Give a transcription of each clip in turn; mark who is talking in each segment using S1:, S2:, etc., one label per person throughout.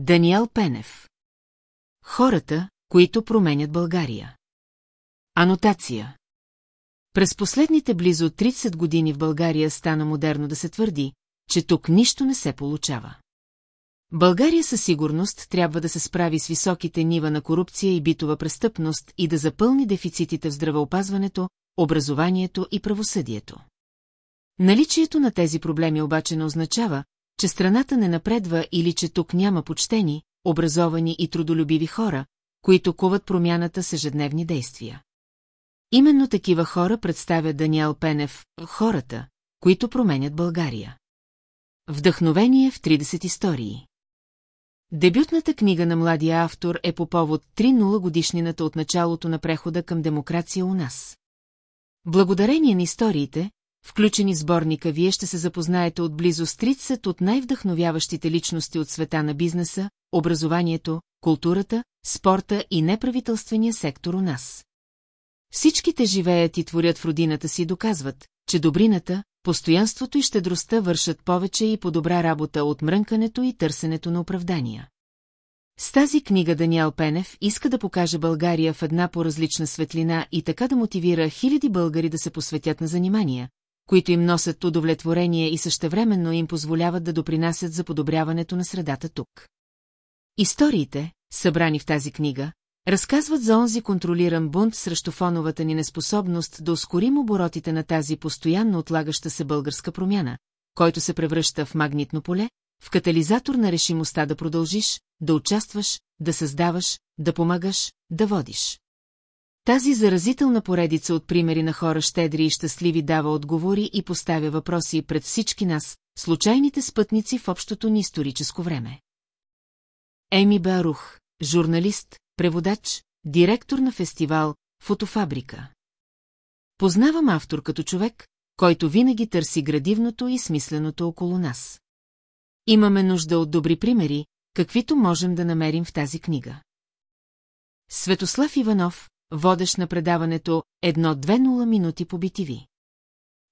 S1: Даниел Пенев Хората, които променят България Анотация През последните близо 30 години в България стана модерно да се твърди, че тук нищо не се получава. България със сигурност трябва да се справи с високите нива на корупция и битова престъпност и да запълни дефицитите в здравеопазването, образованието и правосъдието. Наличието на тези проблеми обаче не означава, че страната не напредва или че тук няма почтени, образовани и трудолюбиви хора, които куват промяната с ежедневни действия. Именно такива хора представят Даниел Пенев хората, които променят България. Вдъхновение в 30 истории Дебютната книга на младия автор е по повод 3-0 годишнината от началото на прехода към демокрация у нас. Благодарение на историите, включени в сборника, вие ще се запознаете от близо с 30 от най-вдъхновяващите личности от света на бизнеса, образованието, културата, спорта и неправителствения сектор у нас. Всичките живеят и творят в родината си и доказват, че добрината, постоянството и щедростта вършат повече и по-добра работа от мрънкането и търсенето на оправдания. С тази книга Даниел Пенев иска да покаже България в една по-различна светлина и така да мотивира хиляди българи да се посветят на занимания, които им носят удовлетворение и същевременно им позволяват да допринасят за подобряването на средата тук. Историите, събрани в тази книга, разказват за онзи контролиран бунт срещу фоновата ни неспособност да ускорим оборотите на тази постоянно отлагаща се българска промяна, който се превръща в магнитно поле, в катализатор на решимостта да продължиш, да участваш, да създаваш, да помагаш, да водиш. Тази заразителна поредица от примери на хора щедри и щастливи дава отговори и поставя въпроси пред всички нас, случайните спътници в общото ни историческо време. Еми Барух, журналист, преводач, директор на фестивал «Фотофабрика». Познавам автор като човек, който винаги търси градивното и смисленото около нас. Имаме нужда от добри примери, каквито можем да намерим в тази книга. Светослав Иванов, водещ на предаването «Едно-две-нула минути по битиви».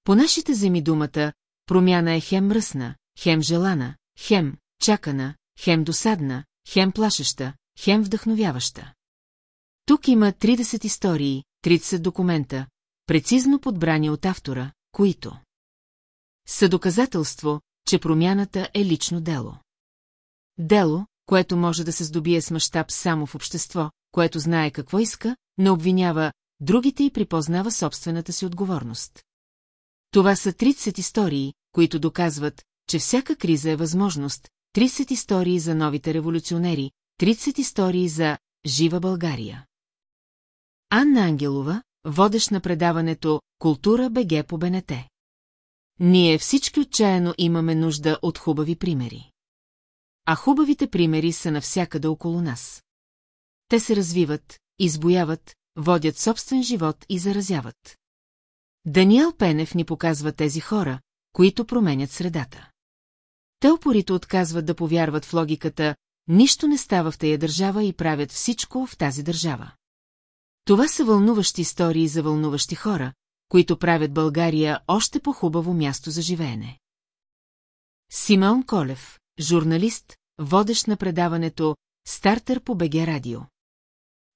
S1: По нашите земи думата промяна е хем мръсна, хем желана, хем чакана, хем досадна, хем плашеща, хем вдъхновяваща. Тук има 30 истории, 30 документа, прецизно подбрани от автора, които са доказателство, че промяната е лично дело. Дело, което може да се здобие с мащаб само в общество, което знае какво иска, но обвинява другите и припознава собствената си отговорност. Това са 30 истории, които доказват, че всяка криза е възможност, 30 истории за новите революционери, 30 истории за «Жива България». Анна Ангелова, водещ на предаването «Култура БГ по БНТ». Ние всички отчаяно имаме нужда от хубави примери. А хубавите примери са навсякъде около нас. Те се развиват, избояват, водят собствен живот и заразяват. Даниел Пенев ни показва тези хора, които променят средата. Те упорито отказват да повярват в логиката «Нищо не става в тая държава и правят всичко в тази държава». Това са вълнуващи истории за вълнуващи хора, които правят България още по-хубаво място за живеене. Симеон Колев журналист, водещ на предаването «Стартер по БГ Радио».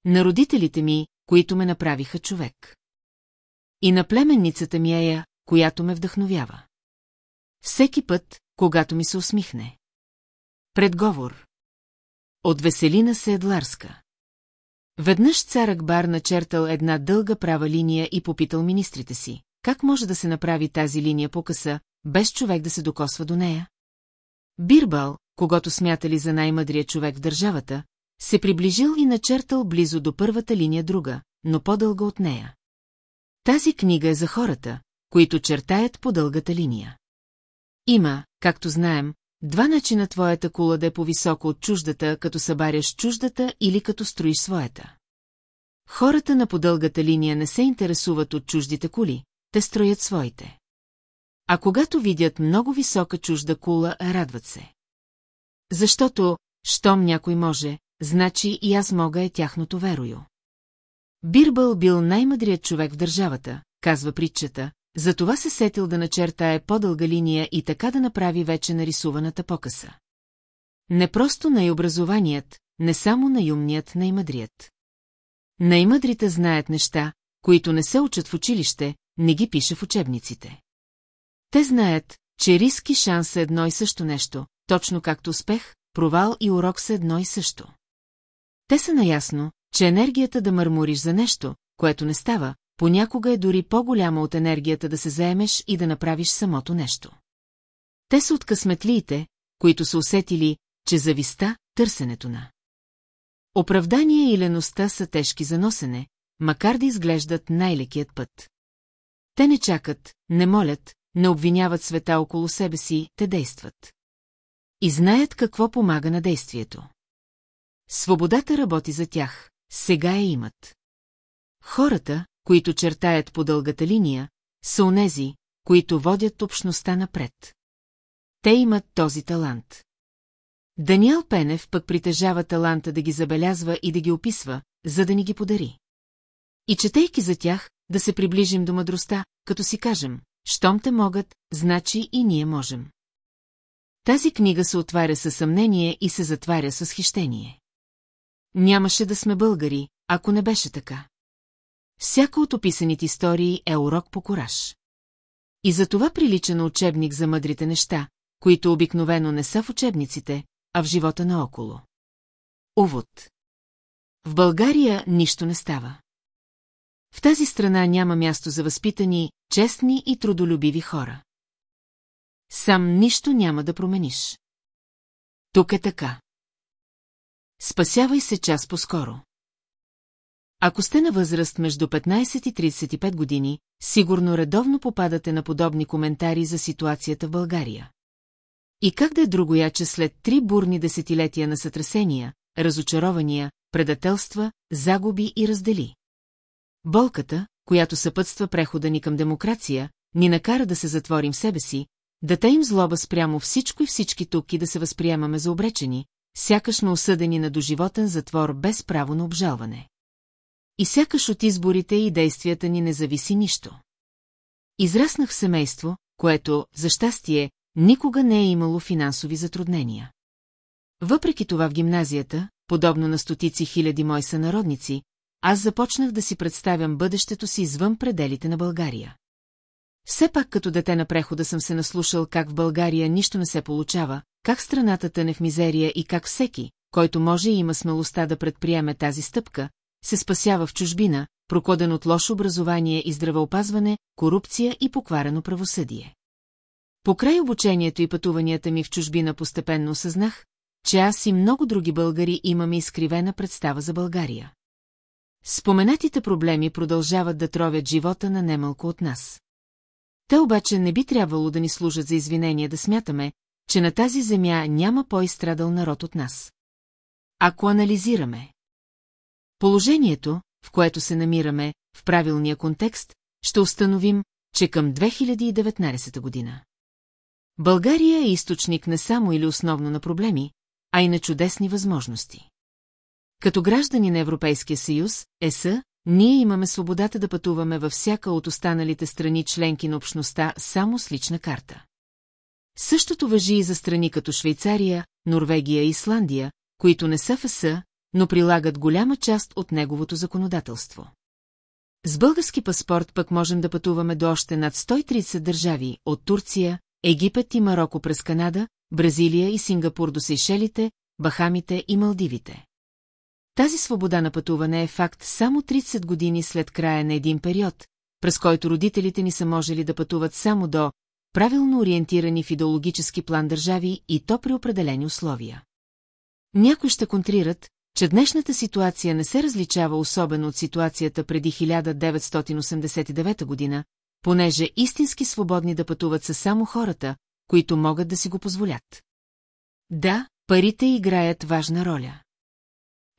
S1: На родителите ми, които ме направиха човек. И на племенницата ми Ея, която ме вдъхновява. Всеки път, когато ми се усмихне. Предговор. От Веселина Седларска. Веднъж цар Акбар начертал една дълга права линия и попитал министрите си, как може да се направи тази линия по-къса, без човек да се докосва до нея? Бирбал, когато смятали за най-мъдрия човек в държавата, се приближил и начертал близо до първата линия друга, но по-дълга от нея. Тази книга е за хората, които чертаят по дългата линия. Има, както знаем, два начина твоята кула да е по-високо от чуждата, като събаряш чуждата или като строиш своята. Хората на подългата линия не се интересуват от чуждите кули, те строят своите. А когато видят много висока чужда кула, радват се. Защото, щом някой може, значи и аз мога е тяхното верою. Бирбъл бил най-мъдрият човек в държавата, казва притчата, затова се сетил да начертае по-дълга линия и така да направи вече нарисуваната покъса. Не просто най-образованият, не само най-умният, най-мъдрият. Най-мъдрите знаят неща, които не се учат в училище, не ги пише в учебниците. Те знаят, че риск и шанс са едно и също нещо, точно както успех, провал и урок са едно и също. Те са наясно, че енергията да мърмориш за нещо, което не става, понякога е дори по-голяма от енергията да се заемеш и да направиш самото нещо. Те са от късметлиите, които са усетили, че зависта, търсенето на. Оправдание и леността са тежки за носене, макар да изглеждат най-лекият път. Те не чакат, не молят, не обвиняват света около себе си, те действат. И знаят какво помага на действието. Свободата работи за тях, сега я имат. Хората, които чертаят по дългата линия, са онези, които водят общността напред. Те имат този талант. Даниел Пенев пък притежава таланта да ги забелязва и да ги описва, за да ни ги подари. И четейки за тях, да се приближим до мъдростта, като си кажем, щом те могат, значи и ние можем. Тази книга се отваря със съмнение и се затваря с хищение. Нямаше да сме българи, ако не беше така. Всяка от описаните истории е урок по кораж. И за това прилича на учебник за мъдрите неща, които обикновено не са в учебниците, а в живота наоколо. Увод В България нищо не става. В тази страна няма място за възпитани, честни и трудолюбиви хора. Сам нищо няма да промениш. Тук е така. Спасявай се час по-скоро. Ако сте на възраст между 15 и 35 години, сигурно редовно попадате на подобни коментари за ситуацията в България. И как да е другоя, че след три бурни десетилетия на сътресения, разочарования, предателства, загуби и раздели? Болката, която съпътства прехода ни към демокрация, ни накара да се затворим себе си, да те им злоба спрямо всичко и всички тук и да се възприемаме за обречени, сякаш на осъдени на доживотен затвор без право на обжалване. И сякаш от изборите и действията ни не зависи нищо. Израснах в семейство, което, за щастие, никога не е имало финансови затруднения. Въпреки това в гимназията, подобно на стотици хиляди мои сънародници, аз започнах да си представям бъдещето си извън пределите на България. Все пак като дете на прехода съм се наслушал как в България нищо не се получава, как страната тъне в мизерия и как всеки, който може и има смелостта да предприеме тази стъпка, се спасява в чужбина, прокоден от лошо образование и здравеопазване, корупция и покварено правосъдие. Покрай обучението и пътуванията ми в чужбина постепенно осъзнах, че аз и много други българи имаме изкривена представа за България. Споменатите проблеми продължават да тровят живота на немалко от нас. Те обаче не би трябвало да ни служат за извинение да смятаме, че на тази земя няма по-изстрадал народ от нас. Ако анализираме положението, в което се намираме, в правилния контекст, ще установим, че към 2019 година. България е източник не само или основно на проблеми, а и на чудесни възможности. Като граждани на Европейския съюз, ЕС, ние имаме свободата да пътуваме във всяка от останалите страни членки на общността само с лична карта. Същото въжи и за страни като Швейцария, Норвегия и Исландия, които не са в ЕС, но прилагат голяма част от неговото законодателство. С български паспорт пък можем да пътуваме до още над 130 държави, от Турция, Египет и Марокко през Канада, Бразилия и Сингапур до Сейшелите, Бахамите и Малдивите. Тази свобода на пътуване е факт само 30 години след края на един период, през който родителите ни са можели да пътуват само до правилно ориентирани в идеологически план държави и то при определени условия. Някои ще контрират, че днешната ситуация не се различава особено от ситуацията преди 1989 година, понеже истински свободни да пътуват са само хората, които могат да си го позволят. Да, парите играят важна роля.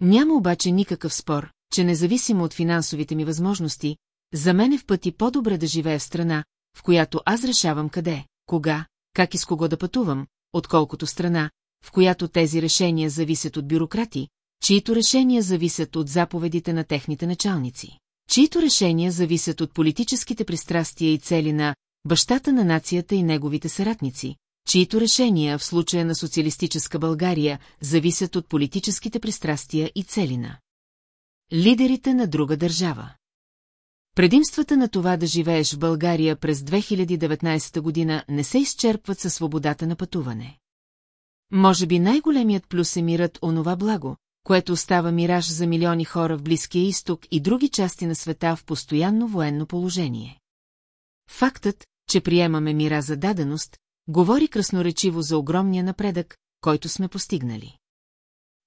S1: Няма обаче никакъв спор, че независимо от финансовите ми възможности, за мен е в пъти по-добре да живея в страна, в която аз решавам къде, кога, как и с кого да пътувам, отколкото страна, в която тези решения зависят от бюрократи, чието решения зависят от заповедите на техните началници, чието решения зависят от политическите пристрастия и цели на бащата на нацията и неговите съратници, чието решения в случая на социалистическа България зависят от политическите пристрастия и целина. лидерите на друга държава. Предимствата на това да живееш в България през 2019 година не се изчерпват със свободата на пътуване. Може би най-големият плюс е мирът онова благо, което остава мираж за милиони хора в Близкия изток и други части на света в постоянно военно положение. Фактът, че приемаме мира за даденост, Говори красноречиво за огромния напредък, който сме постигнали.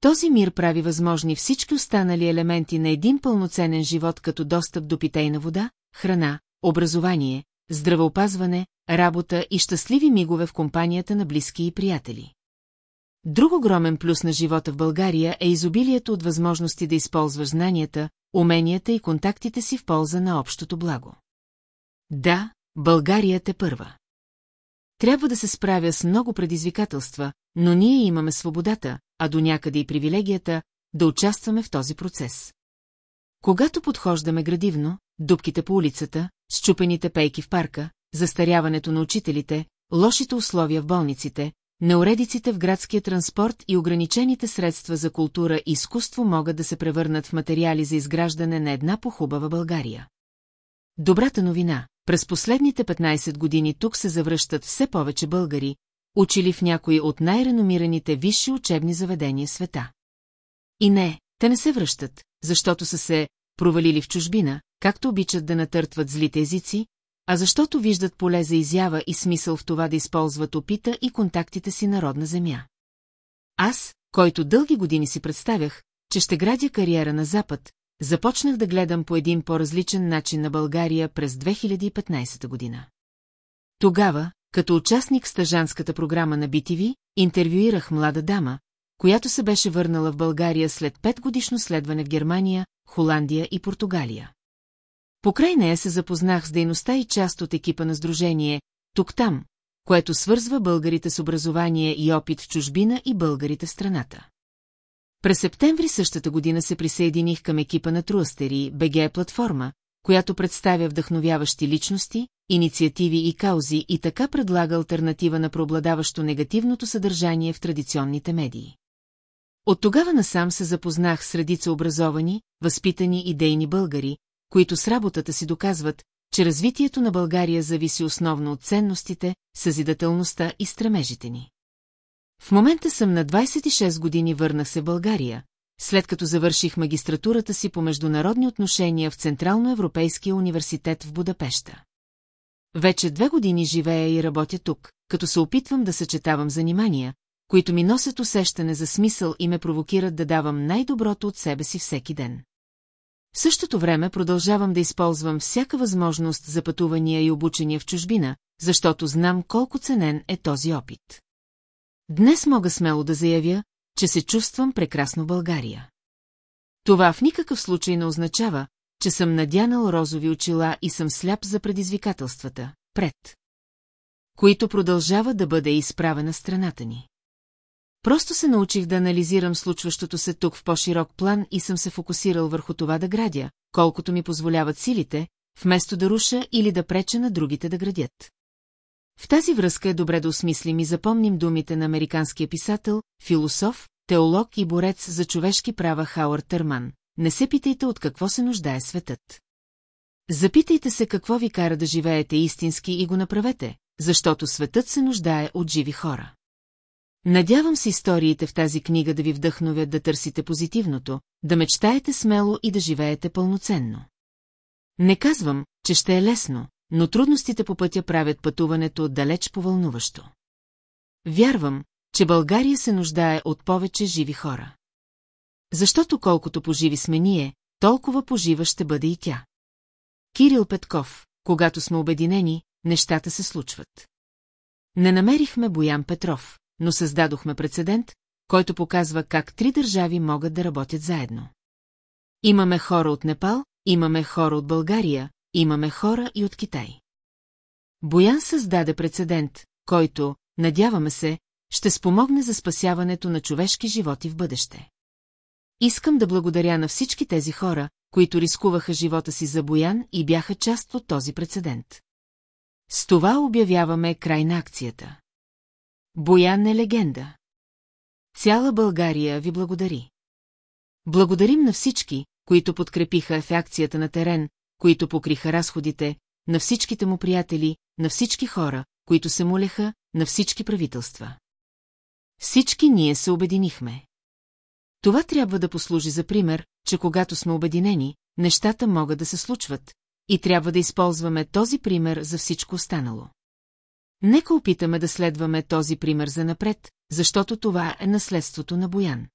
S1: Този мир прави възможни всички останали елементи на един пълноценен живот като достъп до питейна вода, храна, образование, здравеопазване, работа и щастливи мигове в компанията на близки и приятели. Друг огромен плюс на живота в България е изобилието от възможности да използваш знанията, уменията и контактите си в полза на общото благо. Да, България е първа. Трябва да се справя с много предизвикателства, но ние имаме свободата, а до някъде и привилегията, да участваме в този процес. Когато подхождаме градивно, дубките по улицата, щупените пейки в парка, застаряването на учителите, лошите условия в болниците, неуредиците в градския транспорт и ограничените средства за култура и изкуство могат да се превърнат в материали за изграждане на една похубава България. Добрата новина през последните 15 години тук се завръщат все повече българи, учили в някои от най-реномираните висши учебни заведения света. И не, те не се връщат, защото са се провалили в чужбина, както обичат да натъртват злите езици, а защото виждат поле за изява и смисъл в това да използват опита и контактите си на родна земя. Аз, който дълги години си представях, че ще градя кариера на Запад, започнах да гледам по един по-различен начин на България през 2015 година. Тогава, като участник в стажанската програма на BTV, интервюирах млада дама, която се беше върнала в България след петгодишно следване в Германия, Холандия и Португалия. Покрай нея се запознах с дейността и част от екипа на сдружение «Тук-там», което свързва българите с образование и опит в чужбина и българите в страната. През септември същата година се присъединих към екипа на Труастери, БГ платформа, която представя вдъхновяващи личности, инициативи и каузи и така предлага альтернатива на преобладаващо негативното съдържание в традиционните медии. От тогава насам се запознах с редица образовани, възпитани идейни българи, които с работата си доказват, че развитието на България зависи основно от ценностите, съзидателността и стремежите ни. В момента съм на 26 години върнах се в България, след като завърших магистратурата си по международни отношения в Централноевропейския университет в Будапеща. Вече две години живея и работя тук, като се опитвам да съчетавам занимания, които ми носят усещане за смисъл и ме провокират да давам най-доброто от себе си всеки ден. В същото време продължавам да използвам всяка възможност за пътувания и обучения в чужбина, защото знам колко ценен е този опит. Днес мога смело да заявя, че се чувствам прекрасно България. Това в никакъв случай не означава, че съм надянал розови очила и съм сляп за предизвикателствата, пред които продължава да бъде изправена страната ни. Просто се научих да анализирам случващото се тук в по-широк план и съм се фокусирал върху това да градя, колкото ми позволяват силите, вместо да руша или да преча на другите да градят. В тази връзка е добре да осмислим и запомним думите на американския писател, философ, теолог и борец за човешки права Хауър Търман. Не се питайте от какво се нуждае светът. Запитайте се какво ви кара да живеете истински и го направете, защото светът се нуждае от живи хора. Надявам се историите в тази книга да ви вдъхновят да търсите позитивното, да мечтаете смело и да живеете пълноценно. Не казвам, че ще е лесно, но трудностите по пътя правят пътуването далеч повълнуващо. Вярвам, че България се нуждае от повече живи хора. Защото колкото поживи сме ние, толкова пожива ще бъде и тя. Кирил Петков, когато сме обединени, нещата се случват. Не намерихме Боян Петров, но създадохме прецедент, който показва как три държави могат да работят заедно. Имаме хора от Непал, имаме хора от България, имаме хора и от Китай. Боян създаде прецедент, който, надяваме се, ще спомогне за спасяването на човешки животи в бъдеще. Искам да благодаря на всички тези хора, които рискуваха живота си за Боян и бяха част от този прецедент. С това обявяваме край на акцията. Боян е легенда. Цяла България ви благодари. Благодарим на всички, които подкрепиха в акцията на терен, които покриха разходите, на всичките му приятели, на всички хора, които се молеха, на всички правителства. Всички ние се обединихме. Това трябва да послужи за пример, че когато сме обединени, нещата могат да се случват, и трябва да използваме този пример за всичко останало. Нека опитаме да следваме този пример за напред, защото това е наследството на Боян.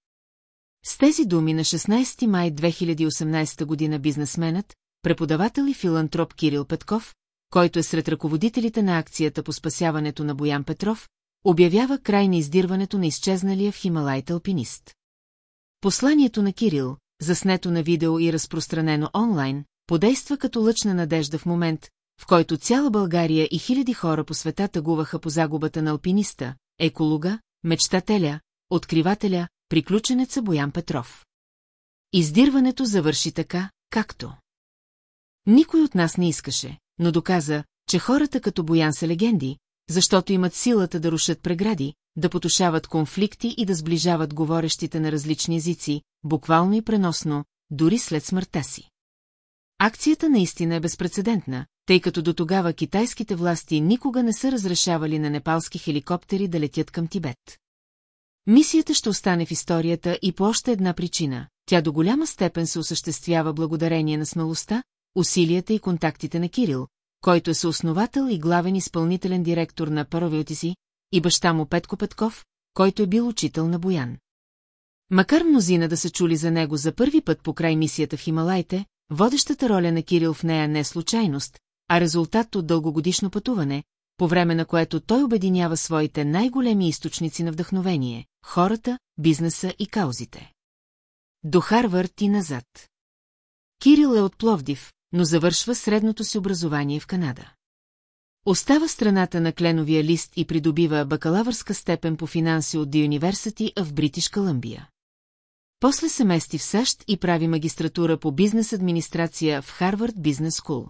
S1: С тези думи на 16 май 2018 година бизнесменът, преподавател и филантроп Кирил Петков, който е сред ръководителите на акцията по спасяването на Боян Петров, обявява край на издирването на изчезналия в Хималайт алпинист. Посланието на Кирил, заснето на видео и разпространено онлайн, подейства като лъчна надежда в момент, в който цяла България и хиляди хора по света тъгуваха по загубата на алпиниста, еколога, мечтателя, откривателя, приключенеца Боян Петров. Издирването завърши така, както. Никой от нас не искаше, но доказа, че хората като Боян са легенди, защото имат силата да рушат прегради, да потушават конфликти и да сближават говорещите на различни езици, буквално и преносно, дори след смъртта си. Акцията наистина е безпредседентна, тъй като до тогава китайските власти никога не са разрешавали на непалски хеликоптери да летят към Тибет. Мисията ще остане в историята и по още една причина. Тя до голяма степен се осъществява благодарение на смелостта, усилията и контактите на Кирил, който е съосновател и главен изпълнителен директор на паровиоти си, и баща му Петко Петков, който е бил учител на Боян. Макар мнозина да са чули за него за първи път по край мисията в Хималайте, водещата роля на Кирил в нея не е случайност, а резултат от дългогодишно пътуване, по време на което той обединява своите най-големи източници на вдъхновение – хората, бизнеса и каузите. До Харвард и назад. Кирил е от Пловдив, но завършва средното си образование в Канада. Остава страната на кленовия лист и придобива бакалавърска степен по финанси от The University в Бритиш Колумбия. После се мести в САЩ и прави магистратура по бизнес администрация в Харвард Бизнес School.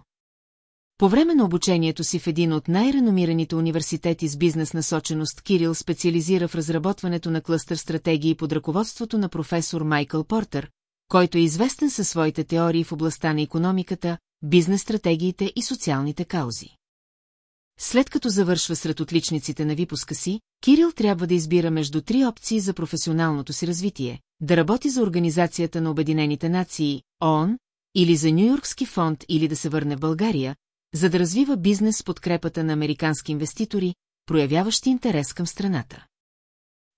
S1: По време на обучението си в един от най-реномираните университети с бизнес насоченост Кирил специализира в разработването на клъстър стратегии под ръководството на професор Майкъл Портер, който е известен със своите теории в областта на економиката, бизнес-стратегиите и социалните каузи. След като завършва сред отличниците на випуска си, Кирил трябва да избира между три опции за професионалното си развитие – да работи за Организацията на Обединените нации, ООН, или за Нью-Йоркски фонд или да се върне в България, за да развива бизнес с подкрепата на американски инвеститори, проявяващи интерес към страната.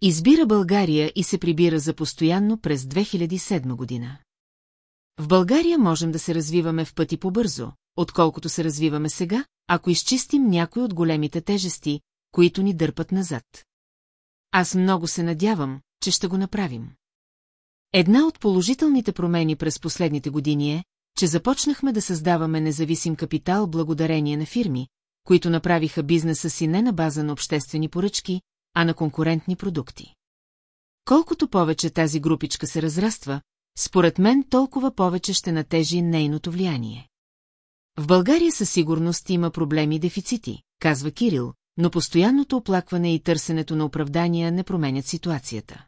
S1: Избира България и се прибира за постоянно през 2007 година. В България можем да се развиваме в пъти по-бързо, отколкото се развиваме сега, ако изчистим някои от големите тежести, които ни дърпат назад. Аз много се надявам, че ще го направим. Една от положителните промени през последните години е, че започнахме да създаваме независим капитал благодарение на фирми, които направиха бизнеса си не на база на обществени поръчки, а на конкурентни продукти. Колкото повече тази групичка се разраства, според мен толкова повече ще натежи нейното влияние. В България със сигурност има проблеми и дефицити, казва Кирил, но постоянното оплакване и търсенето на оправдания не променят ситуацията.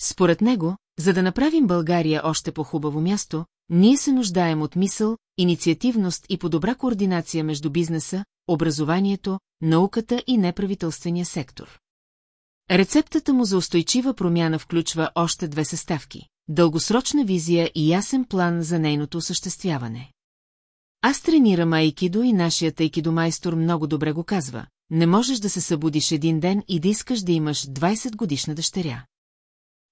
S1: Според него, за да направим България още по-хубаво място, ние се нуждаем от мисъл, инициативност и по-добра координация между бизнеса, образованието, науката и неправителствения сектор. Рецептата му за устойчива промяна включва още две съставки – дългосрочна визия и ясен план за нейното осъществяване. Аз тренирам айкидо и нашият айкидо майстор много добре го казва. Не можеш да се събудиш един ден и да искаш да имаш 20 годишна дъщеря.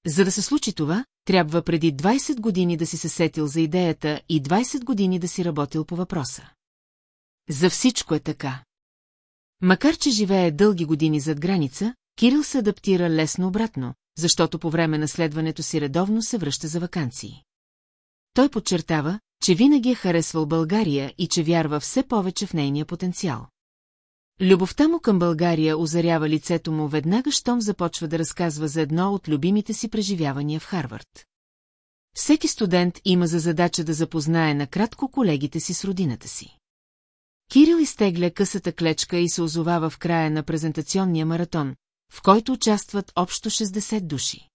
S1: За да се случи това, трябва преди 20 години да си се сетил за идеята и 20 години да си работил по въпроса. За всичко е така. Макар, че живее дълги години зад граница, Кирил се адаптира лесно обратно, защото по време на следването си редовно се връща за вакансии. Той подчертава, че винаги е харесвал България и че вярва все повече в нейния потенциал. Любовта му към България озарява лицето му веднага, щом започва да разказва за едно от любимите си преживявания в Харвард. Всеки студент има за задача да запознае накратко колегите си с родината си. Кирил изтегля късата клечка и се озовава в края на презентационния маратон, в който участват общо 60 души.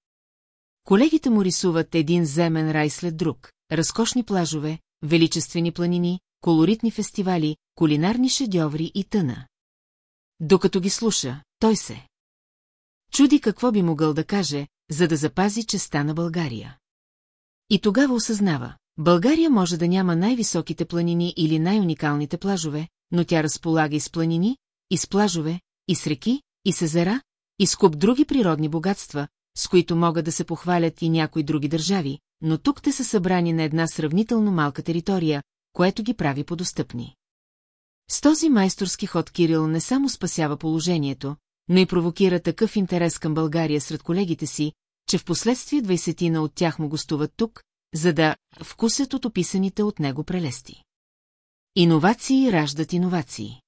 S1: Колегите му рисуват един земен рай след друг, разкошни плажове, величествени планини, колоритни фестивали, кулинарни шедьоври и тъна. Докато ги слуша, той се. Чуди какво би могъл да каже, за да запази честа на България. И тогава осъзнава, България може да няма най-високите планини или най-уникалните плажове, но тя разполага и с планини, и с плажове, и с реки, и с езера, Изкуп други природни богатства, с които могат да се похвалят и някои други държави, но тук те са събрани на една сравнително малка територия, което ги прави подостъпни. С този майсторски ход Кирил не само спасява положението, но и провокира такъв интерес към България сред колегите си, че в последствие двайсетина от тях му гостуват тук, за да вкусят от описаните от него прелести. Иновации раждат иновации.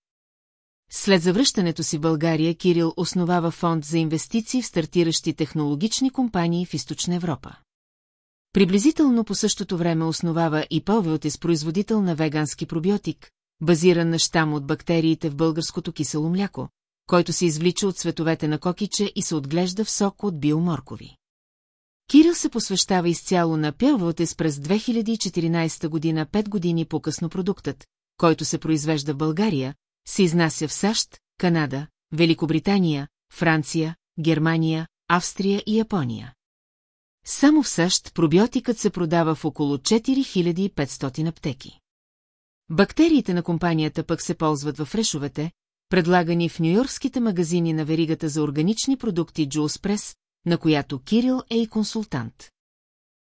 S1: След завръщането си в България Кирил основава фонд за инвестиции в стартиращи технологични компании в Източна Европа. Приблизително по същото време основава и Пълвиотис е производител на вегански пробиотик, базиран на щам от бактериите в българското кисело мляко, който се извлича от цветовете на кокиче и се отглежда в сок от биоморкови. Кирил се посвещава изцяло на Пълвиотис през 2014 година, 5 години по-късно продуктът, който се произвежда в България, се изнася в САЩ, Канада, Великобритания, Франция, Германия, Австрия и Япония. Само в САЩ пробиотикът се продава в около 4500 аптеки. Бактериите на компанията пък се ползват във фрешовете, предлагани в нюйоркските магазини на веригата за органични продукти Jules Press, на която Кирил е и консултант.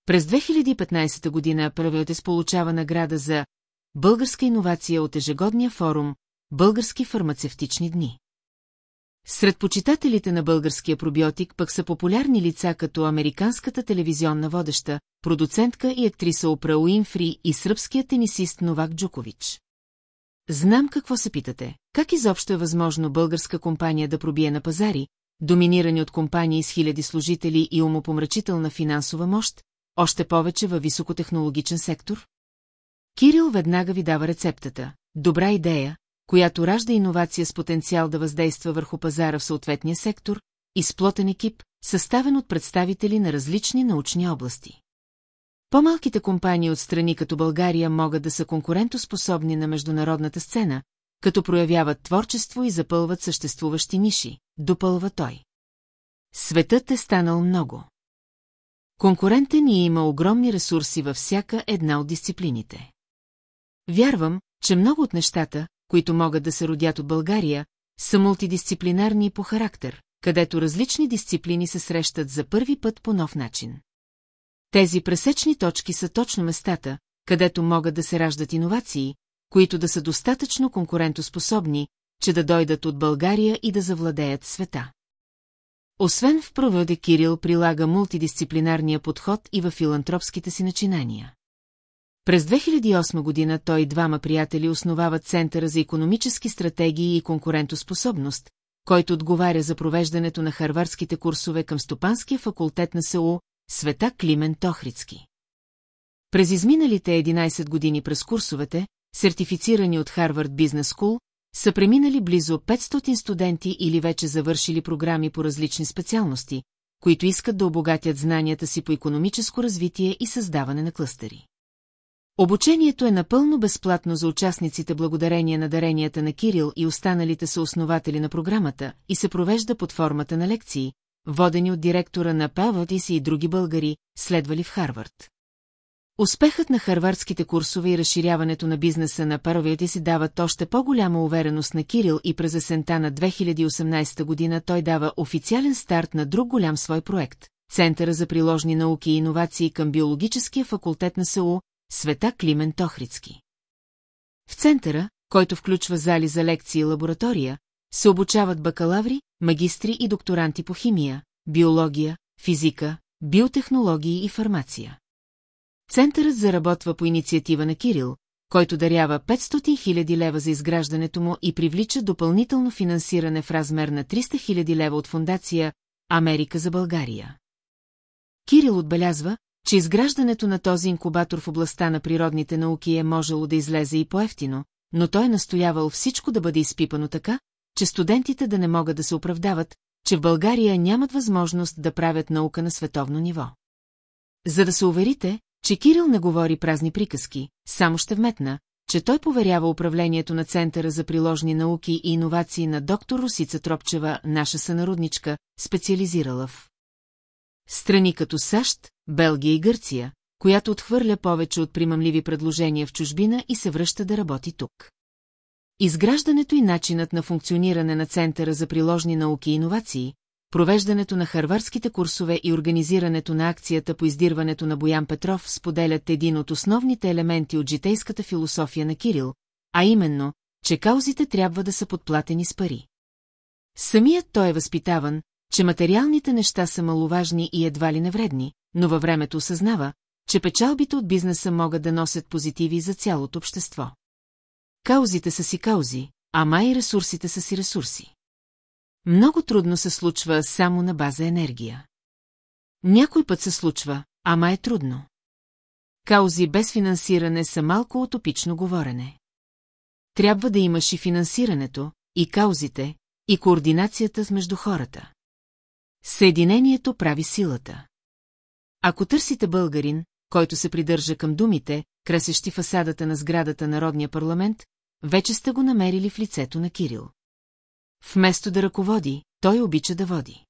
S1: През 2015 година Правиотес получава награда за Българска иновация от ежегодния форум Български фармацевтични дни. Сред почитателите на българския пробиотик пък са популярни лица като американската телевизионна водеща, продуцентка и актриса Опра Уинфри и сръбският тенисист Новак Джукович. Знам какво се питате. Как изобщо е възможно българска компания да пробие на пазари, доминирани от компании с хиляди служители и умопомрачителна финансова мощ, още повече във високотехнологичен сектор? Кирил веднага ви дава рецептата. Добра идея, която ражда иновация с потенциал да въздейства върху пазара в съответния сектор, и сплотен екип, съставен от представители на различни научни области. По-малките компании от страни като България могат да са конкурентоспособни на международната сцена, като проявяват творчество и запълват съществуващи ниши, допълва той. Светът е станал много. Конкурентен и има огромни ресурси във всяка една от дисциплините. Вярвам, че много от нещата, които могат да се родят от България, са мултидисциплинарни по характер, където различни дисциплини се срещат за първи път по нов начин. Тези пресечни точки са точно местата, където могат да се раждат иновации, които да са достатъчно конкурентоспособни, че да дойдат от България и да завладеят света. Освен в провода Кирил прилага мултидисциплинарния подход и във филантропските си начинания. През 2008 година той и двама приятели основават Центъра за економически стратегии и конкурентоспособност, който отговаря за провеждането на харварските курсове към Стопанския факултет на СЕУ, света Климен Тохрицки. През изминалите 11 години през курсовете, сертифицирани от Харвард Бизнес Скул, са преминали близо 500 студенти или вече завършили програми по различни специалности, които искат да обогатят знанията си по економическо развитие и създаване на клъстери. Обучението е напълно безплатно за участниците благодарение на даренията на Кирил и останалите са основатели на програмата и се провежда под формата на лекции, водени от директора на Павадис и други българи, следвали в Харвард. Успехът на харвардските курсове и разширяването на бизнеса на паровете си дават още по-голяма увереност на Кирил и през есента на 2018 година той дава официален старт на друг голям свой проект – Центъра за приложни науки и иновации към биологическия факултет на САУ, света Климен Тохрицки. В центъра, който включва зали за лекции и лаборатория, се обучават бакалаври, магистри и докторанти по химия, биология, физика, биотехнологии и фармация. Центърът заработва по инициатива на Кирил, който дарява 500 000 лева за изграждането му и привлича допълнително финансиране в размер на 300 000 лева от фундация Америка за България. Кирил отбелязва, че изграждането на този инкубатор в областта на природните науки е можело да излезе и по-ефтино, но той е настоявал всичко да бъде изпипано така, че студентите да не могат да се оправдават, че в България нямат възможност да правят наука на световно ниво. За да се уверите, че Кирил не говори празни приказки, само ще вметна, че той поверява управлението на Центъра за приложни науки и иновации на доктор Русица Тропчева, наша сънародничка, специализирала в страни като САЩ, Белгия и Гърция, която отхвърля повече от примамливи предложения в чужбина и се връща да работи тук. Изграждането и начинът на функциониране на Центъра за приложни науки и иновации, провеждането на харварските курсове и организирането на акцията по издирването на Боян Петров споделят един от основните елементи от житейската философия на Кирил, а именно, че каузите трябва да са подплатени с пари. Самият той е възпитаван, че материалните неща са маловажни и едва ли навредни, но във времето осъзнава, че печалбите от бизнеса могат да носят позитиви за цялото общество. Каузите са си каузи, ама и ресурсите са си ресурси. Много трудно се случва само на база енергия. Някой път се случва, ама е трудно. Каузи без финансиране са малко утопично говорене. Трябва да имаш и финансирането, и каузите, и координацията между хората. Съединението прави силата. Ако търсите българин, който се придържа към думите, красещи фасадата на сградата Народния парламент, вече сте го намерили в лицето на Кирил. Вместо да ръководи, той обича да води.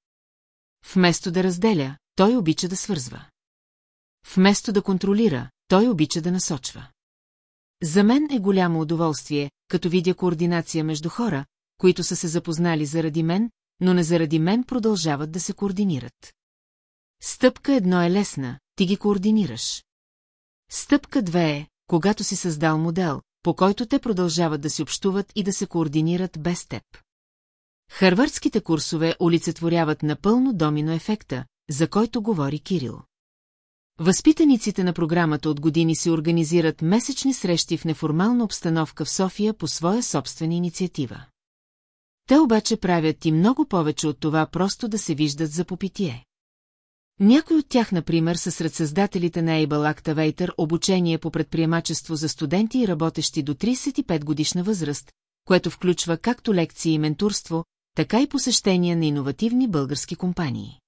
S1: Вместо да разделя, той обича да свързва. Вместо да контролира, той обича да насочва. За мен е голямо удоволствие, като видя координация между хора, които са се запознали заради мен, но не заради мен продължават да се координират. Стъпка едно е лесна, ти ги координираш. Стъпка две е, когато си създал модел, по който те продължават да си общуват и да се координират без теб. Харвардските курсове олицетворяват напълно домино ефекта, за който говори Кирил. Възпитаниците на програмата от години се организират месечни срещи в неформална обстановка в София по своя собствена инициатива. Те обаче правят и много повече от това просто да се виждат за попитие. Някои от тях, например, са сред създателите на Able Activator обучение по предприемачество за студенти и работещи до 35 годишна възраст, което включва както лекции и менторство, така и посещения на иновативни български компании.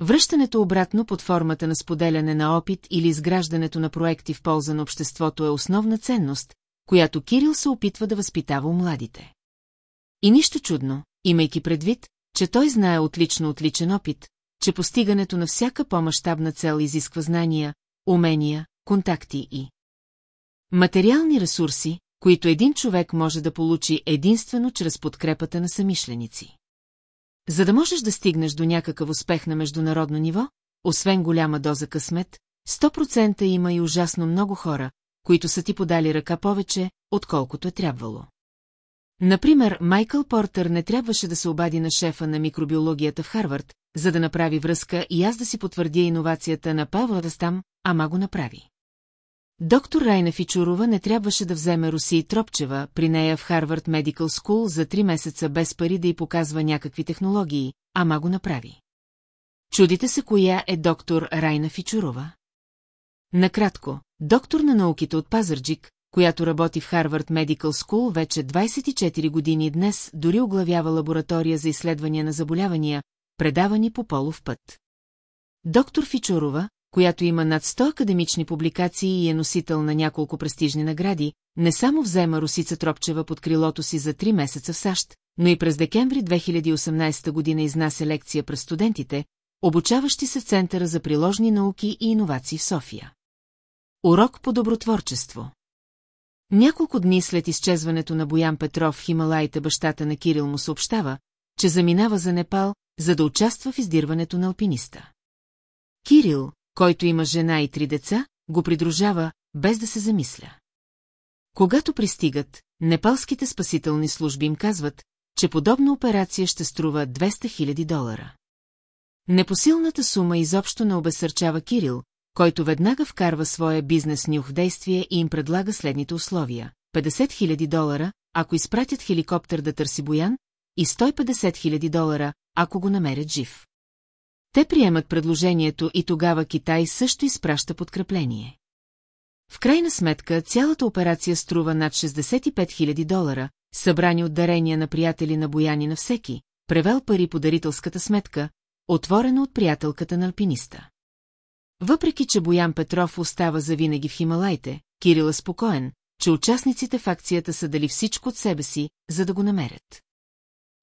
S1: Връщането обратно под формата на споделяне на опит или изграждането на проекти в полза на обществото е основна ценност, която Кирил се опитва да възпитава у младите. И нищо чудно, имайки предвид, че той знае отлично отличен опит, че постигането на всяка по-масштабна цел изисква знания, умения, контакти и материални ресурси, които един човек може да получи единствено чрез подкрепата на самишленици. За да можеш да стигнеш до някакъв успех на международно ниво, освен голяма доза късмет, 100% има и ужасно много хора, които са ти подали ръка повече, отколкото е трябвало. Например, Майкъл Портер не трябваше да се обади на шефа на микробиологията в Харвард, за да направи връзка и аз да си потвърдя иновацията на Павла Растам, ама го направи. Доктор Райна Фичурова не трябваше да вземе Руси Тропчева при нея в Харвард Медикал Скул за три месеца без пари да й показва някакви технологии, ама го направи. Чудите се коя е доктор Райна Фичурова? Накратко, доктор на науките от Пазарджик, която работи в Харвард Medical School вече 24 години днес, дори оглавява лаборатория за изследвания на заболявания, предавани по полов път. Доктор Фичурова, която има над 100 академични публикации и е носител на няколко престижни награди, не само взема Русица Тропчева под крилото си за 3 месеца в САЩ, но и през декември 2018 година изнася лекция през студентите, обучаващи се в Центъра за приложни науки и иновации в София. Урок по добротворчество Няколко дни след изчезването на Боян Петров в Хималаите бащата на Кирил му съобщава, че заминава за Непал, за да участва в издирването на алпиниста. Кирил, който има жена и три деца, го придружава, без да се замисля. Когато пристигат, непалските спасителни служби им казват, че подобна операция ще струва 200 000 долара. Непосилната сума изобщо не обесърчава Кирил, който веднага вкарва своя бизнес нюх в действие и им предлага следните условия. 50 000 долара, ако изпратят хеликоптер да търси Боян, и 150 000 долара, ако го намерят жив. Те приемат предложението и тогава Китай също изпраща подкрепление. В крайна сметка цялата операция струва над 65 000 долара, събрани от дарения на приятели на Бояни на всеки, превел пари по дарителската сметка, отворена от приятелката на алпиниста. Въпреки, че Боян Петров остава завинаги в Хималайте, Кирил е спокоен, че участниците в акцията са дали всичко от себе си, за да го намерят.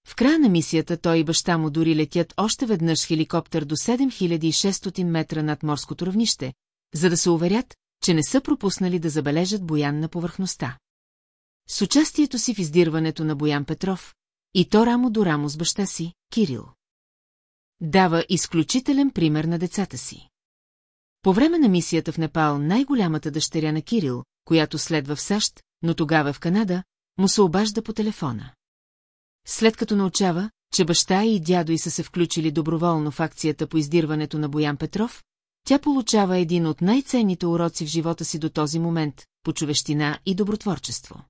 S1: В края на мисията той и баща му дори летят още веднъж хеликоптер до 7600 метра над морското равнище, за да се уверят, че не са пропуснали да забележат Боян на повърхността. С участието си в издирването на Боян Петров, и то рамо до рамо с баща си, Кирил. Дава изключителен пример на децата си. По време на мисията в Непал най-голямата дъщеря на Кирил, която следва в САЩ, но тогава в Канада, му се обажда по телефона. След като научава, че баща и дядо и са се включили доброволно в акцията по издирването на Боян Петров, тя получава един от най-ценните уроци в живота си до този момент – по човещина и добротворчество.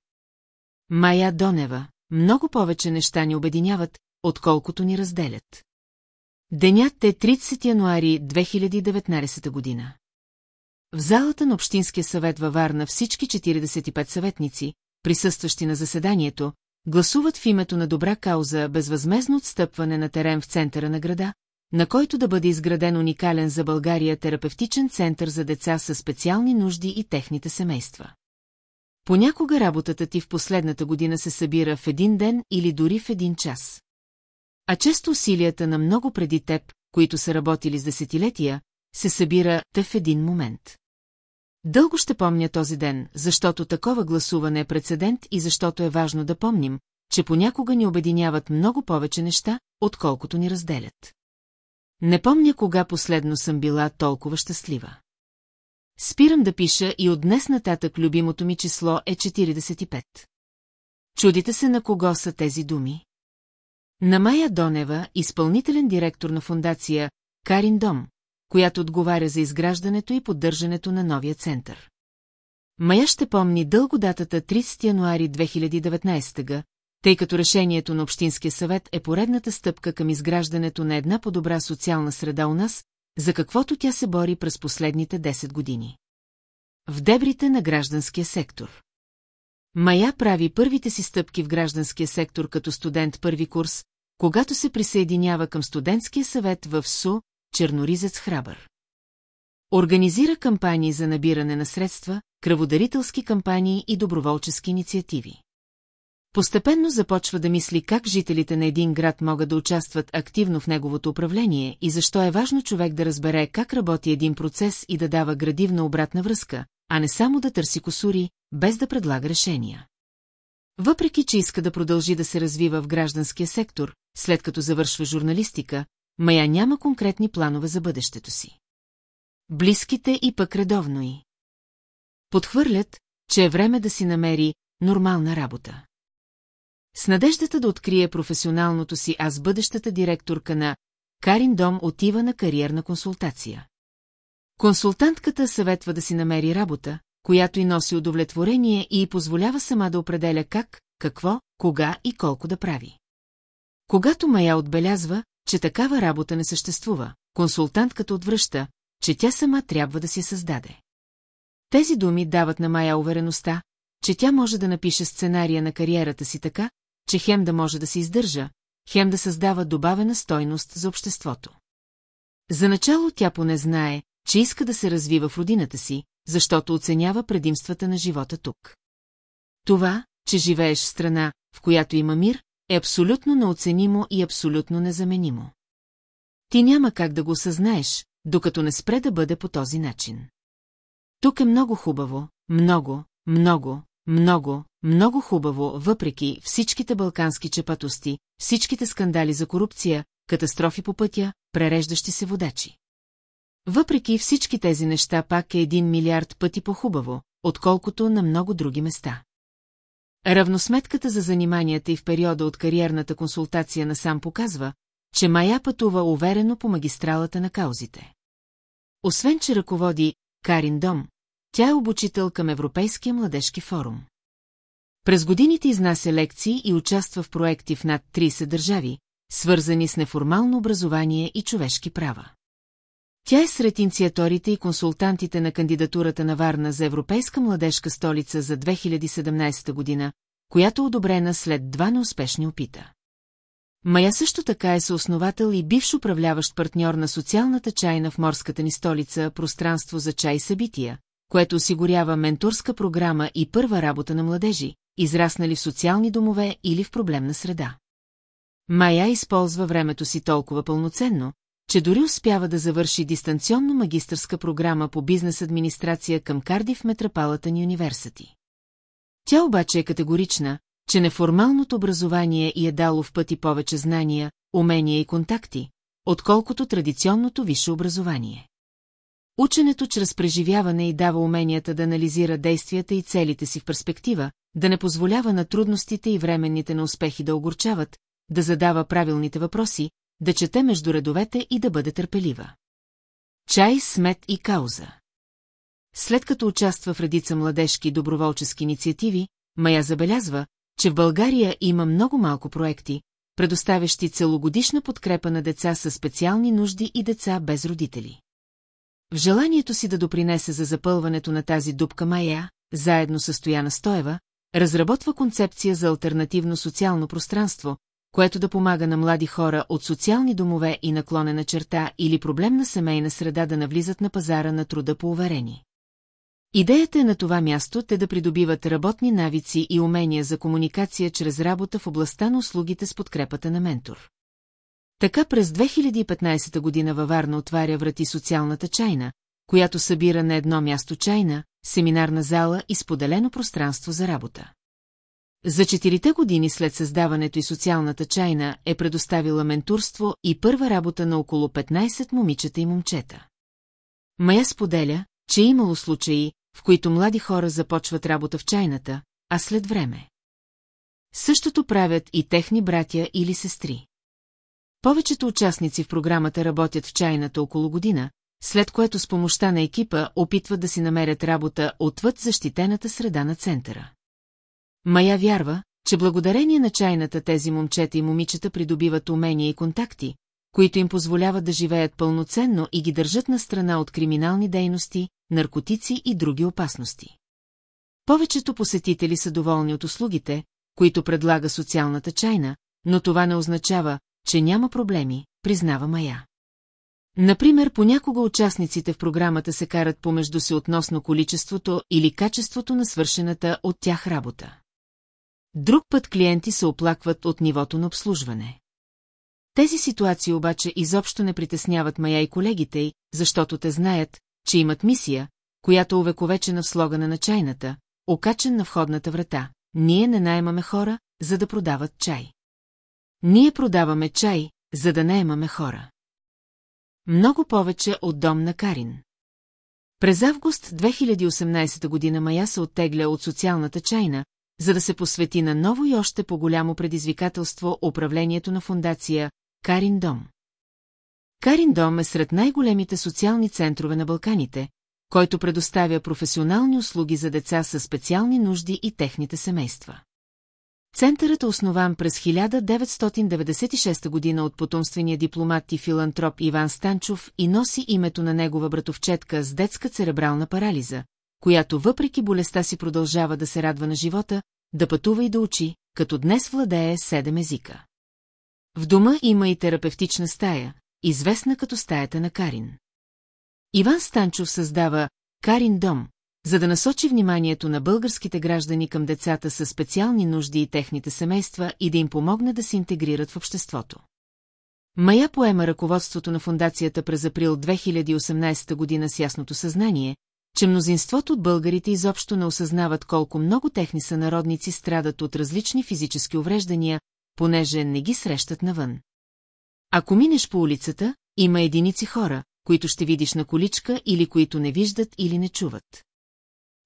S1: Майя Донева – много повече неща ни обединяват, отколкото ни разделят. Денят е 30 януари 2019 година. В залата на Общинския съвет във Варна всички 45 съветници, присъстващи на заседанието, гласуват в името на добра кауза безвъзмезно отстъпване на терен в центъра на града, на който да бъде изграден уникален за България терапевтичен център за деца със специални нужди и техните семейства. Понякога работата ти в последната година се събира в един ден или дори в един час. А често усилията на много преди теб, които са работили с десетилетия, се събира те в един момент. Дълго ще помня този ден, защото такова гласуване е прецедент и защото е важно да помним, че понякога ни обединяват много повече неща, отколкото ни разделят. Не помня кога последно съм била толкова щастлива. Спирам да пиша и от днес нататък любимото ми число е 45. Чудите се на кого са тези думи? На Майя Донева, изпълнителен директор на фундация Карин Дом, която отговаря за изграждането и поддържането на новия център. Мая ще помни дълго датата 30 януари 2019 г., тъй като решението на Общинския съвет е поредната стъпка към изграждането на една по-добра социална среда у нас, за каквото тя се бори през последните 10 години. В дебрите на гражданския сектор Мая прави първите си стъпки в гражданския сектор като студент първи курс, когато се присъединява към студентския съвет в СУ, черноризец храбър. Организира кампании за набиране на средства, кръводарителски кампании и доброволчески инициативи. Постепенно започва да мисли как жителите на един град могат да участват активно в неговото управление и защо е важно човек да разбере как работи един процес и да дава градивна обратна връзка, а не само да търси косури, без да предлага решения. Въпреки, че иска да продължи да се развива в гражданския сектор, след като завършва журналистика, Мая няма конкретни планове за бъдещето си. Близките и пък редовно и. Подхвърлят, че е време да си намери нормална работа. С надеждата да открие професионалното си аз бъдещата директорка на Карин Дом отива на кариерна консултация. Консултантката съветва да си намери работа, която и носи удовлетворение и позволява сама да определя как, какво, кога и колко да прави. Когато Мая отбелязва, че такава работа не съществува, консултантката отвръща, че тя сама трябва да си създаде. Тези думи дават на Мая увереността, че тя може да напише сценария на кариерата си така, че хем да може да се издържа, хем да създава добавена стойност за обществото. За начало тя поне знае, че иска да се развива в родината си, защото оценява предимствата на живота тук. Това, че живееш в страна, в която има мир, е абсолютно неоценимо и абсолютно незаменимо. Ти няма как да го съзнаеш, докато не спре да бъде по този начин. Тук е много хубаво, много, много, много, много хубаво, въпреки всичките балкански чепатости, всичките скандали за корупция, катастрофи по пътя, пререждащи се водачи. Въпреки всички тези неща пак е един милиард пъти по-хубаво, отколкото на много други места. Равносметката за заниманията и в периода от кариерната консултация на САМ показва, че Мая пътува уверено по магистралата на каузите. Освен, че ръководи Карин Дом, тя е обучител към Европейския младежки форум. През годините изнася лекции и участва в проекти в над 30 държави, свързани с неформално образование и човешки права. Тя е сред инициаторите и консултантите на кандидатурата на Варна за Европейска младежка столица за 2017 година, която е одобрена след два неуспешни опита. Мая също така е съосновател и бивш управляващ партньор на социалната чайна в морската ни столица Пространство за чай събития, което осигурява менторска програма и първа работа на младежи, израснали в социални домове или в проблемна среда. Мая използва времето си толкова пълноценно, че дори успява да завърши дистанционно магистърска програма по бизнес администрация към Кардив Метропалата ни университи. Тя обаче е категорична, че неформалното образование и е дало в пъти повече знания, умения и контакти, отколкото традиционното висше образование. Ученето чрез преживяване и дава уменията да анализира действията и целите си в перспектива, да не позволява на трудностите и временните на успехи да огорчават, да задава правилните въпроси, да чете между редовете и да бъде търпелива. Чай, смет и кауза. След като участва в редица младежки доброволчески инициативи, Мая забелязва, че в България има много малко проекти, предоставящи целогодишна подкрепа на деца със специални нужди и деца без родители. В желанието си да допринесе за запълването на тази дупка Майя, заедно с Стояна Стоева, разработва концепция за альтернативно социално пространство, което да помага на млади хора от социални домове и наклонена черта или проблемна семейна среда да навлизат на пазара на труда по уверени. Идеята е на това място те да придобиват работни навици и умения за комуникация чрез работа в областта на услугите с подкрепата на ментор. Така през 2015 година във Варна отваря врати социалната чайна, която събира на едно място чайна, семинарна зала и споделено пространство за работа. За четирите години след създаването и социалната чайна е предоставила менторство и първа работа на около 15 момичета и момчета. Мая споделя, че е имало случаи, в които млади хора започват работа в чайната, а след време. Същото правят и техни братя или сестри. Повечето участници в програмата работят в чайната около година, след което с помощта на екипа опитват да си намерят работа отвъд защитената среда на центъра. Мая вярва, че благодарение на чайната тези момчета и момичета придобиват умения и контакти, които им позволяват да живеят пълноценно и ги държат на страна от криминални дейности, наркотици и други опасности. Повечето посетители са доволни от услугите, които предлага социалната чайна, но това не означава, че няма проблеми, признава Мая. Например, понякога участниците в програмата се карат помежду си относно количеството или качеството на свършената от тях работа. Друг път клиенти се оплакват от нивото на обслужване. Тези ситуации обаче изобщо не притесняват Мая и колегите й, защото те знаят, че имат мисия, която увековечена в слогана на чайната, окачен на входната врата. Ние не наемаме хора, за да продават чай. Ние продаваме чай, за да наемаме хора. Много повече от дом на Карин. През август 2018 година Мая се оттегля от социалната чайна, за да се посвети на ново и още по-голямо предизвикателство управлението на фундация Карин Дом. Карин Дом е сред най-големите социални центрове на Балканите, който предоставя професионални услуги за деца със специални нужди и техните семейства. Центърът е основан през 1996 година от потомствения дипломат и филантроп Иван Станчов и носи името на негова братовчетка с детска церебрална парализа, която въпреки болестта си продължава да се радва на живота, да пътува и да учи, като днес владее седем езика. В дома има и терапевтична стая, известна като стаята на Карин. Иван Станчов създава Карин дом, за да насочи вниманието на българските граждани към децата със специални нужди и техните семейства и да им помогне да се интегрират в обществото. Мая поема ръководството на фундацията през април 2018 година с ясното съзнание, че мнозинството от българите изобщо не осъзнават колко много техни сънародници страдат от различни физически увреждания, понеже не ги срещат навън. Ако минеш по улицата, има единици хора, които ще видиш на количка или които не виждат или не чуват.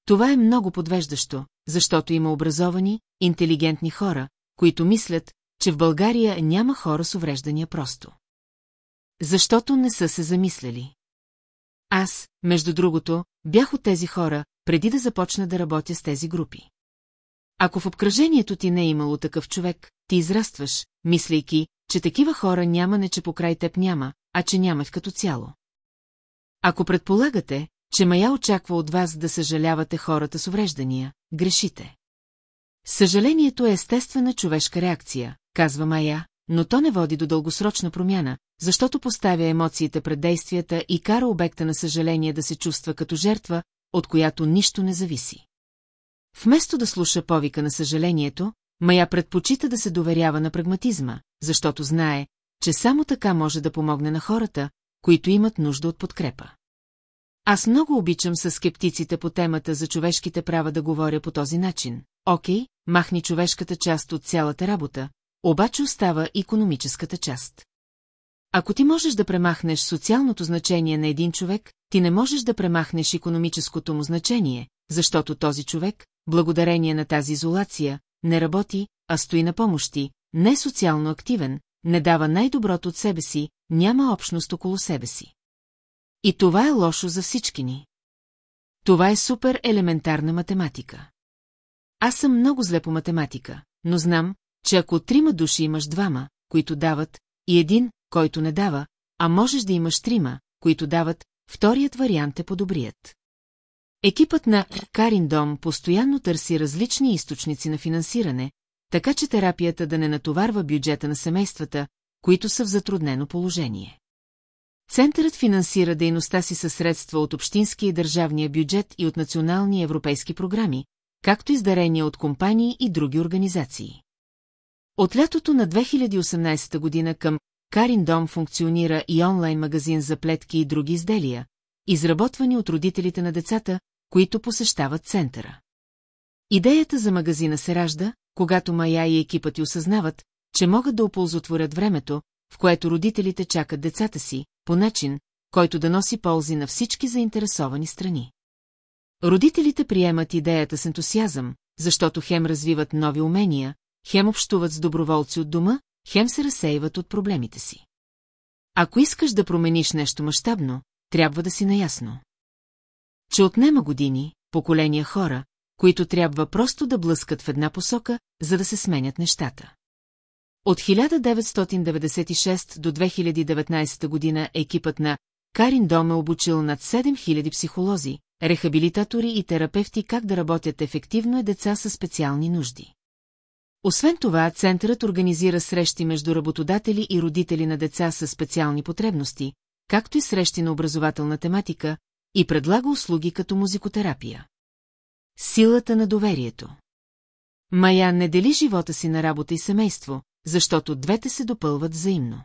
S1: Това е много подвеждащо, защото има образовани, интелигентни хора, които мислят, че в България няма хора с увреждания просто. Защото не са се замисляли. Аз, между другото, Бях от тези хора, преди да започна да работя с тези групи. Ако в обкръжението ти не е имало такъв човек, ти израстваш, мислейки, че такива хора няма не че покрай теб няма, а че нямат като цяло. Ако предполагате, че Мая очаква от вас да съжалявате хората с увреждания, грешите. Съжалението е естествена човешка реакция, казва Мая, но то не води до дългосрочна промяна, защото поставя емоциите пред действията и кара обекта на съжаление да се чувства като жертва, от която нищо не зависи. Вместо да слуша повика на съжалението, Мая предпочита да се доверява на прагматизма, защото знае, че само така може да помогне на хората, които имат нужда от подкрепа. Аз много обичам със скептиците по темата за човешките права да говоря по този начин. Окей, махни човешката част от цялата работа, обаче остава икономическата част. Ако ти можеш да премахнеш социалното значение на един човек, ти не можеш да премахнеш економическото му значение, защото този човек, благодарение на тази изолация, не работи, а стои на помощи, не е социално активен, не дава най-доброто от себе си, няма общност около себе си. И това е лошо за всички ни. Това е супер елементарна математика. Аз съм много зле по математика, но знам, че ако от трима души имаш двама, които дават, и един, който не дава, а можеш да имаш трима, които дават, вторият вариант е подобрият. Екипът на Карин Дом постоянно търси различни източници на финансиране, така че терапията да не натоварва бюджета на семействата, които са в затруднено положение. Центърът финансира дейността си със средства от общинския и държавния бюджет и от национални европейски програми, както и издарения от компании и други организации. От лятото на 2018 година към Карин Дом функционира и онлайн магазин за плетки и други изделия, изработвани от родителите на децата, които посещават центъра. Идеята за магазина се ражда, когато Мая и екипът й осъзнават, че могат да оползотворят времето, в което родителите чакат децата си, по начин, който да носи ползи на всички заинтересовани страни. Родителите приемат идеята с ентусиазъм, защото хем развиват нови умения, хем общуват с доброволци от дома, хем се разсеиват от проблемите си. Ако искаш да промениш нещо мащабно, трябва да си наясно. Че отнема години, поколения хора, които трябва просто да блъскат в една посока, за да се сменят нещата. От 1996 до 2019 година екипът на Карин Дом е обучил над 7000 психолози, рехабилитатори и терапевти как да работят ефективно е деца със специални нужди. Освен това, центърът организира срещи между работодатели и родители на деца със специални потребности, както и срещи на образователна тематика, и предлага услуги като музикотерапия. Силата на доверието Мая не дели живота си на работа и семейство, защото двете се допълват взаимно.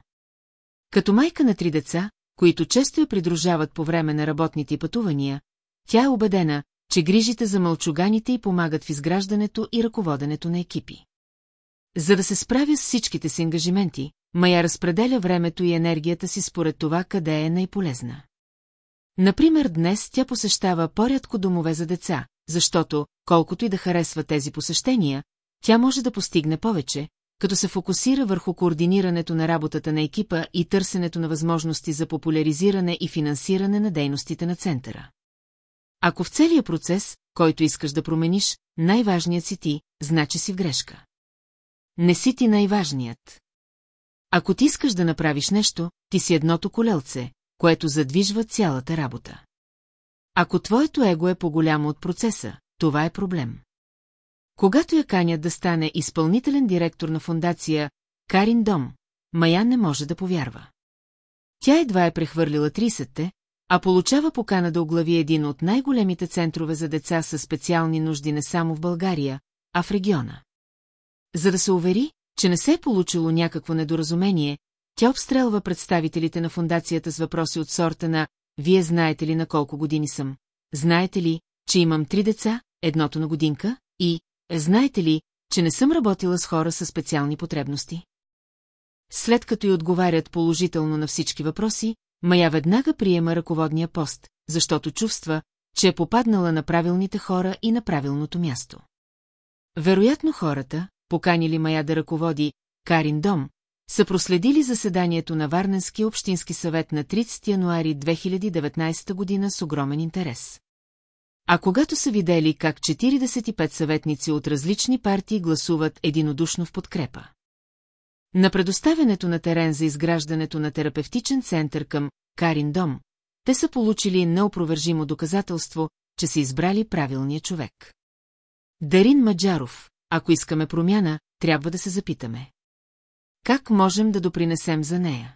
S1: Като майка на три деца, които често я придружават по време на работните пътувания, тя е убедена, че грижите за мълчуганите й помагат в изграждането и ръководенето на екипи. За да се справя с всичките си ангажименти, Мая разпределя времето и енергията си според това къде е най-полезна. Например, днес тя посещава порядко домове за деца, защото, колкото и да харесва тези посещения, тя може да постигне повече, като се фокусира върху координирането на работата на екипа и търсенето на възможности за популяризиране и финансиране на дейностите на центъра. Ако в целия процес, който искаш да промениш, най-важният си ти, значи си в грешка. Не си ти най-важният. Ако ти искаш да направиш нещо, ти си едното колелце, което задвижва цялата работа. Ако твоето его е по-голямо от процеса, това е проблем. Когато я канят да стане изпълнителен директор на фундация Карин Дом, Мая не може да повярва. Тя едва е прехвърлила 30-те, а получава покана да оглави един от най-големите центрове за деца със специални нужди не само в България, а в региона. За да се увери, че не се е получило някакво недоразумение, тя обстрелва представителите на фундацията с въпроси от сорта на «Вие знаете ли на колко години съм? Знаете ли, че имам три деца, едното на годинка и «Знаете ли, че не съм работила с хора със специални потребности?» След като й отговарят положително на всички въпроси, Мая веднага приема ръководния пост, защото чувства, че е попаднала на правилните хора и на правилното място. Вероятно хората, поканили Мая да ръководи Карин Дом, са проследили заседанието на Варненски общински съвет на 30 януари 2019 година с огромен интерес. А когато са видели как 45 съветници от различни партии гласуват единодушно в подкрепа. На предоставянето на терен за изграждането на терапевтичен център към Карин Дом, те са получили неопровержимо доказателство, че са избрали правилния човек. Дарин Маджаров, ако искаме промяна, трябва да се запитаме. Как можем да допринесем за нея?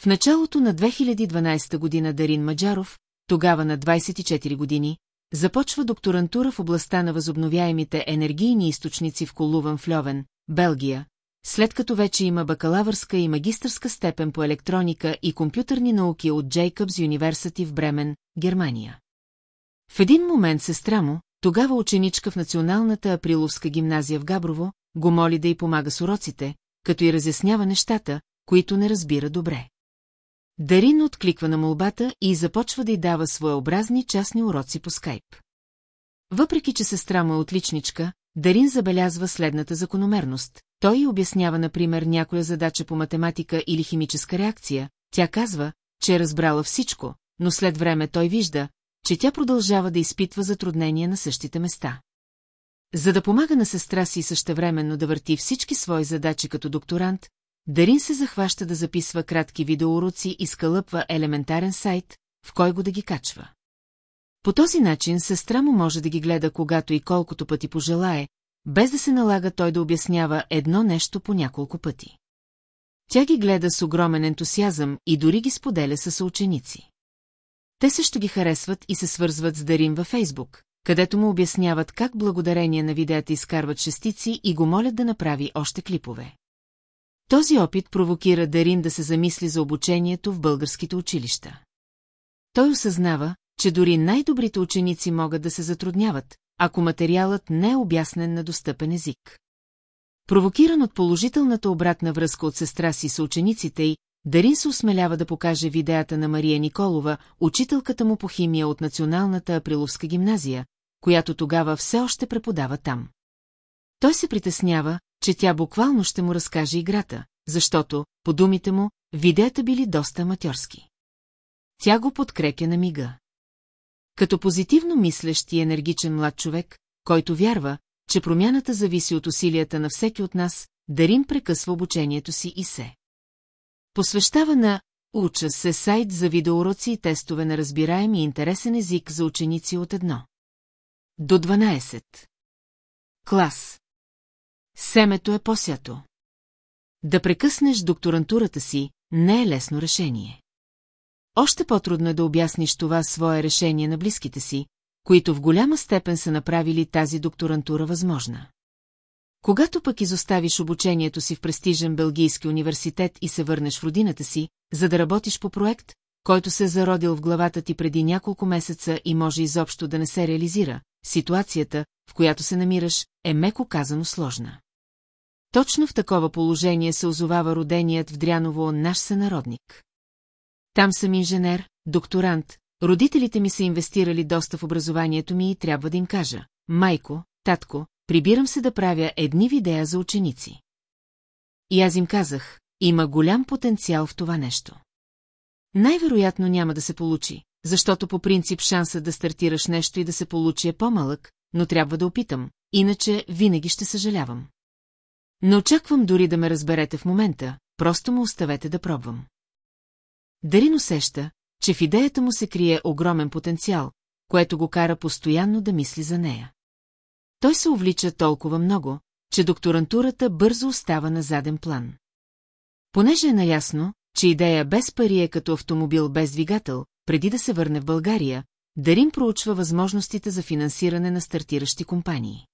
S1: В началото на 2012 година Дарин Маджаров, тогава на 24 години, започва докторантура в областта на възобновяемите енергийни източници в Колуван в Льовен, Белгия, след като вече има бакалавърска и магистърска степен по електроника и компютърни науки от Джейкъбс Юниверсити в Бремен, Германия. В един момент сестра му, тогава ученичка в Националната априловска гимназия в Габрово го моли да й помага с уроците, като й разяснява нещата, които не разбира добре. Дарин откликва на молбата и започва да й дава своеобразни частни уроци по скайп. Въпреки, че сестра му е отличничка, Дарин забелязва следната закономерност. Той обяснява, например, някоя задача по математика или химическа реакция. Тя казва, че е разбрала всичко, но след време той вижда, че тя продължава да изпитва затруднения на същите места. За да помага на сестра си същевременно да върти всички свои задачи като докторант, Дарин се захваща да записва кратки видеоуроци и скалъпва елементарен сайт, в кой го да ги качва. По този начин сестра му може да ги гледа когато и колкото пъти пожелае, без да се налага той да обяснява едно нещо по няколко пъти. Тя ги гледа с огромен ентусиазъм и дори ги споделя с съученици. Те също ги харесват и се свързват с Дарин във Фейсбук, където му обясняват как благодарение на видеята изкарват шестици и го молят да направи още клипове. Този опит провокира Дарин да се замисли за обучението в българските училища. Той осъзнава, че дори най-добрите ученици могат да се затрудняват, ако материалът не е обяснен на достъпен език. Провокиран от положителната обратна връзка от сестра си с учениците й, Дарин се осмелява да покаже видеята на Мария Николова, учителката му по химия от Националната априловска гимназия, която тогава все още преподава там. Той се притеснява, че тя буквално ще му разкаже играта, защото, по думите му, видеята били доста аматьорски. Тя го подкрепя на мига. Като позитивно мислещ и енергичен млад човек, който вярва, че промяната зависи от усилията на всеки от нас, Дарин прекъсва обучението си и се. Посвещава на Уча се сайт за видеоуроци и тестове на разбираем и интересен език за ученици от 1. До 12. Клас. Семето е посято. Да прекъснеш докторантурата си не е лесно решение. Още по-трудно е да обясниш това свое решение на близките си, които в голяма степен са направили тази докторантура възможна. Когато пък изоставиш обучението си в престижен Белгийски университет и се върнеш в родината си, за да работиш по проект, който се е зародил в главата ти преди няколко месеца и може изобщо да не се реализира, ситуацията, в която се намираш, е меко казано сложна. Точно в такова положение се озовава роденият в Дряново наш сънародник. Там съм инженер, докторант, родителите ми са инвестирали доста в образованието ми и трябва да им кажа, майко, татко, прибирам се да правя едни видеа за ученици. И аз им казах, има голям потенциал в това нещо. Най-вероятно няма да се получи, защото по принцип шанса да стартираш нещо и да се получи е по-малък, но трябва да опитам, иначе винаги ще съжалявам. Не очаквам дори да ме разберете в момента, просто му оставете да пробвам. Дарин усеща, че в идеята му се крие огромен потенциал, което го кара постоянно да мисли за нея. Той се увлича толкова много, че докторантурата бързо остава на заден план. Понеже е наясно, че идея без пари е като автомобил без двигател, преди да се върне в България, Дарин проучва възможностите за финансиране на стартиращи компании.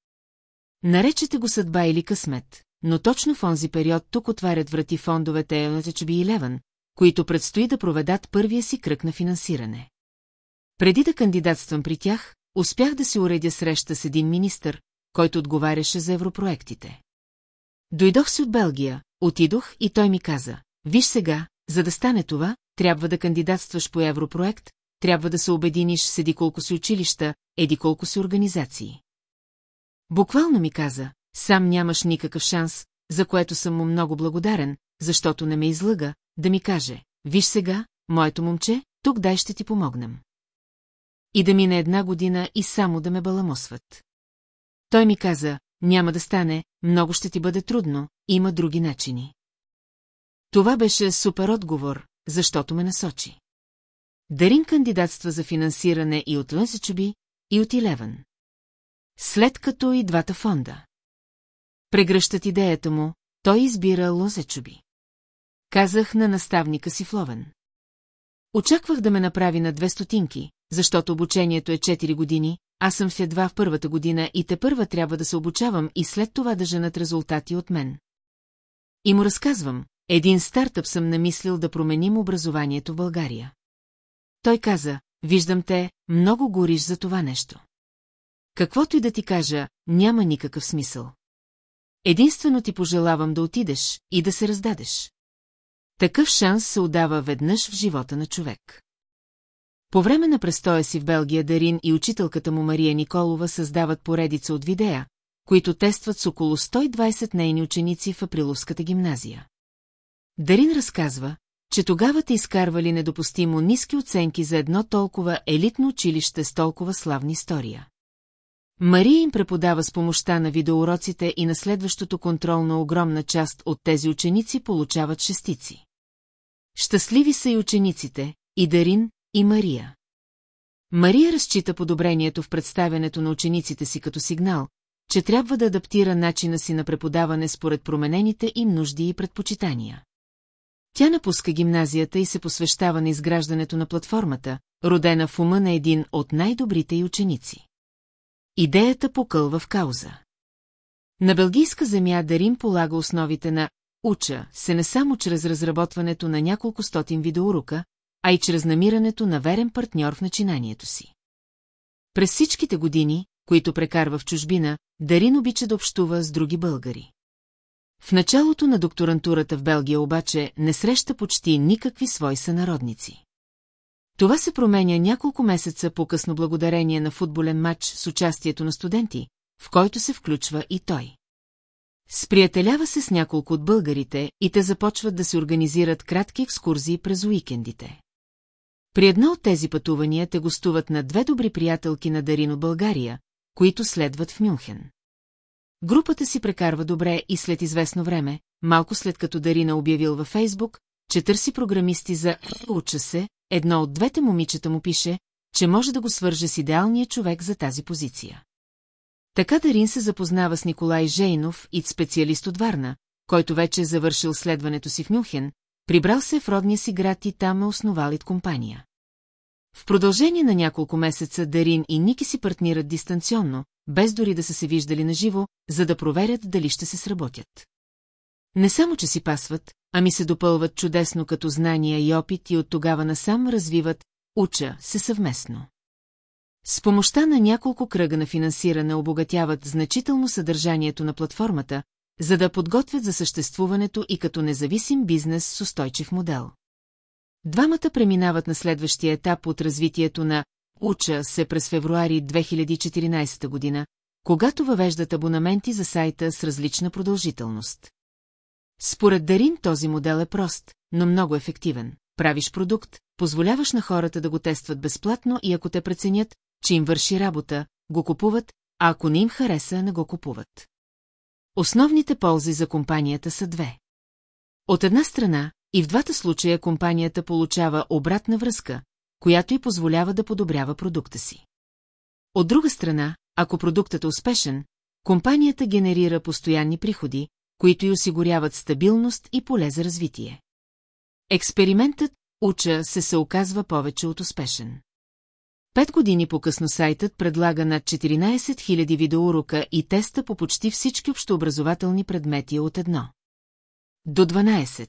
S1: Наречете го съдба или късмет, но точно в онзи период тук отварят врати фондовете LHB и Леван, които предстои да проведат първия си кръг на финансиране. Преди да кандидатствам при тях, Успях да си уредя среща с един министър, който отговаряше за европроектите. Дойдох си от Белгия, отидох и той ми каза, виж сега, за да стане това, трябва да кандидатстваш по европроект, трябва да се обединиш с еди колко си училища, еди колко си организации. Буквално ми каза, сам нямаш никакъв шанс, за което съм му много благодарен, защото не ме излъга, да ми каже, виж сега, моето момче, тук дай ще ти помогнем и да мине една година и само да ме баламосват. Той ми каза, няма да стане, много ще ти бъде трудно, има други начини. Това беше супер отговор, защото ме насочи. Дарин кандидатства за финансиране и от Лънсичуби, и от Илеван. След като и двата фонда. Прегръщат идеята му, той избира Лозечуби. Казах на наставника си Фловен. Очаквах да ме направи на две стотинки, защото обучението е 4 години, аз съм в едва в първата година и те първа трябва да се обучавам и след това да женат резултати от мен. И му разказвам, един стартъп съм намислил да променим образованието в България. Той каза, виждам те, много гориш за това нещо. Каквото и да ти кажа, няма никакъв смисъл. Единствено ти пожелавам да отидеш и да се раздадеш. Такъв шанс се отдава веднъж в живота на човек. По време на престоя си в Белгия Дарин и учителката му Мария Николова създават поредица от видеа, които тестват с около 120 нейни ученици в Априловската гимназия. Дарин разказва, че тогава те изкарвали недопустимо ниски оценки за едно толкова елитно училище с толкова славна история. Мария им преподава с помощта на видеоуроците и на следващото контролно огромна част от тези ученици получават шестици. Щастливи са и учениците, и Дарин, и Мария. Мария разчита подобрението в представянето на учениците си като сигнал, че трябва да адаптира начина си на преподаване според променените им нужди и предпочитания. Тя напуска гимназията и се посвещава на изграждането на платформата, родена в ума на един от най-добрите й ученици. Идеята покълва в кауза. На бългийска земя Дарин полага основите на Уча се не само чрез разработването на няколко стотин видеоурока, а и чрез намирането на верен партньор в начинанието си. През всичките години, които прекарва в чужбина, Дарин обича да общува с други българи. В началото на докторантурата в Белгия обаче не среща почти никакви свои сънародници. Това се променя няколко месеца по-късно благодарение на футболен матч с участието на студенти, в който се включва и той. Сприятелява се с няколко от българите и те започват да се организират кратки екскурзии през уикендите. При едно от тези пътувания те гостуват на две добри приятелки на Дарино България, които следват в Мюнхен. Групата си прекарва добре и след известно време, малко след като Дарина обявил във Фейсбук, че търси програмисти за «Уча се», едно от двете момичета му пише, че може да го свърже с идеалния човек за тази позиция. Така Дарин се запознава с Николай Жейнов и специалист от Варна, който вече е завършил следването си в Мюнхен, прибрал се в родния си град и там е основал и компания. В продължение на няколко месеца Дарин и Ники си партнират дистанционно, без дори да са се виждали наживо, за да проверят дали ще се сработят. Не само, че си пасват, а ми се допълват чудесно като знания и опит и от тогава насам развиват «Уча се съвместно». С помощта на няколко кръга на финансиране обогатяват значително съдържанието на платформата, за да подготвят за съществуването и като независим бизнес с устойчив модел. Двамата преминават на следващия етап от развитието на «Уча» се през февруари 2014 година, когато въвеждат абонаменти за сайта с различна продължителност. Според Дарин този модел е прост, но много ефективен. Правиш продукт, позволяваш на хората да го тестват безплатно и ако те преценят, че им върши работа, го купуват, а ако не им хареса, не го купуват. Основните ползи за компанията са две. От една страна, и в двата случая компанията получава обратна връзка, която й позволява да подобрява продукта си. От друга страна, ако продуктът е успешен, компанията генерира постоянни приходи, които й осигуряват стабилност и поле за развитие. Експериментът «Уча» се се оказва повече от успешен. Пет години по-късно сайтът предлага над 14 000 видеоурока и теста по почти всички общообразователни предмети от едно. До 12.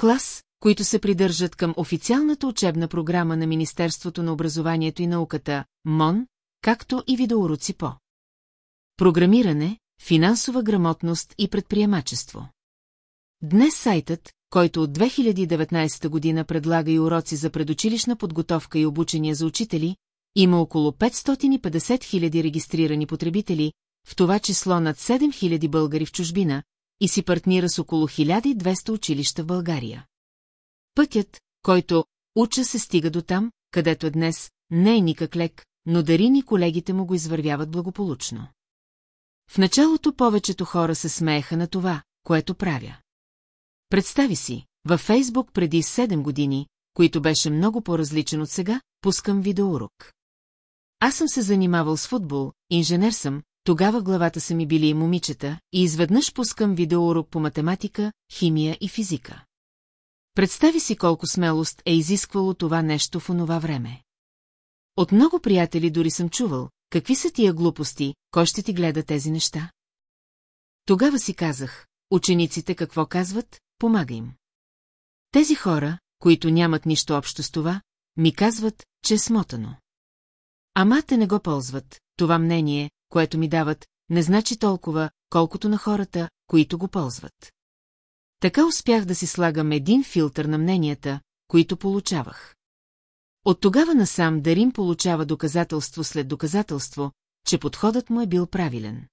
S1: Клас, които се придържат към официалната учебна програма на Министерството на образованието и науката, МОН, както и видеоуроци по. Програмиране, финансова грамотност и предприемачество. Днес сайтът, който от 2019 година предлага и уроци за предучилищна подготовка и обучение за учители, има около 550 000 регистрирани потребители, в това число над 7 000 българи в чужбина, и си партнира с около 1200 училища в България. Пътят, който уча се стига до там, където е днес не е никак лек, но дари ни колегите му го извървяват благополучно. В началото повечето хора се смееха на това, което правя. Представи си, във Фейсбук преди 7 години, които беше много по-различен от сега, пускам видеоурок. Аз съм се занимавал с футбол, инженер съм, тогава главата са ми били и момичета, и изведнъж пускам видеоурок по математика, химия и физика. Представи си колко смелост е изисквало това нещо в онова време. От много приятели дори съм чувал, какви са тия глупости, кой ще ти гледа тези неща? Тогава си казах, учениците какво казват, помага им. Тези хора, които нямат нищо общо с това, ми казват, че е смотано. Ама те не го ползват, това мнение, което ми дават, не значи толкова, колкото на хората, които го ползват. Така успях да си слагам един филтър на мненията, които получавах. От тогава насам Дарин получава доказателство след доказателство, че подходът му е бил правилен.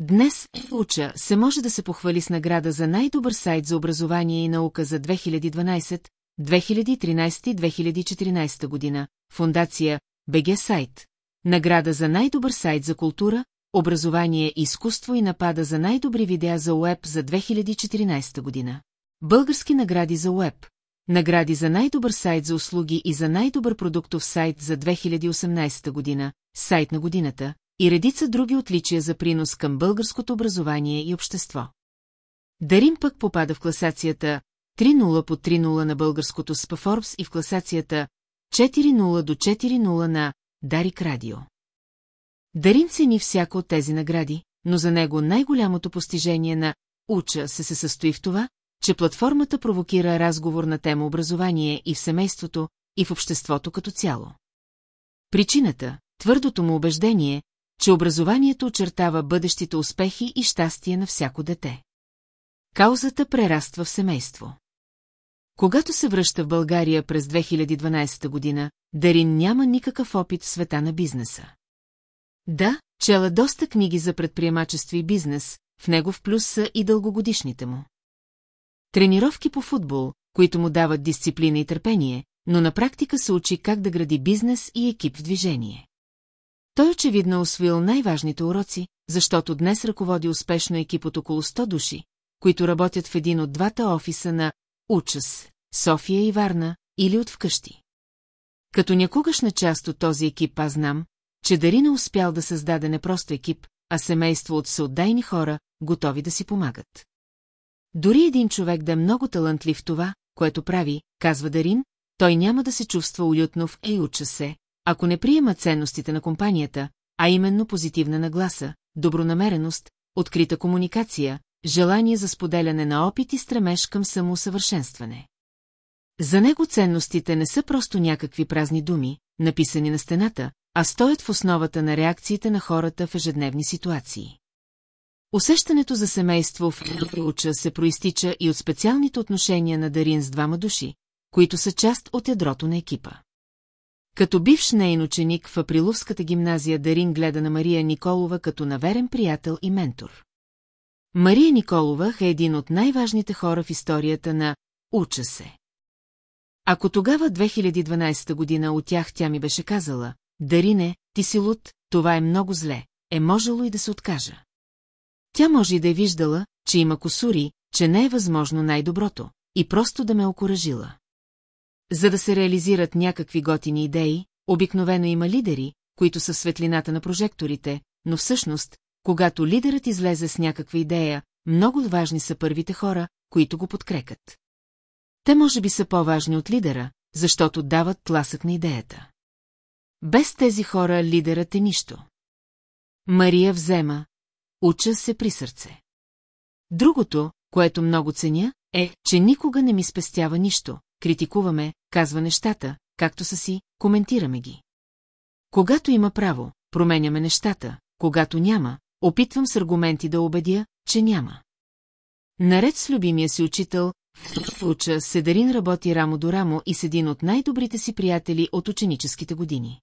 S1: Днес Уча се може да се похвали с награда за най-добър сайт за образование и наука за 2012, 2013 и 2014 година, фундация БГ сайт, награда за най-добър сайт за култура, образование и изкуство и напада за най-добри видеа за уеб за 2014 година. Български награди за уеб, награди за най-добър сайт за услуги и за най-добър продуктов сайт за 2018 година, сайт на годината, и редица други отличия за принос към българското образование и общество. Дарим пък попада в класацията 30 по 30 на българското Спафорбс и в класацията 40 до 40 на Дарик Радио. Дарин цени всяко от тези награди, но за него най-голямото постижение на «Уча» се се състои в това, че платформата провокира разговор на тема образование и в семейството, и в обществото като цяло. Причината, твърдото му убеждение, че образованието очертава бъдещите успехи и щастие на всяко дете. Каузата прераства в семейство. Когато се връща в България през 2012 година, Дарин няма никакъв опит в света на бизнеса. Да, чела доста книги за предприемачество и бизнес, в него в плюс са и дългогодишните му. Тренировки по футбол, които му дават дисциплина и търпение, но на практика се учи как да гради бизнес и екип в движение. Той очевидно е освоил най-важните уроци, защото днес ръководи успешно екип от около 100 души, които работят в един от двата офиса на УЧАС, София и Варна, или от вкъщи. Като някогашна част от този екип аз знам, че Дарина успял да създаде не просто екип, а семейство от съотдайни хора, готови да си помагат. Дори един човек да е много талантлив в това, което прави, казва Дарин, той няма да се чувства уютно в Еюча се, ако не приема ценностите на компанията, а именно позитивна нагласа, добронамереност, открита комуникация, желание за споделяне на опит и стремеж към самосъвършенстване. За него ценностите не са просто някакви празни думи, написани на стената, а стоят в основата на реакциите на хората в ежедневни ситуации. Усещането за семейство в Уча се проистича и от специалните отношения на Дарин с двама души, които са част от ядрото на екипа. Като бивш нейн ученик в Априловската гимназия Дарин гледа на Мария Николова като наверен приятел и ментор. Мария Николова е един от най-важните хора в историята на «Уча се». Ако тогава 2012 година от тях тя ми беше казала «Дарине, ти си луд, това е много зле, е можело и да се откажа». Тя може и да е виждала, че има косури, че не е възможно най-доброто, и просто да ме окоръжила. За да се реализират някакви готини идеи, обикновено има лидери, които са в светлината на прожекторите, но всъщност, когато лидерът излезе с някаква идея, много важни са първите хора, които го подкрекат. Те може би са по-важни от лидера, защото дават тласък на идеята. Без тези хора лидерът е нищо. Мария взема, уча се при сърце. Другото, което много ценя, е, че никога не ми спестява нищо, критикуваме, казва нещата, както са си, коментираме ги. Когато има право, променяме нещата, когато няма, опитвам с аргументи да убедя, че няма. Наред с любимия си учител, в уча Седарин работи рамо до рамо и с един от най-добрите си приятели от ученическите години.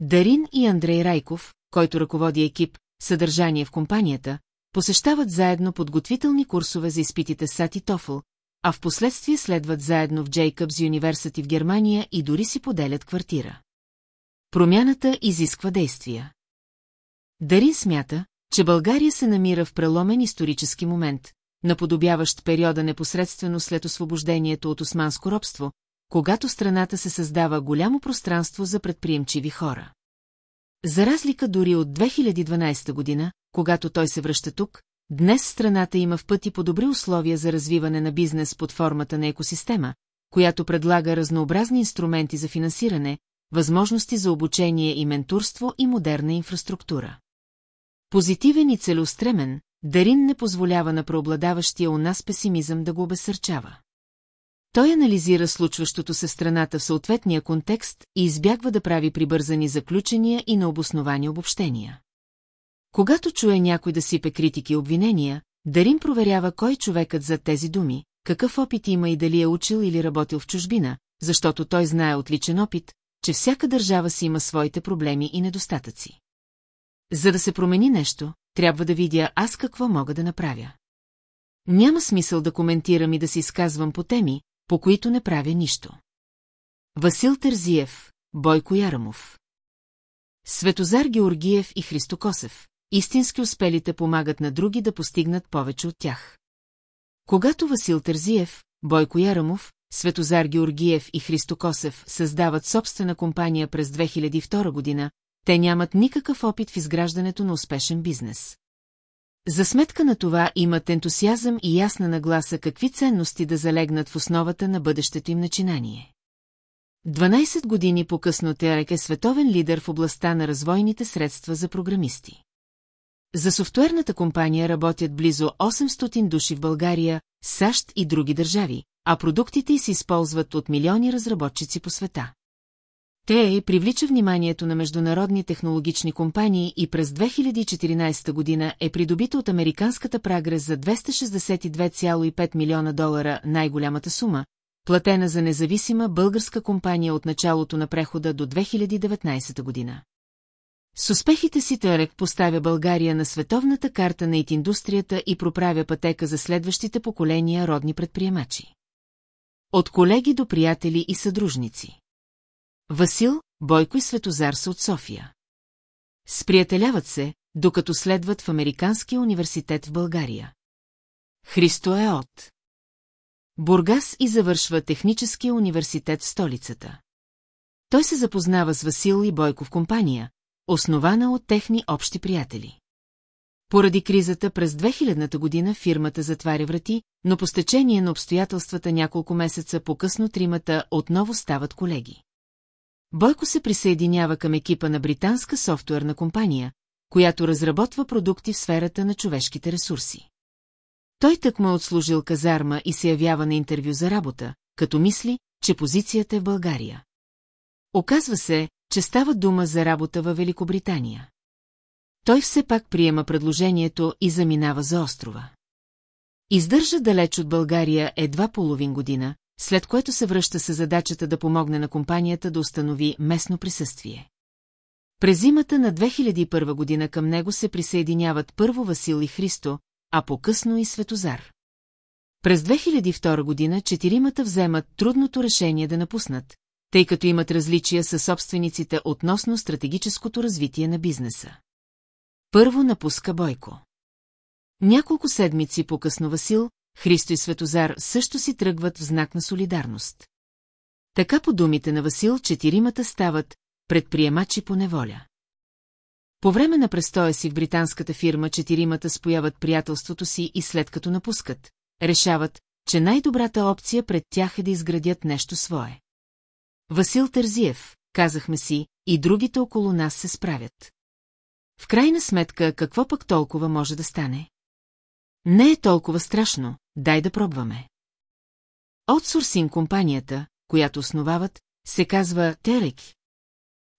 S1: Дарин и Андрей Райков, който ръководи екип «Съдържание в компанията», посещават заедно подготвителни курсове за изпитите САТ и ТОФЛ, а в последствие следват заедно в Джейкъбс Юниверсити в Германия и дори си поделят квартира. Промяната изисква действия. Дарин смята, че България се намира в преломен исторически момент, наподобяващ периода непосредствено след освобождението от османско робство, когато страната се създава голямо пространство за предприемчиви хора. За разлика дори от 2012 година, когато той се връща тук, Днес страната има в пъти по-добри условия за развиване на бизнес под формата на екосистема, която предлага разнообразни инструменти за финансиране, възможности за обучение и менторство и модерна инфраструктура. Позитивен и целеустремен, Дарин не позволява на преобладаващия у нас песимизъм да го обесърчава. Той анализира случващото се страната в съответния контекст и избягва да прави прибързани заключения и необосновани обобщения. Когато чуе някой да сипе критики и обвинения, Дарин проверява кой човекът за тези думи, какъв опит има и дали е учил или работил в чужбина, защото той знае от личен опит, че всяка държава си има своите проблеми и недостатъци. За да се промени нещо, трябва да видя аз какво мога да направя. Няма смисъл да коментирам и да се изказвам по теми, по които не правя нищо. Васил Тързиев, Бойко Ярамов Светозар Георгиев и Христо Косев истински успелите помагат на други да постигнат повече от тях. Когато Васил Тързиев, Бойко Ярамов, Светозар Георгиев и Христо Косев създават собствена компания през 2002 година, те нямат никакъв опит в изграждането на успешен бизнес. За сметка на това имат ентусиазъм и ясна нагласа какви ценности да залегнат в основата на бъдещето им начинание. 12 години по-късно Терек е световен лидер в областта на развойните средства за програмисти. За софтуерната компания работят близо 800 души в България, САЩ и други държави, а продуктите се използват от милиони разработчици по света. ТЕ привлича вниманието на международни технологични компании и през 2014 година е придобита от американската прагра за 262,5 милиона долара най-голямата сума, платена за независима българска компания от началото на прехода до 2019 година. С успехите си Тарък поставя България на световната карта на ит-индустрията и проправя пътека за следващите поколения родни предприемачи. От колеги до приятели и съдружници. Васил, Бойко и Светозар са от София. Сприятеляват се, докато следват в Американския университет в България. Христо е от Бургас и завършва Техническия университет в столицата. Той се запознава с Васил и Бойко в компания, основана от техни общи приятели. Поради кризата през 2000-та година фирмата затваря врати, но по стечение на обстоятелствата няколко месеца по-късно тримата отново стават колеги. Бойко се присъединява към екипа на британска софтуерна компания, която разработва продукти в сферата на човешките ресурси. Той тък му е отслужил казарма и се явява на интервю за работа, като мисли, че позицията е в България. Оказва се, че става дума за работа във Великобритания. Той все пак приема предложението и заминава за острова. Издържа далеч от България едва половин година, след което се връща с задачата да помогне на компанията да установи местно присъствие. През зимата на 2001 година към него се присъединяват първо Васил и Христо, а по-късно и Светозар. През 2002 година четиримата вземат трудното решение да напуснат, тъй като имат различия със собствениците относно стратегическото развитие на бизнеса. Първо напуска Бойко. Няколко седмици по-късно Васил, Христо и Светозар също си тръгват в знак на солидарност. Така по думите на Васил четиримата стават предприемачи по неволя. По време на престоя си в британската фирма четиримата спояват приятелството си и след като напускат, решават, че най-добрата опция пред тях е да изградят нещо свое. Васил Тързиев, казахме си, и другите около нас се справят. В крайна сметка, какво пък толкова може да стане? Не е толкова страшно, дай да пробваме. Отсурсин компанията, която основават, се казва Терек.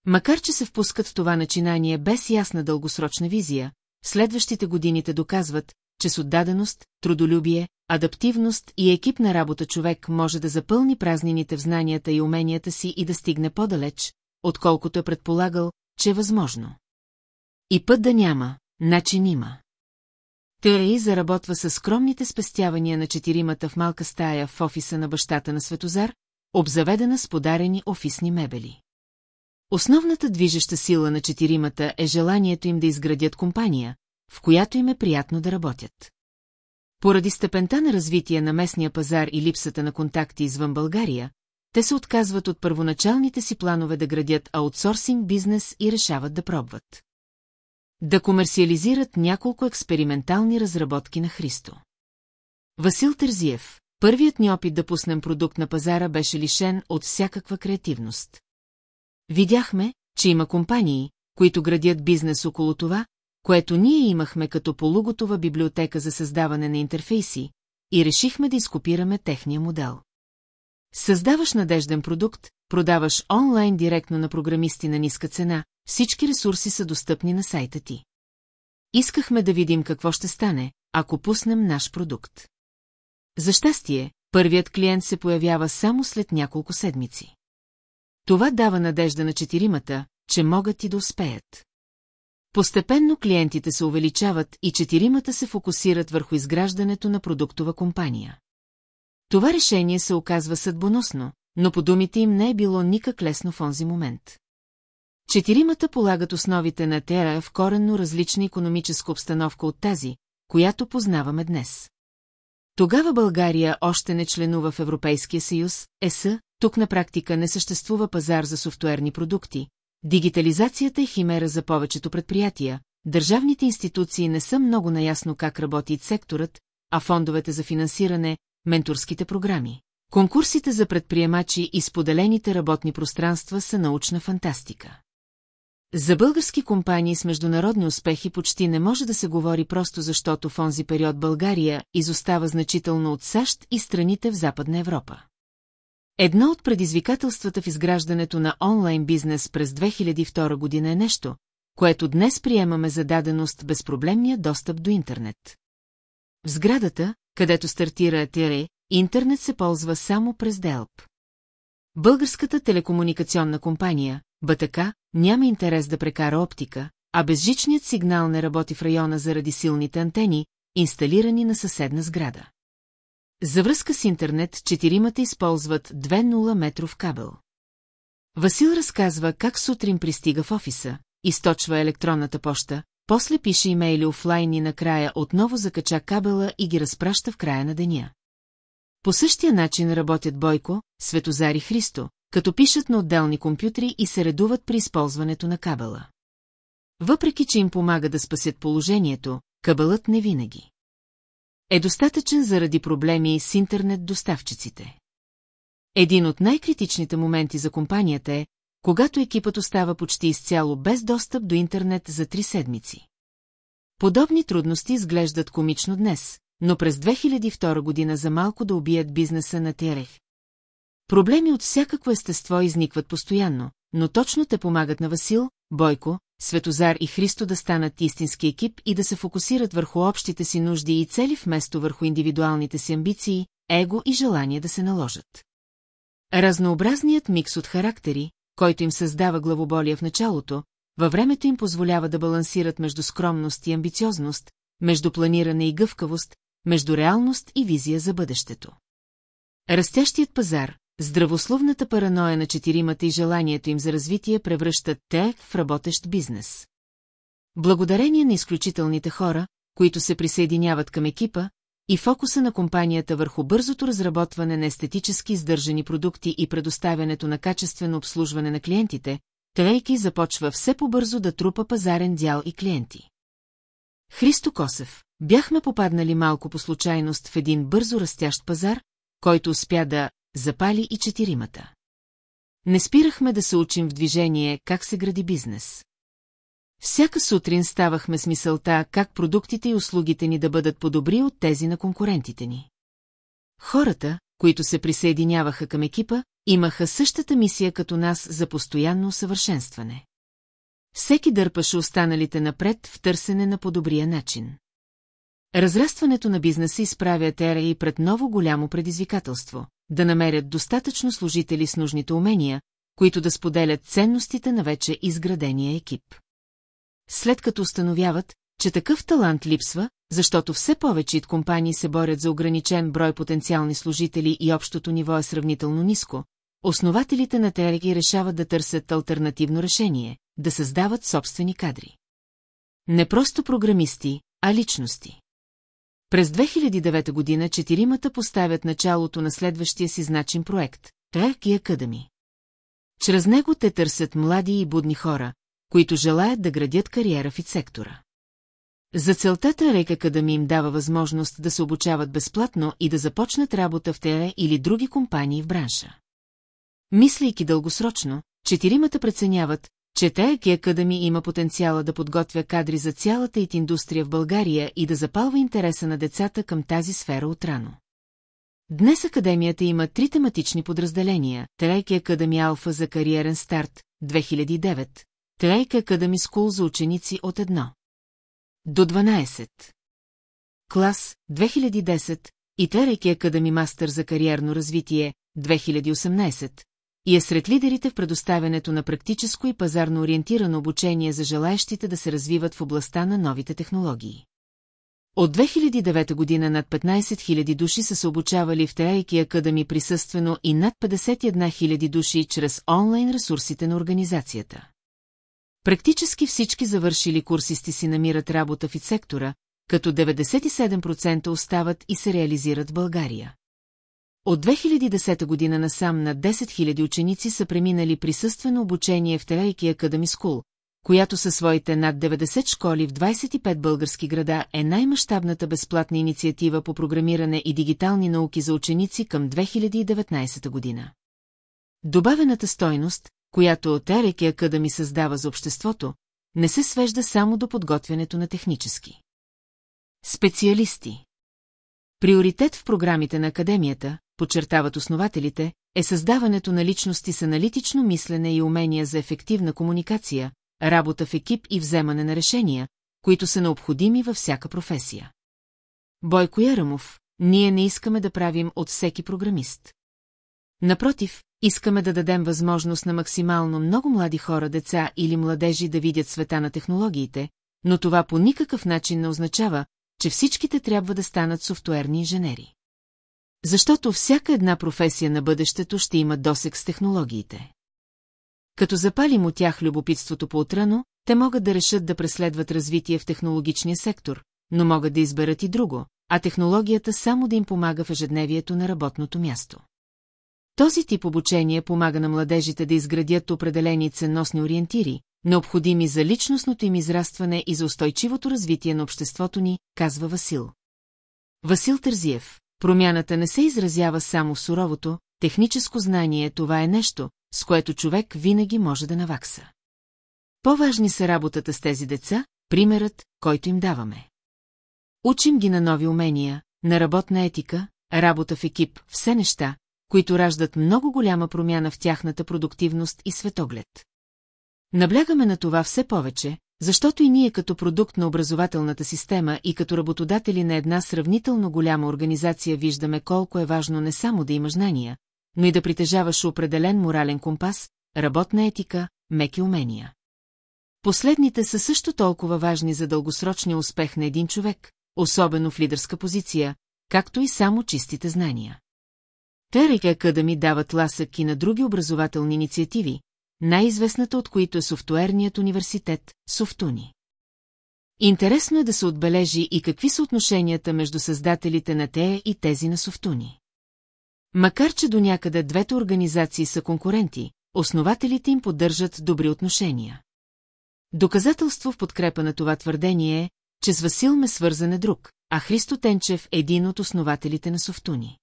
S1: Макар, че се впускат в това начинание без ясна дългосрочна визия, следващите годините доказват, че с отдаденост, трудолюбие, адаптивност и екипна работа човек може да запълни празнините в знанията и уменията си и да стигне по-далеч, отколкото е предполагал, че е възможно. И път да няма, начин има. Терей заработва със скромните спестявания на четиримата в малка стая в офиса на бащата на Светозар, обзаведена с подарени офисни мебели. Основната движеща сила на четиримата е желанието им да изградят компания, в която им е приятно да работят. Поради степента на развитие на местния пазар и липсата на контакти извън България, те се отказват от първоначалните си планове да градят аутсорсинг бизнес и решават да пробват. Да комерциализират няколко експериментални разработки на Христо. Васил Тързиев, първият ни опит да пуснем продукт на пазара беше лишен от всякаква креативност. Видяхме, че има компании, които градят бизнес около това, което ние имахме като полуготова библиотека за създаване на интерфейси, и решихме да изкопираме техния модел. Създаваш надежден продукт, продаваш онлайн директно на програмисти на ниска цена, всички ресурси са достъпни на сайта ти. Искахме да видим какво ще стане, ако пуснем наш продукт. За щастие, първият клиент се появява само след няколко седмици. Това дава надежда на четиримата, че могат и да успеят. Постепенно клиентите се увеличават и четиримата се фокусират върху изграждането на продуктова компания. Това решение се оказва съдбоносно, но по думите им не е било никак лесно в онзи момент. Четиримата полагат основите на Тера в коренно различна економическа обстановка от тази, която познаваме днес. Тогава България още не членува в Европейския съюз, ЕС, тук на практика не съществува пазар за софтуерни продукти, Дигитализацията е химера за повечето предприятия, държавните институции не са много наясно как работи секторът, а фондовете за финансиране, менторските програми. Конкурсите за предприемачи и споделените работни пространства са научна фантастика. За български компании с международни успехи почти не може да се говори просто защото в онзи период България изостава значително от САЩ и страните в Западна Европа. Едно от предизвикателствата в изграждането на онлайн бизнес през 2002 година е нещо, което днес приемаме за даденост безпроблемния достъп до интернет. В сградата, където стартира Атере, интернет се ползва само през ДЕЛП. Българската телекомуникационна компания, БТК, няма интерес да прекара оптика, а безжичният сигнал не работи в района заради силните антени, инсталирани на съседна сграда. За връзка с интернет четиримата използват 2-0 метров кабел. Васил разказва как сутрин пристига в офиса, източва електронната поща, после пише имейли офлайн и накрая отново закача кабела и ги разпраща в края на деня. По същия начин работят Бойко, Светозари Христо, като пишат на отделни компютри и се редуват при използването на кабела. Въпреки, че им помага да спасят положението, кабелът не винаги е достатъчен заради проблеми с интернет доставчиците. Един от най-критичните моменти за компанията е, когато екипът остава почти изцяло без достъп до интернет за три седмици. Подобни трудности изглеждат комично днес, но през 2002 година за малко да убият бизнеса на Терех. Проблеми от всякакво естество изникват постоянно, но точно те помагат на Васил, Бойко, Светозар и Христо да станат истински екип и да се фокусират върху общите си нужди и цели вместо върху индивидуалните си амбиции, его и желание да се наложат. Разнообразният микс от характери, който им създава главоболие в началото, във времето им позволява да балансират между скромност и амбициозност, между планиране и гъвкавост, между реалност и визия за бъдещето. Растящият пазар, Здравословната параноя на четиримата и желанието им за развитие превръщат те в работещ бизнес. Благодарение на изключителните хора, които се присъединяват към екипа, и фокуса на компанията върху бързото разработване на естетически издържани продукти и предоставянето на качествено обслужване на клиентите, Трейки започва все по-бързо да трупа пазарен дял и клиенти. Христо Косев, бяхме попаднали малко по случайност в един бързо растящ пазар, който успя да запали и четиримата. Не спирахме да се учим в движение как се гради бизнес. Всяка сутрин ставахме с мисълта как продуктите и услугите ни да бъдат подобри от тези на конкурентите ни. Хората, които се присъединяваха към екипа, имаха същата мисия като нас за постоянно усъвършенстване. Всеки дърпаше останалите напред в търсене на подобрия начин. Разрастването на бизнеса изправя Тера и пред ново голямо предизвикателство да намерят достатъчно служители с нужните умения, които да споделят ценностите на вече изградения екип. След като установяват, че такъв талант липсва, защото все повече от компании се борят за ограничен брой потенциални служители и общото ниво е сравнително ниско, основателите на ТРГ решават да търсят альтернативно решение, да създават собствени кадри. Не просто програмисти, а личности. През 2009 година четиримата поставят началото на следващия си значим проект – Track Academy. Чрез него те търсят млади и будни хора, които желаят да градят кариера в сектора. За целта Рейк Акадами им дава възможност да се обучават безплатно и да започнат работа в ТЕ или други компании в бранша. Мислейки дългосрочно, четиримата преценяват, че тайки Академи има потенциала да подготвя кадри за цялата ит индустрия в България и да запалва интереса на децата към тази сфера отрано. Днес Академията има три тематични подразделения – Трайки Академи Алфа за кариерен старт 2009, Трайки Академи Скул за ученици от 1 до 12, клас 2010 и Трайки Академи Мастър за кариерно развитие 2018, и е сред лидерите в предоставянето на практическо и пазарно ориентирано обучение за желаящите да се развиват в областта на новите технологии. От 2009 година над 15 000 души са се обучавали в TIK Академи присъствено и над 51 000 души чрез онлайн ресурсите на организацията. Практически всички завършили курсисти си намират работа в сектора, като 97% остават и се реализират в България. От 2010 година насам на 10 000 ученици са преминали присъствено обучение в Терайки Academy School, която със своите над 90 школи в 25 български града е най-мащабната безплатна инициатива по програмиране и дигитални науки за ученици към 2019 година. Добавената стойност, която Терайки Academy създава за обществото, не се свежда само до подготвянето на технически специалисти. Приоритет в програмите на Академията, подчертават основателите, е създаването на личности с аналитично мислене и умения за ефективна комуникация, работа в екип и вземане на решения, които са необходими във всяка професия. Бойко Ярамов, ние не искаме да правим от всеки програмист. Напротив, искаме да дадем възможност на максимално много млади хора, деца или младежи да видят света на технологиите, но това по никакъв начин не означава, че всичките трябва да станат софтуерни инженери. Защото всяка една професия на бъдещето ще има досек с технологиите. Като запалим от тях любопитството по-утрано, те могат да решат да преследват развитие в технологичния сектор, но могат да изберат и друго, а технологията само да им помага в ежедневието на работното място. Този тип обучение помага на младежите да изградят определени ценностни ориентири, необходими за личностното им израстване и за устойчивото развитие на обществото ни, казва Васил. Васил Тързиев, промяната не се изразява само в суровото, техническо знание това е нещо, с което човек винаги може да навакса. По-важни са работата с тези деца, примерът, който им даваме. Учим ги на нови умения, на работна етика, работа в екип, все неща, които раждат много голяма промяна в тяхната продуктивност и светоглед. Наблягаме на това все повече, защото и ние като продукт на образователната система и като работодатели на една сравнително голяма организация виждаме колко е важно не само да имаш знания, но и да притежаваш определен морален компас, работна етика, меки умения. Последните са също толкова важни за дългосрочния успех на един човек, особено в лидерска позиция, както и само чистите знания. Терик Академи е дават ласък и на други образователни инициативи, най-известната от които е Софтуерният университет, Софтуни. Интересно е да се отбележи и какви са отношенията между създателите на тея и тези на Софтуни. Макар че до някъде двете организации са конкуренти, основателите им поддържат добри отношения. Доказателство в подкрепа на това твърдение е, че с Васил ме свързане друг, а Христо Тенчев е един от основателите на Софтуни.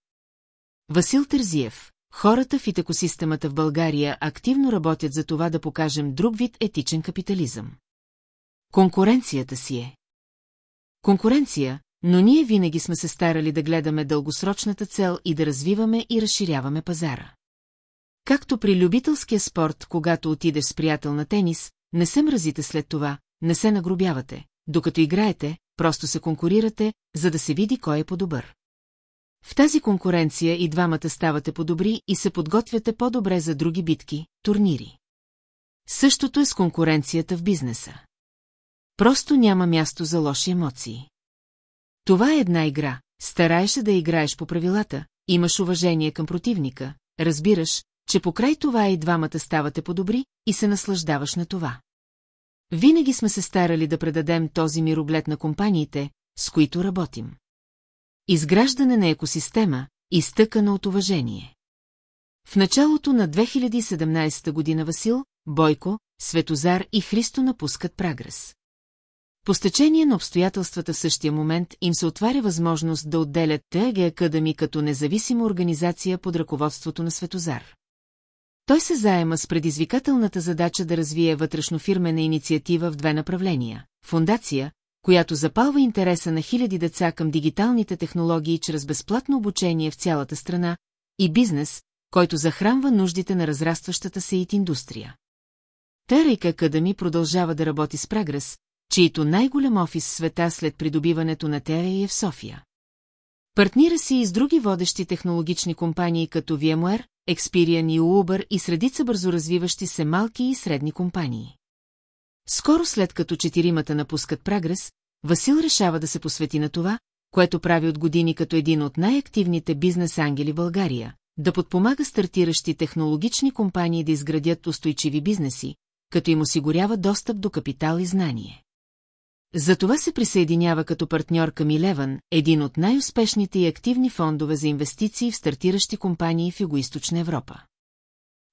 S1: Васил Тързиев, Хората в итекосистемата в България активно работят за това да покажем друг вид етичен капитализъм. Конкуренцията си е. Конкуренция, но ние винаги сме се старали да гледаме дългосрочната цел и да развиваме и разширяваме пазара. Както при любителския спорт, когато отидеш с приятел на тенис, не се мразите след това, не се нагробявате, докато играете, просто се конкурирате, за да се види кой е по-добър. В тази конкуренция и двамата ставате по-добри и се подготвяте по-добре за други битки, турнири. Същото е с конкуренцията в бизнеса. Просто няма място за лоши емоции. Това е една игра. Стараеш да играеш по правилата, имаш уважение към противника, разбираш, че покрай това и двамата ставате по-добри и се наслаждаваш на това. Винаги сме се старали да предадем този мироглед на компаниите, с които работим. Изграждане на екосистема, изтъкана от уважение. В началото на 2017 година Васил, Бойко, Светозар и Христо напускат Прагрес. По стечение на обстоятелствата в същия момент им се отваря възможност да отделят ТГ Академи като независима организация под ръководството на Светозар. Той се заема с предизвикателната задача да развие вътрешнофирмена инициатива в две направления – фундация, която запалва интереса на хиляди деца към дигиталните технологии чрез безплатно обучение в цялата страна, и бизнес, който захранва нуждите на разрастващата се ит индустрия. Терейка Кадами продължава да работи с Прагрес, чието най-голям офис в света след придобиването на Тея е в София. Партнира си и с други водещи технологични компании като VMware, Experian и Uber и средица бързо развиващи се малки и средни компании. Скоро след като четиримата напускат Прагрес, Васил решава да се посвети на това, което прави от години като един от най-активните бизнес-ангели в България, да подпомага стартиращи технологични компании да изградят устойчиви бизнеси, като им осигурява достъп до капитал и знание. Затова се присъединява като партньор към Илеван, един от най-успешните и активни фондове за инвестиции в стартиращи компании в Югоизточна Европа.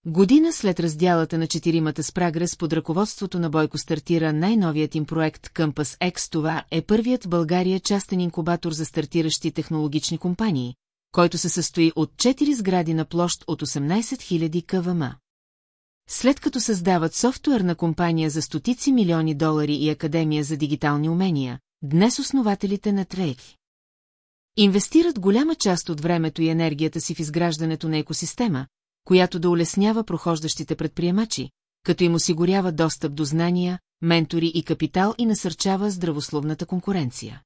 S1: Година след раздялата на четиримата с Прагрес под ръководството на Бойко стартира най-новият им проект Къмпас X. Това е първият България частен инкубатор за стартиращи технологични компании, който се състои от 4 сгради на площ от 18 000 КВМ. След като създават софтуерна компания за стотици милиони долари и Академия за дигитални умения, днес основателите на Трейхи инвестират голяма част от времето и енергията си в изграждането на екосистема, която да улеснява прохождащите предприемачи, като им осигурява достъп до знания, ментори и капитал и насърчава здравословната конкуренция.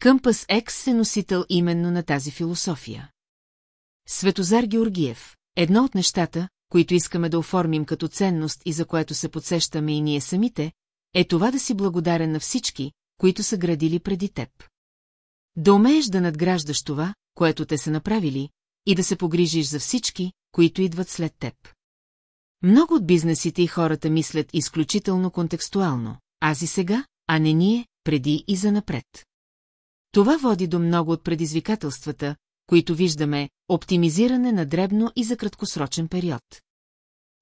S1: Къмпас Екс е носител именно на тази философия. Светозар Георгиев Едно от нещата, които искаме да оформим като ценност и за което се подсещаме и ние самите, е това да си благодарен на всички, които са градили преди теб. Да умееш да надграждаш това, което те са направили, и да се погрижиш за всички, които идват след теб. Много от бизнесите и хората мислят изключително контекстуално, аз и сега, а не ние, преди и занапред. Това води до много от предизвикателствата, които виждаме, оптимизиране на дребно и за краткосрочен период.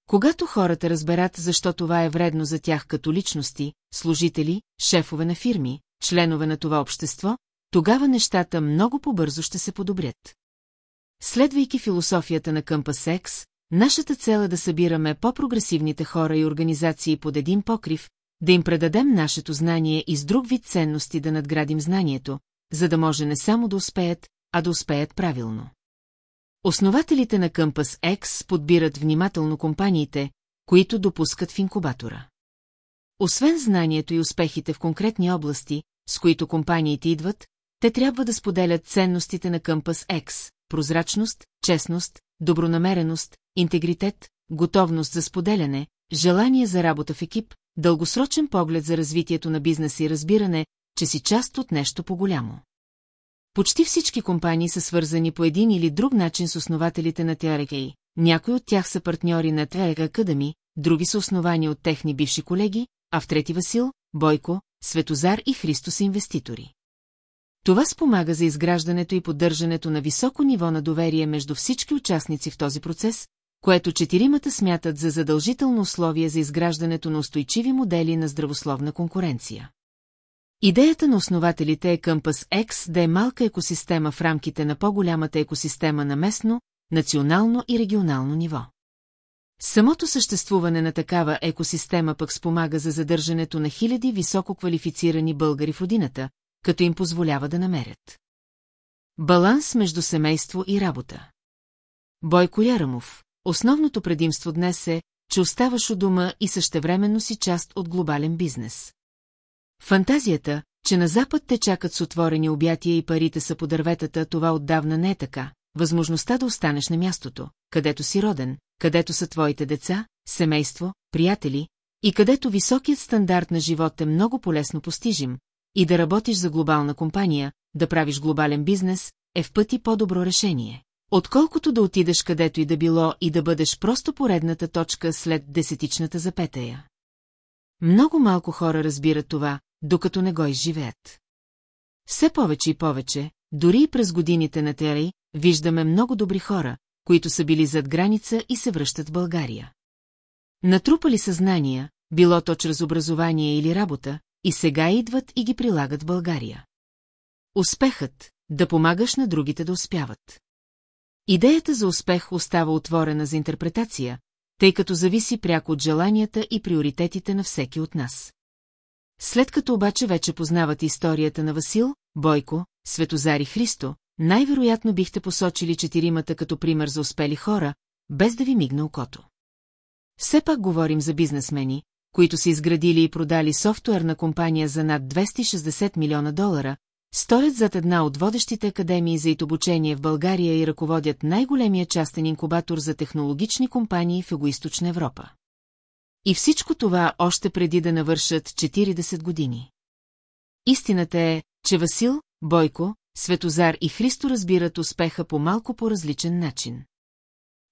S1: Когато хората разберат защо това е вредно за тях като личности, служители, шефове на фирми, членове на това общество, тогава нещата много по-бързо ще се подобрят. Следвайки философията на Къмпас Екс, нашата цел е да събираме по-прогресивните хора и организации под един покрив, да им предадем нашето знание и с друг вид ценности да надградим знанието, за да може не само да успеят, а да успеят правилно. Основателите на Къмпас X подбират внимателно компаниите, които допускат в инкубатора. Освен знанието и успехите в конкретни области, с които компаниите идват, те трябва да споделят ценностите на Къмпас X, прозрачност, честност, добронамереност, интегритет, готовност за споделяне, желание за работа в екип, дългосрочен поглед за развитието на бизнеса и разбиране, че си част от нещо по-голямо. Почти всички компании са свързани по един или друг начин с основателите на TRK. Някои от тях са партньори на TRK Academy, други са основани от техни бивши колеги, а в трети Васил, Бойко, Светозар и Христос инвеститори. Това спомага за изграждането и поддържането на високо ниво на доверие между всички участници в този процес, което четиримата смятат за задължително условие за изграждането на устойчиви модели на здравословна конкуренция. Идеята на основателите е Къмпас X да е малка екосистема в рамките на по-голямата екосистема на местно, национално и регионално ниво. Самото съществуване на такава екосистема пък спомага за задържането на хиляди високо квалифицирани българи в родината, като им позволява да намерят. Баланс между семейство и работа. Бойко Ярамов, основното предимство днес е, че оставаш у дома и същевременно си част от глобален бизнес. Фантазията, че на Запад те чакат с отворени обятия и парите са по дърветата, това отдавна не е така. Възможността да останеш на мястото, където си роден, където са твоите деца, семейство, приятели и където високият стандарт на живот е много полезно постижим, и да работиш за глобална компания, да правиш глобален бизнес, е в пъти по-добро решение. Отколкото да отидеш където и да било и да бъдеш просто поредната точка след десетичната запетая. Много малко хора разбират това, докато не го изживеят. Все повече и повече, дори и през годините на Терей, виждаме много добри хора, които са били зад граница и се връщат в България. Натрупали съзнания, било то чрез образование или работа, и сега идват и ги прилагат в България. Успехът – да помагаш на другите да успяват. Идеята за успех остава отворена за интерпретация, тъй като зависи пряко от желанията и приоритетите на всеки от нас. След като обаче вече познавате историята на Васил, Бойко, Светозари Христо, най-вероятно бихте посочили четиримата като пример за успели хора, без да ви мигна окото. Все пак говорим за бизнесмени, които са изградили и продали софтуерна компания за над 260 милиона долара, стоят зад една от водещите академии за итобучение в България и ръководят най-големия частен инкубатор за технологични компании в Егоисточна Европа. И всичко това още преди да навършат 40 години. Истината е, че Васил, Бойко, Светозар и Христо разбират успеха по малко по-различен начин.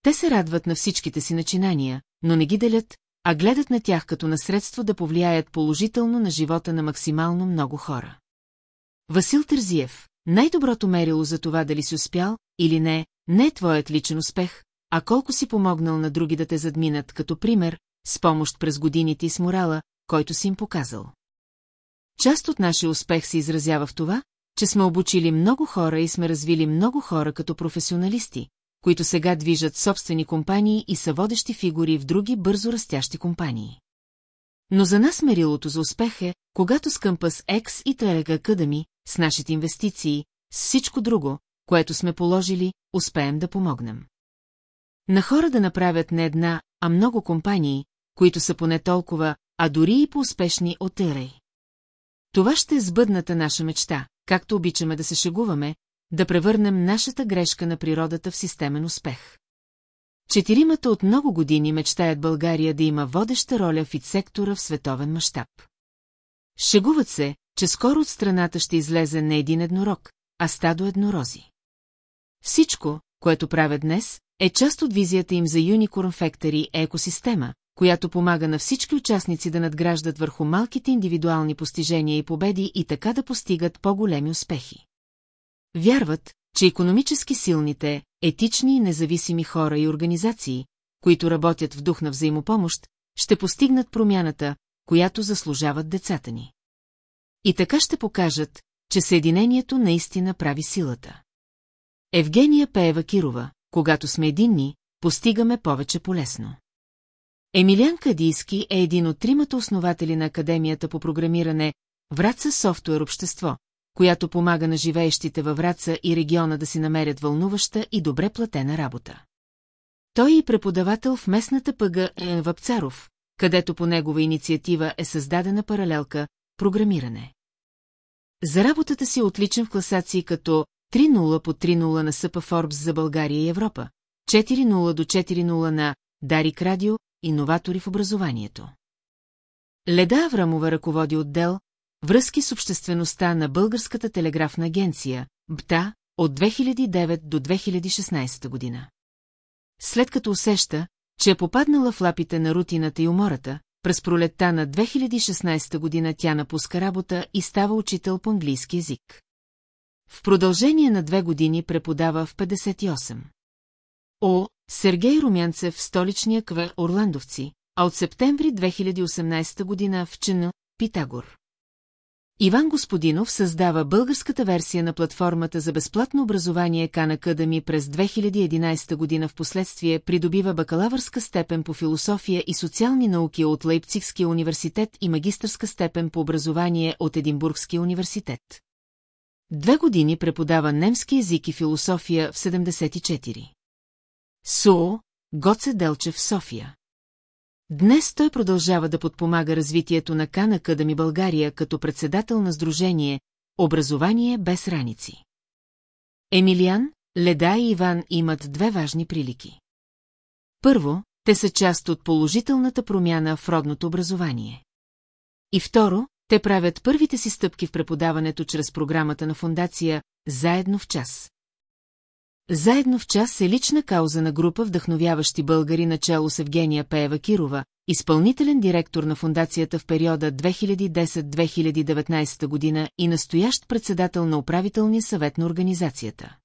S1: Те се радват на всичките си начинания, но не ги делят, а гледат на тях като на средство да повлияят положително на живота на максимално много хора. Васил Тързиев, най-доброто мерило за това дали си успял или не, не е твоят личен успех, а колко си помогнал на други да те задминат като пример, с помощ през годините и с морала, който си им показал. Част от нашия успех се изразява в това, че сме обучили много хора и сме развили много хора като професионалисти, които сега движат собствени компании и са водещи фигури в други бързо растящи компании. Но за нас мерилото за успех е, когато с Къмпас X и Трелега Къдами, с нашите инвестиции, с всичко друго, което сме положили, успеем да помогнем. На хора да направят не една, а много компании, които са поне толкова, а дори и по-успешни от Ерей. Това ще е сбъдната наша мечта, както обичаме да се шегуваме, да превърнем нашата грешка на природата в системен успех. Четиримата от много години мечтаят България да има водеща роля в сектора в световен мащаб. Шегуват се, че скоро от страната ще излезе не един еднорог, а стадо еднорози. Всичко, което правят днес, е част от визията им за Unicorn Factory екосистема, която помага на всички участници да надграждат върху малките индивидуални постижения и победи и така да постигат по-големи успехи. Вярват, че економически силните, етични и независими хора и организации, които работят в дух на взаимопомощ, ще постигнат промяната, която заслужават децата ни. И така ще покажат, че съединението наистина прави силата. Евгения Пеева Кирова, когато сме единни, постигаме повече полезно. Емилиан Кадийски е един от тримата основатели на Академията по програмиране Враца софтуер общество, която помага на живеещите във Враца и региона да си намерят вълнуваща и добре платена работа. Той е преподавател в местната пъга Ен Вапцаров, където по негова инициатива е създадена паралелка «Програмиране». За работата си е отличен в класации като 3-0 по 30 на СъПА Форбс за България и Европа, 40 до 40 на Дарик Радио, иноватори в образованието. Леда Аврамова ръководи отдел, Връзки с обществеността на Българската телеграфна агенция, БТА, от 2009 до 2016 година. След като усеща, че е попаднала в лапите на рутината и умората, през пролетта на 2016 година тя напуска работа и става учител по английски язик. В продължение на две години преподава в 58. О, Сергей Румянцев в столичния КВ Орландовци, а от септември 2018 година в Чина, Питагор. Иван Господинов създава българската версия на платформата за безплатно образование Khan Academy през 2011 година в последствие придобива бакалавърска степен по философия и социални науки от Лейпцигския университет и магистърска степен по образование от Единбургския университет. Две години преподава немски език и философия в 74. СУ Гоце Делчев в София. Днес той продължава да подпомага развитието на Кан Академи България като председател на Сдружение Образование без раници. Емилиан, Леда и Иван имат две важни прилики. Първо, те са част от положителната промяна в родното образование. И второ, те правят първите си стъпки в преподаването чрез програмата на фундация «Заедно в час». Заедно в час е лична кауза на група вдъхновяващи българи начало с Евгения Пеева Кирова, изпълнителен директор на фундацията в периода 2010-2019 година и настоящ председател на управителния съвет на организацията.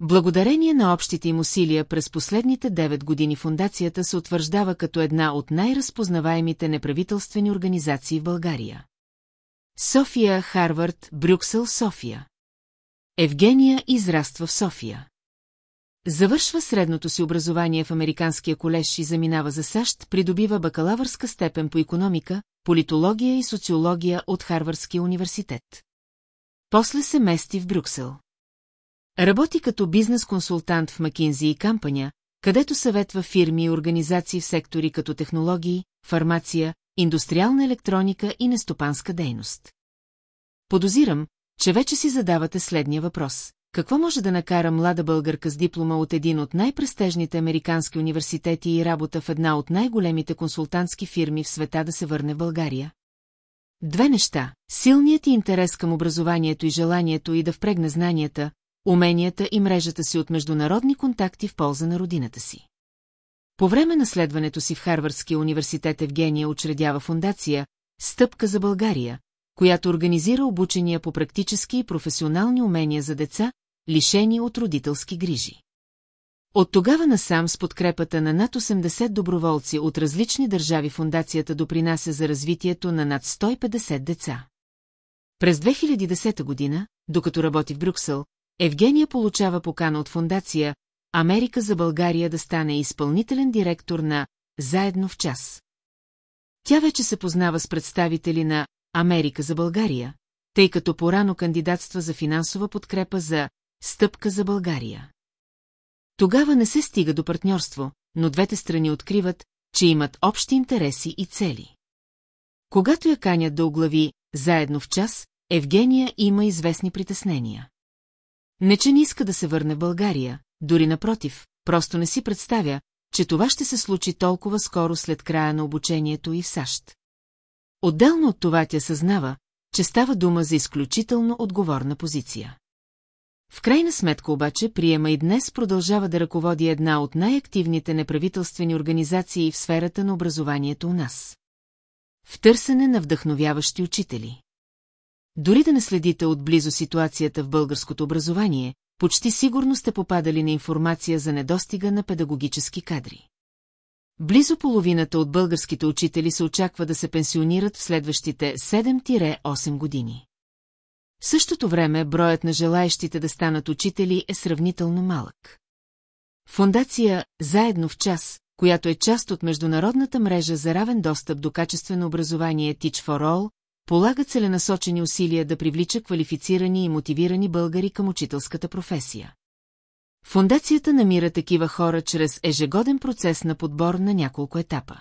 S1: Благодарение на общите им усилия през последните 9 години фундацията се утвърждава като една от най-разпознаваемите неправителствени организации в България. София, Харвард, Брюксел, София. Евгения израства в София. Завършва средното си образование в Американския колеж и заминава за САЩ, придобива бакалавърска степен по економика, политология и социология от Харвардския университет. После се мести в Брюксел. Работи като бизнес-консултант в Макинзи и Кампания, където съветва фирми и организации в сектори като технологии, фармация, индустриална електроника и нестопанска дейност. Подозирам, че вече си задавате следния въпрос. Какво може да накара млада българка с диплома от един от най-престежните американски университети и работа в една от най-големите консултантски фирми в света да се върне в България? Две неща – силният и интерес към образованието и желанието и да впрегне знанията, уменията и мрежата си от международни контакти в полза на родината си. По време на следването си в Харвардския университет Евгения учредява фундация «Стъпка за България», която организира обучения по практически и професионални умения за деца, лишени от родителски грижи. От тогава насам с подкрепата на над 80 доброволци от различни държави фундацията допринася за развитието на над 150 деца. През 2010 година, докато работи в Брюксел, Евгения получава покана от фундация Америка за България да стане изпълнителен директор на «Заедно в час». Тя вече се познава с представители на Америка за България, тъй като порано кандидатства за финансова подкрепа за «Стъпка за България». Тогава не се стига до партньорство, но двете страни откриват, че имат общи интереси и цели. Когато я канят да оглави «Заедно в час», Евгения има известни притеснения. Не, че не иска да се върне в България, дори напротив, просто не си представя, че това ще се случи толкова скоро след края на обучението и в САЩ. Отделно от това тя съзнава, че става дума за изключително отговорна позиция. В крайна сметка обаче приема и днес продължава да ръководи една от най-активните неправителствени организации в сферата на образованието у нас. В търсене на вдъхновяващи учители. Дори да наследите отблизо ситуацията в българското образование, почти сигурно сте попадали на информация за недостига на педагогически кадри. Близо половината от българските учители се очаква да се пенсионират в следващите 7-8 години. В същото време броят на желаещите да станат учители е сравнително малък. Фондация «Заедно в час», която е част от международната мрежа за равен достъп до качествено образование Teach for All, полага целенасочени усилия да привлича квалифицирани и мотивирани българи към учителската професия. Фундацията намира такива хора чрез ежегоден процес на подбор на няколко етапа.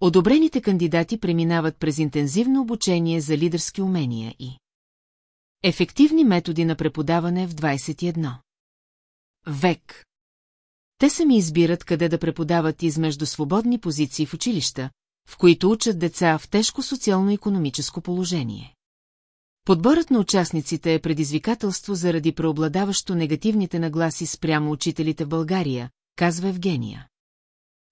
S1: Одобрените кандидати преминават през интензивно обучение за лидерски умения и Ефективни методи на преподаване в 21 Век Те сами избират къде да преподават измежду свободни позиции в училища, в които учат деца в тежко социално-економическо положение. Подборът на участниците е предизвикателство заради преобладаващо негативните нагласи спрямо учителите в България, казва Евгения.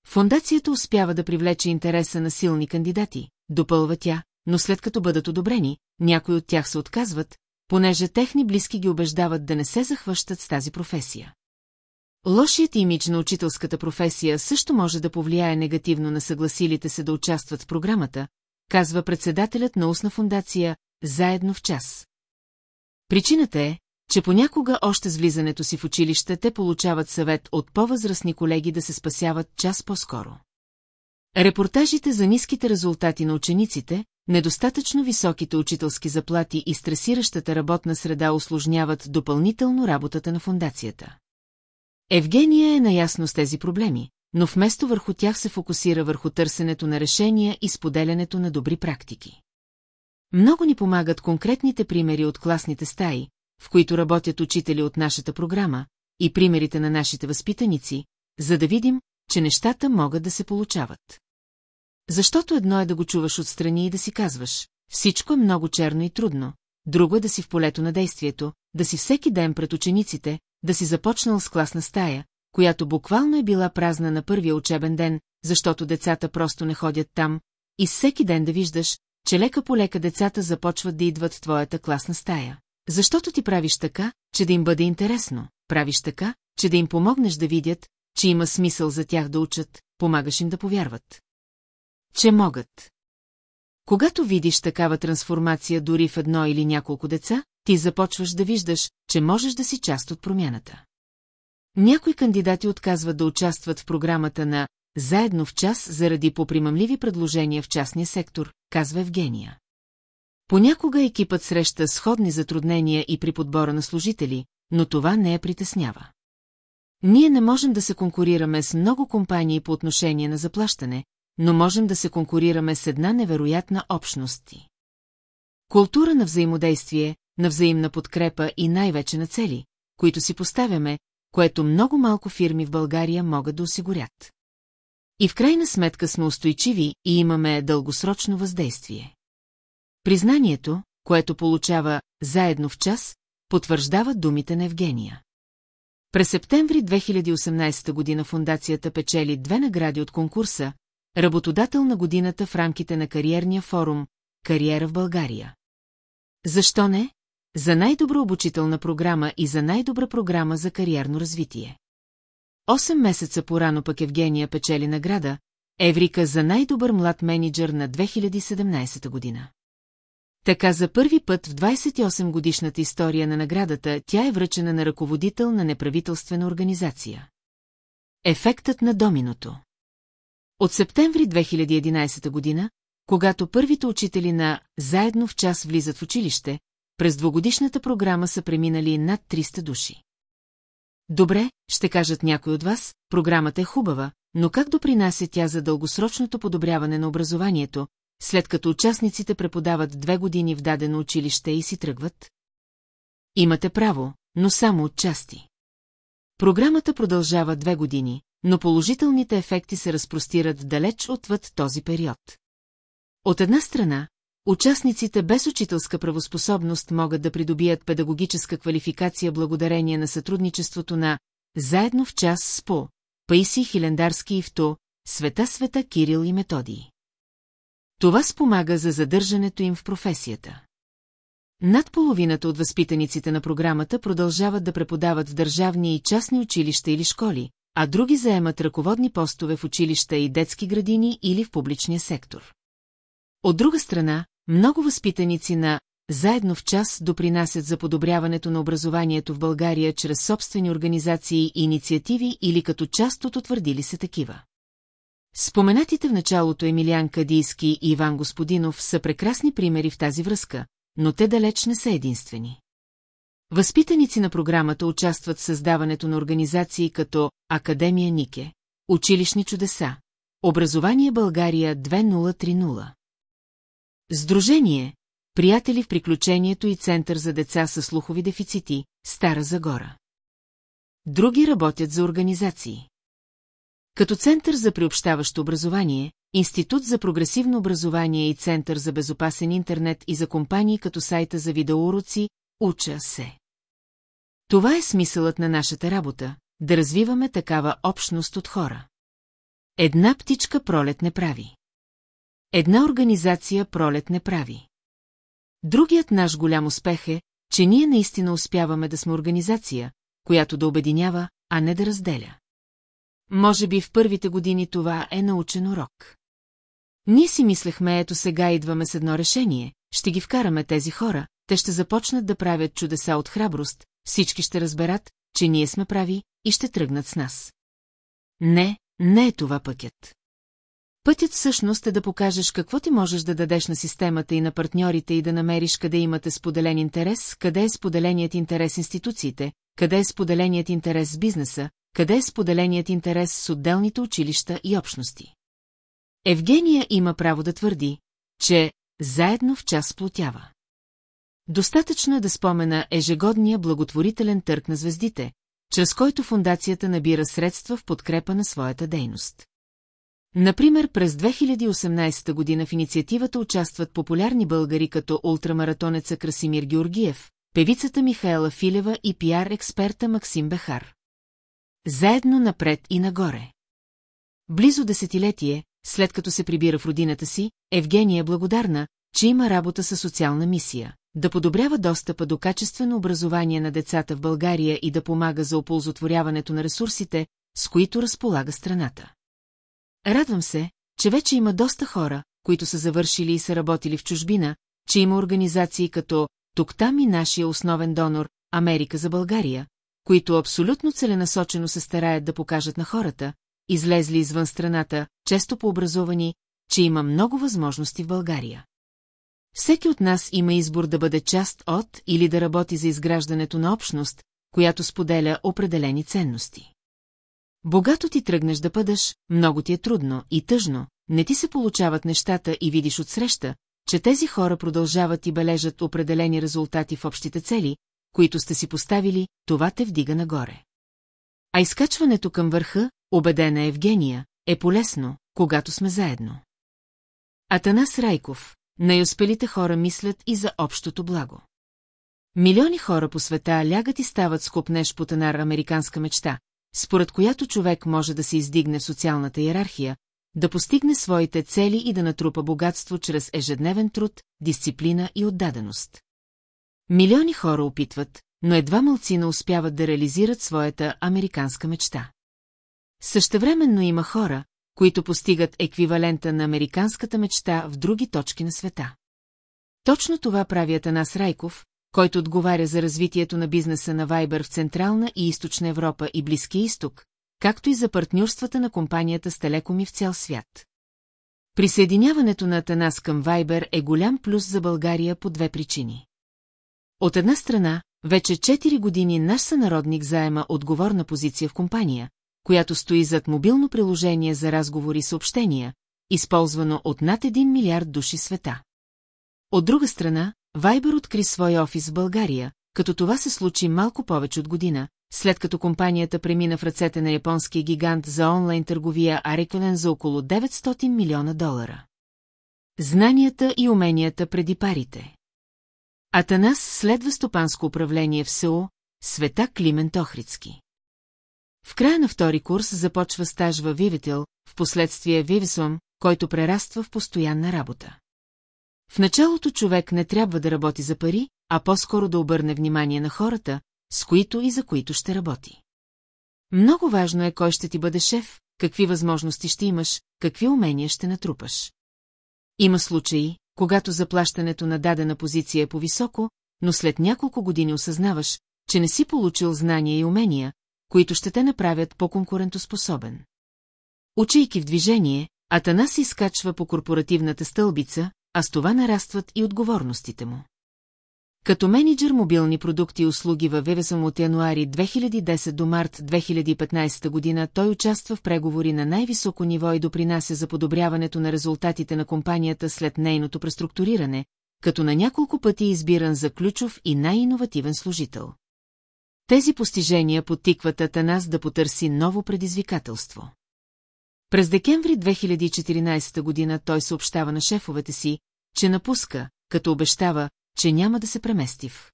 S1: Фондацията успява да привлече интереса на силни кандидати, допълва тя, но след като бъдат одобрени, някои от тях се отказват, понеже техни близки ги убеждават да не се захващат с тази професия. Лошият имидж на учителската професия също може да повлияе негативно на съгласилите се да участват в програмата, казва председателят на устна фундация заедно в час. Причината е, че понякога още с влизането си в училище те получават съвет от по-възрастни колеги да се спасяват час по-скоро. Репортажите за ниските резултати на учениците, недостатъчно високите учителски заплати и стресиращата работна среда осложняват допълнително работата на фундацията. Евгения е наясно с тези проблеми, но вместо върху тях се фокусира върху търсенето на решения и споделянето на добри практики. Много ни помагат конкретните примери от класните стаи, в които работят учители от нашата програма, и примерите на нашите възпитаници, за да видим, че нещата могат да се получават. Защото едно е да го чуваш отстрани и да си казваш, всичко е много черно и трудно, друго е да си в полето на действието, да си всеки ден пред учениците, да си започнал с класна стая, която буквално е била празна на първия учебен ден, защото децата просто не ходят там, и всеки ден да виждаш, че лека по лека децата започват да идват в твоята класна стая. Защото ти правиш така, че да им бъде интересно, правиш така, че да им помогнеш да видят, че има смисъл за тях да учат, помагаш им да повярват. Че могат. Когато видиш такава трансформация дори в едно или няколко деца, ти започваш да виждаш, че можеш да си част от промяната. Някои кандидати отказват да участват в програмата на заедно в час заради попримамливи предложения в частния сектор, казва Евгения. Понякога екипът среща сходни затруднения и при подбора на служители, но това не я е притеснява. Ние не можем да се конкурираме с много компании по отношение на заплащане, но можем да се конкурираме с една невероятна общност. Култура на взаимодействие, на взаимна подкрепа и най-вече на цели, които си поставяме, което много малко фирми в България могат да осигурят. И в крайна сметка сме устойчиви и имаме дългосрочно въздействие. Признанието, което получава заедно в час, потвърждава думите на Евгения. През септември 2018 година фундацията печели две награди от конкурса «Работодател на годината» в рамките на кариерния форум «Кариера в България». Защо не? За най-добра обучителна програма и за най-добра програма за кариерно развитие. Осем месеца порано пък Евгения печели награда Еврика за най-добър млад менеджер на 2017 година. Така за първи път в 28-годишната история на наградата тя е връчена на ръководител на неправителствена организация. Ефектът на доминото От септември 2011 година, когато първите учители на «Заедно в час влизат в училище», през двогодишната програма са преминали над 300 души. Добре, ще кажат някой от вас, програмата е хубава, но как допринася тя за дългосрочното подобряване на образованието, след като участниците преподават две години в дадено училище и си тръгват? Имате право, но само от части. Програмата продължава две години, но положителните ефекти се разпростират далеч отвъд този период. От една страна, Участниците без учителска правоспособност могат да придобият педагогическа квалификация благодарение на сътрудничеството на «Заедно в час с по» Паиси Хилендарски и Вто, Света Света Кирил и Методий. Това спомага за задържането им в професията. Над половината от възпитаниците на програмата продължават да преподават в държавни и частни училища или школи, а други заемат ръководни постове в училища и детски градини или в публичния сектор. От друга страна, много възпитаници на «Заедно в час» допринасят за подобряването на образованието в България чрез собствени организации и инициативи или като част от утвърдили се такива. Споменатите в началото Емилиан Кадийски и Иван Господинов са прекрасни примери в тази връзка, но те далеч не са единствени. Възпитаници на програмата участват в създаването на организации като Академия Нике, Училищни чудеса, Образование България 2030. Сдружение Приятели в приключението и Център за деца с слухови дефицити, Стара Загора. Други работят за организации. Като Център за приобщаващо образование, Институт за прогресивно образование и Център за безопасен интернет и за компании като сайта за видеоуроци «Уча се». Това е смисълът на нашата работа – да развиваме такава общност от хора. Една птичка пролет не прави. Една организация пролет не прави. Другият наш голям успех е, че ние наистина успяваме да сме организация, която да обединява, а не да разделя. Може би в първите години това е научен урок. Ние си мислехме, ето сега идваме с едно решение, ще ги вкараме тези хора, те ще започнат да правят чудеса от храброст, всички ще разберат, че ние сме прави и ще тръгнат с нас. Не, не е това пътят. Пътят всъщност е да покажеш какво ти можеш да дадеш на системата и на партньорите и да намериш къде имате споделен интерес, къде е споделеният интерес институциите, къде е споделеният интерес с бизнеса, къде е споделеният интерес с отделните училища и общности. Евгения има право да твърди, че заедно в час плотява. Достатъчно е да спомена ежегодния благотворителен търк на звездите, чрез който фундацията набира средства в подкрепа на своята дейност. Например, през 2018 година в инициативата участват популярни българи като ултрамаратонеца Красимир Георгиев, певицата Михаела Филева и пиар-експерта Максим Бехар. Заедно напред и нагоре. Близо десетилетие, след като се прибира в родината си, Евгения е благодарна, че има работа със социална мисия да подобрява достъпа до качествено образование на децата в България и да помага за оползотворяването на ресурсите, с които разполага страната. Радвам се, че вече има доста хора, които са завършили и са работили в чужбина, че има организации като «Тук-там и нашия основен донор» Америка за България, които абсолютно целенасочено се стараят да покажат на хората, излезли извън страната, често пообразовани, че има много възможности в България. Всеки от нас има избор да бъде част от или да работи за изграждането на общност, която споделя определени ценности. Богато ти тръгнеш да пъдаш, много ти е трудно и тъжно, не ти се получават нещата и видиш отсреща, че тези хора продължават и бележат определени резултати в общите цели, които сте си поставили, това те вдига нагоре. А изкачването към върха, убедена Евгения, е полезно, когато сме заедно. Атанас Райков, най-успелите хора мислят и за общото благо. Милиони хора по света лягат и стават скупнеш по тенар американска мечта, според която човек може да се издигне в социалната иерархия, да постигне своите цели и да натрупа богатство чрез ежедневен труд, дисциплина и отдаденост. Милиони хора опитват, но едва мълцина успяват да реализират своята американска мечта. Същевременно има хора, които постигат еквивалента на американската мечта в други точки на света. Точно това правят Анас Райков, който отговаря за развитието на бизнеса на Viber в Централна и Източна Европа и Близкия изток, както и за партньорствата на компанията с телекоми в цял свят. Присъединяването на Атанас към Viber е голям плюс за България по две причини. От една страна, вече 4 години наш сънародник заема отговорна позиция в компания, която стои зад мобилно приложение за разговори и съобщения, използвано от над 1 милиард души света. От друга страна, Viber откри свой офис в България, като това се случи малко повече от година, след като компанията премина в ръцете на японския гигант за онлайн търговия Арикален за около 900 милиона долара. Знанията и уменията преди парите Атанас следва стопанско управление в село Света Климент Охрицки. В края на втори курс започва стаж във Вивител, в последствие Вивисом, който прераства в постоянна работа. В началото човек не трябва да работи за пари, а по-скоро да обърне внимание на хората, с които и за които ще работи. Много важно е кой ще ти бъде шеф, какви възможности ще имаш, какви умения ще натрупаш. Има случаи, когато заплащането на дадена позиция е по-високо, но след няколко години осъзнаваш, че не си получил знания и умения, които ще те направят по-конкурентоспособен. Учейки в движение, Атанас изкачва по корпоративната стълбица, а с това нарастват и отговорностите му. Като менеджер мобилни продукти и услуги във Вивесъм от януари 2010 до март 2015 година той участва в преговори на най-високо ниво и допринася за подобряването на резултатите на компанията след нейното преструктуриране, като на няколко пъти е избиран за ключов и най-инновативен служител. Тези постижения потикват Атанас да потърси ново предизвикателство. През декември 2014 година той съобщава на шефовете си, че напуска, като обещава, че няма да се премести в.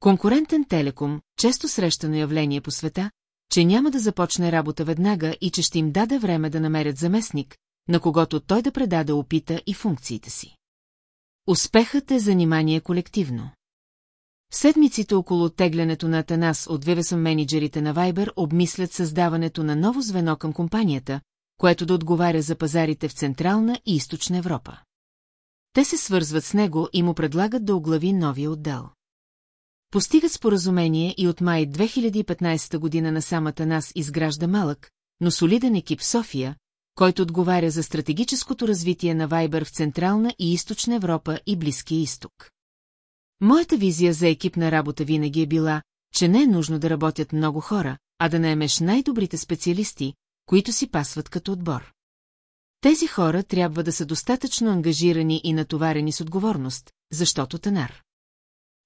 S1: Конкурентен телеком, често срещано явление по света, че няма да започне работа веднага и че ще им даде време да намерят заместник, на когото той да предаде опита и функциите си. Успехът е занимание колективно. В седмиците около оттеглянето на Атанас от Вивесъм менеджерите на Viber обмислят създаването на ново звено към компанията, което да отговаря за пазарите в Централна и Източна Европа. Те се свързват с него и му предлагат да оглави новия отдел. Постигат споразумение и от май 2015 година на самата нас изгражда малък, но солиден екип София, който отговаря за стратегическото развитие на Viber в Централна и Източна Европа и Близкия изток. Моята визия за екипна работа винаги е била, че не е нужно да работят много хора, а да наемеш най-добрите специалисти, които си пасват като отбор. Тези хора трябва да са достатъчно ангажирани и натоварени с отговорност, защото Танар.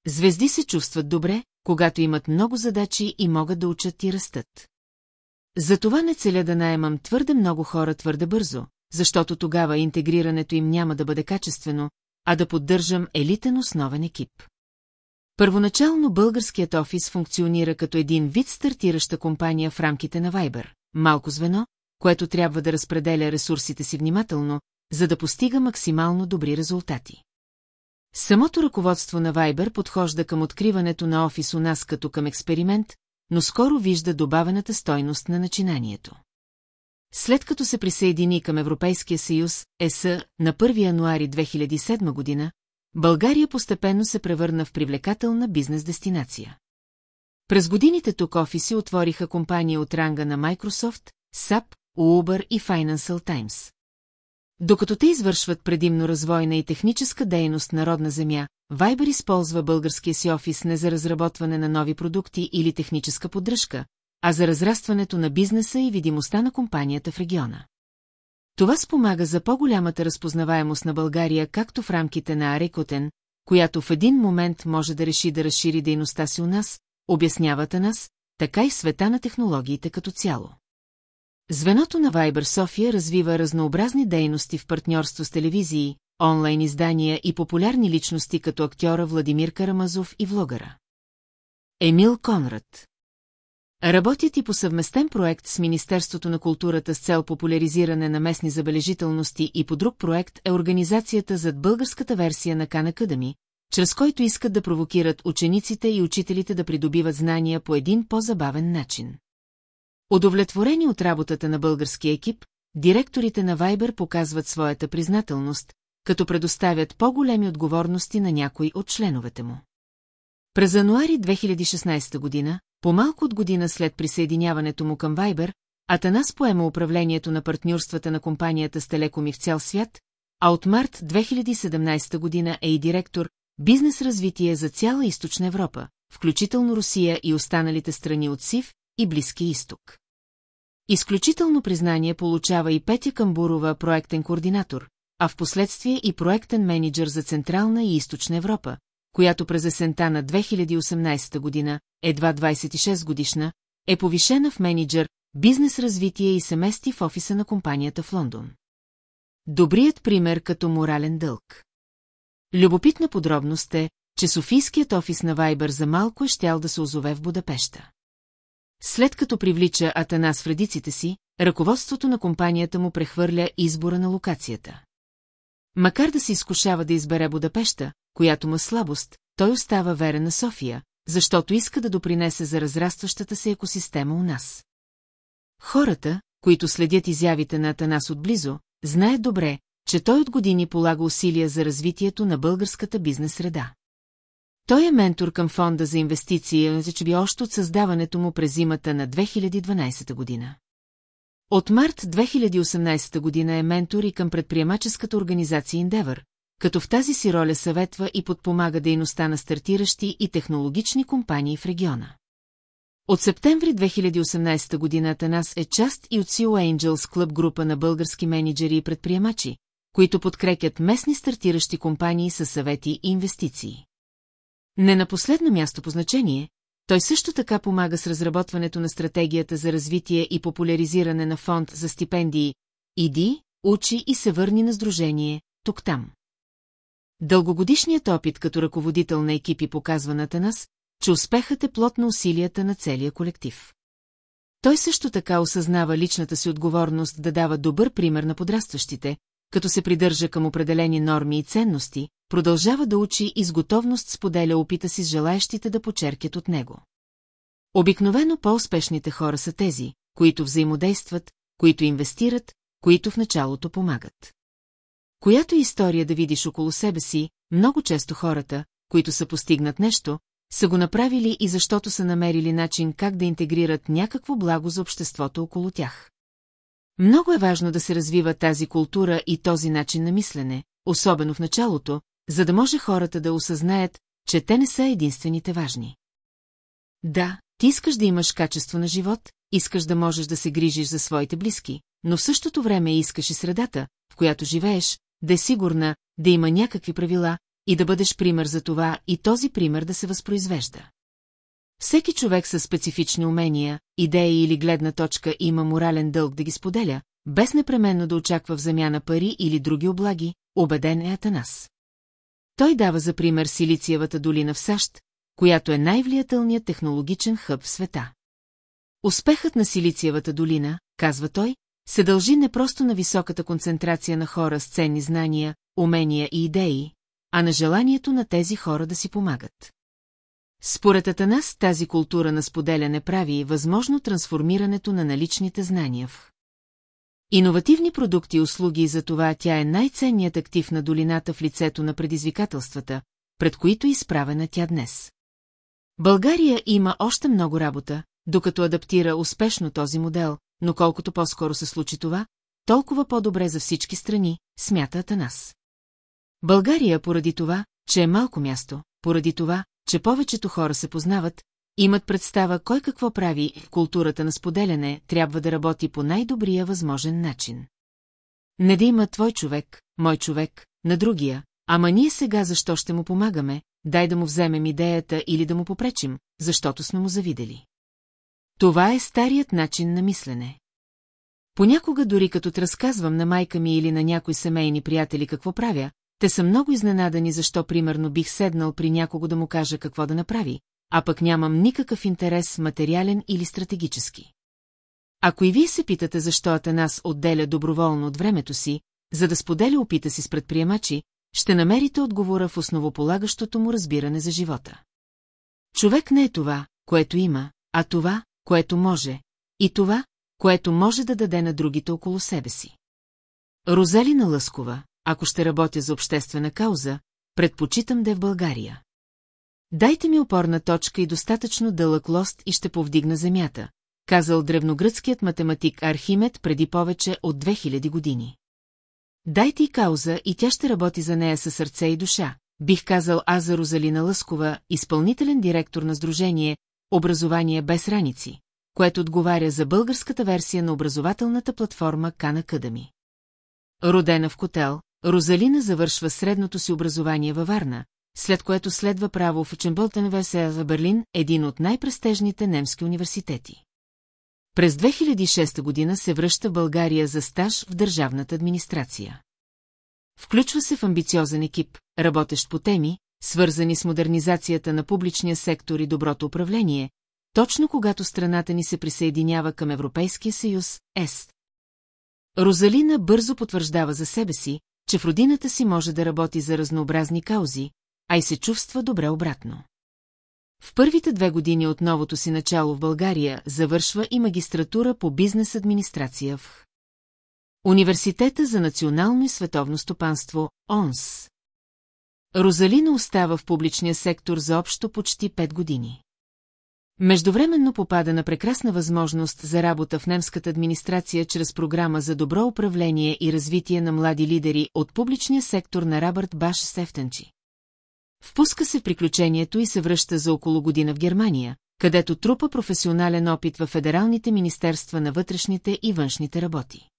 S1: Звезди се чувстват добре, когато имат много задачи и могат да учат и растат. Затова не целя да наемам твърде много хора твърде бързо, защото тогава интегрирането им няма да бъде качествено, а да поддържам елитен основен екип. Първоначално българският офис функционира като един вид стартираща компания в рамките на Viber, малко звено, което трябва да разпределя ресурсите си внимателно, за да постига максимално добри резултати. Самото ръководство на Viber подхожда към откриването на офис у нас като към експеримент, но скоро вижда добавената стойност на начинанието. След като се присъедини към Европейския съюз, ЕС, на 1 януари 2007 година, България постепенно се превърна в привлекателна бизнес-дестинация. През годините тук офиси отвориха компании от ранга на Microsoft, SAP, Uber и Financial Times. Докато те извършват предимно развойна и техническа дейност на родна земя, Viber използва българския си офис не за разработване на нови продукти или техническа поддръжка, а за разрастването на бизнеса и видимостта на компанията в региона. Това спомага за по-голямата разпознаваемост на България както в рамките на Арекотен, която в един момент може да реши да разшири дейността си у нас, обяснявата нас, така и света на технологиите като цяло. Звеното на Viber София развива разнообразни дейности в партньорство с телевизии, онлайн издания и популярни личности като актьора Владимир Карамазов и влогъра. Емил Конрад Работят и по съвместен проект с Министерството на културата с цел популяризиране на местни забележителности и по друг проект е организацията зад българската версия на Кан Академи, чрез който искат да провокират учениците и учителите да придобиват знания по един по-забавен начин. Удовлетворени от работата на българския екип, директорите на Viber показват своята признателност, като предоставят по-големи отговорности на някой от членовете му. През януари 2016 година, по-малко от година след присъединяването му към Viber, Атанас поема управлението на партньорствата на компанията с Телекоми в цял свят, а от март 2017 година е и директор «Бизнес развитие за цяла източна Европа», включително Русия и останалите страни от СИВ и Близки изток. Изключително признание получава и Петя Камбурова проектен координатор, а в последствие и проектен менеджер за Централна и Източна Европа, която през есента на 2018 година, едва 26 годишна, е повишена в менеджер, бизнес развитие и се мести в офиса на компанията в Лондон. Добрият пример като морален дълг. Любопитна подробност е, че Софийският офис на Вайбър за малко е щял да се озове в Будапеща. След като привлича Атанас в редиците си, ръководството на компанията му прехвърля избора на локацията. Макар да се изкушава да избере Будапеща, която му е слабост, той остава верен на София, защото иска да допринесе за разрастващата се екосистема у нас. Хората, които следят изявите на Атанас отблизо, знаят добре, че той от години полага усилия за развитието на българската бизнес среда. Той е ментор към фонда за инвестиции и още от създаването му през зимата на 2012 година. От март 2018 година е ментор и към предприемаческата организация Endeavor, като в тази си роля съветва и подпомага дейността на стартиращи и технологични компании в региона. От септември 2018 година Танас е част и от CEO Angels Club група на български менеджери и предприемачи, които подкрепят местни стартиращи компании със съвети и инвестиции. Не на последно място по значение, той също така помага с разработването на стратегията за развитие и популяризиране на фонд за стипендии «Иди, учи и се върни на сдружение, тук-там». Дългогодишният опит като ръководител на екипи показва на Танас, че успехът е плод на усилията на целия колектив. Той също така осъзнава личната си отговорност да дава добър пример на подрастващите, като се придържа към определени норми и ценности, продължава да учи и с готовност споделя опита си с желаящите да почеркят от него. Обикновено по-успешните хора са тези, които взаимодействат, които инвестират, които в началото помагат. Която история да видиш около себе си, много често хората, които са постигнат нещо, са го направили и защото са намерили начин как да интегрират някакво благо за обществото около тях. Много е важно да се развива тази култура и този начин на мислене, особено в началото, за да може хората да осъзнаят, че те не са единствените важни. Да, ти искаш да имаш качество на живот, искаш да можеш да се грижиш за своите близки, но в същото време искаш и средата, в която живееш, да е сигурна, да има някакви правила и да бъдеш пример за това и този пример да се възпроизвежда. Всеки човек със специфични умения, идеи или гледна точка има морален дълг да ги споделя, без непременно да очаква в замяна пари или други облаги, убеден е Атанас. Той дава за пример Силициевата долина в САЩ, която е най-влиятелният технологичен хъб в света. Успехът на Силициевата долина, казва той, се дължи не просто на високата концентрация на хора с ценни знания, умения и идеи, а на желанието на тези хора да си помагат. Според Атанас тази култура на споделяне прави възможно трансформирането на наличните знания в иновативни продукти и услуги и за това тя е най-ценният актив на долината в лицето на предизвикателствата, пред които е изправена тя днес. България има още много работа, докато адаптира успешно този модел, но колкото по-скоро се случи това, толкова по-добре за всички страни, смята Атанас. България поради това, че е малко място, поради това, че повечето хора се познават, имат представа кой какво прави, културата на споделяне трябва да работи по най-добрия възможен начин. Не да има твой човек, мой човек, на другия, ама ние сега защо ще му помагаме, дай да му вземем идеята или да му попречим, защото сме му завидели. Това е старият начин на мислене. Понякога дори като разказвам на майка ми или на някои семейни приятели какво правя, те са много изненадани защо примерно бих седнал при някого да му кажа какво да направи, а пък нямам никакъв интерес материален или стратегически. Ако и вие се питате защо Атанас отделя доброволно от времето си, за да споделя опита си с предприемачи, ще намерите отговора в основополагащото му разбиране за живота. Човек не е това, което има, а това, което може, и това, което може да даде на другите около себе си. Розалина Лъскова, ако ще работя за обществена кауза, предпочитам да е в България. Дайте ми опорна точка и достатъчно дълъг лост и ще повдигна земята, казал древногръцкият математик Архимед преди повече от 2000 години. Дайте и кауза и тя ще работи за нея със сърце и душа, бих казал аз за Розалина Лъскова, изпълнителен директор на Сдружение Образование без раници, което отговаря за българската версия на образователната платформа Кана Къдами. Родена в Котел, Розалина завършва средното си образование във Варна, след което следва право в Ученбълтен ВСА за Берлин, един от най-престежните немски университети. През 2006 година се връща в България за стаж в държавната администрация. Включва се в амбициозен екип, работещ по теми, свързани с модернизацията на публичния сектор и доброто управление, точно когато страната ни се присъединява към Европейския съюз, ЕС. Розалина бързо потвърждава за себе си, че в родината си може да работи за разнообразни каузи, а и се чувства добре обратно. В първите две години от новото си начало в България завършва и магистратура по бизнес администрация в Университета за национално и световно стопанство ОНС. Розалина остава в публичния сектор за общо почти 5 години. Междувременно попада на прекрасна възможност за работа в немската администрация чрез програма за добро управление и развитие на млади лидери от публичния сектор на Рабърт Баш Сефтенчи. Впуска се в приключението и се връща за около година в Германия, където трупа професионален опит във федералните министерства на вътрешните и външните работи.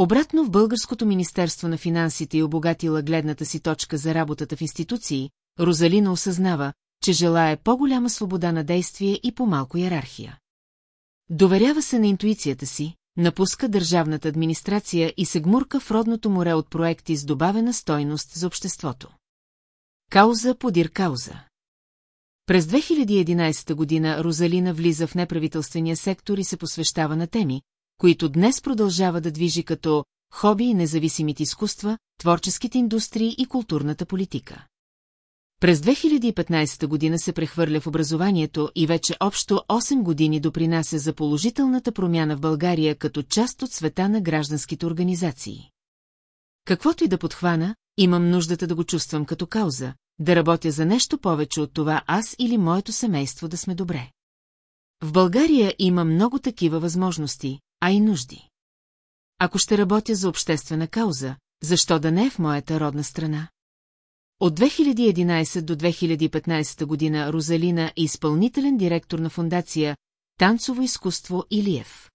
S1: Обратно в Българското министерство на финансите и обогатила гледната си точка за работата в институции, Розалина осъзнава, че желая по-голяма свобода на действие и по-малко иерархия. Доверява се на интуицията си, напуска държавната администрация и се гмурка в родното море от проекти с добавена стойност за обществото. Кауза подир кауза През 2011 година Розалина влиза в неправителствения сектор и се посвещава на теми, които днес продължава да движи като хоби и независимите изкуства, творческите индустрии и културната политика. През 2015 година се прехвърля в образованието и вече общо 8 години допринася за положителната промяна в България като част от света на гражданските организации. Каквото и да подхвана, имам нуждата да го чувствам като кауза, да работя за нещо повече от това аз или моето семейство да сме добре. В България има много такива възможности, а и нужди. Ако ще работя за обществена кауза, защо да не е в моята родна страна? От 2011 до 2015 година Розалина е изпълнителен директор на фундация Танцово изкуство Илиев.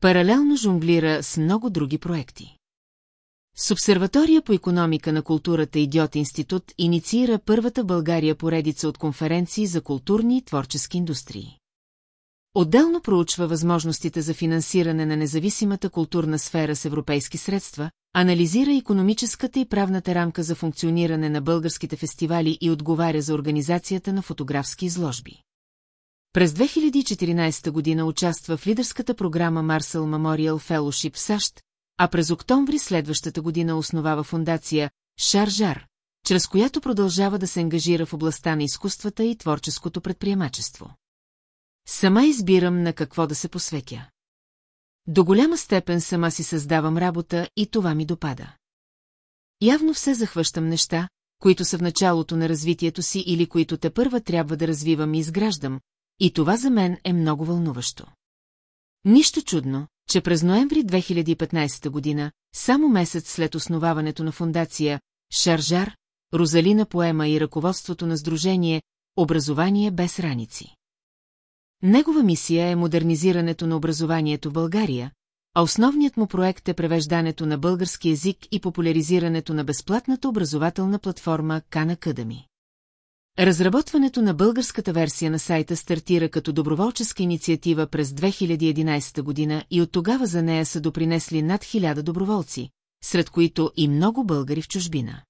S1: Паралелно жонглира с много други проекти. С обсерватория по економика на културата Идиот институт инициира първата България поредица от конференции за културни и творчески индустрии. Отделно проучва възможностите за финансиране на независимата културна сфера с европейски средства, анализира економическата и правната рамка за функциониране на българските фестивали и отговаря за организацията на фотографски изложби. През 2014 година участва в лидерската програма Marcel Memorial Fellowship в САЩ, а през октомври следващата година основава фундация Шаржар, чрез която продължава да се ангажира в областта на изкуствата и творческото предприемачество. Сама избирам на какво да се посветя. До голяма степен сама си създавам работа и това ми допада. Явно все захващам неща, които са в началото на развитието си или които те първа трябва да развивам и изграждам, и това за мен е много вълнуващо. Нищо чудно, че през ноември 2015 година, само месец след основаването на фундация Шаржар, Розалина поема и ръководството на Сдружение Образование без раници. Негова мисия е модернизирането на образованието в България, а основният му проект е превеждането на български язик и популяризирането на безплатната образователна платформа Кана Къдами. Разработването на българската версия на сайта стартира като доброволческа инициатива през 2011 година и от тогава за нея са допринесли над 1000 доброволци, сред които и много българи в чужбина.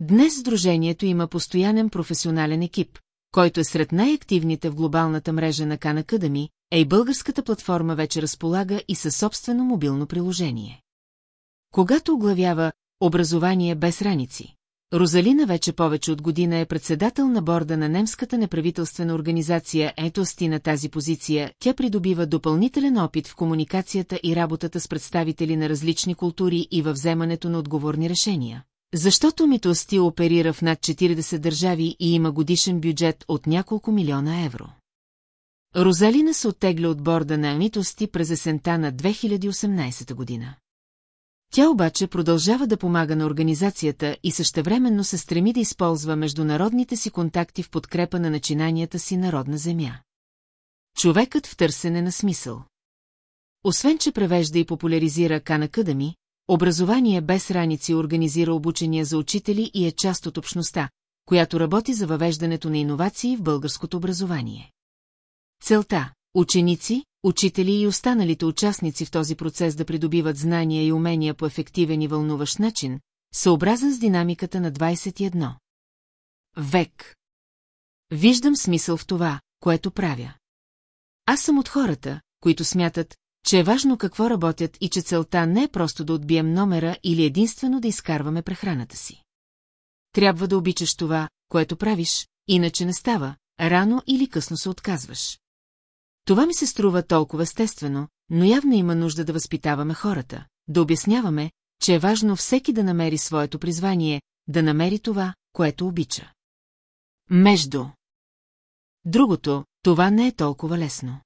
S1: Днес Сдружението има постоянен професионален екип, който е сред най-активните в глобалната мрежа на Khan Academy, е и българската платформа вече разполага и със собствено мобилно приложение. Когато оглавява «Образование без раници», Розалина вече повече от година е председател на борда на немската неправителствена организация Етости на тази позиция, тя придобива допълнителен опит в комуникацията и работата с представители на различни култури и във вземането на отговорни решения. Защото Митости оперира в над 40 държави и има годишен бюджет от няколко милиона евро. Розалина се оттегля от борда на Митости през есента на 2018 година. Тя обаче продължава да помага на организацията и същевременно се стреми да използва международните си контакти в подкрепа на начинанията си народна земя. Човекът в търсене на смисъл. Освен, че превежда и популяризира Khan Academy, Образование без раници организира обучения за учители и е част от общността, която работи за въвеждането на иновации в българското образование. Целта – ученици, учители и останалите участници в този процес да придобиват знания и умения по ефективен и вълнуващ начин, съобразен с динамиката на 21. Век. Виждам смисъл в това, което правя. Аз съм от хората, които смятат, че е важно какво работят и че целта не е просто да отбием номера или единствено да изкарваме прехраната си. Трябва да обичаш това, което правиш, иначе не става, рано или късно се отказваш. Това ми се струва толкова естествено, но явно има нужда да възпитаваме хората, да обясняваме, че е важно всеки да намери своето призвание, да намери това, което обича. Между Другото, това не е толкова лесно.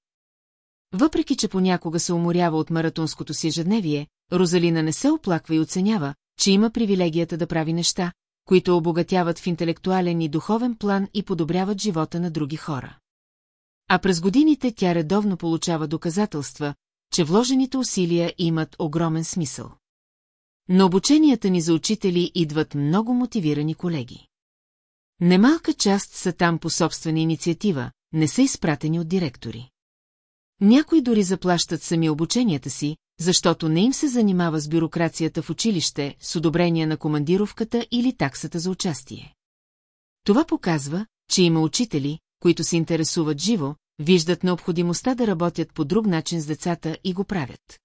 S1: Въпреки, че понякога се уморява от маратонското си ежедневие, Розалина не се оплаква и оценява, че има привилегията да прави неща, които обогатяват в интелектуален и духовен план и подобряват живота на други хора. А през годините тя редовно получава доказателства, че вложените усилия имат огромен смисъл. На обученията ни за учители идват много мотивирани колеги. Немалка част са там по собствена инициатива, не са изпратени от директори. Някои дори заплащат сами обученията си, защото не им се занимава с бюрокрацията в училище, с одобрение на командировката или таксата за участие. Това показва, че има учители, които се интересуват живо, виждат необходимостта да работят по друг начин с децата и го правят.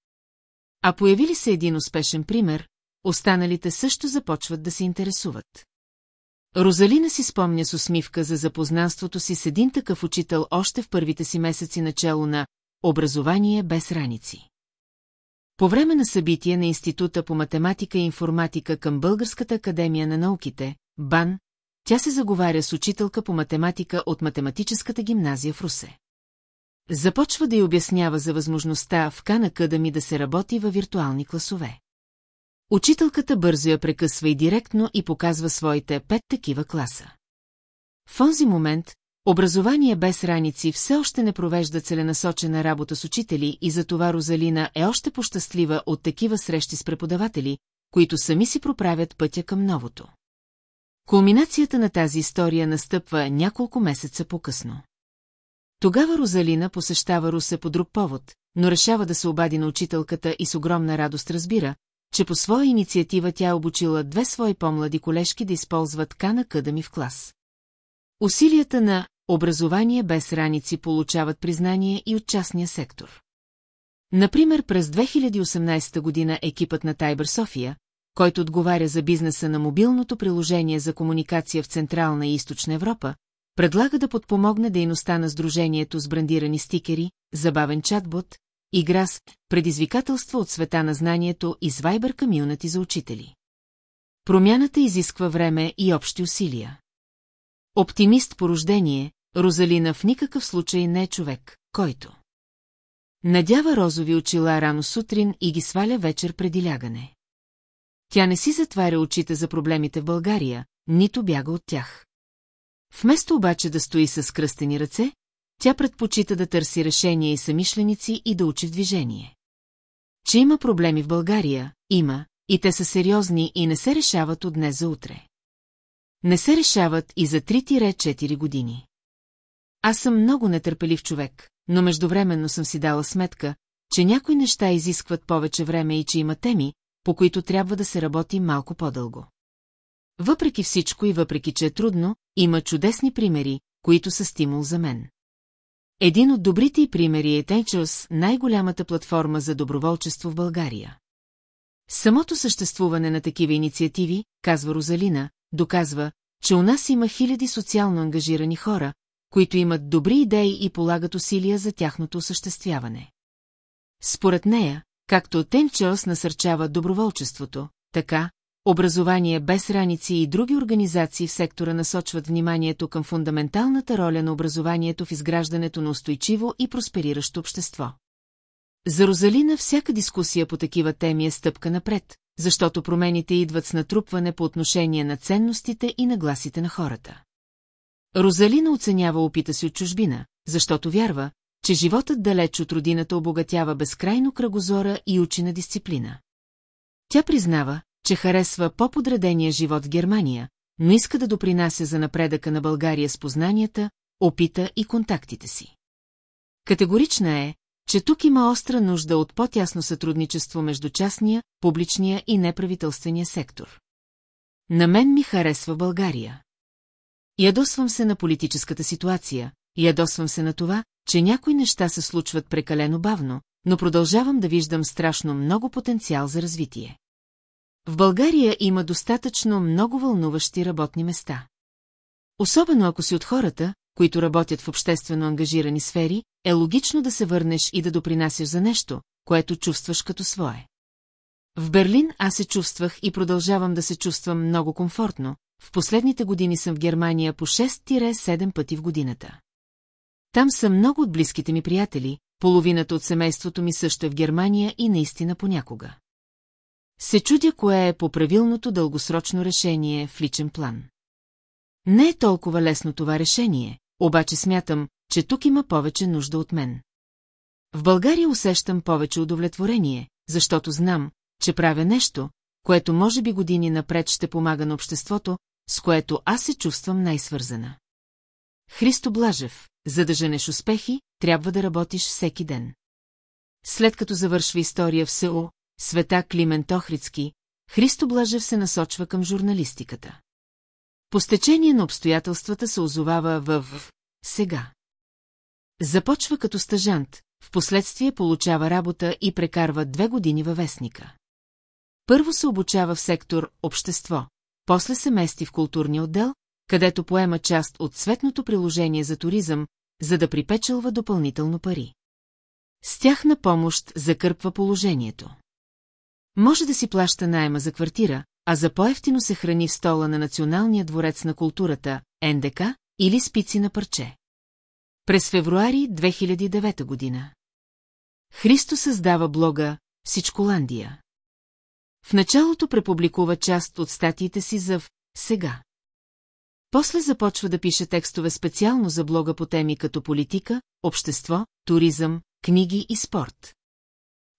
S1: А появили се един успешен пример, останалите също започват да се интересуват. Розалина си спомня с усмивка за запознанството си с един такъв учител още в първите си месеци начало на Образование без раници. По време на събитие на Института по математика и информатика към Българската академия на науките, БАН, тя се заговаря с учителка по математика от математическата гимназия в Русе. Започва да й обяснява за възможността в да ми да се работи във виртуални класове. Учителката бързо я прекъсва и директно и показва своите пет такива класа. В този момент, Образование без раници все още не провежда целенасочена работа с учители и затова Розалина е още пощастлива от такива срещи с преподаватели, които сами си проправят пътя към новото. Кулминацията на тази история настъпва няколко месеца по-късно. Тогава Розалина посещава Русе по друг повод, но решава да се обади на учителката и с огромна радост разбира, че по своя инициатива тя е обучила две свои по-млади колежки да използват кана къдами в клас. Усилията на Образование без раници получават признание и от частния сектор. Например, през 2018 година екипът на Тайбър София, който отговаря за бизнеса на мобилното приложение за комуникация в Централна и Източна Европа, предлага да подпомогне дейността на сдружението с брандирани стикери, забавен чатбот, игра с предизвикателство от света на знанието и с Viber Community за учители. Промяната изисква време и общи усилия. Оптимист по рождение, Розалина в никакъв случай не е човек, който. Надява розови очила рано сутрин и ги сваля вечер преди лягане. Тя не си затваря очите за проблемите в България, нито бяга от тях. Вместо обаче да стои с кръстени ръце, тя предпочита да търси решения и самишленици и да учи в движение. Че има проблеми в България, има, и те са сериозни и не се решават от днес за утре. Не се решават и за 3 4 години. Аз съм много нетърпелив човек, но междувременно съм си дала сметка, че някои неща изискват повече време и че има теми, по които трябва да се работи малко по-дълго. Въпреки всичко и въпреки, че е трудно, има чудесни примери, които са стимул за мен. Един от добрите и примери е Тенчос, най-голямата платформа за доброволчество в България. Самото съществуване на такива инициативи, казва Розалина, доказва, че у нас има хиляди социално ангажирани хора, които имат добри идеи и полагат усилия за тяхното осъществяване. Според нея, както Тенчелс насърчава доброволчеството, така, образование без раници и други организации в сектора насочват вниманието към фундаменталната роля на образованието в изграждането на устойчиво и проспериращо общество. За Розалина всяка дискусия по такива теми е стъпка напред, защото промените идват с натрупване по отношение на ценностите и нагласите на хората. Розалина оценява опита си от чужбина, защото вярва, че животът далеч от родината обогатява безкрайно кръгозора и учи на дисциплина. Тя признава, че харесва по-подредения живот в Германия, но иска да допринася за напредъка на България с познанията, опита и контактите си. Категорична е, че тук има остра нужда от по-тясно сътрудничество между частния, публичния и неправителствения сектор. На мен ми харесва България. Ядосвам се на политическата ситуация, ядосвам се на това, че някои неща се случват прекалено бавно, но продължавам да виждам страшно много потенциал за развитие. В България има достатъчно много вълнуващи работни места. Особено ако си от хората, които работят в обществено ангажирани сфери, е логично да се върнеш и да допринасяш за нещо, което чувстваш като свое. В Берлин аз се чувствах и продължавам да се чувствам много комфортно, в последните години съм в Германия по 6-7 пъти в годината. Там са много от близките ми приятели, половината от семейството ми също е в Германия и наистина понякога. Се чудя кое е по правилното дългосрочно решение в личен план. Не е толкова лесно това решение, обаче смятам, че тук има повече нужда от мен. В България усещам повече удовлетворение, защото знам, че правя нещо, което може би години напред ще помага на обществото, с което аз се чувствам най-свързана. Христо Блажев, за да женеш успехи, трябва да работиш всеки ден. След като завършва история в СО, света Климент Охрицки, Христо Блажев се насочва към журналистиката. По стечение на обстоятелствата се озовава в сега. Започва като стъжант, в последствие получава работа и прекарва две години във вестника. Първо се обучава в сектор «Общество», после се мести в културния отдел, където поема част от светното приложение за туризъм, за да припечелва допълнително пари. С тях на помощ закърпва положението. Може да си плаща найема за квартира, а за по-ефтино се храни в стола на Националния дворец на културата, НДК, или спици на парче. През февруари 2009 година. Христо създава блога Всичколандия. В началото препубликува част от статиите си за в «Сега». После започва да пише текстове специално за блога по теми като политика, общество, туризъм, книги и спорт.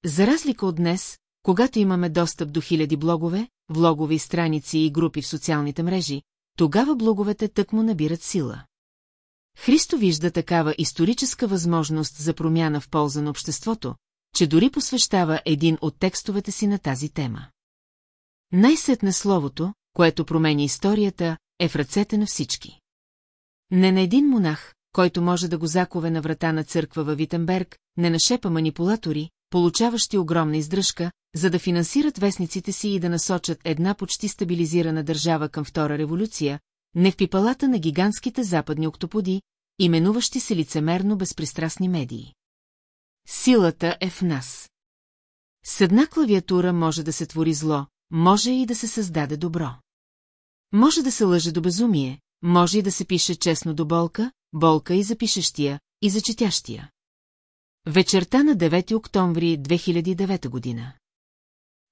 S1: За разлика от днес, когато имаме достъп до хиляди блогове, влогове и страници и групи в социалните мрежи, тогава блоговете тъкмо набират сила. Христо вижда такава историческа възможност за промяна в полза на обществото, че дори посвещава един от текстовете си на тази тема. Най-сетне словото, което промени историята, е в ръцете на всички. Не на един монах, който може да го закове на врата на църква във Витенберг, не на шепа манипулатори, получаващи огромна издръжка, за да финансират вестниците си и да насочат една почти стабилизирана държава към втора революция, не в пипалата на гигантските западни октоподи, именуващи се лицемерно безпристрастни медии. Силата е в нас. С една клавиатура може да се твори зло, може и да се създаде добро. Може да се лъже до безумие, може и да се пише честно до болка, болка и за пишещия, и за четящия. Вечерта на 9 октомври 2009 година.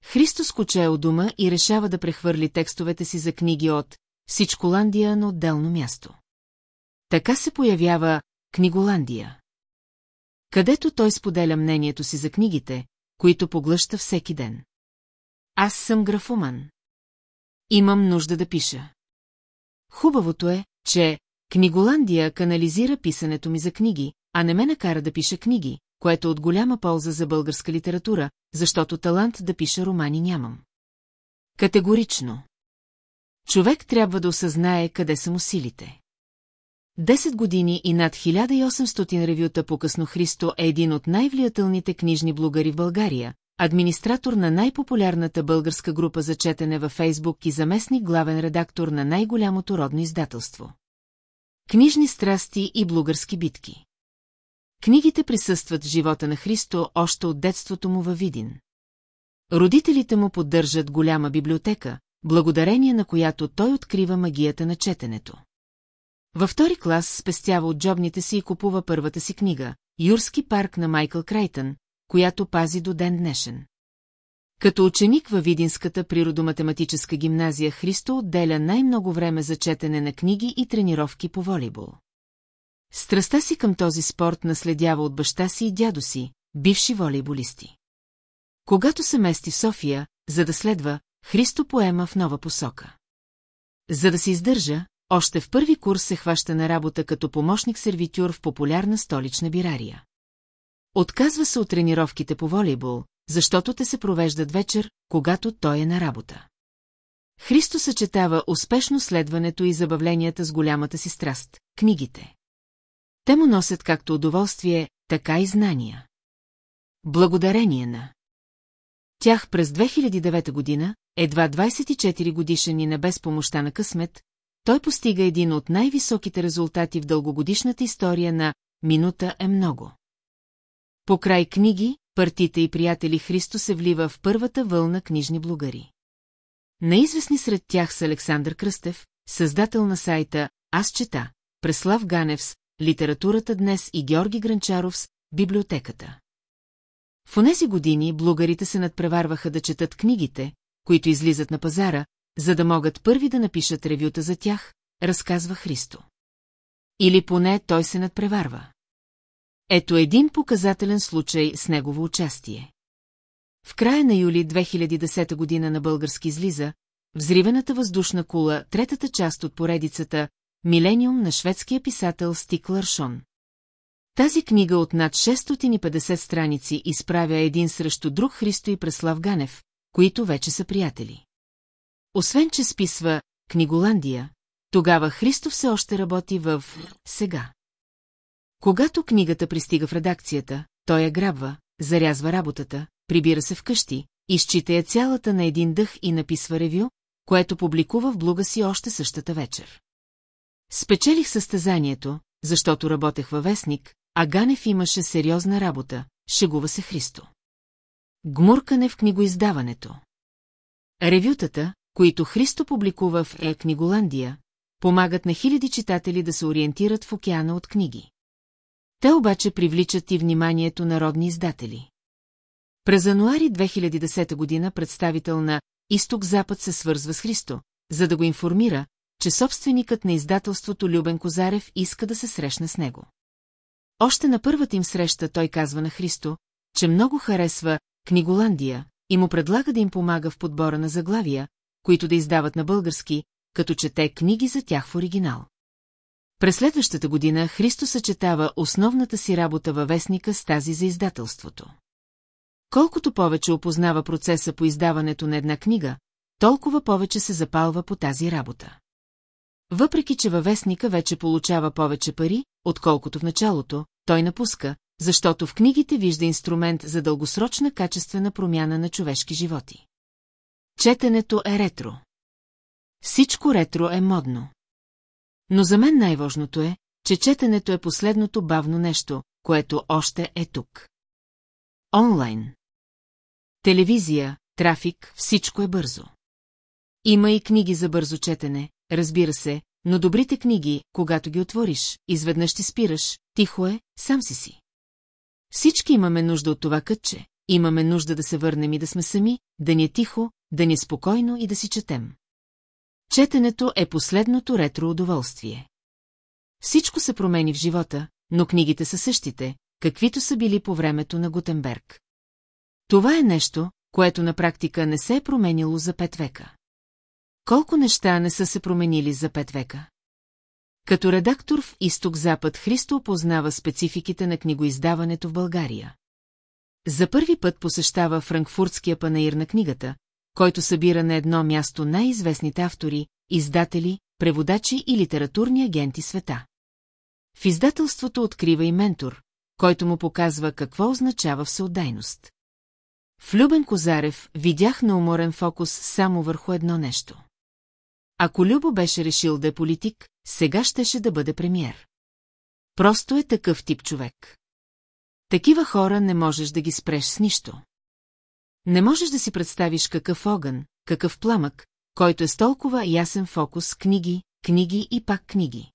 S1: Христо скоче е от дома и решава да прехвърли текстовете си за книги от Всичколандия на отделно място. Така се появява Книголандия, където той споделя мнението си за книгите, които поглъща всеки ден. Аз съм графоман. Имам нужда да пиша. Хубавото е, че Книголандия канализира писането ми за книги, а не ме накара да пиша книги, което е от голяма полза за българска литература, защото талант да пиша романи нямам. Категорично. Човек трябва да осъзнае къде са му силите. Десет години и над 1800 ревюта по-късно Христо е един от най-влиятелните книжни блогъри в България, администратор на най-популярната българска група за четене във Фейсбук и заместник главен редактор на най-голямото родно издателство. Книжни страсти и блугарски битки Книгите присъстват в живота на Христо още от детството му във Видин. Родителите му поддържат голяма библиотека, благодарение на която той открива магията на четенето. Във втори клас спестява от джобните си и купува първата си книга «Юрски парк» на Майкъл Крайтън, която пази до ден днешен. Като ученик във Видинската природоматематическа гимназия Христо отделя най-много време за четене на книги и тренировки по волейбол. Страстта си към този спорт наследява от баща си и дядо си, бивши волейболисти. Когато се мести в София, за да следва, Христо поема в нова посока. За да се издържа, още в първи курс се хваща на работа като помощник-сервитюр в популярна столична бирария. Отказва се от тренировките по волейбол, защото те се провеждат вечер, когато той е на работа. Христо съчетава успешно следването и забавленията с голямата си страст – книгите. Те му носят както удоволствие, така и знания. Благодарение на тях през 2009 година, едва 24 годишен и не без помощта на късмет, той постига един от най-високите резултати в дългогодишната история на «Минута е много». По край книги, партите и приятели Христо се влива в първата вълна книжни блогари. Наизвестни сред тях са Александър Кръстев, създател на сайта «Аз чета», Преслав Ганевс, литературата днес и Георги Гранчаров с библиотеката. В онези години блогарите се надпреварваха да четат книгите, които излизат на пазара, за да могат първи да напишат ревюта за тях, разказва Христо. Или поне той се надпреварва. Ето един показателен случай с негово участие. В края на юли 2010 година на български излиза, взривената въздушна кула, третата част от поредицата Милениум на шведския писател Стик Ларшон. Тази книга от над 650 страници изправя един срещу друг Христо и Преслав Ганев, които вече са приятели. Освен, че списва «Книголандия», тогава Христо все още работи в «Сега». Когато книгата пристига в редакцията, той я грабва, зарязва работата, прибира се вкъщи, изчита я цялата на един дъх и написва ревю, което публикува в блога си още същата вечер. Спечелих състезанието, защото работех във вестник, а Ганев имаше сериозна работа, шегува се Христо. Гмуркане в книгоиздаването. Ревютата, които Христо публикува в Е Книголандия, помагат на хиляди читатели да се ориентират в океана от книги. Те обаче привличат и вниманието на родни издатели. През януари 2010 година представител на Изток-Запад се свързва с Христо, за да го информира, че собственикът на издателството Любен Козарев иска да се срещне с него. Още на първата им среща той казва на Христо, че много харесва Книголандия и му предлага да им помага в подбора на заглавия, които да издават на български, като чете книги за тях в оригинал. През следващата година Христо съчетава основната си работа във вестника с тази за издателството. Колкото повече опознава процеса по издаването на една книга, толкова повече се запалва по тази работа. Въпреки, че във вестника вече получава повече пари, отколкото в началото, той напуска, защото в книгите вижда инструмент за дългосрочна качествена промяна на човешки животи. Четенето е ретро. Всичко ретро е модно. Но за мен най-важното е, че четенето е последното бавно нещо, което още е тук. Онлайн. Телевизия, трафик, всичко е бързо. Има и книги за бързо четене, разбира се, но добрите книги, когато ги отвориш, изведнъж ти спираш, тихо е, сам си си. Всички имаме нужда от това кътче, имаме нужда да се върнем и да сме сами, да ни е тихо, да ни е спокойно и да си четем. Четенето е последното ретро удоволствие. Всичко се промени в живота, но книгите са същите, каквито са били по времето на Гутенберг. Това е нещо, което на практика не се е променило за пет века. Колко неща не са се променили за пет века? Като редактор в Изток-Запад Христо опознава спецификите на книгоиздаването в България. За първи път посещава франкфуртския панаир на книгата, който събира на едно място най-известните автори, издатели, преводачи и литературни агенти света. В издателството открива и ментор, който му показва какво означава всеотдайност. В Любен Козарев видях на уморен фокус само върху едно нещо. Ако Любо беше решил да е политик, сега щеше да бъде премьер. Просто е такъв тип човек. Такива хора не можеш да ги спреш с нищо. Не можеш да си представиш какъв огън, какъв пламък, който е с толкова ясен фокус книги, книги и пак книги.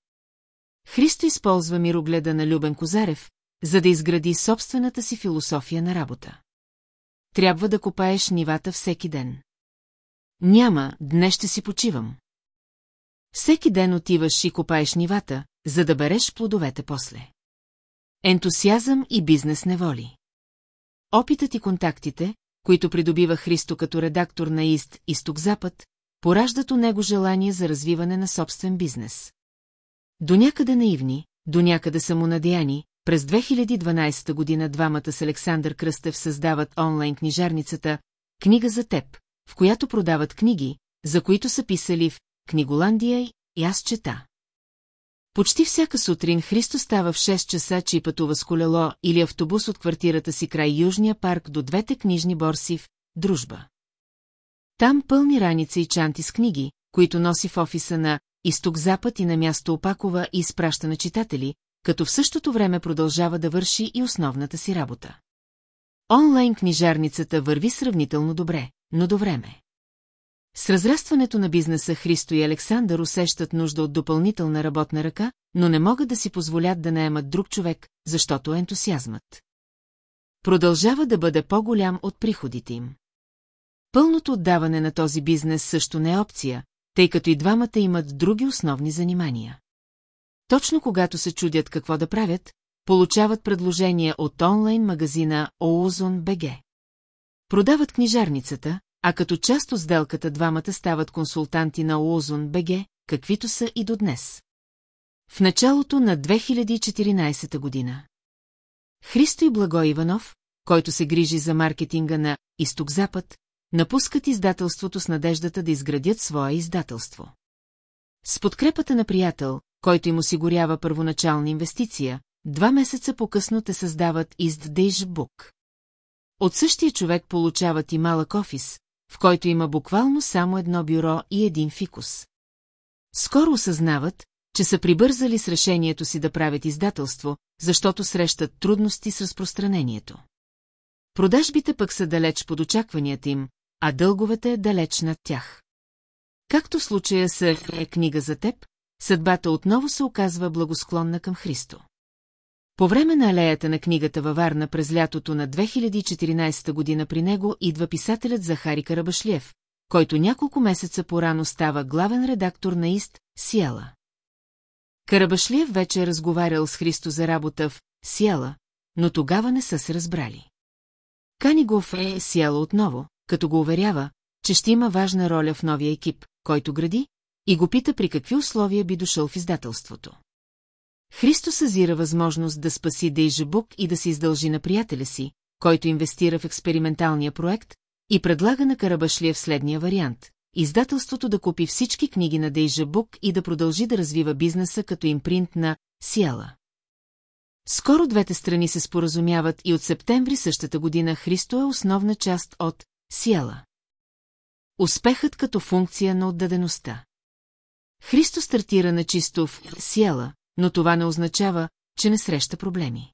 S1: Христо използва мирогледа на Любен Козарев, за да изгради собствената си философия на работа. Трябва да копаеш нивата всеки ден. Няма, днес ще си почивам. Всеки ден отиваш и копаеш нивата, за да береш плодовете после. Ентусиазъм и бизнес неволи. Опитът и контактите, които придобива Христо като редактор на Ист Исток-Запад, пораждат у него желание за развиване на собствен бизнес. До някъде наивни, до някъде самонадяни, през 2012 година двамата с Александър Кръстев създават онлайн книжарницата «Книга за теб», в която продават книги, за които са писали в Книголандия и аз чета. Почти всяка сутрин Христо става в 6 часа, че пътува с колело или автобус от квартирата си край Южния парк до двете книжни борси в Дружба. Там пълни раница и чанти с книги, които носи в офиса на Изток-Запад и на място опакова и изпраща на читатели, като в същото време продължава да върши и основната си работа. Онлайн книжарницата върви сравнително добре, но до време. С разрастването на бизнеса Христо и Александър усещат нужда от допълнителна работна ръка, но не могат да си позволят да наемат друг човек, защото ентусиазмът. Продължава да бъде по-голям от приходите им. Пълното отдаване на този бизнес също не е опция, тъй като и двамата имат други основни занимания. Точно когато се чудят какво да правят, получават предложения от онлайн магазина OZON.BG. Продават книжарницата, а като част от сделката двамата стават консултанти на Лозун БГ, каквито са и до днес. В началото на 2014 година. Христо и Благо Иванов, който се грижи за маркетинга на Изток-Запад, напускат издателството с надеждата да изградят свое издателство. С подкрепата на приятел, който им осигурява първоначална инвестиция, два месеца по-късно те създават Изддейж Бук. От същия човек получават и малък офис, в който има буквално само едно бюро и един фикус. Скоро осъзнават, че са прибързали с решението си да правят издателство, защото срещат трудности с разпространението. Продажбите пък са далеч под очакванията им, а дълговете е далеч над тях. Както в случая с е, е книга за теб, съдбата отново се оказва благосклонна към Христо. По време на алеята на книгата във Варна през лятото на 2014 година при него идва писателят Захари Карабашлиев, който няколко месеца порано става главен редактор на Ист Сиела. Карабашлиев вече е разговарял с Христо за работа в Сиела, но тогава не са се разбрали. Канигов е Сиела отново, като го уверява, че ще има важна роля в новия екип, който гради, и го пита при какви условия би дошъл в издателството. Христос съзира възможност да спаси Дейжебук и да се издължи на приятеля си, който инвестира в експерименталния проект, и предлага на в следния вариант – издателството да купи всички книги на Дейжебук и да продължи да развива бизнеса като импринт на Сиела. Скоро двете страни се споразумяват и от септември същата година Христо е основна част от Сиела. Успехът като функция на отдадеността. Христо стартира на чисто в Сиела, но това не означава, че не среща проблеми.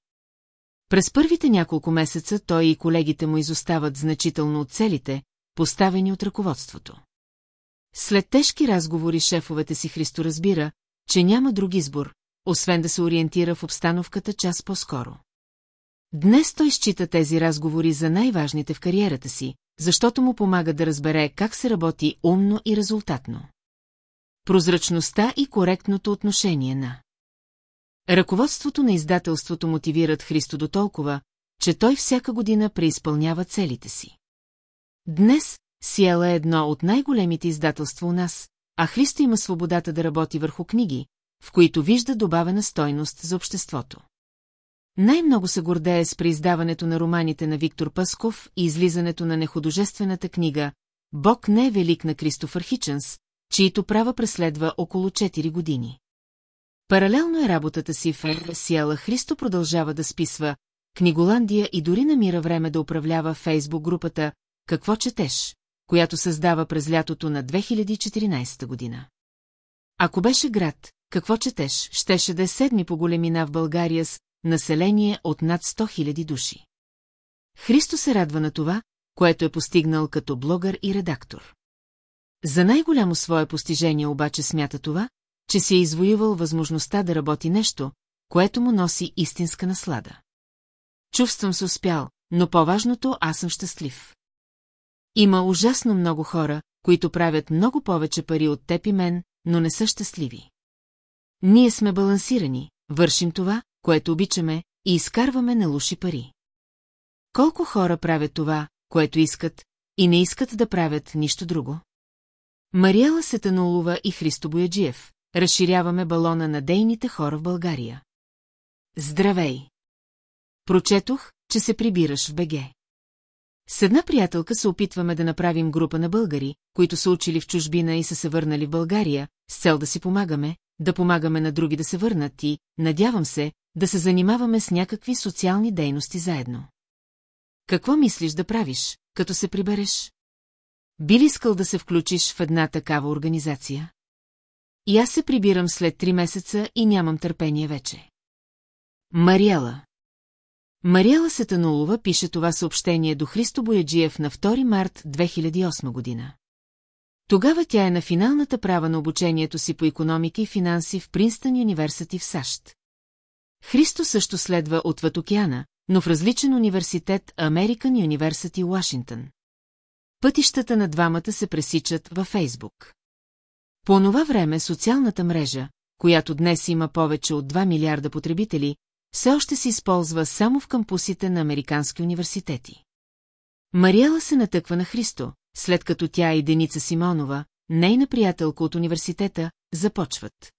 S1: През първите няколко месеца той и колегите му изостават значително от целите, поставени от ръководството. След тежки разговори шефовете си Христо разбира, че няма друг избор, освен да се ориентира в обстановката час по-скоро. Днес той счита тези разговори за най-важните в кариерата си, защото му помага да разбере как се работи умно и резултатно. Прозрачността и коректното отношение на Ръководството на издателството мотивират Христо до толкова, че той всяка година преизпълнява целите си. Днес Сиела е едно от най-големите издателства у нас, а Христо има свободата да работи върху книги, в които вижда добавена стойност за обществото. Най-много се гордее с преиздаването на романите на Виктор Пъсков и излизането на нехудожествената книга «Бог не е велик» на Кристофър Хиченс, чието права преследва около 4 години. Паралелно е работата си в Сиела Христо продължава да списва Книголандия и дори намира време да управлява фейсбук групата «Какво четеш?», която създава през лятото на 2014 година. Ако беше град, какво четеш, щеше да е седми по големина в България с население от над 100 000 души. Христо се радва на това, което е постигнал като блогър и редактор. За най-голямо свое постижение обаче смята това, че си е извоювал възможността да работи нещо, което му носи истинска наслада. Чувствам се успял, но по-важното аз съм щастлив. Има ужасно много хора, които правят много повече пари от теб и мен, но не са щастливи. Ние сме балансирани, вършим това, което обичаме и изкарваме на луши пари. Колко хора правят това, което искат, и не искат да правят нищо друго? Мариела Сетанулова и Христо Бояджиев, разширяваме балона на дейните хора в България. Здравей! Прочетох, че се прибираш в БГ. С една приятелка се опитваме да направим група на българи, които са учили в чужбина и са се върнали в България, с цел да си помагаме, да помагаме на други да се върнат и, надявам се, да се занимаваме с някакви социални дейности заедно. Какво мислиш да правиш, като се прибереш? Би ли искал да се включиш в една такава организация? И аз се прибирам след три месеца и нямам търпение вече. Мариела Мариела Сетанулова пише това съобщение до Христо Бояджиев на 2 март 2008 година. Тогава тя е на финалната права на обучението си по економика и финанси в Принстън Юниверсити в САЩ. Христо също следва отвъд океана, но в различен университет American University Washington. Пътищата на двамата се пресичат във Фейсбук. По онова време социалната мрежа, която днес има повече от 2 милиарда потребители, все още се използва само в кампусите на американски университети. Мариела се натъква на Христо, след като тя и Деница Симонова, нейна приятелка от университета, започват.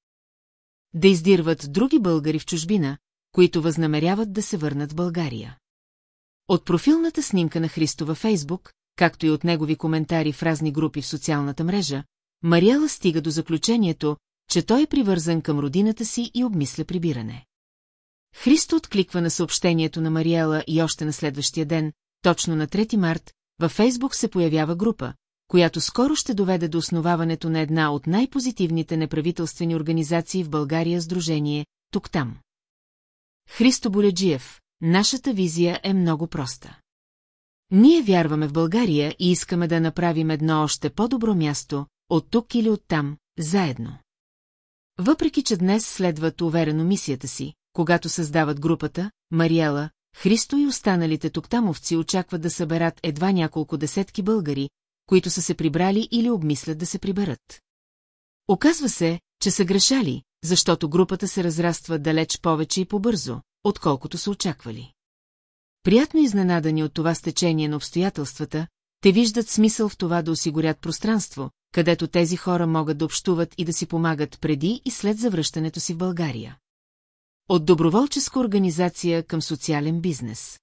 S1: Да издирват други българи в чужбина, които възнамеряват да се върнат в България. От профилната снимка на Христо във Фейсбук, както и от негови коментари в разни групи в социалната мрежа, Мариела стига до заключението, че той е привързан към родината си и обмисля прибиране. Христо откликва на съобщението на Мариела и още на следващия ден, точно на 3 март, във Фейсбук се появява група, която скоро ще доведе до основаването на една от най-позитивните неправителствени организации в България Сдружение «Тук-там». Христо Боледжиев, нашата визия е много проста. Ние вярваме в България и искаме да направим едно още по-добро място, от тук или от там, заедно. Въпреки, че днес следват уверено мисията си, когато създават групата, Мариела, Христо и останалите токтамовци очакват да съберат едва няколко десетки българи, които са се прибрали или обмислят да се приберат. Оказва се, че са грешали, защото групата се разраства далеч повече и по-бързо, отколкото са очаквали. Приятно изненадани от това стечение на обстоятелствата, те виждат смисъл в това да осигурят пространство, където тези хора могат да общуват и да си помагат преди и след завръщането си в България. От доброволческа организация към социален бизнес.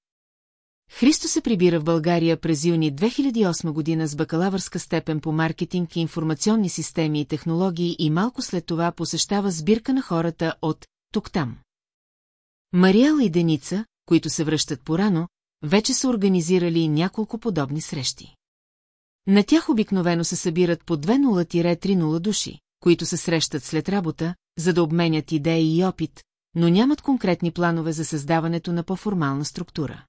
S1: Христо се прибира в България през юни 2008 година с бакалавърска степен по маркетинг и информационни системи и технологии и малко след това посещава сбирка на хората от тук-там. Мариел и Деница, които се връщат порано, вече са организирали няколко подобни срещи. На тях обикновено се събират по 2-0-3-0 души, които се срещат след работа, за да обменят идеи и опит, но нямат конкретни планове за създаването на по-формална структура.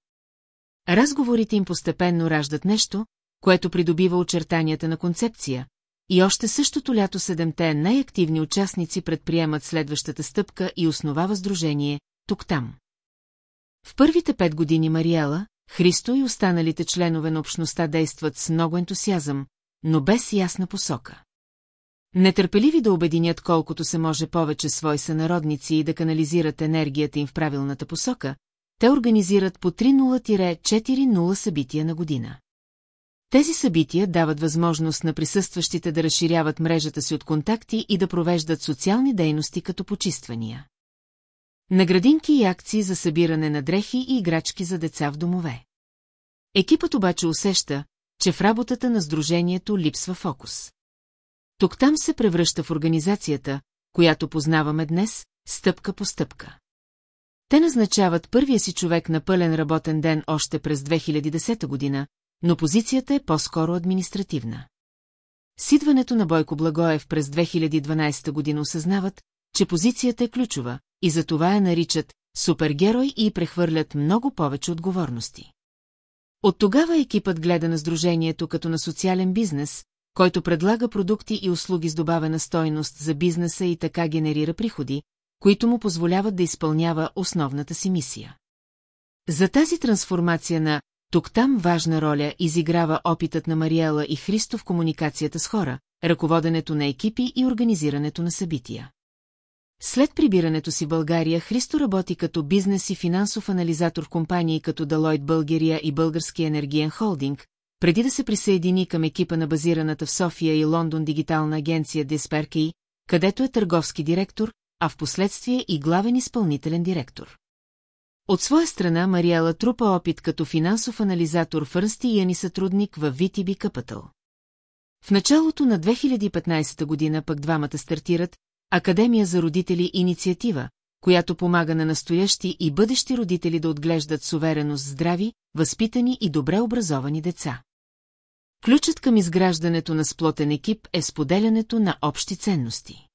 S1: Разговорите им постепенно раждат нещо, което придобива очертанията на концепция, и още същото лято седемте най-активни участници предприемат следващата стъпка и основава сдружение «Тук-там». В първите пет години Мариела, Христо и останалите членове на общността действат с много ентусиазъм, но без ясна посока. Нетърпеливи да обединят колкото се може повече свои сънародници и да канализират енергията им в правилната посока, те организират по 3-0-4-0 събития на година. Тези събития дават възможност на присъстващите да разширяват мрежата си от контакти и да провеждат социални дейности като почиствания. Наградинки и акции за събиране на дрехи и играчки за деца в домове. Екипът обаче усеща, че в работата на сдружението липсва фокус. Тук там се превръща в организацията, която познаваме днес, стъпка по стъпка. Те назначават първия си човек на пълен работен ден още през 2010 година, но позицията е по-скоро административна. Сидването на Бойко Благоев през 2012 година осъзнават, че позицията е ключова, и за това я наричат супергерой и прехвърлят много повече отговорности. От тогава екипът гледа на сдружението като на социален бизнес, който предлага продукти и услуги с добавена стойност за бизнеса и така генерира приходи, които му позволяват да изпълнява основната си мисия. За тази трансформация на тук-там важна роля изиграва опитът на Мариела и Христо в комуникацията с хора, ръководенето на екипи и организирането на събития. След прибирането си България Христо работи като бизнес и финансов анализатор в компании като Далойт България и Български енергиен холдинг, преди да се присъедини към екипа на базираната в София и Лондон дигитална агенция Desperkey, където е търговски директор, а в последствие и главен изпълнителен директор. От своя страна Мариела трупа опит като финансов анализатор в Ръсти и Яни сътрудник в VTB Capital. В началото на 2015 година пък двамата стартират Академия за родители инициатива, която помага на настоящи и бъдещи родители да отглеждат с увереност здрави, възпитани и добре образовани деца. Ключът към изграждането на сплотен екип е споделянето на общи ценности.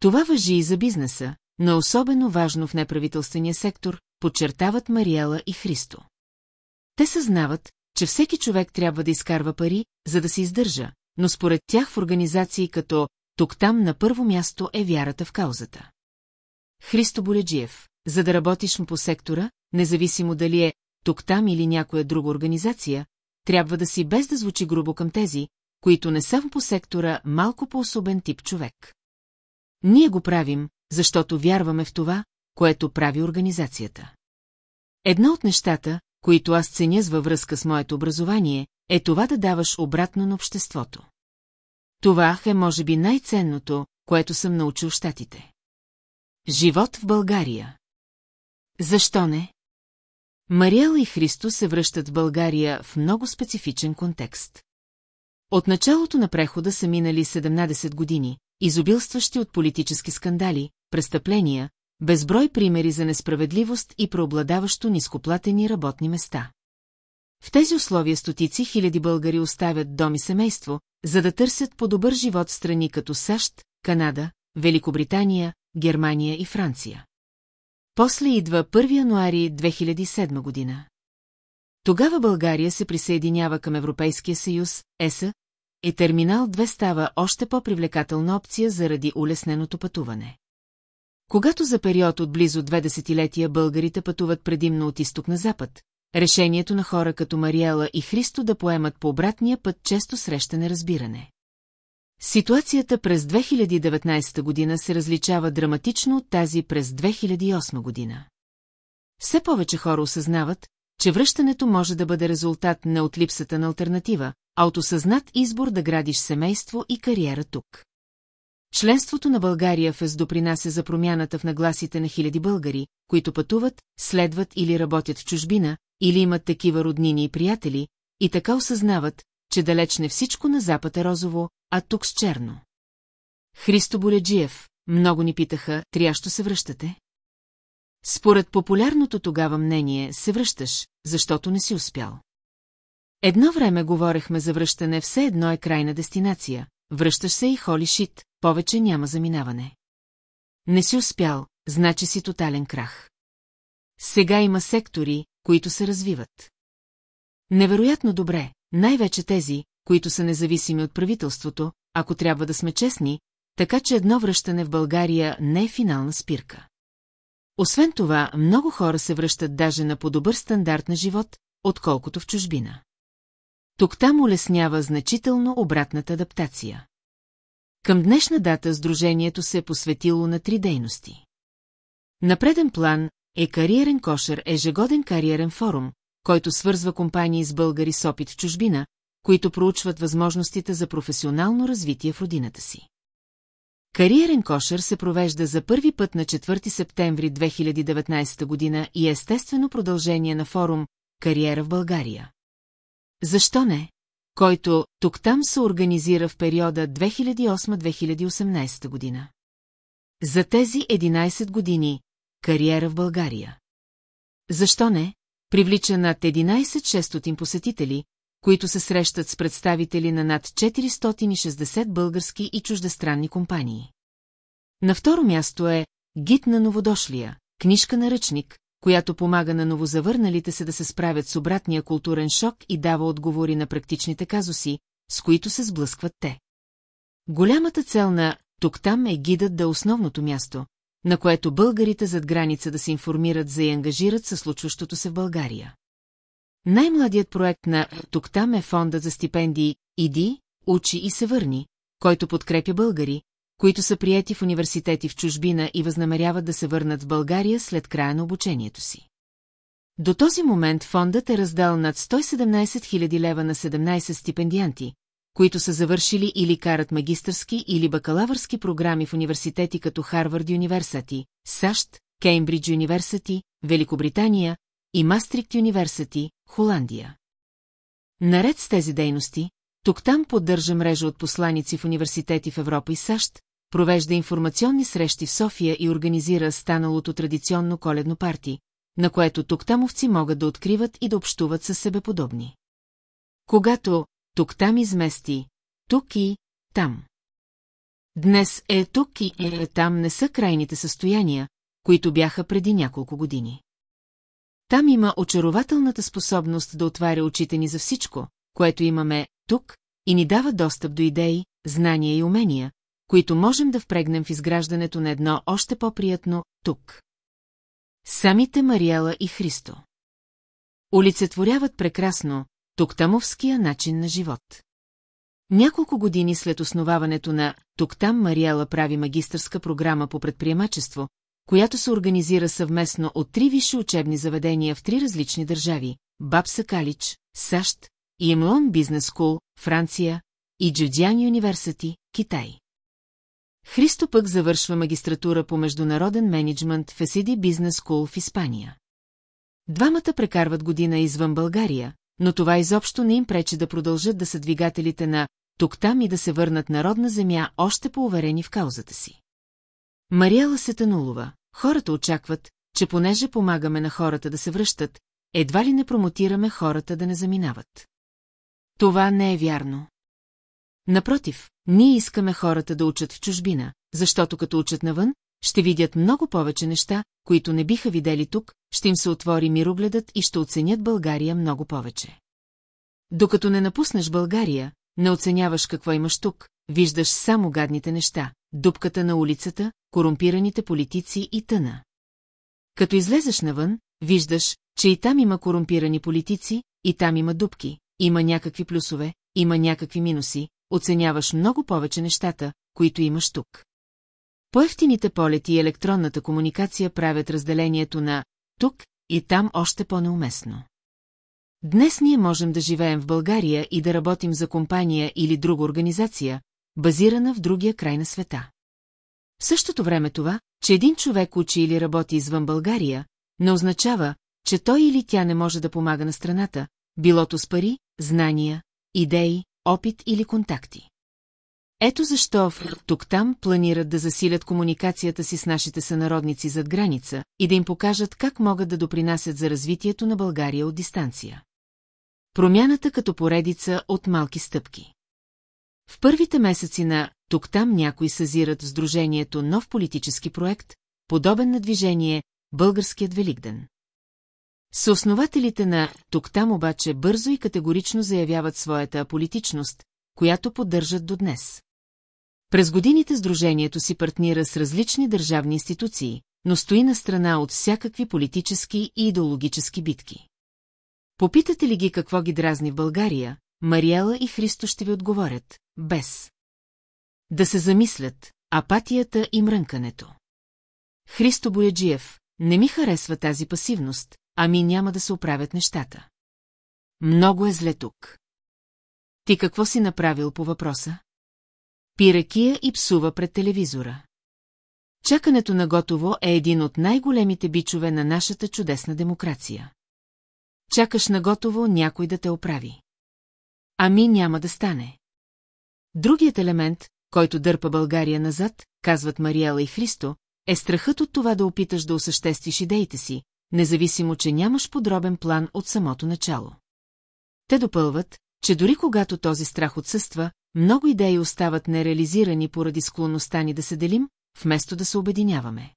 S1: Това въжи и за бизнеса, но е особено важно в неправителствения сектор, подчертават Мариела и Христо. Те съзнават, че всеки човек трябва да изкарва пари, за да се издържа, но според тях в организации като тук там на първо място е вярата в каузата. Христо Боледжиев, за да работиш по сектора, независимо дали е тук там или някоя друга организация, трябва да си без да звучи грубо към тези, които не са по сектора малко по-особен тип човек. Ние го правим, защото вярваме в това, което прави организацията. Една от нещата, които аз ценя във връзка с моето образование, е това да даваш обратно на обществото. Това е може би най-ценното, което съм научил в Штатите. Живот в България. Защо не? Мариел и Христо се връщат в България в много специфичен контекст. От началото на прехода са минали 17 години, изобилстващи от политически скандали, престъпления, безброй примери за несправедливост и преобладаващо нископлатени работни места. В тези условия стотици хиляди българи оставят дом и семейство, за да търсят по-добър живот в страни като САЩ, Канада, Великобритания, Германия и Франция. После идва 1 януари 2007 година. Тогава България се присъединява към Европейския съюз, ЕСА, и терминал 2 става още по-привлекателна опция заради улесненото пътуване. Когато за период от близо две десетилетия българите пътуват предимно от изток на запад, решението на хора като Мариела и Христо да поемат по обратния път често среща неразбиране. Ситуацията през 2019 година се различава драматично от тази през 2008 година. Все повече хора осъзнават, че връщането може да бъде резултат не от липсата на альтернатива, а от осъзнат избор да градиш семейство и кариера тук. Членството на България в ЕС допринася за промяната в нагласите на хиляди българи, които пътуват, следват или работят в чужбина, или имат такива роднини и приятели, и така осъзнават, че далеч не всичко на запад е розово, а тук с черно. Христо Боледжиев, много ни питаха, трящо се връщате? Според популярното тогава мнение се връщаш, защото не си успял. Едно време говорехме за връщане все едно е крайна дестинация, връщаш се и холи шит, повече няма заминаване. Не си успял, значи си тотален крах. Сега има сектори, които се развиват. Невероятно добре, най-вече тези, които са независими от правителството, ако трябва да сме честни, така че едно връщане в България не е финална спирка. Освен това, много хора се връщат даже на по-добър стандарт на живот, отколкото в чужбина. Тук там улеснява значително обратната адаптация. Към днешна дата сдружението се е посветило на три дейности. На преден план е кариерен кошер ежегоден кариерен форум, който свързва компании с българи с опит в чужбина, които проучват възможностите за професионално развитие в родината си. Кариерен кошер се провежда за първи път на 4 септември 2019 година и е естествено продължение на форум «Кариера в България». Защо не? който тук-там се организира в периода 2008-2018 година. За тези 11 години кариера в България. Защо не? Привлича над 11-600 посетители, които се срещат с представители на над 460 български и чуждестранни компании. На второ място е «Гид на новодошлия», книжка на ръчник, която помага на новозавърналите се да се справят с обратния културен шок и дава отговори на практичните казуси, с които се сблъскват те. Голямата цел на «Тук-там» е гидът да е основното място, на което българите зад граница да се информират за и ангажират със случващото се в България. Най-младият проект на «Тук-там» е фонда за стипендии «Иди, учи и се върни», който подкрепя българи, които са прияти в университети в чужбина и възнамеряват да се върнат в България след края на обучението си. До този момент фондът е раздал над 117 000 лева на 17 стипендианти, които са завършили или карат магистърски или бакалавърски програми в университети като Харвард Юниверсити, САЩ, Кеймбридж Юниверсити, Великобритания и Мастрикт Юниверсити, Холандия. Наред с тези дейности, тук там поддържа мрежа от посланици в университети в Европа и САЩ, провежда информационни срещи в София и организира станалото традиционно коледно парти, на което туктамовци могат да откриват и да общуват със себе подобни. Когато тук-там измести, тук и там. Днес е тук и е там не са крайните състояния, които бяха преди няколко години. Там има очарователната способност да отваря очите ни за всичко, което имаме тук и ни дава достъп до идеи, знания и умения, които можем да впрегнем в изграждането на едно още по-приятно тук. Самите Мариела и Христо. Олицетворяват прекрасно туктамовския начин на живот. Няколко години след основаването на «Туктам Мариела прави магистърска програма по предприемачество», която се организира съвместно от три висши учебни заведения в три различни държави – Бабса Калич, САЩ, и Бизнес Кул, Франция, и Джудиан Юниверсити, Китай. Христо пък завършва магистратура по международен менеджмент в Есиди Бизнес School в Испания. Двамата прекарват година извън България, но това изобщо не им пречи да продължат да са двигателите на тук-там и да се върнат на родна земя, още по-уверени в каузата си. Мариела Сетанулова, хората очакват, че понеже помагаме на хората да се връщат, едва ли не промотираме хората да не заминават. Това не е вярно. Напротив, ние искаме хората да учат в чужбина, защото като учат навън, ще видят много повече неща, които не биха видели тук, ще им се отвори мирогледът и ще оценят България много повече. Докато не напуснеш България, не оценяваш какво имаш тук, виждаш само гадните неща, дупката на улицата, корумпираните политици и тъна. Като излезеш навън, виждаш, че и там има корумпирани политици, и там има дупки, има някакви плюсове, има някакви минуси, оценяваш много повече нещата, които имаш тук. По-ефтините полети и електронната комуникация правят разделението на тук и там още по-неуместно. Днес ние можем да живеем в България и да работим за компания или друга организация, базирана в другия край на света. В същото време това, че един човек учи или работи извън България, не означава, че той или тя не може да помага на страната, билото с пари, знания, идеи, опит или контакти. Ето защо в тук-там планират да засилят комуникацията си с нашите сънародници зад граница и да им покажат как могат да допринасят за развитието на България от дистанция. Промяната като поредица от малки стъпки. В първите месеци на тук-там някои съзират в Сдружението нов политически проект, подобен на движение Българският Великден. Съоснователите на «Тук-там» обаче бързо и категорично заявяват своята аполитичност, която поддържат до днес. През годините сдружението си партнира с различни държавни институции, но стои на страна от всякакви политически и идеологически битки. Попитате ли ги какво ги дразни в България, Мариела и Христо ще ви отговорят – без. Да се замислят – апатията и мрънкането. Христо Бояджиев, не ми харесва тази пасивност, ами няма да се оправят нещата. Много е зле тук. Ти какво си направил по въпроса? Пиракия и псува пред телевизора. Чакането на готово е един от най-големите бичове на нашата чудесна демокрация. Чакаш на готово някой да те оправи. Ами няма да стане. Другият елемент, който дърпа България назад, казват Мариела и Христо, е страхът от това да опиташ да осъществиш идеите си, независимо, че нямаш подробен план от самото начало. Те допълват, че дори когато този страх отсъства, много идеи остават нереализирани поради склонността ни да се делим, вместо да се обединяваме.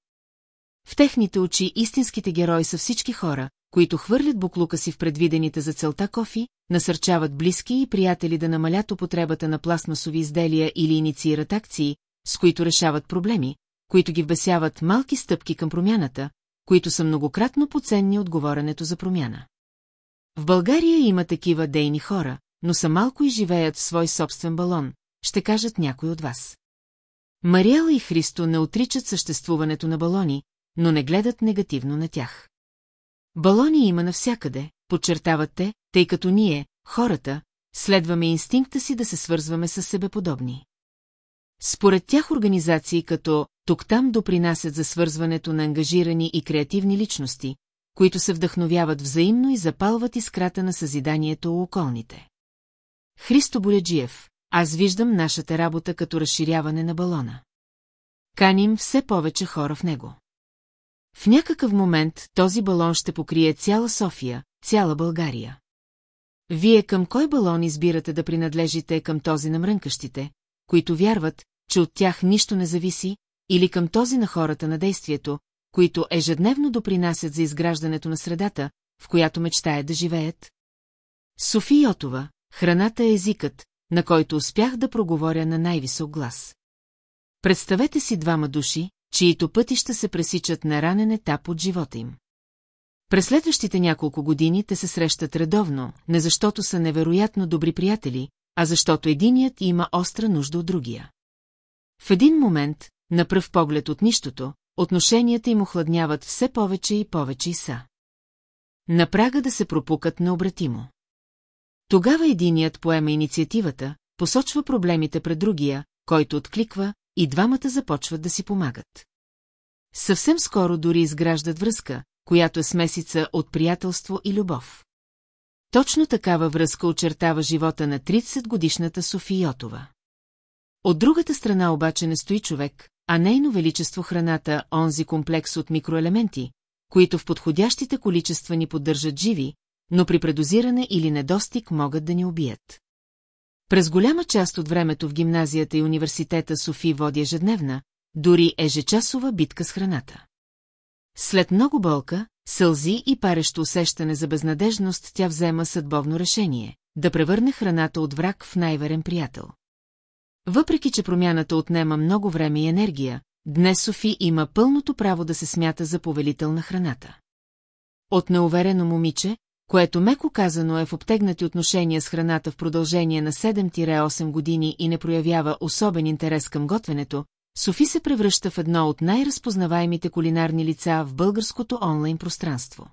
S1: В техните очи истинските герои са всички хора, които хвърлят буклука си в предвидените за целта кофи, насърчават близки и приятели да намалят употребата на пластмасови изделия или инициират акции, с които решават проблеми, които ги вбесяват малки стъпки към промяната, които са многократно поценни от говоренето за промяна. В България има такива дейни хора, но са малко и живеят в свой собствен балон, ще кажат някой от вас. Мариела и Христо не отричат съществуването на балони, но не гледат негативно на тях. Балони има навсякъде, подчертават те, тъй като ние, хората, следваме инстинкта си да се свързваме с себеподобни. Според тях организации като тук-там допринасят за свързването на ангажирани и креативни личности, които се вдъхновяват взаимно и запалват искрата на съзиданието у околните. Христо Боледжиев, аз виждам нашата работа като разширяване на балона. Каним все повече хора в него. В някакъв момент този балон ще покрие цяла София, цяла България. Вие към кой балон избирате да принадлежите към този на мрънкащите, които вярват, че от тях нищо не зависи, или към този на хората на действието, които ежедневно допринасят за изграждането на средата, в която мечтаят да живеят? Софи Йотова, храната е езикът, на който успях да проговоря на най-висок глас. Представете си двама души, чието пътища се пресичат на ранен етап от живота им. През следващите няколко години те се срещат редовно, не защото са невероятно добри приятели, а защото единият има остра нужда от другия. В един момент, на пръв поглед от нищото, отношенията им охладняват все повече и повече и са. Напрага да се пропукат необратимо. Тогава единият поема инициативата, посочва проблемите пред другия, който откликва, и двамата започват да си помагат. Съвсем скоро дори изграждат връзка, която е смесица от приятелство и любов. Точно такава връзка очертава живота на 30-годишната София Йотова. От другата страна обаче не стои човек, а нейно величество храната онзи комплекс от микроелементи, които в подходящите количества ни поддържат живи, но при предозиране или недостиг могат да ни убият. През голяма част от времето в гимназията и университета Софи води ежедневна, дори ежечасова битка с храната. След много болка, сълзи и парещо усещане за безнадежност тя взема съдбовно решение – да превърне храната от враг в най-верен приятел. Въпреки, че промяната отнема много време и енергия, днес Софи има пълното право да се смята за повелител на храната. От неуверено момиче, което меко казано е в обтегнати отношения с храната в продължение на 7-8 години и не проявява особен интерес към готвенето, Софи се превръща в едно от най-разпознаваемите кулинарни лица в българското онлайн пространство.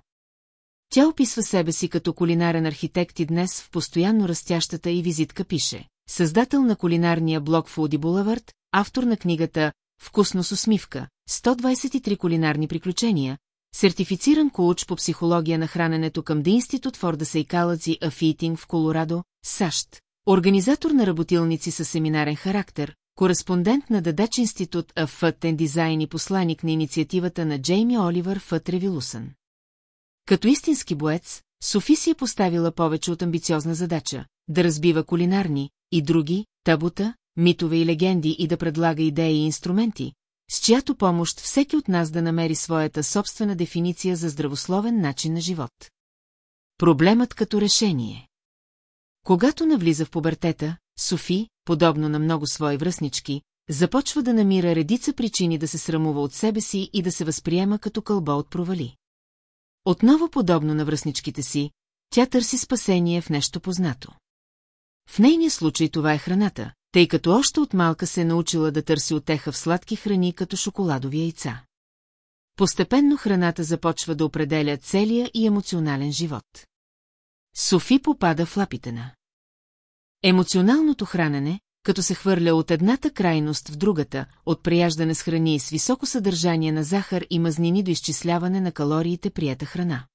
S1: Тя описва себе си като кулинарен архитект и днес в постоянно растящата и визитка пише създател на кулинарния блог Фуди Уди Булавард, автор на книгата «Вкусно с усмивка. 123 кулинарни приключения», сертифициран коуч по психология на храненето към The Institute for the Psychology of Eating в Колорадо, САЩ, организатор на работилници с семинарен характер, кореспондент на Дадач институт of Food and Design и посланик на инициативата на Джейми Оливър Фът Ревилусън. Като истински боец, Софи си е поставила повече от амбициозна задача – да разбива кулинарни, и други, табута, митове и легенди и да предлага идеи и инструменти, с чиято помощ всеки от нас да намери своята собствена дефиниция за здравословен начин на живот. Проблемът като решение Когато навлиза в пубертета, Софи, подобно на много свои връзнички, започва да намира редица причини да се срамува от себе си и да се възприема като кълбо от провали. Отново подобно на връзничките си, тя търси спасение в нещо познато. В нейния случай това е храната, тъй като още от малка се е научила да търси отеха в сладки храни като шоколадови яйца. Постепенно храната започва да определя целия и емоционален живот. Софи попада в лапите на. Емоционалното хранене, като се хвърля от едната крайност в другата, от прияждане с храни с високо съдържание на захар и мазнини до изчисляване на калориите прията храна.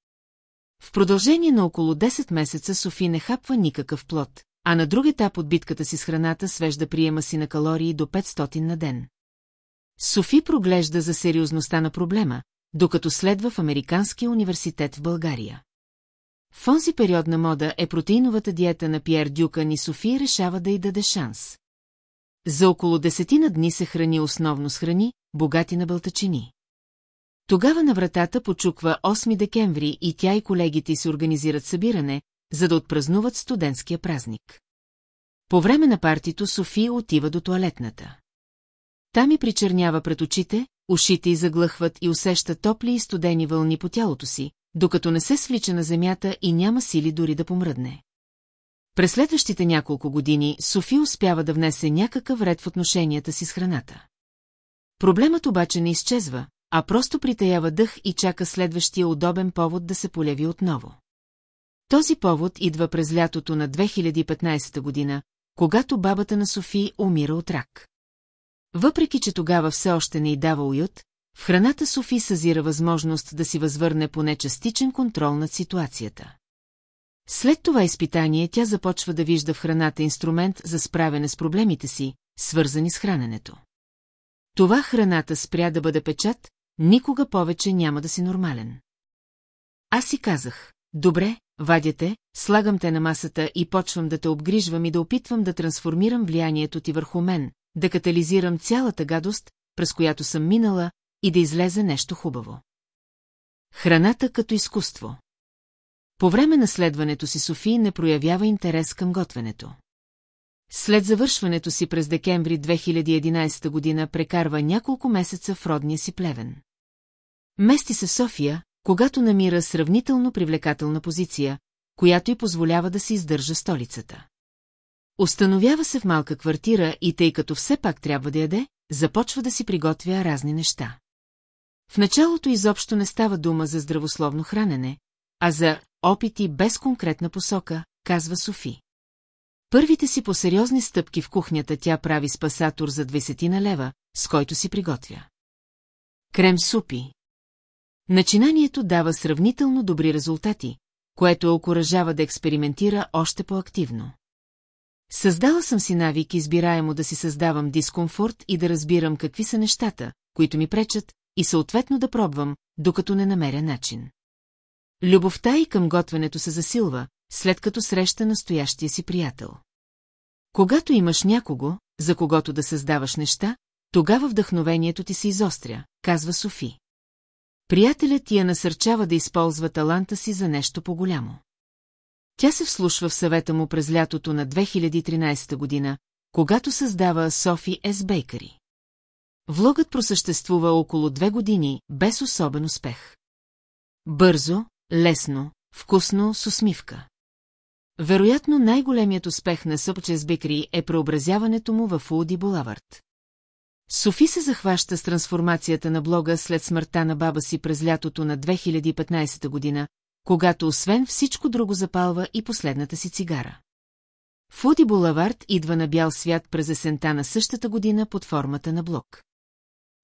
S1: В продължение на около 10 месеца Софи не хапва никакъв плод, а на друг етап от битката си с храната свежда приема си на калории до 500 на ден. Софи проглежда за сериозността на проблема, докато следва в Американския университет в България. В онзи период на мода е протеиновата диета на Пьер Дюкан и Софи решава да й даде шанс. За около десетина дни се храни основно с храни, богати на бълтачини. Тогава на вратата почуква 8 декември и тя и колегите се организират събиране, за да отпразнуват студентския празник. По време на партито София отива до туалетната. Там и причернява пред очите, ушите й заглъхват и усеща топли и студени вълни по тялото си, докато не се свлича на земята и няма сили дори да помръдне. През следващите няколко години Софи успява да внесе някакъв ред в отношенията си с храната. Проблемът обаче не изчезва, а просто притаява дъх и чака следващия удобен повод да се полеви отново. Този повод идва през лятото на 2015 година, когато бабата на Софи умира от рак. Въпреки, че тогава все още не й дава уют, в храната Софи съзира възможност да си възвърне поне частичен контрол над ситуацията. След това изпитание тя започва да вижда в храната инструмент за справяне с проблемите си, свързани с храненето. Това храната спря да бъде печат, никога повече няма да си нормален. Аз си казах. Добре, вадяте, слагам те на масата и почвам да те обгрижвам и да опитвам да трансформирам влиянието ти върху мен, да катализирам цялата гадост, през която съм минала, и да излезе нещо хубаво. Храната като изкуство По време на следването си Софи не проявява интерес към готвенето. След завършването си през декември 2011 година прекарва няколко месеца в родния си плевен. Мести се София, когато намира сравнително привлекателна позиция, която й позволява да се издържа столицата. Остановява се в малка квартира и тъй като все пак трябва да яде, започва да си приготвя разни неща. В началото изобщо не става дума за здравословно хранене, а за опити без конкретна посока, казва Софи. Първите си по-сериозни стъпки в кухнята тя прави спасатор за 20 на лева, с който си приготвя. Крем супи. Начинанието дава сравнително добри резултати, което е окоръжава да експериментира още по-активно. Създала съм си навик избираемо да си създавам дискомфорт и да разбирам какви са нещата, които ми пречат, и съответно да пробвам, докато не намеря начин. Любовта и към готвенето се засилва, след като среща настоящия си приятел. Когато имаш някого, за когото да създаваш неща, тогава вдъхновението ти се изостря, казва Софи. Приятелят я насърчава да използва таланта си за нещо по-голямо. Тя се вслушва в съвета му през лятото на 2013 година, когато създава Софи С. Бейкари. Влогът просъществува около две години, без особен успех. Бързо, лесно, вкусно, с усмивка. Вероятно най-големият успех на Съпчес Бикри е преобразяването му в Уди Булавард. Софи се захваща с трансформацията на блога след смъртта на баба си през лятото на 2015 година, когато освен всичко друго запалва и последната си цигара. Фуди Булавард идва на бял свят през есента на същата година под формата на блог.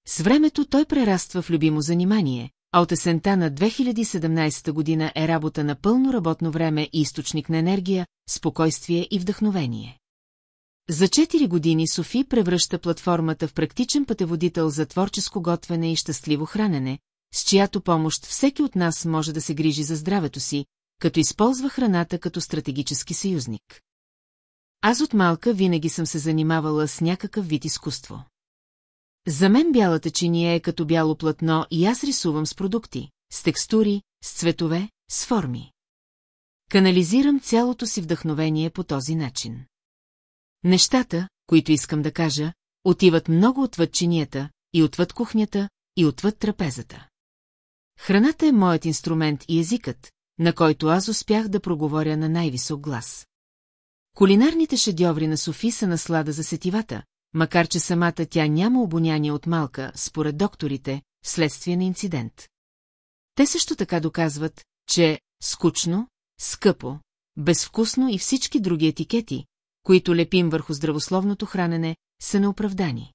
S1: С времето той прераства в любимо занимание, а от есента на 2017 година е работа на пълно работно време и източник на енергия, спокойствие и вдъхновение. За 4 години Софи превръща платформата в практичен пътеводител за творческо готвене и щастливо хранене, с чиято помощ всеки от нас може да се грижи за здравето си, като използва храната като стратегически съюзник. Аз от малка винаги съм се занимавала с някакъв вид изкуство. За мен бялата чиния е като бяло платно и аз рисувам с продукти, с текстури, с цветове, с форми. Канализирам цялото си вдъхновение по този начин. Нещата, които искам да кажа, отиват много отвъд чинията, и отвъд кухнята, и отвъд трапезата. Храната е моят инструмент и езикът, на който аз успях да проговоря на най-висок глас. Кулинарните шедьоври на Софи са наслада за сетивата, макар че самата тя няма обоняние от малка, според докторите, вследствие на инцидент. Те също така доказват, че скучно, скъпо, безвкусно и всички други етикети, които лепим върху здравословното хранене, са неоправдани.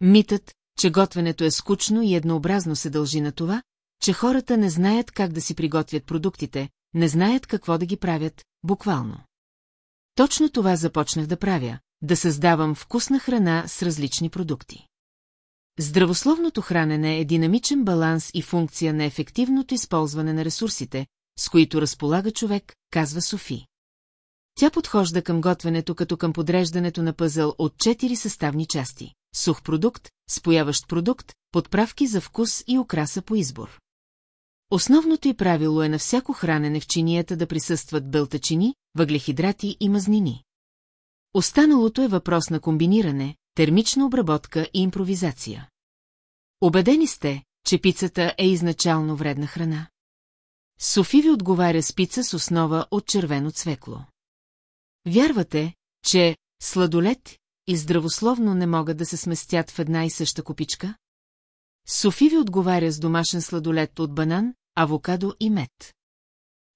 S1: Митът, че готвенето е скучно и еднообразно се дължи на това, че хората не знаят как да си приготвят продуктите, не знаят какво да ги правят, буквално. Точно това започнах да правя, да създавам вкусна храна с различни продукти. Здравословното хранене е динамичен баланс и функция на ефективното използване на ресурсите, с които разполага човек, казва Софи. Тя подхожда към готвенето като към подреждането на пъзъл от четири съставни части – сух продукт, спояващ продукт, подправки за вкус и украса по избор. Основното и правило е на всяко хранене в чинията да присъстват бълтачини, въглехидрати и мазнини. Останалото е въпрос на комбиниране, термична обработка и импровизация. Обедени сте, че пицата е изначално вредна храна. Софи ви отговаря с пица с основа от червено цвекло. Вярвате, че сладолет и здравословно не могат да се сместят в една и съща купичка? Софи ви отговаря с домашен сладолет от банан, авокадо и мед.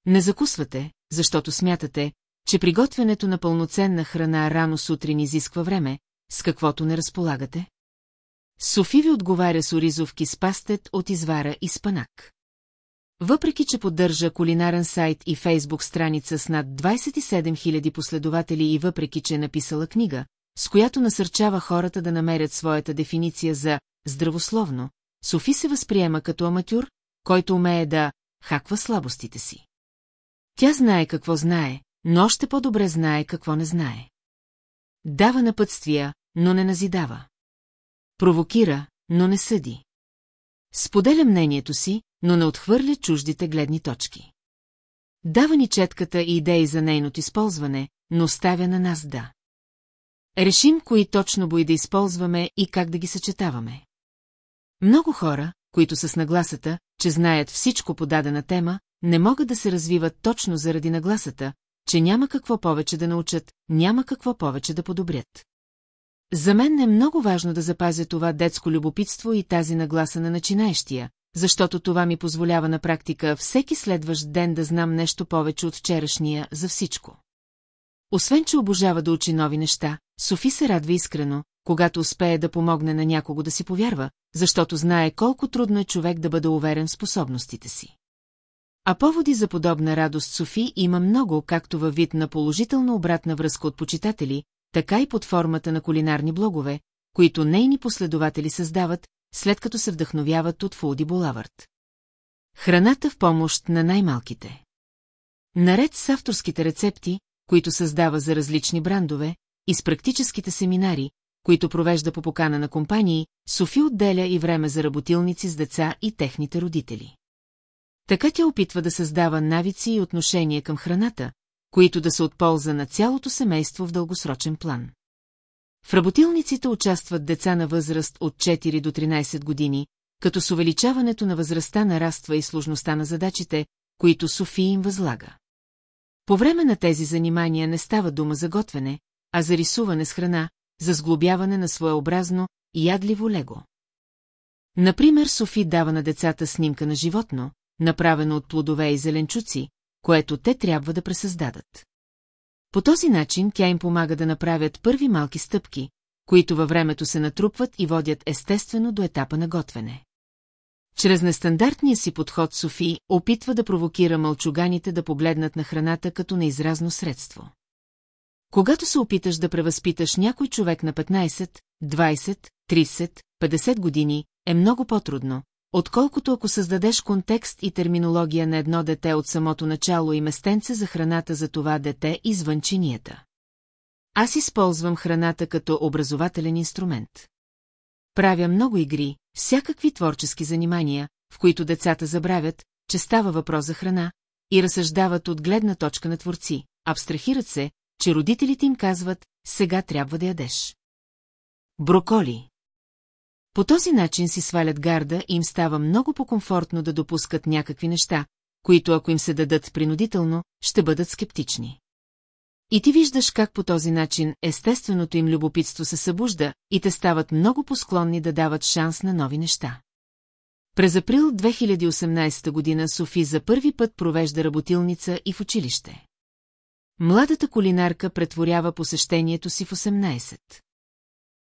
S1: Не закусвате, защото смятате, че приготвянето на пълноценна храна рано сутрин изисква време, с каквото не разполагате. Софи ви отговаря с оризовки с пастет от извара и спанак. Въпреки, че поддържа кулинарен сайт и фейсбук страница с над 27 000 последователи и въпреки, че е написала книга, с която насърчава хората да намерят своята дефиниция за здравословно, Софи се възприема като аматюр, който умее да хаква слабостите си. Тя знае какво знае, но още по-добре знае какво не знае. Дава напътствия, но не назидава. Провокира, но не съди. Споделя мнението си, но не отхвърля чуждите гледни точки. Дава ни четката и идеи за нейното използване, но ставя на нас да. Решим кои точно бои да използваме и как да ги съчетаваме. Много хора, които са с нагласата, че знаят всичко по дадена тема, не могат да се развиват точно заради нагласата, че няма какво повече да научат, няма какво повече да подобрят. За мен е много важно да запазя това детско любопитство и тази нагласа на начинаещия, защото това ми позволява на практика всеки следващ ден да знам нещо повече от вчерашния за всичко. Освен, че обожава да учи нови неща, Софи се радва искрено, когато успее да помогне на някого да си повярва, защото знае колко трудно е човек да бъде уверен в способностите си. А поводи за подобна радост Софи има много, както във вид на положителна обратна връзка от почитатели, така и под формата на кулинарни блогове, които нейни последователи създават, след като се вдъхновяват от Фулди Булавърт. Храната в помощ на най-малките. Наред с авторските рецепти, които създава за различни брандове, и с практическите семинари, които провежда по покана на компании, Софи отделя и време за работилници с деца и техните родители. Така тя опитва да създава навици и отношение към храната, които да са от полза на цялото семейство в дългосрочен план. В работилниците участват деца на възраст от 4 до 13 години, като с увеличаването на възрастта нараства и сложността на задачите, които София им възлага. По време на тези занимания не става дума за готвене, а за рисуване с храна, за сглобяване на своеобразно и ядливо лего. Например, Софи дава на децата снимка на животно, направено от плодове и зеленчуци, което те трябва да пресъздадат. По този начин тя им помага да направят първи малки стъпки, които във времето се натрупват и водят естествено до етапа на готвене. Чрез нестандартния си подход Софи опитва да провокира мълчуганите да погледнат на храната като неизразно средство. Когато се опиташ да превъзпиташ някой човек на 15, 20, 30, 50 години, е много по-трудно, отколкото ако създадеш контекст и терминология на едно дете от самото начало и местенце за храната за това дете извън чинията. Аз използвам храната като образователен инструмент. Правя много игри, всякакви творчески занимания, в които децата забравят, че става въпрос за храна, и разсъждават от гледна точка на творци, абстрахират се, че родителите им казват, сега трябва да ядеш. Броколи по този начин си свалят гарда и им става много по-комфортно да допускат някакви неща, които ако им се дадат принудително, ще бъдат скептични. И ти виждаш как по този начин естественото им любопитство се събужда и те стават много посклонни да дават шанс на нови неща. През април 2018 година Софи за първи път провежда работилница и в училище. Младата кулинарка претворява посещението си в 18.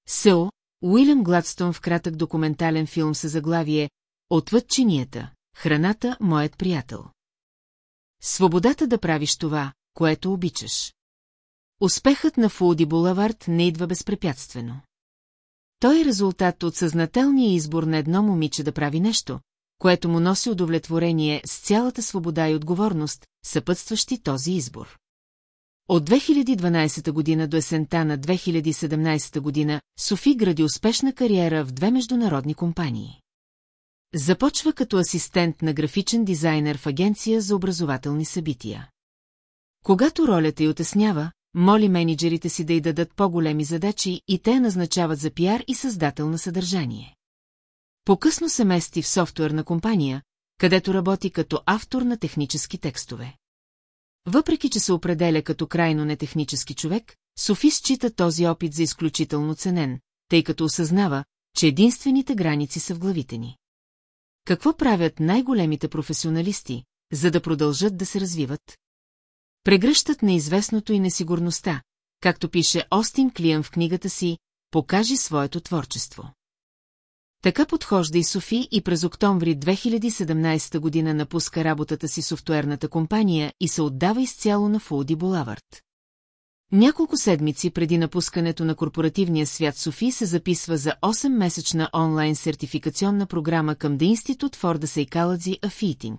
S1: Сео, Уилям Гладстон в кратък документален филм със заглавие «Отвъд чинията. Храната, моят приятел». Свободата да правиш това, което обичаш. Успехът на Фуди Булавард не идва безпрепятствено. Той е резултат от съзнателния избор на едно момиче да прави нещо, което му носи удовлетворение с цялата свобода и отговорност, съпътстващи този избор. От 2012 година до есента на 2017 година Софи гради успешна кариера в две международни компании. Започва като асистент на графичен дизайнер в агенция за образователни събития. Когато ролята й отеснява, моли менеджерите си да й дадат по-големи задачи и те назначават за пиар и създател на съдържание. По-късно се мести в софтуерна компания, където работи като автор на технически текстове. Въпреки, че се определя като крайно нетехнически човек, Софи счита този опит за изключително ценен, тъй като осъзнава, че единствените граници са в главите ни. Какво правят най-големите професионалисти, за да продължат да се развиват? Прегръщат неизвестното и несигурността, както пише Остин Клиен в книгата си «Покажи своето творчество». Така подхожда и Софи и през октомври 2017 година напуска работата си софтуерната компания и се отдава изцяло на Фулди Булавард. Няколко седмици преди напускането на корпоративния свят Софи се записва за 8-месечна онлайн сертификационна програма към The Institute for the Psychology of Eating.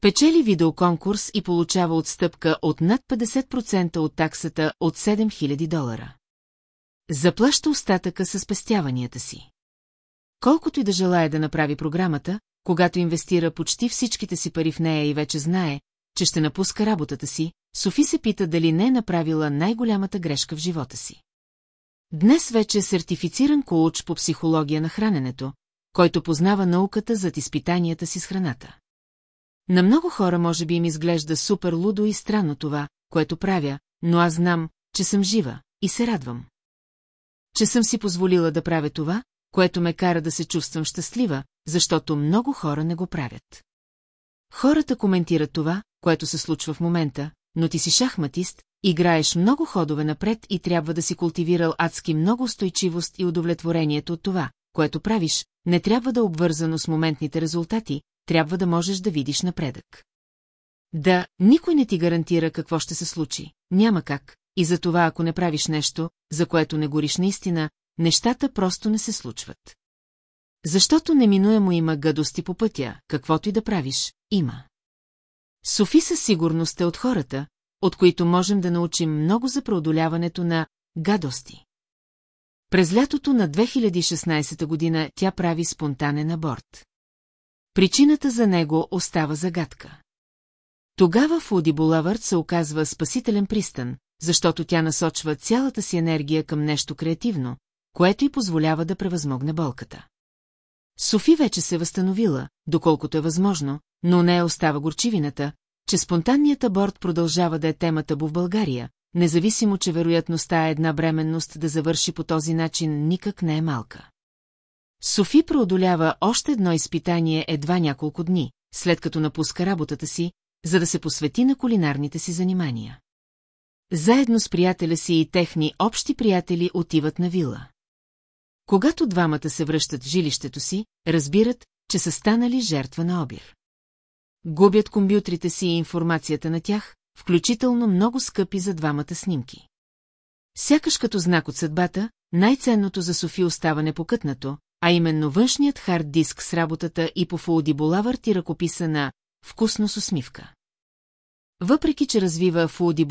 S1: Печели видеоконкурс и получава отстъпка от над 50% от таксата от 7000 долара. Заплаща остатъка със спестяванията си. Колкото и да желая да направи програмата, когато инвестира почти всичките си пари в нея и вече знае, че ще напуска работата си, Софи се пита дали не е направила най-голямата грешка в живота си. Днес вече е сертифициран коуч по психология на храненето, който познава науката зад изпитанията си с храната. На много хора може би им изглежда супер лудо и странно това, което правя, но аз знам, че съм жива и се радвам. Че съм си позволила да правя това, което ме кара да се чувствам щастлива, защото много хора не го правят. Хората коментират това, което се случва в момента, но ти си шахматист, играеш много ходове напред и трябва да си култивирал адски много устойчивост и удовлетворението от това, което правиш, не трябва да е обвързано с моментните резултати, трябва да можеш да видиш напредък. Да, никой не ти гарантира какво ще се случи, няма как, и за това ако не правиш нещо, за което не гориш наистина, нещата просто не се случват. Защото неминуемо има гадости по пътя, каквото и да правиш, има. Софи със сигурност е от хората, от които можем да научим много за преодоляването на гадости. През лятото на 2016 година тя прави спонтанен аборт. Причината за него остава загадка. Тогава Фуди Булавърт се оказва спасителен пристан, защото тя насочва цялата си енергия към нещо креативно, което й позволява да превъзмогне болката. Софи вече се е възстановила, доколкото е възможно, но не е остава горчивината, че спонтанният аборт продължава да е темата бо в България, независимо, че вероятността е една бременност да завърши по този начин никак не е малка. Софи преодолява още едно изпитание едва няколко дни, след като напуска работата си, за да се посвети на кулинарните си занимания. Заедно с приятеля си и техни общи приятели отиват на вила. Когато двамата се връщат в жилището си, разбират, че са станали жертва на обир. Губят компютрите си и информацията на тях, включително много скъпи за двамата снимки. Сякаш като знак от съдбата, най-ценното за Софи остава непокътнато, а именно външният хард диск с работата и по Фолди и ръкописа на «Вкусно с усмивка». Въпреки, че развива Фулди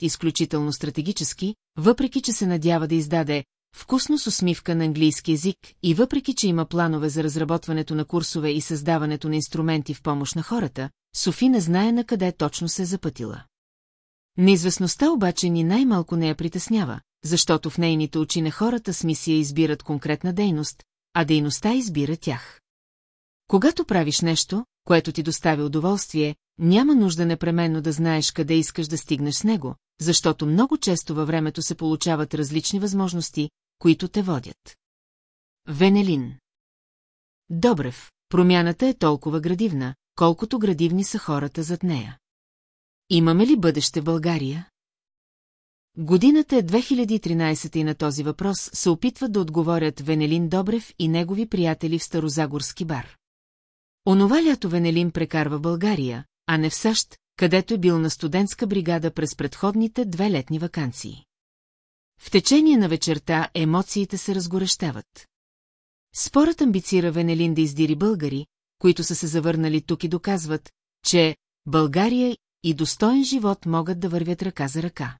S1: изключително стратегически, въпреки, че се надява да издаде вкусно с усмивка на английски език, и въпреки, че има планове за разработването на курсове и създаването на инструменти в помощ на хората, Софи не знае на къде точно се е запътила. Неизвестността обаче ни най-малко не я притеснява, защото в нейните очи на хората с мисия избират конкретна дейност, а дейността избира тях. Когато правиш нещо, което ти доставя удоволствие, няма нужда непременно да знаеш къде искаш да стигнеш с него, защото много често във времето се получават различни възможности, които те водят. Венелин Добрев, промяната е толкова градивна, колкото градивни са хората зад нея. Имаме ли бъдеще в България? Годината е 2013 и на този въпрос се опитват да отговорят Венелин Добрев и негови приятели в Старозагорски бар. Онова лято Венелин прекарва България, а не в САЩ, където е бил на студентска бригада през предходните две летни вакансии. В течение на вечерта емоциите се разгорещават. Спорът амбицира Венелин да издири българи, които са се завърнали тук и доказват, че България и достоен живот могат да вървят ръка за ръка.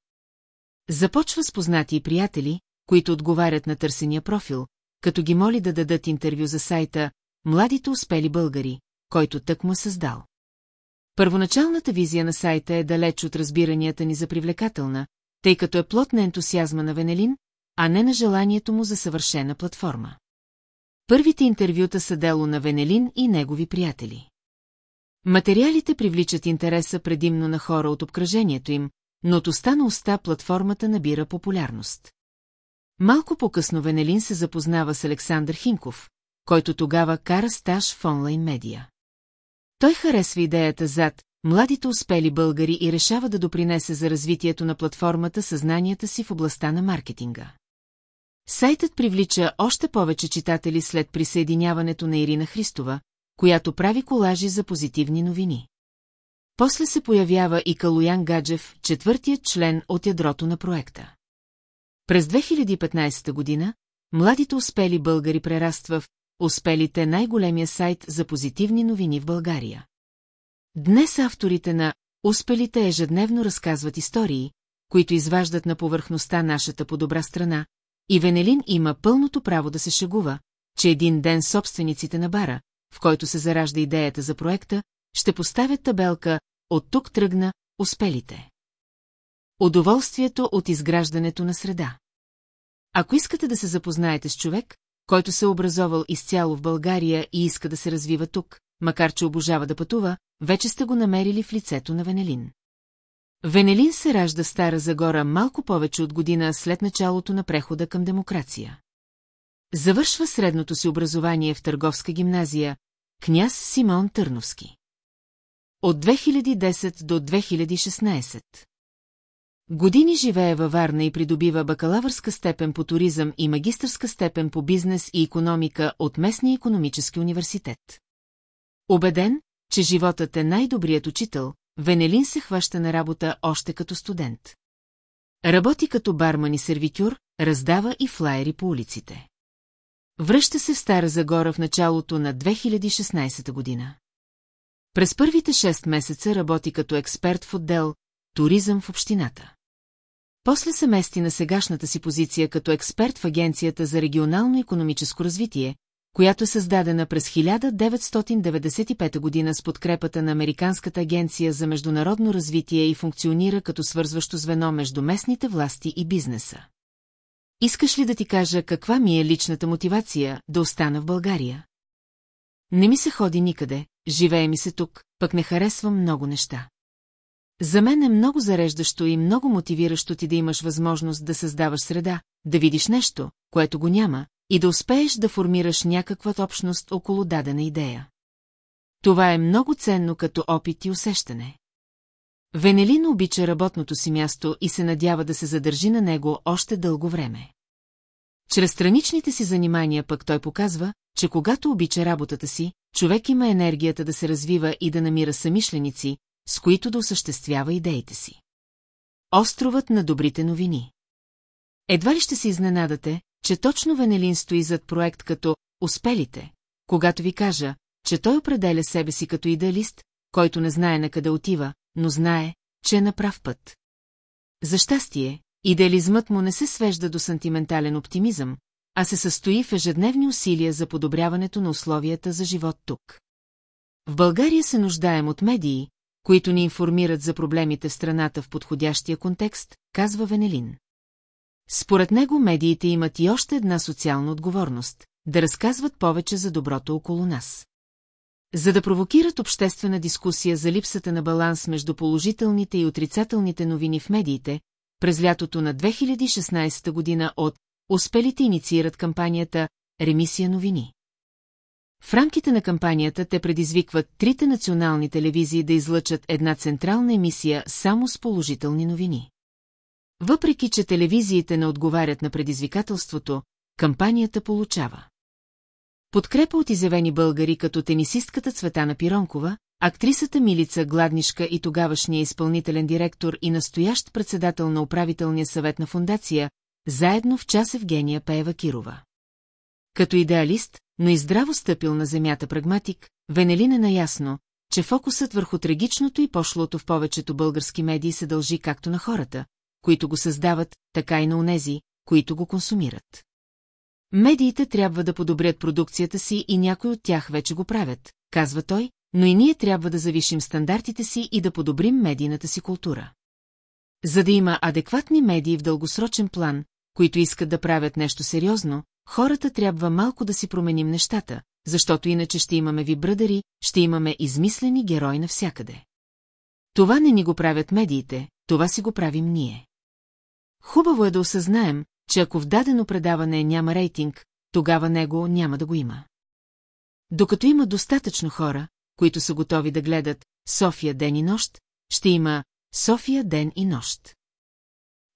S1: Започва с познати и приятели, които отговарят на търсения профил, като ги моли да дадат интервю за сайта «Младите успели българи», който тък му е създал. Първоначалната визия на сайта е далеч от разбиранията ни за привлекателна, тъй като е плод на ентусиазма на Венелин, а не на желанието му за съвършена платформа. Първите интервюта са дело на Венелин и негови приятели. Материалите привличат интереса предимно на хора от обкръжението им, но от уста на уста платформата набира популярност. Малко по-късно Венелин се запознава с Александър Хинков, който тогава кара стаж в онлайн медия. Той харесва идеята зад младите успели българи и решава да допринесе за развитието на платформата съзнанията си в областта на маркетинга. Сайтът привлича още повече читатели след присъединяването на Ирина Христова, която прави колажи за позитивни новини. После се появява и Калоян Гаджев, четвъртият член от ядрото на проекта. През 2015 година младите успели българи прераства в успелите най-големия сайт за позитивни новини в България. Днес авторите на «Успелите» ежедневно разказват истории, които изваждат на повърхността нашата по-добра страна, и Венелин има пълното право да се шегува, че един ден собствениците на бара, в който се заражда идеята за проекта, ще поставят табелка «От тук тръгна успелите». Удоволствието от изграждането на среда Ако искате да се запознаете с човек, който се е образовал изцяло в България и иска да се развива тук, макар че обожава да пътува, вече сте го намерили в лицето на Венелин. Венелин се ражда Стара Загора малко повече от година след началото на прехода към демокрация. Завършва средното си образование в Търговска гимназия княз Симон Търновски. От 2010 до 2016. Години живее във Варна и придобива бакалавърска степен по туризъм и магистърска степен по бизнес и економика от местния економически университет. Обеден, че животът е най-добрият учител, Венелин се хваща на работа още като студент. Работи като барман и сервитюр, раздава и флаери по улиците. Връща се в Стара Загора в началото на 2016 година. През първите 6 месеца работи като експерт в отдел «Туризъм в общината». После се мести на сегашната си позиция като експерт в Агенцията за регионално економическо развитие, която е създадена през 1995 година с подкрепата на Американската агенция за международно развитие и функционира като свързващо звено между местните власти и бизнеса. Искаш ли да ти кажа каква ми е личната мотивация да остана в България? Не ми се ходи никъде, живее ми се тук, пък не харесвам много неща. За мен е много зареждащо и много мотивиращо ти да имаш възможност да създаваш среда, да видиш нещо, което го няма, и да успееш да формираш някаква общност около дадена идея. Това е много ценно като опит и усещане. Венелин обича работното си място и се надява да се задържи на него още дълго време. Чрез страничните си занимания пък той показва, че когато обича работата си, човек има енергията да се развива и да намира самишленици, с които да осъществява идеите си. Островът на добрите новини Едва ли ще се изненадате, че точно Венелин стои зад проект като «Успелите», когато ви кажа, че той определя себе си като идеалист, който не знае на къде отива, но знае, че е на прав път. За щастие, идеализмът му не се свежда до сантиментален оптимизъм, а се състои в ежедневни усилия за подобряването на условията за живот тук. В България се нуждаем от медии, които ни информират за проблемите в страната в подходящия контекст, казва Венелин. Според него медиите имат и още една социална отговорност – да разказват повече за доброто около нас. За да провокират обществена дискусия за липсата на баланс между положителните и отрицателните новини в медиите, през лятото на 2016 година от успелите инициират кампанията «Ремисия новини». В рамките на кампанията те предизвикват трите национални телевизии да излъчат една централна емисия само с положителни новини. Въпреки, че телевизиите не отговарят на предизвикателството, кампанията получава. Подкрепа от изявени българи като тенисистката Цветана Пиронкова, актрисата Милица Гладнишка и тогавашния изпълнителен директор и настоящ председател на управителния съвет на фундация, заедно в час Евгения Пеева Кирова. Като идеалист, но и здраво стъпил на земята прагматик, Венелин е наясно, че фокусът върху трагичното и пошлото в повечето български медии се дължи както на хората, които го създават, така и на унези, които го консумират. Медиите трябва да подобрят продукцията си и някои от тях вече го правят, казва той, но и ние трябва да завишим стандартите си и да подобрим медийната си култура. За да има адекватни медии в дългосрочен план, които искат да правят нещо сериозно, хората трябва малко да си променим нещата, защото иначе ще имаме ви бръдари, ще имаме измислени герои навсякъде. Това не ни го правят медиите, това си го правим ние. Хубаво е да осъзнаем, че ако в дадено предаване няма рейтинг, тогава него няма да го има. Докато има достатъчно хора, които са готови да гледат София ден и нощ, ще има София ден и нощ.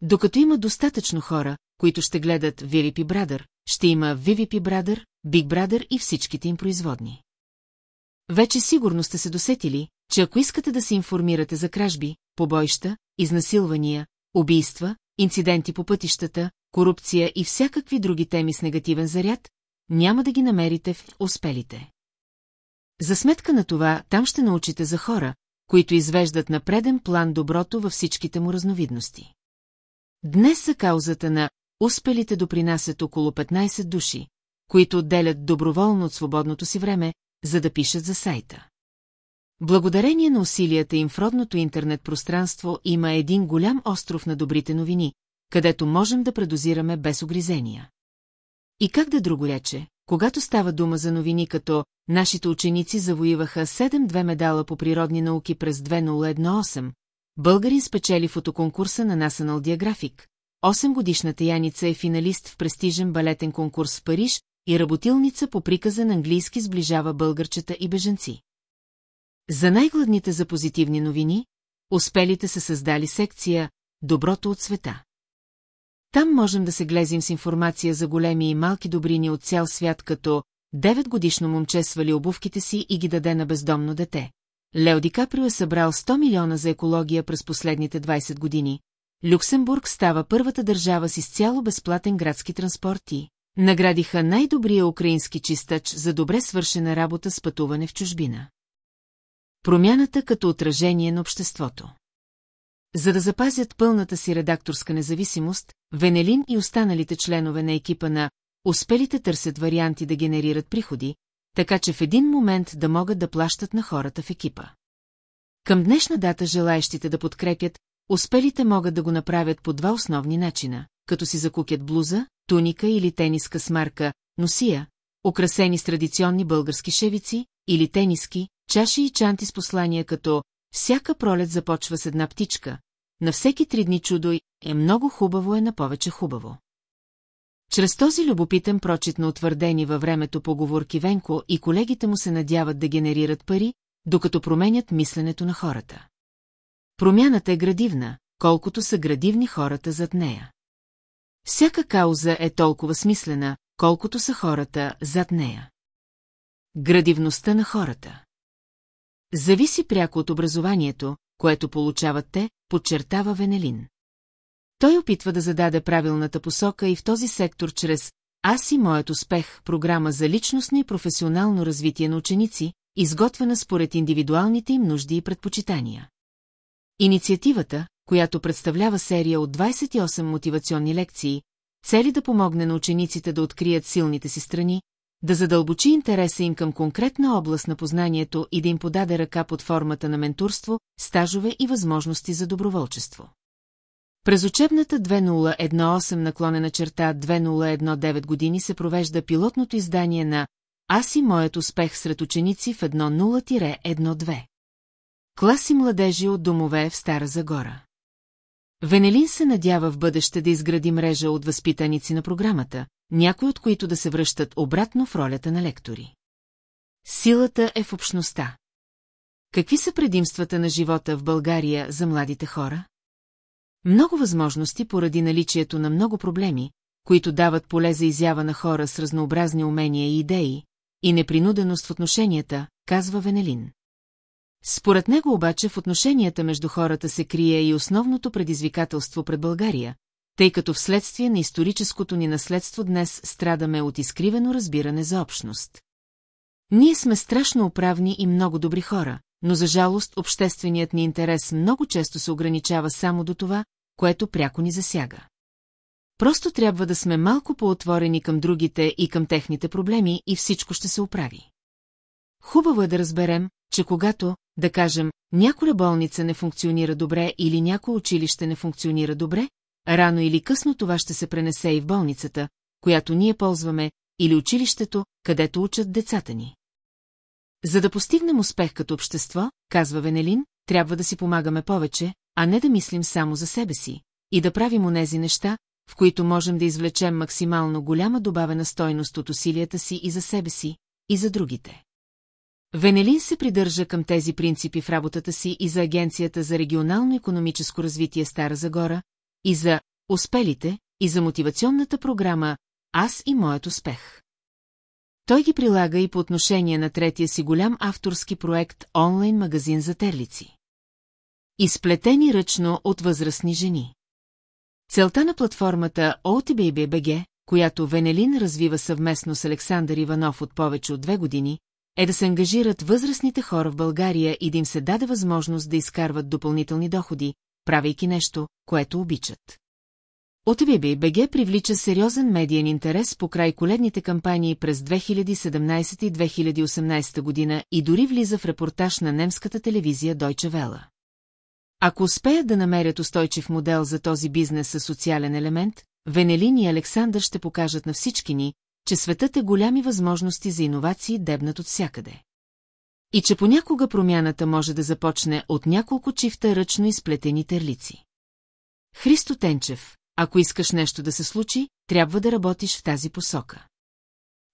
S1: Докато има достатъчно хора, които ще гледат VVP Brother, ще има VVP Brother, Big Brother и всичките им производни. Вече сигурно сте се досетили, че ако искате да се информирате за кражби, побойща, изнасилвания, убийства, инциденти по пътищата, корупция и всякакви други теми с негативен заряд, няма да ги намерите в успелите. За сметка на това, там ще научите за хора, които извеждат на преден план доброто във всичките му разновидности. Днес са каузата на успелите допринасят около 15 души, които отделят доброволно от свободното си време, за да пишат за сайта. Благодарение на усилията им в родното интернет пространство има един голям остров на добрите новини, където можем да предозираме без огризения. И как да друго рече, когато става дума за новини като «Нашите ученици завоиваха 7-2 медала по природни науки през 2018», Българин спечели фотоконкурса на National Geographic, 8-годишната Яница е финалист в престижен балетен конкурс в Париж и работилница по приказа на английски сближава българчета и беженци. За най-гладните за позитивни новини, успелите са създали секция «Доброто от света». Там можем да се глезим с информация за големи и малки добрини от цял свят, като 9-годишно момче свали обувките си и ги даде на бездомно дете. Лео Ди Каприо е събрал 100 милиона за екология през последните 20 години. Люксембург става първата държава с изцяло безплатен градски транспорт и наградиха най-добрия украински чистач за добре свършена работа с пътуване в чужбина. Промяната като отражение на обществото. За да запазят пълната си редакторска независимост, Венелин и останалите членове на екипа на «Успелите търсят варианти да генерират приходи», така че в един момент да могат да плащат на хората в екипа. Към днешна дата желаящите да подкрепят, успелите могат да го направят по два основни начина, като си закукят блуза, туника или тениска с марка «Носия», украсени с традиционни български шевици или тениски, чаши и чанти с послания като «Всяка пролет започва с една птичка», «На всеки три дни чудо е много хубаво е на повече хубаво». Чрез този любопитен прочит на утвърдени във времето поговорки Венко и колегите му се надяват да генерират пари, докато променят мисленето на хората. Промяната е градивна, колкото са градивни хората зад нея. Всяка кауза е толкова смислена, колкото са хората зад нея. Градивността на хората Зависи пряко от образованието, което получават те, подчертава Венелин. Той опитва да зададе правилната посока и в този сектор чрез «Аз и моят успех» програма за личностно и професионално развитие на ученици, изготвена според индивидуалните им нужди и предпочитания. Инициативата, която представлява серия от 28 мотивационни лекции, цели да помогне на учениците да открият силните си страни, да задълбочи интереса им към конкретна област на познанието и да им подаде ръка под формата на менторство, стажове и възможности за доброволчество. През учебната 2018 наклонена черта 2019 години се провежда пилотното издание на «Аз и моят успех сред ученици в 10-12». Класи младежи от домове в Стара Загора. Венелин се надява в бъдеще да изгради мрежа от възпитаници на програмата, някои от които да се връщат обратно в ролята на лектори. Силата е в общността. Какви са предимствата на живота в България за младите хора? Много възможности поради наличието на много проблеми, които дават поле за изява на хора с разнообразни умения и идеи, и непринуденост в отношенията, казва Венелин. Според него обаче в отношенията между хората се крие и основното предизвикателство пред България, тъй като вследствие на историческото ни наследство днес страдаме от изкривено разбиране за общност. Ние сме страшно управни и много добри хора, но за жалост общественият ни интерес много често се ограничава само до това, което пряко ни засяга. Просто трябва да сме малко по-отворени към другите и към техните проблеми и всичко ще се оправи. Хубаво е да разберем, че когато, да кажем, някоя болница не функционира добре или някое училище не функционира добре, рано или късно това ще се пренесе и в болницата, която ние ползваме, или училището, където учат децата ни. За да постигнем успех като общество, казва Венелин, трябва да си помагаме повече, а не да мислим само за себе си, и да правим онези неща, в които можем да извлечем максимално голяма добавена стойност от усилията си и за себе си, и за другите. Венелин се придържа към тези принципи в работата си и за Агенцията за регионално економическо развитие Стара Загора, и за «Успелите» и за мотивационната програма «Аз и моят успех». Той ги прилага и по отношение на третия си голям авторски проект онлайн магазин за терлици. Изплетени ръчно от възрастни жени. Целта на платформата OTBBBG, която Венелин развива съвместно с Александър Иванов от повече от две години, е да се ангажират възрастните хора в България и да им се даде възможност да изкарват допълнителни доходи, правейки нещо, което обичат. От Биби БГ привлича сериозен медиен интерес по край коледните кампании през 2017 и 2018 година и дори влиза в репортаж на немската телевизия Deutsche Welle. Ако успеят да намерят устойчив модел за този бизнес със социален елемент, Венелин и Александър ще покажат на всички ни, че светът е голями възможности за иновации дебнат от всякъде. И че понякога промяната може да започне от няколко чифта ръчно изплетени терлици. Христо Тенчев, ако искаш нещо да се случи, трябва да работиш в тази посока.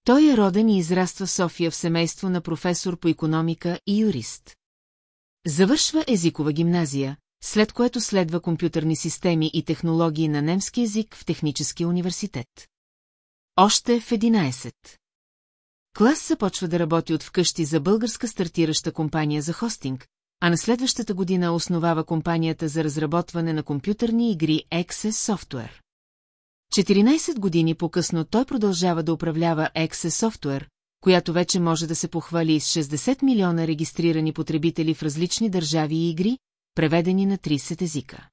S1: Той е роден и израства в София в семейство на професор по економика и юрист. Завършва езикова гимназия, след което следва компютърни системи и технологии на немски език в Техническия университет. Още в 11. Клас започва да работи от вкъщи за българска стартираща компания за хостинг, а на следващата година основава компанията за разработване на компютърни игри Access Software. 14 години по-късно той продължава да управлява Access Software, която вече може да се похвали с 60 милиона регистрирани потребители в различни държави и игри, преведени на 30 езика.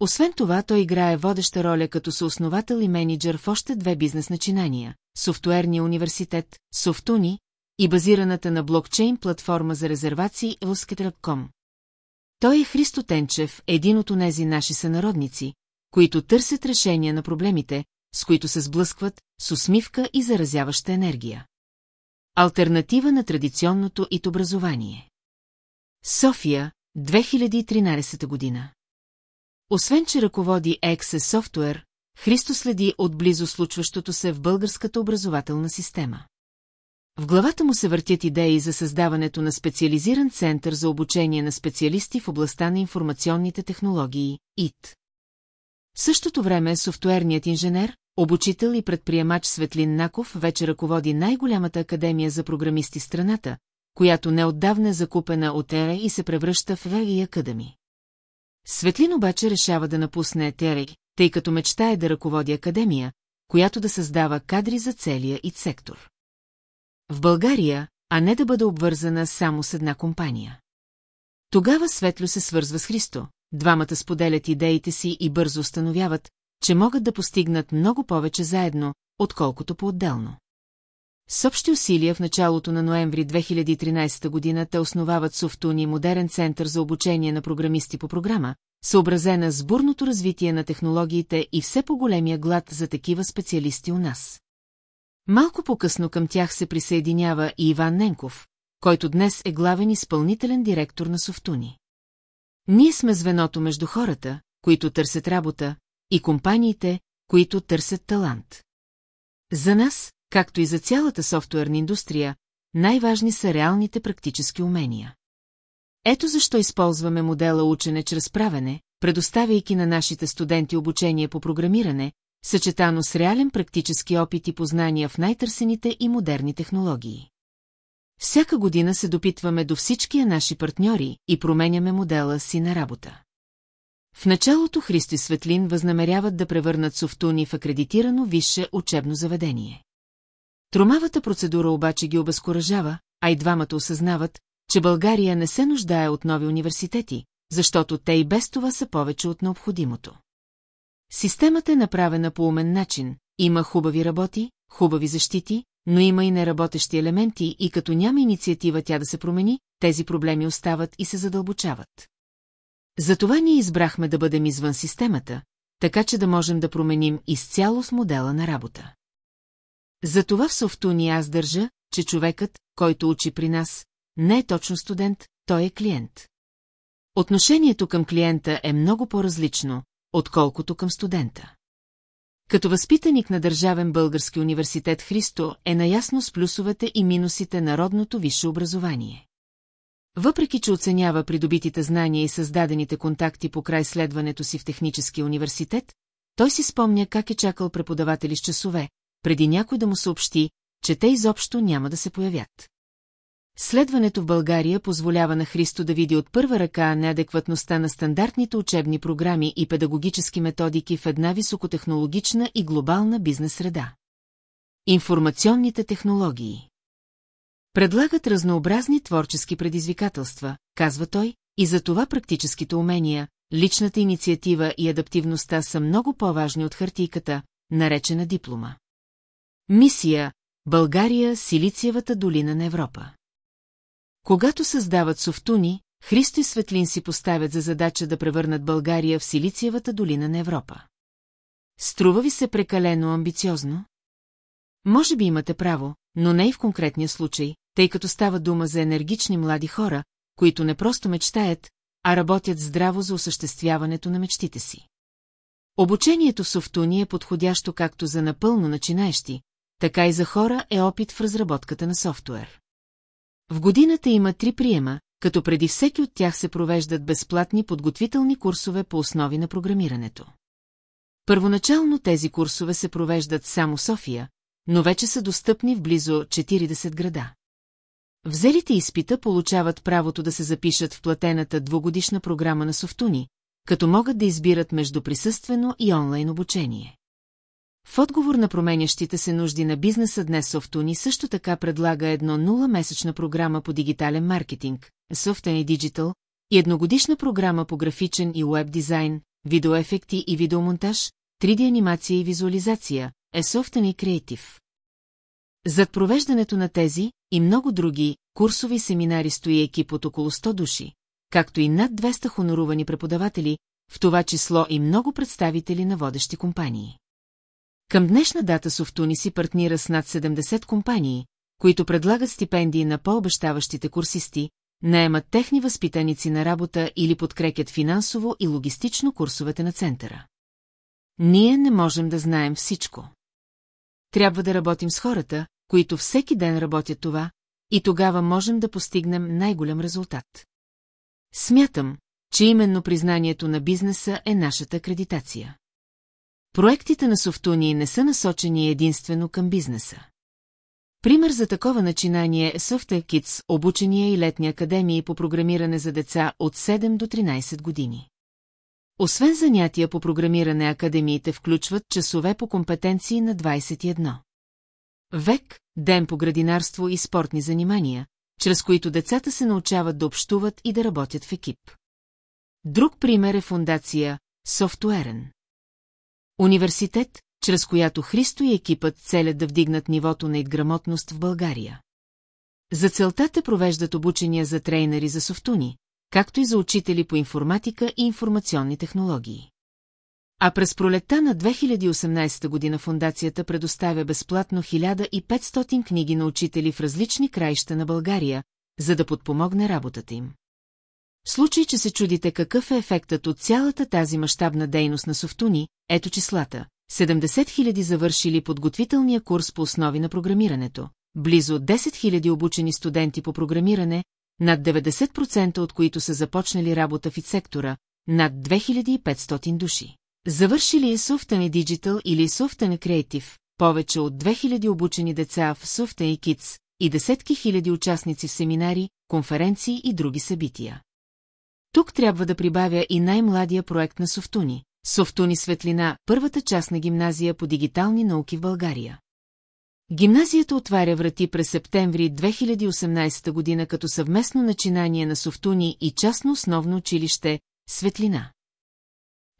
S1: Освен това, той играе водеща роля като съосновател и менеджер в още две бизнес начинания Софтуерния университет, Софтуни и базираната на блокчейн платформа за резервации Euskatrap.com. Той е Христо Тенчев, един от онези наши сънародници, които търсят решения на проблемите, с които се сблъскват, с усмивка и заразяваща енергия. Алтернатива на традиционното ит образование. София, 2013 година. Освен, че ръководи Exe Софтуер. Христо следи отблизо случващото се в българската образователна система. В главата му се въртят идеи за създаването на специализиран център за обучение на специалисти в областта на информационните технологии – ИТ. В същото време софтуерният инженер, обучител и предприемач Светлин Наков вече ръководи най-голямата академия за програмисти страната, която неотдавна е закупена от ЕРА и се превръща в Рели Академи. Светлин обаче решава да напусне Терек тъй като мечта е да ръководи академия, която да създава кадри за целия и сектор. В България, а не да бъде обвързана само с една компания. Тогава Светло се свързва с Христо, двамата споделят идеите си и бързо установяват, че могат да постигнат много повече заедно, отколкото по-отделно. С общи усилия в началото на ноември 2013 година те основават Софтуни модерен център за обучение на програмисти по програма, съобразена с бурното развитие на технологиите и все по-големия глад за такива специалисти у нас. Малко по-късно към тях се присъединява и Иван Ненков, който днес е главен изпълнителен директор на Софтуни. Ние сме звеното между хората, които търсят работа, и компаниите, които търсят талант. За нас, Както и за цялата софтуерна индустрия, най-важни са реалните практически умения. Ето защо използваме модела учене чрез правене, предоставяйки на нашите студенти обучение по програмиране, съчетано с реален практически опит и познания в най-търсените и модерни технологии. Всяка година се допитваме до всичкия наши партньори и променяме модела си на работа. В началото Христо и Светлин възнамеряват да превърнат Софтуни в акредитирано висше учебно заведение. Тромавата процедура обаче ги обезкуражава, а и двамата осъзнават, че България не се нуждае от нови университети, защото те и без това са повече от необходимото. Системата е направена по умен начин, има хубави работи, хубави защити, но има и неработещи елементи и като няма инициатива тя да се промени, тези проблеми остават и се задълбочават. Затова ние избрахме да бъдем извън системата, така че да можем да променим изцяло с модела на работа. Затова в софтуни аз държа, че човекът, който учи при нас, не е точно студент, той е клиент. Отношението към клиента е много по-различно, отколкото към студента. Като възпитаник на Държавен български университет Христо е наясно с плюсовете и минусите на родното висше образование. Въпреки, че оценява придобитите знания и създадените контакти по край следването си в техническия университет, той си спомня как е чакал преподаватели с часове, преди някой да му съобщи, че те изобщо няма да се появят. Следването в България позволява на Христо да види от първа ръка неадекватността на стандартните учебни програми и педагогически методики в една високотехнологична и глобална бизнес среда. Информационните технологии Предлагат разнообразни творчески предизвикателства, казва той, и за това практическите умения, личната инициатива и адаптивността са много по-важни от хартийката, наречена диплома. Мисия България – Силициевата долина на Европа Когато създават софтуни, Христо и Светлин си поставят за задача да превърнат България в Силициевата долина на Европа. Струва ви се прекалено амбициозно? Може би имате право, но не и в конкретния случай, тъй като става дума за енергични млади хора, които не просто мечтаят, а работят здраво за осъществяването на мечтите си. Обучението в софтуни е подходящо както за напълно начинаещи, така и за хора е опит в разработката на софтуер. В годината има три приема, като преди всеки от тях се провеждат безплатни подготвителни курсове по основи на програмирането. Първоначално тези курсове се провеждат само София, но вече са достъпни в близо 40 града. Взелите изпита получават правото да се запишат в платената двугодишна програма на Софтуни, като могат да избират между присъствено и онлайн обучение. В отговор на променящите се нужди на бизнеса днес Софтуни също така предлага едно нула месечна програма по дигитален маркетинг, Softuni Digital, и едногодишна програма по графичен и веб дизайн, видеоефекти и видеомонтаж, 3D анимация и визуализация, е Softuni Creative. Зад провеждането на тези и много други курсови семинари стои екип от около 100 души, както и над 200 хонорувани преподаватели, в това число и много представители на водещи компании. Към днешна дата Софтуни си партнира с над 70 компании, които предлагат стипендии на по-обещаващите курсисти, наемат техни възпитаници на работа или подкрепят финансово и логистично курсовете на центъра. Ние не можем да знаем всичко. Трябва да работим с хората, които всеки ден работят това, и тогава можем да постигнем най-голям резултат. Смятам, че именно признанието на бизнеса е нашата акредитация. Проектите на Софтуни не са насочени единствено към бизнеса. Пример за такова начинание е Software Kids, обучения и летни академии по програмиране за деца от 7 до 13 години. Освен занятия по програмиране, академиите включват часове по компетенции на 21. Век, ден по градинарство и спортни занимания, чрез които децата се научават да общуват и да работят в екип. Друг пример е фундация Софтуерен. Университет, чрез която Христо и екипът целят да вдигнат нивото на идграмотност в България. За целта те провеждат обучения за трейнери за софтуни, както и за учители по информатика и информационни технологии. А през пролетта на 2018 година фундацията предоставя безплатно 1500 книги на учители в различни краища на България, за да подпомогне работата им. В случай, че се чудите какъв е ефектът от цялата тази мащабна дейност на софтуни, ето числата. 70 000 завършили подготвителния курс по основи на програмирането, близо 10 000 обучени студенти по програмиране, над 90% от които са започнали работа в сектора, над 2500 души. Завършили е Software Digital или Software Creative, повече от 2000 обучени деца в Software Kids и десетки хиляди участници в семинари, конференции и други събития. Тук трябва да прибавя и най-младия проект на Софтуни. Софтуни Светлина, първата част на гимназия по дигитални науки в България. Гимназията отваря врати през септември 2018 година като съвместно начинание на Софтуни и частно основно училище Светлина.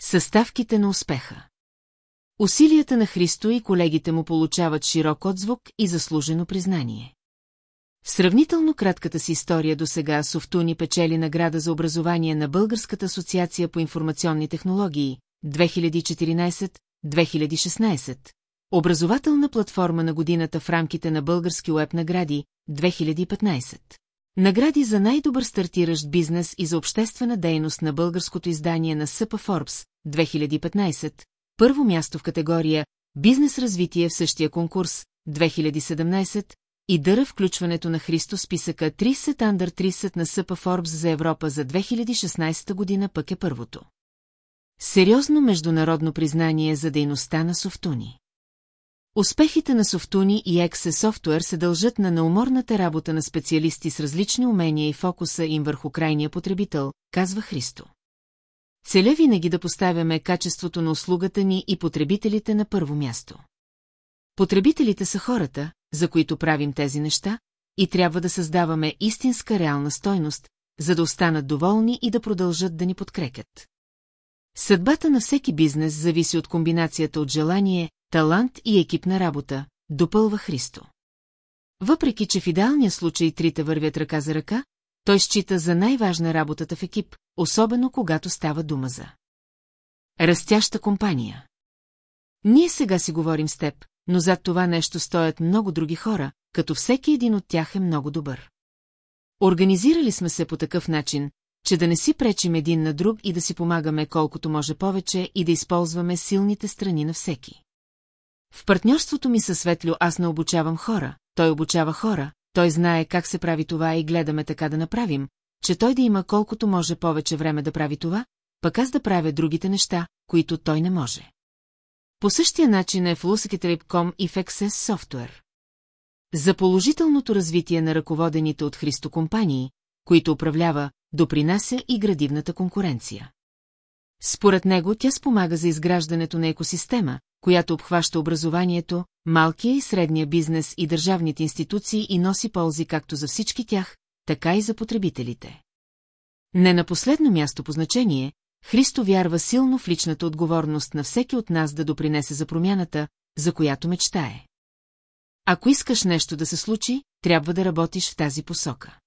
S1: Съставките на успеха Усилията на Христо и колегите му получават широк отзвук и заслужено признание. В сравнително кратката си история до сега Софтуни печели награда за образование на Българската асоциация по информационни технологии 2014-2016, образователна платформа на годината в рамките на Български уеб награди 2015. Награди за най-добър стартиращ бизнес и за обществена дейност на българското издание на СПА Форбс 2015, първо място в категория Бизнес развитие в същия конкурс 2017, и дъра включването на Христо списъка 30 Under 30 на Съпа Форбс за Европа за 2016 година пък е първото. Сериозно международно признание за дейността на Софтуни. Успехите на Софтуни и Ексе Софтуер се дължат на науморната работа на специалисти с различни умения и фокуса им върху крайния потребител, казва Христо. Целя винаги да поставяме качеството на услугата ни и потребителите на първо място. Потребителите са хората, за които правим тези неща, и трябва да създаваме истинска реална стойност, за да останат доволни и да продължат да ни подкрепят. Съдбата на всеки бизнес зависи от комбинацията от желание, талант и екипна работа, допълва Христо. Въпреки, че в идеалния случай трите вървят ръка за ръка, той счита за най-важна работата в екип, особено когато става дума за растяща компания. Ние сега си говорим с теб, но зад това нещо стоят много други хора, като всеки един от тях е много добър. Организирали сме се по такъв начин, че да не си пречим един на друг и да си помагаме колкото може повече и да използваме силните страни на всеки. В партньорството ми със Светлю аз не обучавам хора, той обучава хора, той знае как се прави това и гледаме така да направим, че той да има колкото може повече време да прави това, пък аз да правя другите неща, които той не може. По същия начин е в Luskit.com и в Access Software. За положителното развитие на ръководените от Христо компании, които управлява, допринася и градивната конкуренция. Според него тя спомага за изграждането на екосистема, която обхваща образованието, малкия и средния бизнес и държавните институции и носи ползи както за всички тях, така и за потребителите. Не на последно място по значение, Христо вярва силно в личната отговорност на всеки от нас да допринесе за промяната, за която мечтае. Ако искаш нещо да се случи, трябва да работиш в тази посока.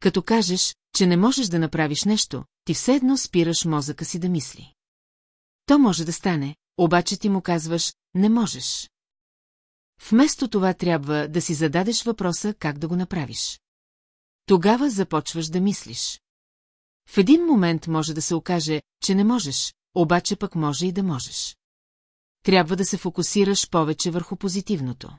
S1: Като кажеш, че не можеш да направиш нещо, ти все едно спираш мозъка си да мисли. То може да стане, обаче ти му казваш «не можеш». Вместо това трябва да си зададеш въпроса как да го направиш. Тогава започваш да мислиш. В един момент може да се окаже, че не можеш, обаче пък може и да можеш. Трябва да се фокусираш повече върху позитивното.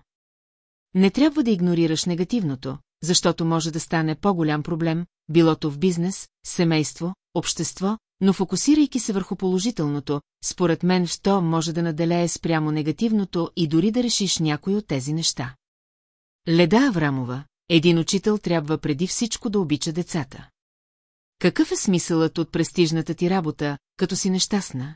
S1: Не трябва да игнорираш негативното, защото може да стане по-голям проблем, билото в бизнес, семейство, общество, но фокусирайки се върху положителното, според мен, що може да наделее спрямо негативното и дори да решиш някой от тези неща. Леда Аврамова, един учител трябва преди всичко да обича децата. Какъв е смисълът от престижната ти работа, като си нещастна?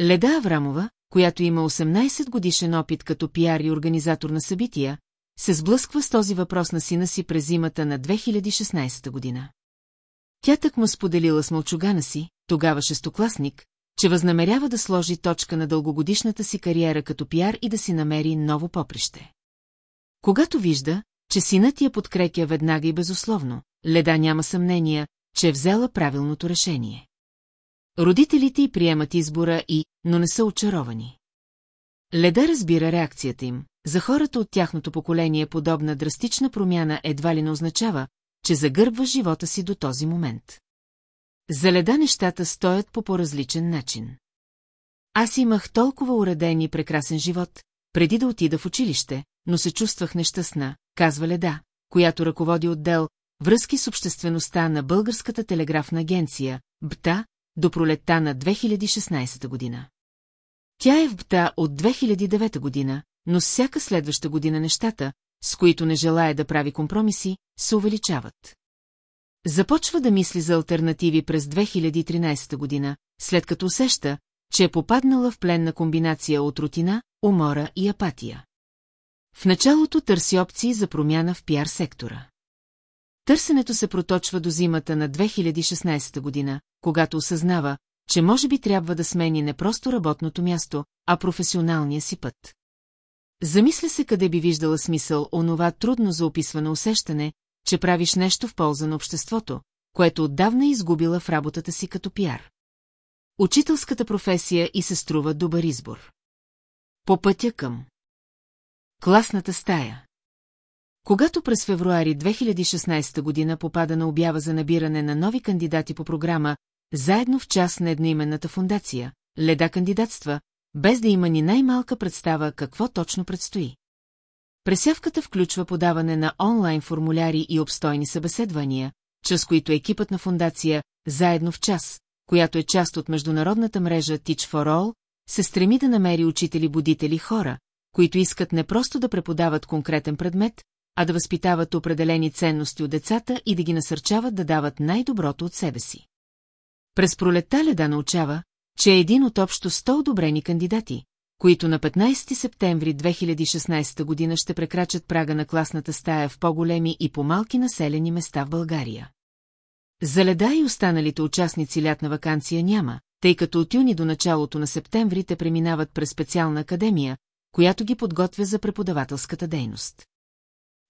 S1: Леда Аврамова, която има 18 годишен опит като пиар и организатор на събития, се сблъсква с този въпрос на сина си през зимата на 2016 година. Тя так му споделила с мълчугана си, тогава шестокласник, че възнамерява да сложи точка на дългогодишната си кариера като пиар и да си намери ново поприще. Когато вижда, че синът я подкрепя веднага и безусловно, Леда няма съмнение, че е взела правилното решение. Родителите й приемат избора и, но не са очаровани. Леда разбира реакцията им. За хората от тяхното поколение подобна драстична промяна едва ли не означава, че загърбва живота си до този момент. За леда нещата стоят по по-различен начин. Аз имах толкова уреден и прекрасен живот, преди да отида в училище, но се чувствах нещастна, казва Леда, която ръководи отдел връзки с обществеността на Българската телеграфна агенция, БТА, до пролетта на 2016 година. Тя е в БТА от 2009 година, но всяка следваща година нещата, с които не желая да прави компромиси, се увеличават. Започва да мисли за альтернативи през 2013 година, след като усеща, че е попаднала в пленна комбинация от рутина, умора и апатия. В началото търси опции за промяна в пиар сектора. Търсенето се проточва до зимата на 2016 година, когато осъзнава, че може би трябва да смени не просто работното място, а професионалния си път. Замисля се къде би виждала смисъл онова трудно за описвано усещане, че правиш нещо в полза на обществото, което отдавна е изгубила в работата си като пиар. Учителската професия и се струва добър избор. По пътя към Класната стая когато през февруари 2016 година попада на обява за набиране на нови кандидати по програма, заедно в част на едноименната фундация, леда кандидатства, без да има ни най-малка представа какво точно предстои. Пресявката включва подаване на онлайн формуляри и обстойни събеседвания, чрез които екипът на фундация «Заедно в час», която е част от международната мрежа Teach for All, се стреми да намери учители-будители хора, които искат не просто да преподават конкретен предмет, а да възпитават определени ценности от децата и да ги насърчават да дават най-доброто от себе си. През пролета Леда научава, че е един от общо 100 одобрени кандидати, които на 15 септември 2016 година ще прекрачат прага на класната стая в по-големи и по-малки населени места в България. За леда и останалите участници лятна вакансия няма, тъй като от юни до началото на септември те преминават през специална академия, която ги подготвя за преподавателската дейност.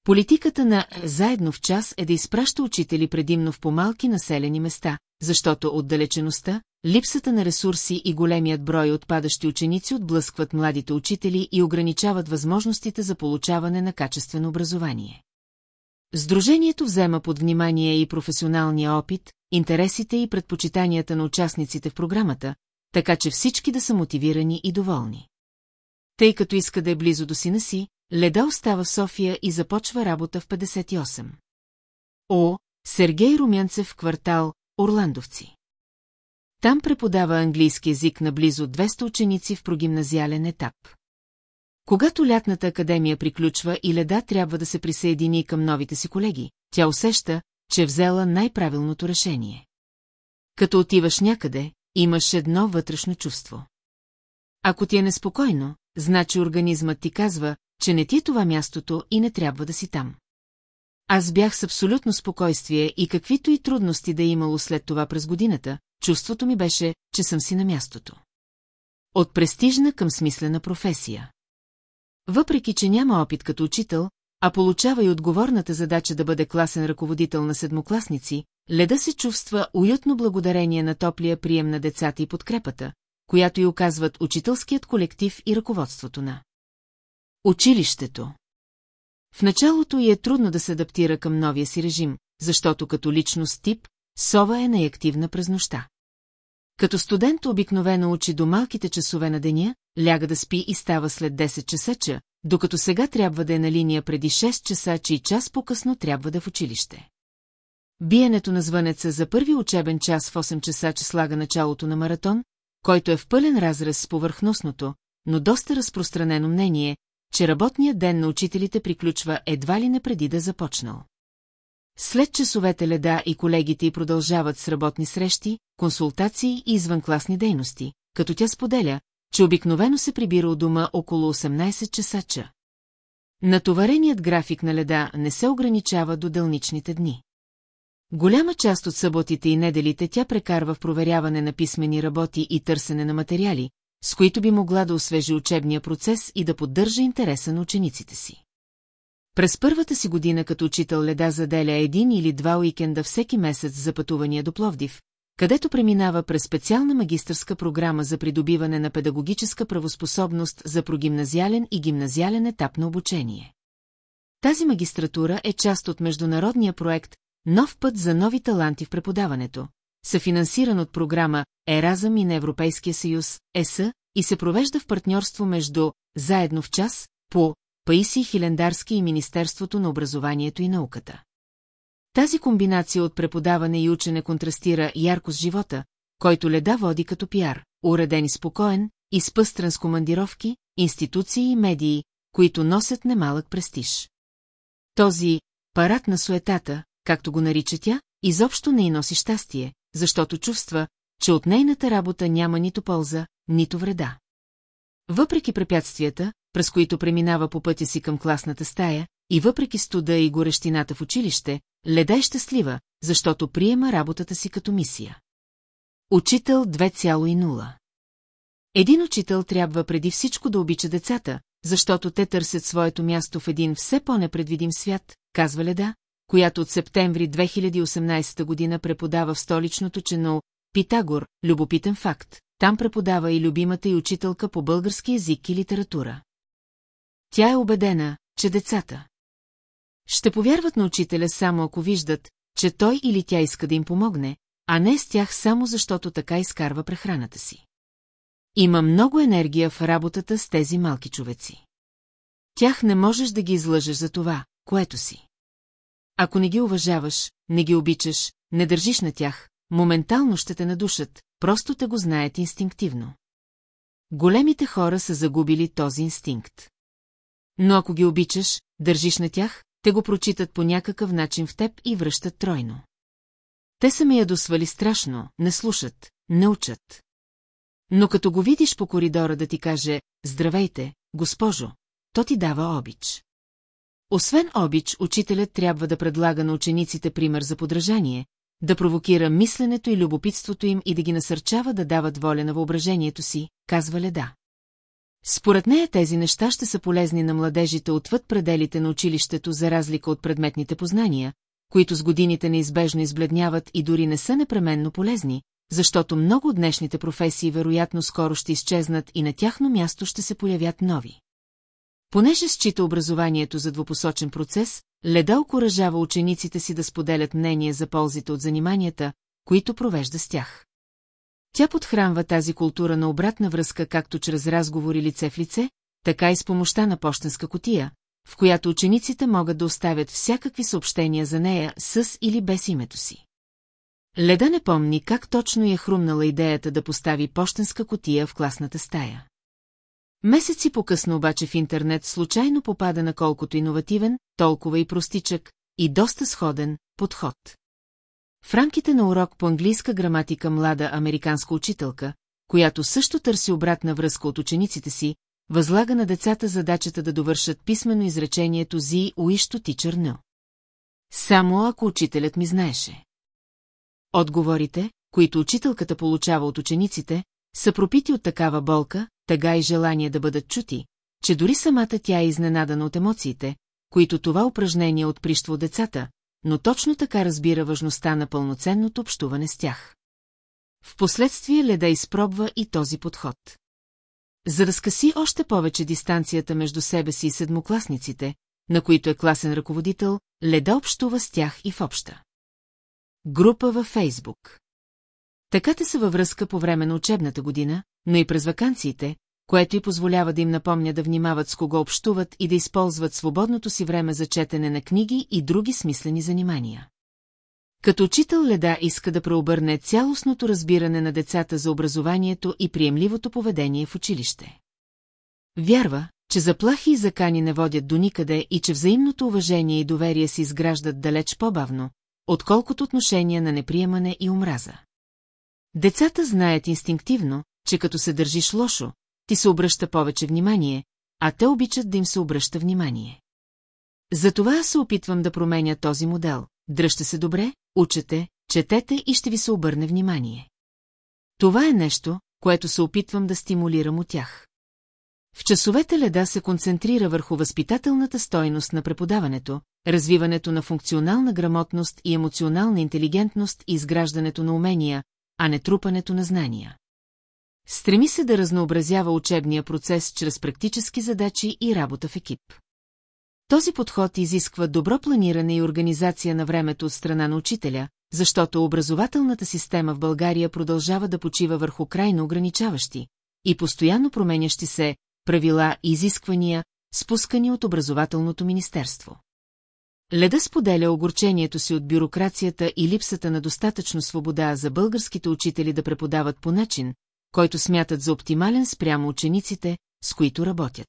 S1: Политиката на «Заедно в час» е да изпраща учители предимно в по-малки населени места, защото отдалечеността, липсата на ресурси и големият брой отпадащи ученици отблъскват младите учители и ограничават възможностите за получаване на качествено образование. Сдружението взема под внимание и професионалния опит, интересите и предпочитанията на участниците в програмата, така че всички да са мотивирани и доволни. Тъй като иска да е близо до сина си, Леда остава в София и започва работа в 58. О, Сергей Румянцев в квартал Орландовци. Там преподава английски язик на близо 200 ученици в прогимназиален етап. Когато лятната академия приключва и Леда трябва да се присъедини към новите си колеги, тя усеща, че взела най-правилното решение. Като отиваш някъде, имаш едно вътрешно чувство. Ако ти е неспокойно, значи организмът ти казва, че не ти е това мястото и не трябва да си там. Аз бях с абсолютно спокойствие и каквито и трудности да е имало след това през годината, чувството ми беше, че съм си на мястото. От престижна към смислена професия. Въпреки, че няма опит като учител, а получава и отговорната задача да бъде класен ръководител на седмокласници, Леда се чувства уютно благодарение на топлия прием на децата и подкрепата, която и оказват учителският колектив и ръководството на. Училището В началото й е трудно да се адаптира към новия си режим, защото като личност тип, Сова е най-активна през нощта. Като студент обикновено учи до малките часове на деня, ляга да спи и става след 10 часа, докато сега трябва да е на линия преди 6 часа, че и час по-късно трябва да е в училище. Биенето на звънеца за първи учебен час в 8 часа, че слага началото на маратон, който е в пълен разрез с повърхностното, но доста разпространено мнение, че работният ден на учителите приключва едва ли не преди да е започнал. След часовете леда и колегите й продължават с работни срещи, консултации и извънкласни дейности, като тя споделя, че обикновено се прибира от дома около 18 часача. Натовареният график на леда не се ограничава до дълничните дни. Голяма част от съботите и неделите тя прекарва в проверяване на писмени работи и търсене на материали, с които би могла да освежи учебния процес и да поддържа интереса на учениците си. През първата си година като учител Леда заделя един или два уикенда всеки месец за пътувания до Пловдив, където преминава през специална магистърска програма за придобиване на педагогическа правоспособност за прогимназиален и гимназиален етап на обучение. Тази магистратура е част от международния проект «Нов път за нови таланти в преподаването», съфинансиран от програма Еразъм и на Европейския съюз, ЕС, и се провежда в партньорство между Заедно в час, по Паиси Хилендарски и Министерството на образованието и науката. Тази комбинация от преподаване и учене контрастира ярко с живота, който леда води като пиар, уреден и спокоен, изпъстран с командировки, институции и медии, които носят немалък престиж. Този парад на суетата, както го нарича тя, изобщо не и носи щастие, защото чувства, че от нейната работа няма нито полза, нито вреда. Въпреки препятствията, през които преминава по пътя си към класната стая, и въпреки студа и горещината в училище, Леда е щастлива, защото приема работата си като мисия. Учител 2.0 Един учител трябва преди всичко да обича децата, защото те търсят своето място в един все по-непредвидим свят, казва Леда, която от септември 2018 година преподава в столичното чено Питагор, любопитен факт, там преподава и любимата и учителка по български язик и литература. Тя е убедена, че децата ще повярват на учителя само ако виждат, че той или тя иска да им помогне, а не с тях само защото така изкарва прехраната си. Има много енергия в работата с тези малки човеци. Тях не можеш да ги излъжеш за това, което си. Ако не ги уважаваш, не ги обичаш, не държиш на тях, моментално ще те надушат, просто те го знаят инстинктивно. Големите хора са загубили този инстинкт. Но ако ги обичаш, държиш на тях, те го прочитат по някакъв начин в теб и връщат тройно. Те са ме ядосвали страшно, не слушат, не учат. Но като го видиш по коридора да ти каже «Здравейте, госпожо», то ти дава обич. Освен обич, учителят трябва да предлага на учениците пример за подражание, да провокира мисленето и любопитството им и да ги насърчава да дават воля на въображението си, казва Леда. Според нея тези неща ще са полезни на младежите отвъд пределите на училището за разлика от предметните познания, които с годините неизбежно избледняват и дори не са непременно полезни, защото много от днешните професии вероятно скоро ще изчезнат и на тяхно място ще се появят нови. Понеже счита образованието за двупосочен процес, Леда окоръжава учениците си да споделят мнение за ползите от заниманията, които провежда с тях. Тя подхранва тази култура на обратна връзка както чрез разговори лице в лице, така и с помощта на почтенска котия, в която учениците могат да оставят всякакви съобщения за нея с или без името си. Леда не помни как точно е хрумнала идеята да постави почтенска котия в класната стая. Месеци по-късно обаче в интернет случайно попада на колкото иновативен, толкова и простичък, и доста сходен, подход. В рамките на урок по английска граматика млада американска учителка, която също търси обратна връзка от учениците си, възлага на децата задачата да довършат писмено изречението «Зи уищо ти черно». Само ако учителят ми знаеше. Отговорите, които учителката получава от учениците, са пропити от такава болка, тъга и желание да бъдат чути, че дори самата тя е изненадана от емоциите, които това упражнение отприщва от децата, но точно така разбира важността на пълноценното общуване с тях. Впоследствие Леда изпробва и този подход. За да скъси още повече дистанцията между себе си и седмокласниците, на които е класен ръководител, Леда общува с тях и в обща. Група във Фейсбук. Така те са във връзка по време на учебната година, но и през вакансиите, което й позволява да им напомня да внимават с кого общуват и да използват свободното си време за четене на книги и други смислени занимания. Като учител Леда иска да преобърне цялостното разбиране на децата за образованието и приемливото поведение в училище. Вярва, че заплахи и закани не водят до никъде и че взаимното уважение и доверие се изграждат далеч по-бавно, отколкото отношения на неприемане и омраза. Децата знаят инстинктивно, че като се държиш лошо, ти се обръща повече внимание, а те обичат да им се обръща внимание. Затова аз се опитвам да променя този модел. Дръжте се добре, учете, четете и ще ви се обърне внимание. Това е нещо, което се опитвам да стимулирам от тях. В часовете леда се концентрира върху възпитателната стойност на преподаването, развиването на функционална грамотност и емоционална интелигентност и изграждането на умения, а не трупането на знания. Стреми се да разнообразява учебния процес чрез практически задачи и работа в екип. Този подход изисква добро планиране и организация на времето от страна на учителя, защото образователната система в България продължава да почива върху крайно ограничаващи и постоянно променящи се правила и изисквания, спускани от образователното министерство. Леда споделя огорчението си от бюрокрацията и липсата на достатъчно свобода за българските учители да преподават по начин, който смятат за оптимален спрямо учениците, с които работят.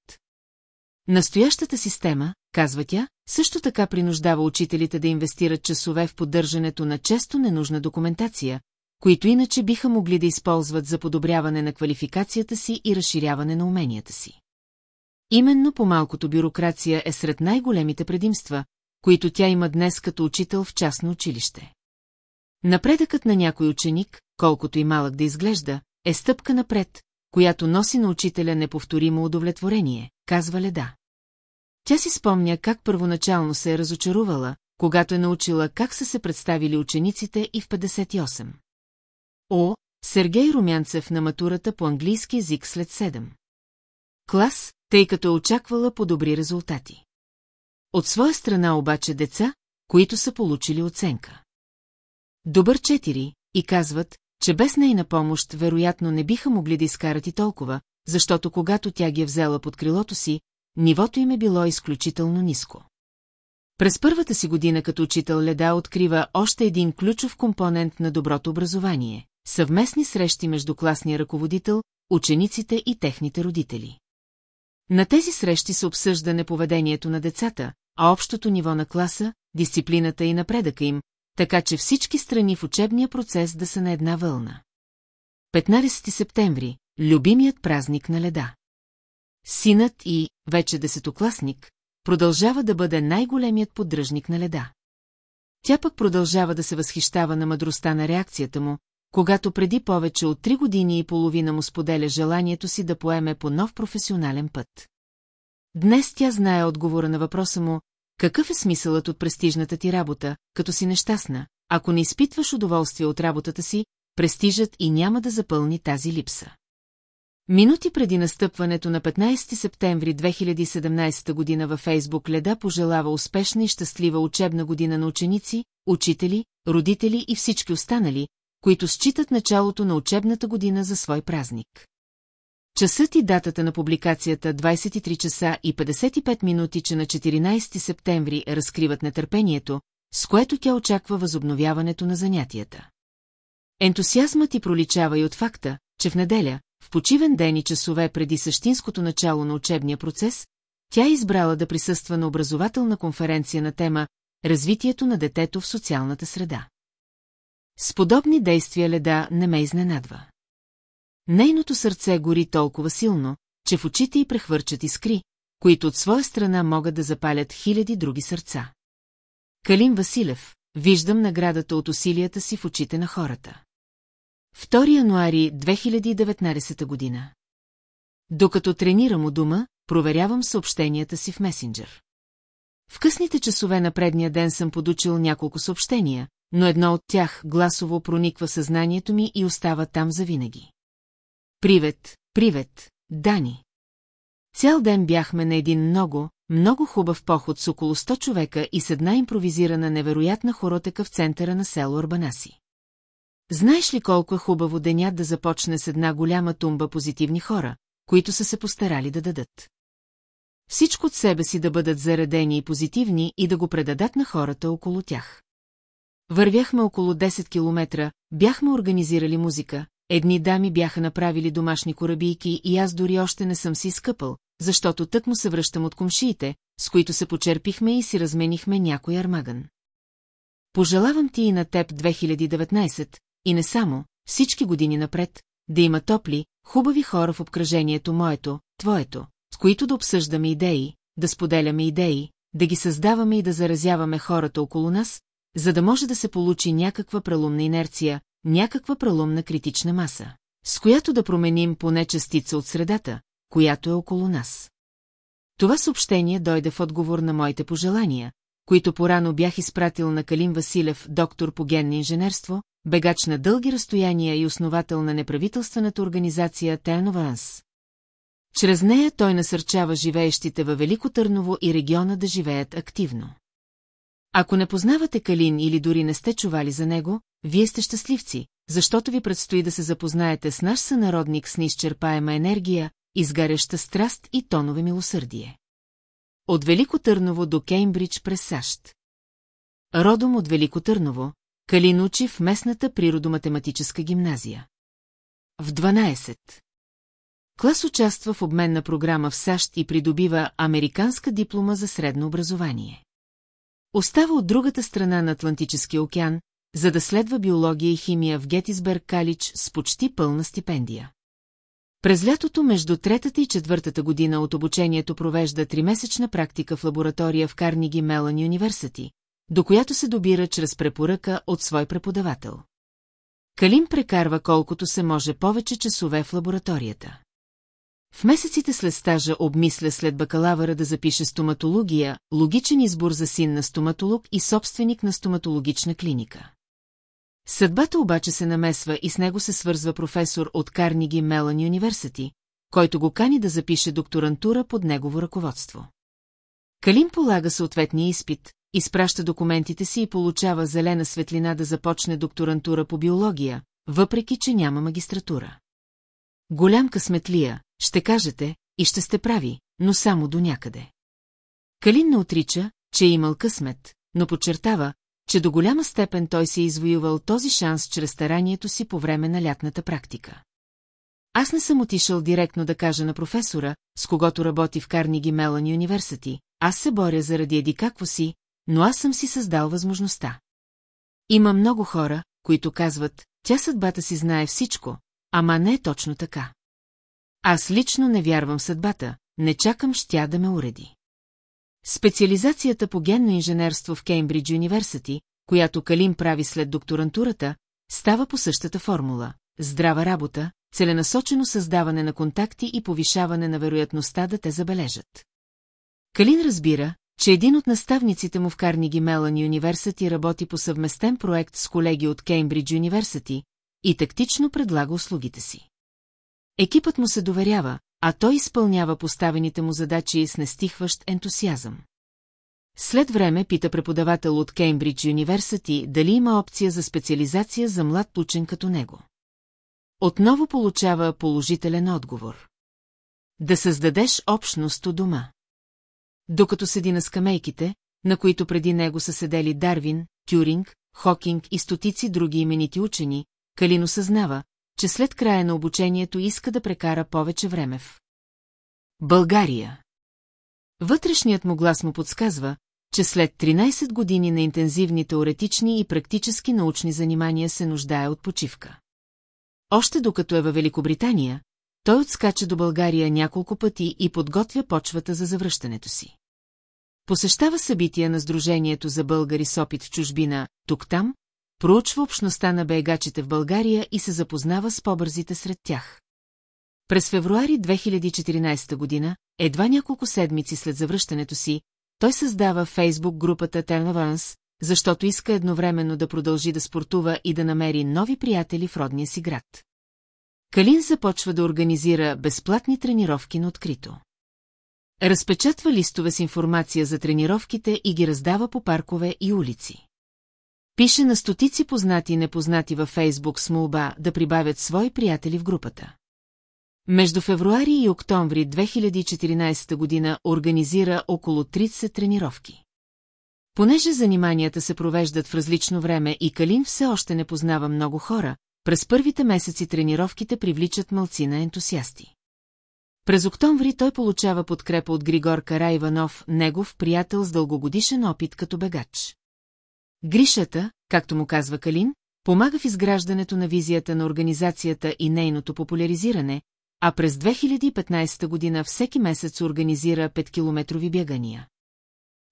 S1: Настоящата система, казва тя, също така принуждава учителите да инвестират часове в поддържането на често ненужна документация, които иначе биха могли да използват за подобряване на квалификацията си и разширяване на уменията си. Именно по-малкото бюрокрация е сред най-големите предимства, които тя има днес като учител в частно училище. Напредъкът на някой ученик, колкото и малък да изглежда, е стъпка напред, която носи на учителя неповторимо удовлетворение, казва Леда. Тя си спомня как първоначално се е разочарувала, когато е научила как са се представили учениците и в 58. О, Сергей Румянцев на матурата по английски език след 7. Клас, тъй като е очаквала по добри резултати. От своя страна обаче деца, които са получили оценка. Добър 4 и казват, че без нейна помощ вероятно не биха могли да изкарат и толкова, защото когато тя ги е взела под крилото си, нивото им е било изключително ниско. През първата си година като учител Леда открива още един ключов компонент на доброто образование – съвместни срещи между класния ръководител, учениците и техните родители. На тези срещи се обсъжда неповедението на децата, а общото ниво на класа, дисциплината и напредъка им, така че всички страни в учебния процес да са на една вълна. 15 септември – любимият празник на леда. Синът и, вече десетокласник, продължава да бъде най-големият поддръжник на леда. Тя пък продължава да се възхищава на мъдростта на реакцията му, когато преди повече от три години и половина му споделя желанието си да поеме по нов професионален път. Днес тя знае отговора на въпроса му, какъв е смисълът от престижната ти работа, като си нещастна, ако не изпитваш удоволствие от работата си, престижът и няма да запълни тази липса. Минути преди настъпването на 15 септември 2017 година във Фейсбук Леда пожелава успешна и щастлива учебна година на ученици, учители, родители и всички останали, които считат началото на учебната година за свой празник. Часът и датата на публикацията 23 часа и 55 минути, че на 14 септември разкриват нетърпението, с което тя очаква възобновяването на занятията. Ентусиазмът ти проличава и от факта, че в неделя, в почивен ден и часове преди същинското начало на учебния процес, тя е избрала да присъства на образователна конференция на тема «Развитието на детето в социалната среда». С подобни действия леда не ме изненадва. Нейното сърце гори толкова силно, че в очите й прехвърчат искри, които от своя страна могат да запалят хиляди други сърца. Калин Василев, виждам наградата от усилията си в очите на хората. 2 януари 2019 година. Докато тренирам у дома, проверявам съобщенията си в месенджер. В късните часове на предния ден съм подучил няколко съобщения, но едно от тях гласово прониква съзнанието ми и остава там завинаги. Привет, привет, Дани. Цял ден бяхме на един много, много хубав поход с около 100 човека и с една импровизирана невероятна хоротека в центъра на село Арбанаси. Знаеш ли колко е хубаво денят да започне с една голяма тумба позитивни хора, които са се постарали да дадат? Всичко от себе си да бъдат заредени и позитивни и да го предадат на хората около тях. Вървяхме около 10 километра, бяхме организирали музика, едни дами бяха направили домашни корабийки и аз дори още не съм си скъпал, защото тък му се връщам от комшиите, с които се почерпихме и си разменихме някой армаган. Пожелавам ти и на теб 2019, и не само, всички години напред, да има топли, хубави хора в обкръжението моето, твоето, с които да обсъждаме идеи, да споделяме идеи, да ги създаваме и да заразяваме хората около нас, за да може да се получи някаква прелумна инерция, някаква преломна критична маса, с която да променим поне частица от средата, която е около нас. Това съобщение дойде в отговор на моите пожелания, които порано бях изпратил на Калин Василев, доктор по генни инженерство, бегач на дълги разстояния и основател на неправителствената организация Тенованс. Чрез нея той насърчава живеещите във Велико Търново и региона да живеят активно. Ако не познавате Калин или дори не сте чували за него, вие сте щастливци, защото ви предстои да се запознаете с наш сънародник с неизчерпаема енергия, изгаряща страст и тонове милосърдие. От Велико Търново до Кеймбридж през САЩ. Родом от Велико Търново, Калин учи в местната природоматематическа гимназия. В 12. Клас участва в обменна програма в САЩ и придобива американска диплома за средно образование. Остава от другата страна на Атлантическия океан, за да следва биология и химия в Гетисберг Калич с почти пълна стипендия. През лятото между третата и четвъртата година от обучението провежда тримесечна практика в лаборатория в Карниги Мелан Юниверсити, до която се добира чрез препоръка от свой преподавател. Калим прекарва колкото се може повече часове в лабораторията. В месеците след стажа обмисля след бакалавъра да запише стоматология, логичен избор за син на стоматолог и собственик на стоматологична клиника. Съдбата обаче се намесва и с него се свързва професор от Карниги Мелан Университи, който го кани да запише докторантура под негово ръководство. Калин полага съответния изпит, изпраща документите си и получава зелена светлина да започне докторантура по биология, въпреки че няма магистратура. Голям късметлия, ще кажете, и ще сте прави, но само до някъде. Калин не отрича, че е имал късмет, но подчертава, че до голяма степен той се е извоювал този шанс чрез старанието си по време на лятната практика. Аз не съм отишъл директно да кажа на професора, с когото работи в Карниги Мелани Юниверсити, аз се боря заради еди какво си, но аз съм си създал възможността. Има много хора, които казват, тя съдбата си знае всичко, ама не е точно така. Аз лично не вярвам в съдбата, не чакам щя да ме уреди. Специализацията по генно инженерство в Кеймбридж Юниверсити, която Калим прави след докторантурата, става по същата формула – здрава работа, целенасочено създаване на контакти и повишаване на вероятността да те забележат. Калин разбира, че един от наставниците му в Карниги Мелан Юниверсити работи по съвместен проект с колеги от Кеймбридж Юниверсити и тактично предлага услугите си. Екипът му се доверява, а той изпълнява поставените му задачи с нестихващ ентусиазъм. След време пита преподавател от Кеймбридж Юниверсити дали има опция за специализация за млад учен като него. Отново получава положителен отговор. Да създадеш общност у дома. Докато седи на скамейките, на които преди него са седели Дарвин, Тюринг, Хокинг и стотици други именити учени, Калин осъзнава, че след края на обучението иска да прекара повече време в България. Вътрешният му глас му подсказва, че след 13 години на интензивни теоретични и практически научни занимания се нуждае от почивка. Още докато е във Великобритания, той отскача до България няколко пъти и подготвя почвата за завръщането си. Посещава събития на Сдружението за българи с опит в чужбина, тук-там, проучва общността на бегачите в България и се запознава с побързите сред тях. През февруари 2014 година, едва няколко седмици след завръщането си, той създава фейсбук групата Тенаванс, защото иска едновременно да продължи да спортува и да намери нови приятели в родния си град. Калин започва да организира безплатни тренировки на открито. Разпечатва листове с информация за тренировките и ги раздава по паркове и улици. Пише на стотици познати и непознати във Фейсбук с молба да прибавят свои приятели в групата. Между февруари и октомври 2014 година организира около 30 тренировки. Понеже заниманията се провеждат в различно време и Калин все още не познава много хора, през първите месеци тренировките привличат мълци на ентусиасти. През октомври той получава подкрепа от Григор Карайванов, негов приятел с дългогодишен опит като бегач. Гришата, както му казва Калин, помага в изграждането на визията на организацията и нейното популяризиране, а през 2015 година всеки месец организира 5-километрови бягания.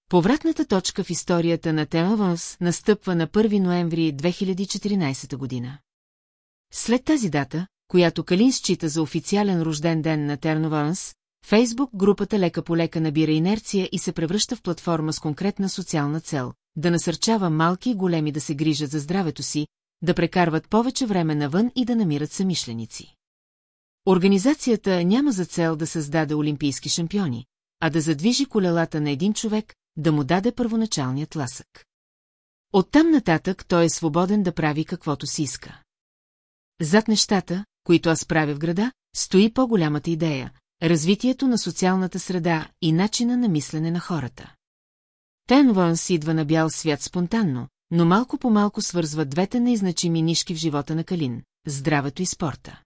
S1: Повратната точка в историята на Телавънс настъпва на 1 ноември 2014 година. След тази дата, която Калин счита за официален рожден ден на Тернованс, Фейсбук групата лека по лека набира инерция и се превръща в платформа с конкретна социална цел да насърчава малки и големи да се грижат за здравето си, да прекарват повече време навън и да намират самишленици. Организацията няма за цел да създаде олимпийски шампиони, а да задвижи колелата на един човек, да му даде първоначалният ласък. Оттам нататък той е свободен да прави каквото си иска. Зад нещата, които аз правя в града, стои по-голямата идея – развитието на социалната среда и начина на мислене на хората. Тен Вонс идва на бял свят спонтанно, но малко по малко свързва двете неизначими нишки в живота на Калин – здравето и спорта.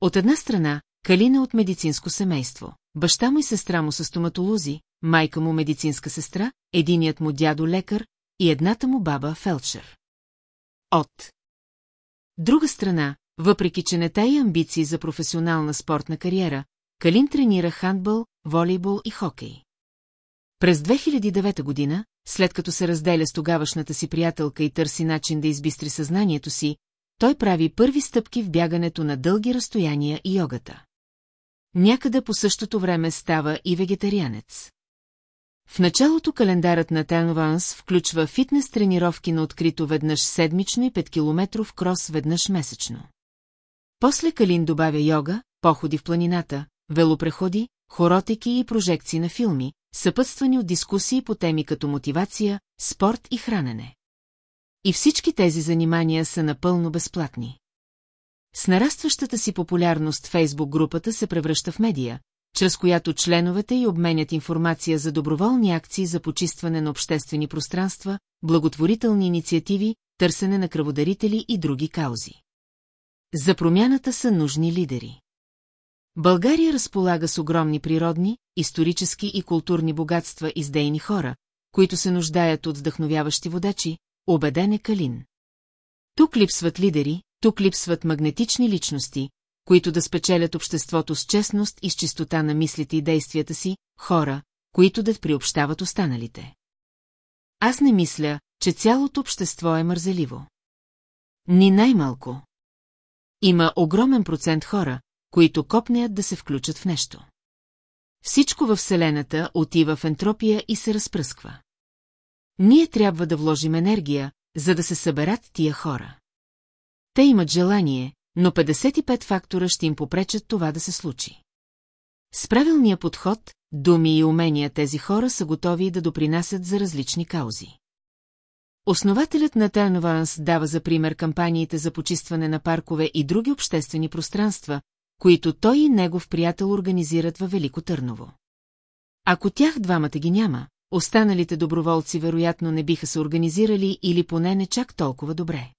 S1: От една страна, Калин е от медицинско семейство. Баща му и сестра му са стоматолози, майка му медицинска сестра, единият му дядо лекар и едната му баба фелчер. От друга страна, въпреки че не тая амбиции за професионална спортна кариера, Калин тренира хандбол, волейбол и хокей. През 2009 година, след като се разделя с тогавашната си приятелка и търси начин да избистри съзнанието си, той прави първи стъпки в бягането на дълги разстояния и йогата. Някъде по същото време става и вегетарианец. В началото календарът на Тенованс включва фитнес тренировки на открито веднъж седмично и 5-километров крос веднъж месечно. После Калин добавя йога, походи в планината, велопреходи, хоротеки и прожекции на филми, съпътствани от дискусии по теми като мотивация, спорт и хранене. И всички тези занимания са напълно безплатни. С нарастващата си популярност Фейсбук групата се превръща в медия, чрез която членовете й обменят информация за доброволни акции за почистване на обществени пространства, благотворителни инициативи, търсене на кръводарители и други каузи. За промяната са нужни лидери. България разполага с огромни природни, исторически и културни богатства и издейни хора, които се нуждаят от вдъхновяващи водачи, убеден е Калин. Тук липсват лидери, тук липсват магнетични личности, които да спечелят обществото с честност и с чистота на мислите и действията си, хора, които да приобщават останалите. Аз не мисля, че цялото общество е мързеливо. Ни най-малко. Има огромен процент хора, които копнеят да се включат в нещо. Всичко във Вселената отива в ентропия и се разпръсква. Ние трябва да вложим енергия, за да се съберат тия хора. Те имат желание, но 55 фактора ще им попречат това да се случи. С правилния подход, думи и умения тези хора са готови да допринасят за различни каузи. Основателят на Тенованс дава за пример кампаниите за почистване на паркове и други обществени пространства, които той и негов приятел организират във Велико Търново. Ако тях двамата ги няма, останалите доброволци вероятно не биха се организирали или поне не чак толкова добре.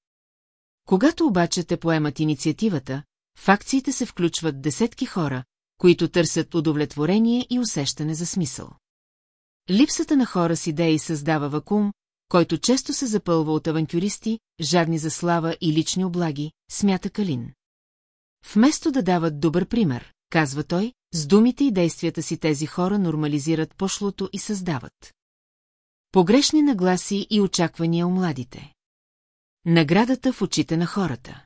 S1: Когато обаче те поемат инициативата, в акциите се включват десетки хора, които търсят удовлетворение и усещане за смисъл. Липсата на хора с идеи създава вакуум, който често се запълва от авантюристи, жадни за слава и лични облаги, смята Калин. Вместо да дават добър пример, казва той, с думите и действията си тези хора нормализират пошлото и създават. Погрешни нагласи и очаквания у младите. Наградата в очите на хората.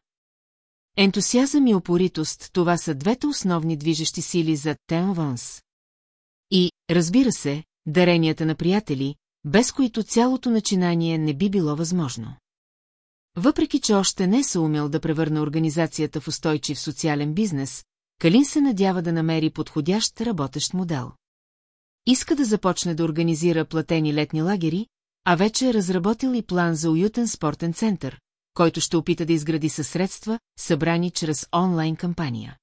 S1: Ентусиазъм и опоритост – това са двете основни движещи сили за Тен Вонс. И, разбира се, даренията на приятели, без които цялото начинание не би било възможно. Въпреки, че още не се умел да превърне организацията в устойчив социален бизнес, Калин се надява да намери подходящ работещ модел. Иска да започне да организира платени летни лагери, а вече е разработил и план за уютен спортен център, който ще опита да изгради със средства, събрани чрез онлайн кампания.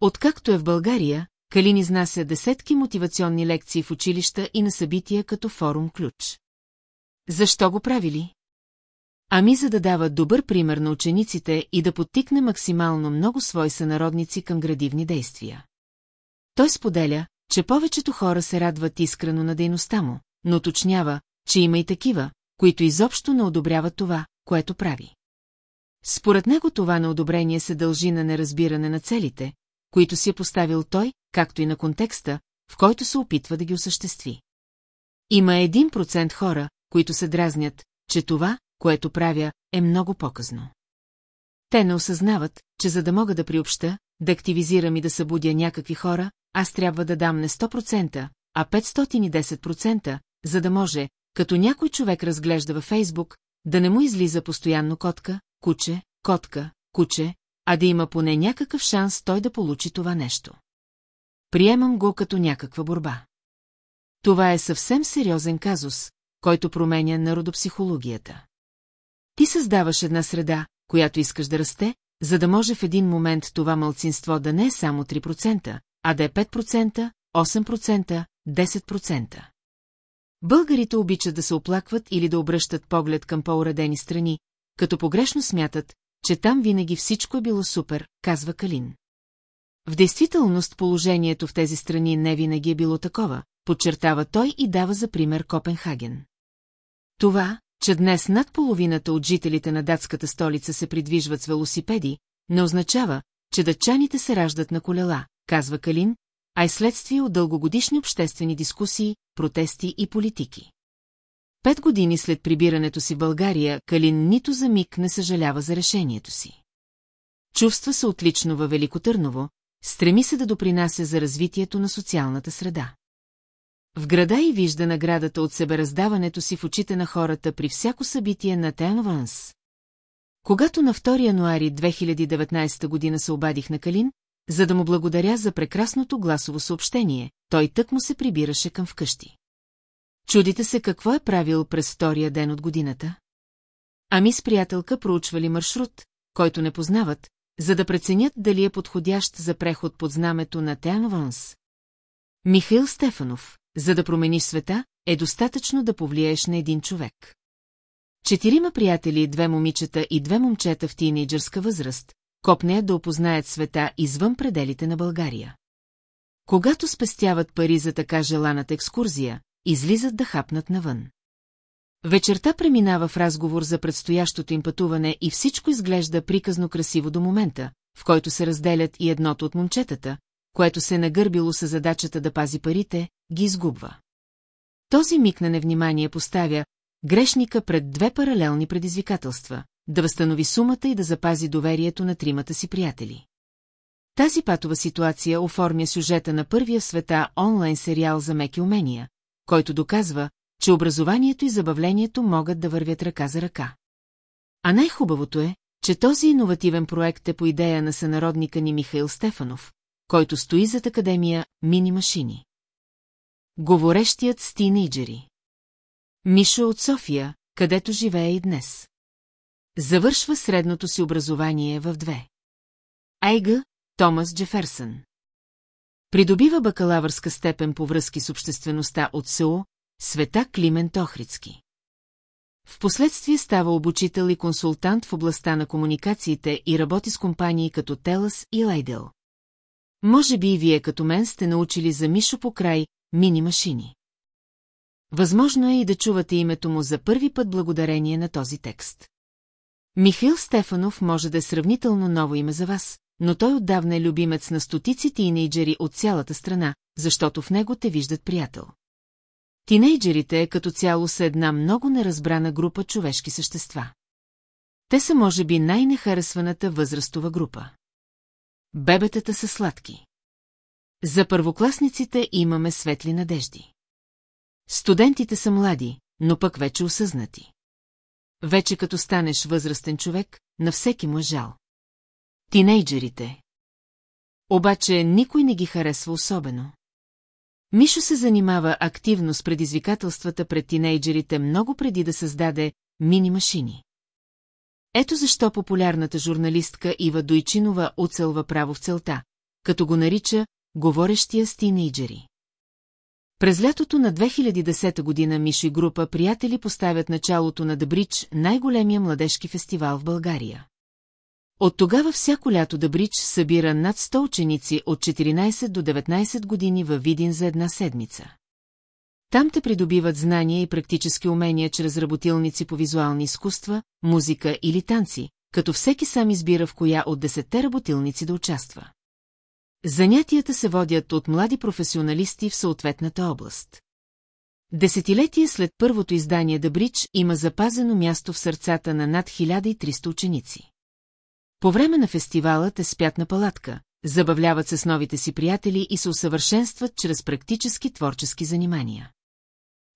S1: Откакто е в България, Калин изнася десетки мотивационни лекции в училища и на събития като форум ключ. Защо го правили? ами за да дава добър пример на учениците и да подтикне максимално много свои сънародници към градивни действия. Той споделя, че повечето хора се радват искрено на дейността му, но уточнява, че има и такива, които изобщо не одобряват това, което прави. Според него това на одобрение се дължи на неразбиране на целите, които си е поставил той, както и на контекста, в който се опитва да ги осъществи. Има 1% хора, които се дразнят, че това, което правя, е много показно. Те не осъзнават, че за да мога да приобща, да активизирам и да събудя някакви хора, аз трябва да дам не 100%, а 510%, за да може, като някой човек разглежда във Фейсбук, да не му излиза постоянно котка, куче, котка, куче, а да има поне някакъв шанс той да получи това нещо. Приемам го като някаква борба. Това е съвсем сериозен казус, който променя народопсихологията. Ти създаваш една среда, която искаш да расте, за да може в един момент това мълцинство да не е само 3%, а да е 5%, 8%, 10%. Българите обичат да се оплакват или да обръщат поглед към по-уредени страни, като погрешно смятат, че там винаги всичко е било супер, казва Калин. В действителност положението в тези страни не винаги е било такова, подчертава той и дава за пример Копенхаген. Това, че днес над половината от жителите на датската столица се придвижват с велосипеди, не означава, че датчаните се раждат на колела, казва Калин, а е следствие от дългогодишни обществени дискусии, протести и политики. Пет години след прибирането си в България, Калин нито за миг не съжалява за решението си. Чувства се отлично във Велико Търново, стреми се да допринася за развитието на социалната среда. В града и вижда наградата от себераздаването си в очите на хората при всяко събитие на Ванс. Когато на 2 януари 2019 година се обадих на Калин, за да му благодаря за прекрасното гласово съобщение, той тък му се прибираше към вкъщи. Чудите се какво е правил през втория ден от годината? Ами с приятелка проучвали маршрут, който не познават, за да преценят дали е подходящ за преход под знамето на Ванс. Михаил Стефанов за да промениш света, е достатъчно да повлияеш на един човек. Четирима приятели, две момичета и две момчета в тинейджърска възраст, копнеят да опознаят света извън пределите на България. Когато спестяват пари за така желаната екскурзия, излизат да хапнат навън. Вечерта преминава в разговор за предстоящото им пътуване и всичко изглежда приказно красиво до момента, в който се разделят и едното от момчетата, което се е нагърбило с задачата да пази парите, ги изгубва. Този миг на невнимание поставя грешника пред две паралелни предизвикателства – да възстанови сумата и да запази доверието на тримата си приятели. Тази патова ситуация оформя сюжета на първия в света онлайн сериал за меки умения, който доказва, че образованието и забавлението могат да вървят ръка за ръка. А най-хубавото е, че този иновативен проект е по идея на сънародника ни Михаил Стефанов, който стои зад Академия Мини Машини. Говорещият с тинейджери. Мишо от София, където живее и днес. Завършва средното си образование в две. Айга, Томас Джеферсън. Придобива бакалавърска степен по връзки с обществеността от СО, света Климент Охрицки. Впоследствие става обучител и консултант в областта на комуникациите и работи с компании като Телас и Лайдел. Може би и вие като мен сте научили за Мишо по край мини машини. Възможно е и да чувате името му за първи път благодарение на този текст. Михаил Стефанов може да е сравнително ново име за вас, но той отдавна е любимец на стотици тинейджери от цялата страна, защото в него те виждат приятел. Тинейджерите е като цяло са една много неразбрана група човешки същества. Те са може би най-нехаресваната възрастова група. Бебетата са сладки. За първокласниците имаме светли надежди. Студентите са млади, но пък вече осъзнати. Вече като станеш възрастен човек, на всеки му е жал. Тинейджерите. Обаче никой не ги харесва особено. Мишо се занимава активно с предизвикателствата пред тинейджерите много преди да създаде мини-машини. Ето защо популярната журналистка Ива Дойчинова оцелва право в целта, като го нарича «говорещия с тинейджери». През лятото на 2010 година Миши и група приятели поставят началото на Дъбрич, най-големия младежки фестивал в България. От тогава всяко лято Дъбрич събира над 100 ученици от 14 до 19 години във Видин за една седмица. Там те придобиват знания и практически умения чрез работилници по визуални изкуства, музика или танци, като всеки сам избира в коя от десетте работилници да участва. Занятията се водят от млади професионалисти в съответната област. Десетилетие след първото издание The Bridge има запазено място в сърцата на над 1300 ученици. По време на фестивала те спят на палатка, забавляват се с новите си приятели и се усъвършенстват чрез практически творчески занимания.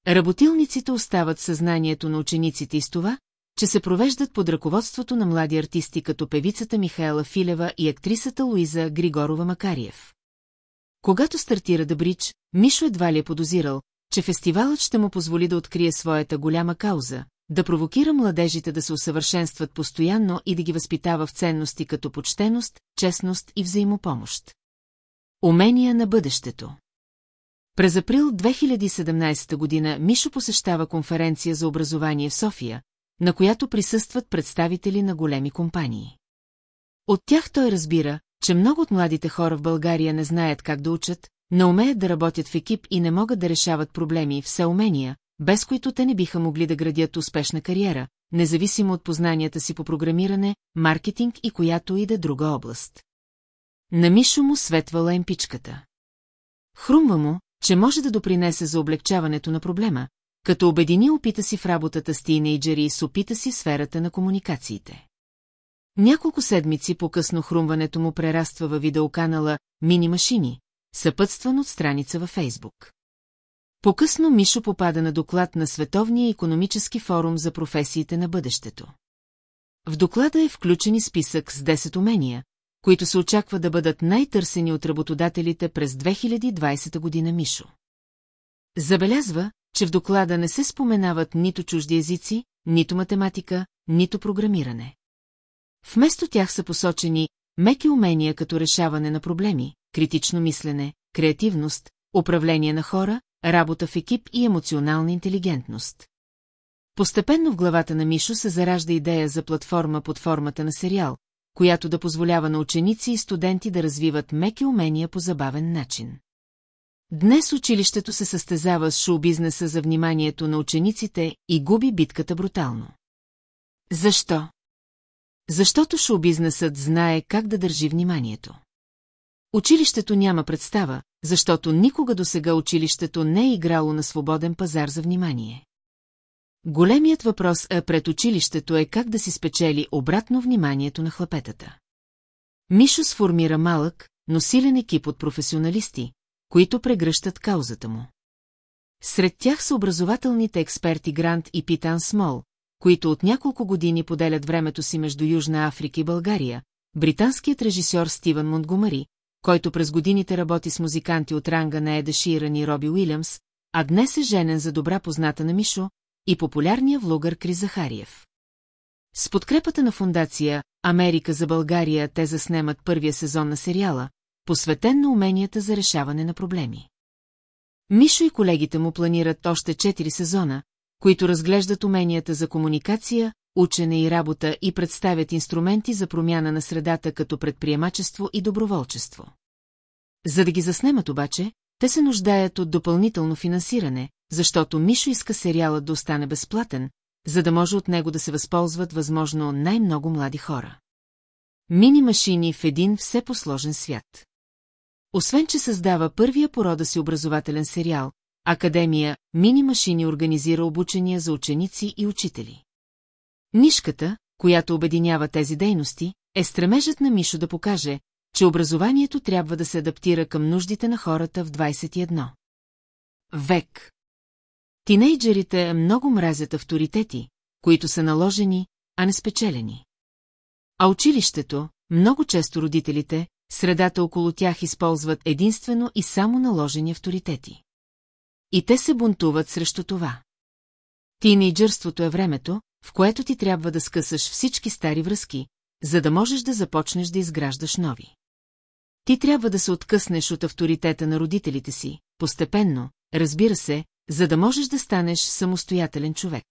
S1: Работилниците остават съзнанието на учениците и с това, че се провеждат под ръководството на млади артисти като певицата Михаела Филева и актрисата Луиза Григорова Макариев. Когато стартира Дъбрич, Мишо едва ли е подозирал, че фестивалът ще му позволи да открие своята голяма кауза, да провокира младежите да се усъвършенстват постоянно и да ги възпитава в ценности като почтеност, честност и взаимопомощ. Умения на бъдещето през април 2017 година Мишо посещава конференция за образование в София, на която присъстват представители на големи компании. От тях той разбира, че много от младите хора в България не знаят как да учат, не умеят да работят в екип и не могат да решават проблеми все умения, без които те не биха могли да градят успешна кариера, независимо от познанията си по програмиране, маркетинг и която и да е друга област. На Мишо му светвала емпичката. Хрумва му, че може да допринесе за облегчаването на проблема, като обедини опита си в работата с тинейджери и с опита си в сферата на комуникациите. Няколко седмици по-късно хрумването му прераства във видеоканала «Мини машини», съпътстван от страница във Фейсбук. По-късно Мишо попада на доклад на Световния економически форум за професиите на бъдещето. В доклада е включен и списък с 10 умения, които се очаква да бъдат най-търсени от работодателите през 2020 година Мишо. Забелязва, че в доклада не се споменават нито чужди езици, нито математика, нито програмиране. Вместо тях са посочени меки умения като решаване на проблеми, критично мислене, креативност, управление на хора, работа в екип и емоционална интелигентност. Постепенно в главата на Мишо се заражда идея за платформа под формата на сериал, която да позволява на ученици и студенти да развиват меки умения по забавен начин. Днес училището се състезава с шоу-бизнеса за вниманието на учениците и губи битката брутално. Защо? Защото шоу-бизнесът знае как да държи вниманието. Училището няма представа, защото никога досега училището не е играло на свободен пазар за внимание. Големият въпрос а пред училището е как да си спечели обратно вниманието на хлапетата. Мишо сформира малък, но силен екип от професионалисти, които прегръщат каузата му. Сред тях са образователните експерти Грант и Питан Смол, които от няколко години поделят времето си между Южна Африка и България, британският режисьор Стивън Монтгомари, който през годините работи с музиканти от ранга на Еда Ширан и Роби Уилямс, а днес е женен за добра позната на Мишо, и популярния влогър Крис Захариев. С подкрепата на фундация Америка за България те заснемат първия сезон на сериала, посветен на уменията за решаване на проблеми. Мишо и колегите му планират още четири сезона, които разглеждат уменията за комуникация, учене и работа и представят инструменти за промяна на средата като предприемачество и доброволчество. За да ги заснемат обаче, те се нуждаят от допълнително финансиране, защото Мишо иска сериалът да остане безплатен, за да може от него да се възползват възможно най-много млади хора. Мини машини в един все посложен свят. Освен, че създава първия порода си образователен сериал, Академия Мини машини организира обучения за ученици и учители. Нишката, която обединява тези дейности, е стремежът на Мишо да покаже, че образованието трябва да се адаптира към нуждите на хората в 21. Век Тинейджерите много мразят авторитети, които са наложени, а не спечелени. А училището, много често родителите, средата около тях използват единствено и само наложени авторитети. И те се бунтуват срещу това. Тинейджърството е времето, в което ти трябва да скъсаш всички стари връзки, за да можеш да започнеш да изграждаш нови. Ти трябва да се откъснеш от авторитета на родителите си, постепенно, разбира се, за да можеш да станеш самостоятелен човек.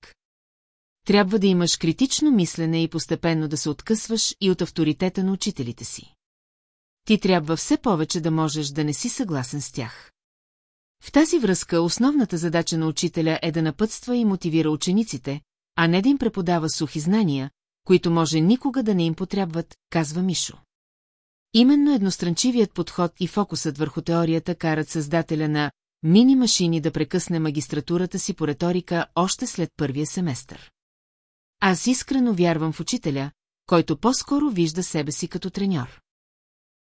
S1: Трябва да имаш критично мислене и постепенно да се откъсваш и от авторитета на учителите си. Ти трябва все повече да можеш да не си съгласен с тях. В тази връзка основната задача на учителя е да напътства и мотивира учениците, а не да им преподава сухи знания, които може никога да не им потребват, казва Мишо. Именно едностранчивият подход и фокусът върху теорията карат създателя на мини машини да прекъсне магистратурата си по риторика още след първия семестър. Аз искрено вярвам в учителя, който по-скоро вижда себе си като треньор.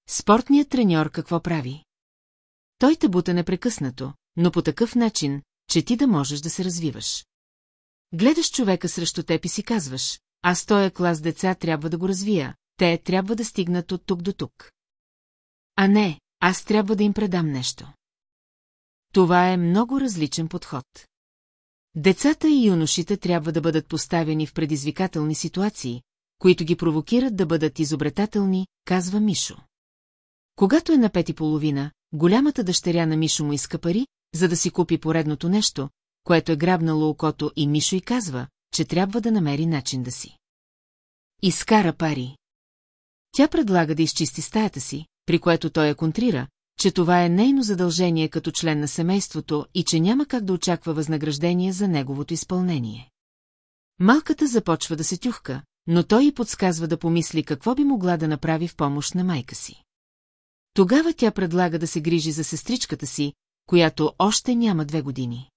S1: Спортният треньор какво прави? Той те бута непрекъснато, но по такъв начин, че ти да можеш да се развиваш. Гледаш човека срещу теб и си казваш, аз тоя клас деца трябва да го развия, те трябва да стигнат от тук до тук. А не, аз трябва да им предам нещо. Това е много различен подход. Децата и юношите трябва да бъдат поставени в предизвикателни ситуации, които ги провокират да бъдат изобретателни, казва Мишо. Когато е на пет и половина, голямата дъщеря на Мишо му иска пари, за да си купи поредното нещо, което е грабнало окото и Мишо и казва, че трябва да намери начин да си. Изкара пари. Тя предлага да изчисти стаята си, при което той я контрира, че това е нейно задължение като член на семейството и че няма как да очаква възнаграждение за неговото изпълнение. Малката започва да се тюхка, но той й подсказва да помисли какво би могла да направи в помощ на майка си. Тогава тя предлага да се грижи за сестричката си, която още няма две години.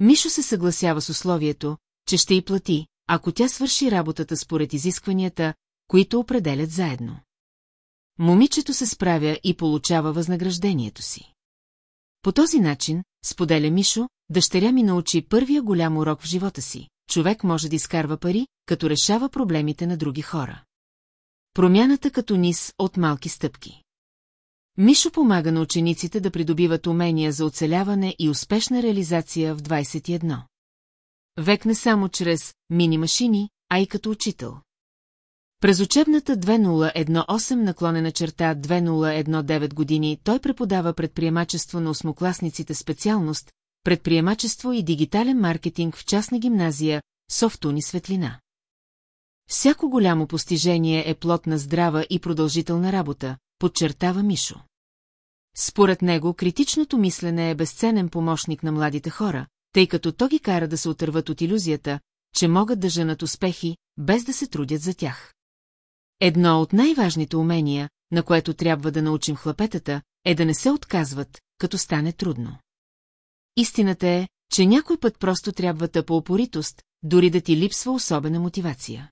S1: Мишо се съгласява с условието, че ще й плати, ако тя свърши работата според изискванията, които определят заедно. Момичето се справя и получава възнаграждението си. По този начин, споделя Мишо, дъщеря ми научи първия голям урок в живота си. Човек може да изкарва пари, като решава проблемите на други хора. Промяната като низ от малки стъпки. Мишо помага на учениците да придобиват умения за оцеляване и успешна реализация в 21. Век не само чрез мини-машини, а и като учител. През учебната 2018 наклонена черта 2019 години той преподава предприемачество на осмокласниците специалност, предприемачество и дигитален маркетинг в частна гимназия, софтуни светлина. Всяко голямо постижение е плод на здрава и продължителна работа, подчертава Мишо. Според него критичното мислене е безценен помощник на младите хора, тъй като то ги кара да се отърват от иллюзията, че могат да женат успехи, без да се трудят за тях. Едно от най-важните умения, на което трябва да научим хлапетата, е да не се отказват, като стане трудно. Истината е, че някой път просто трябва тъпа опоритост, дори да ти липсва особена мотивация.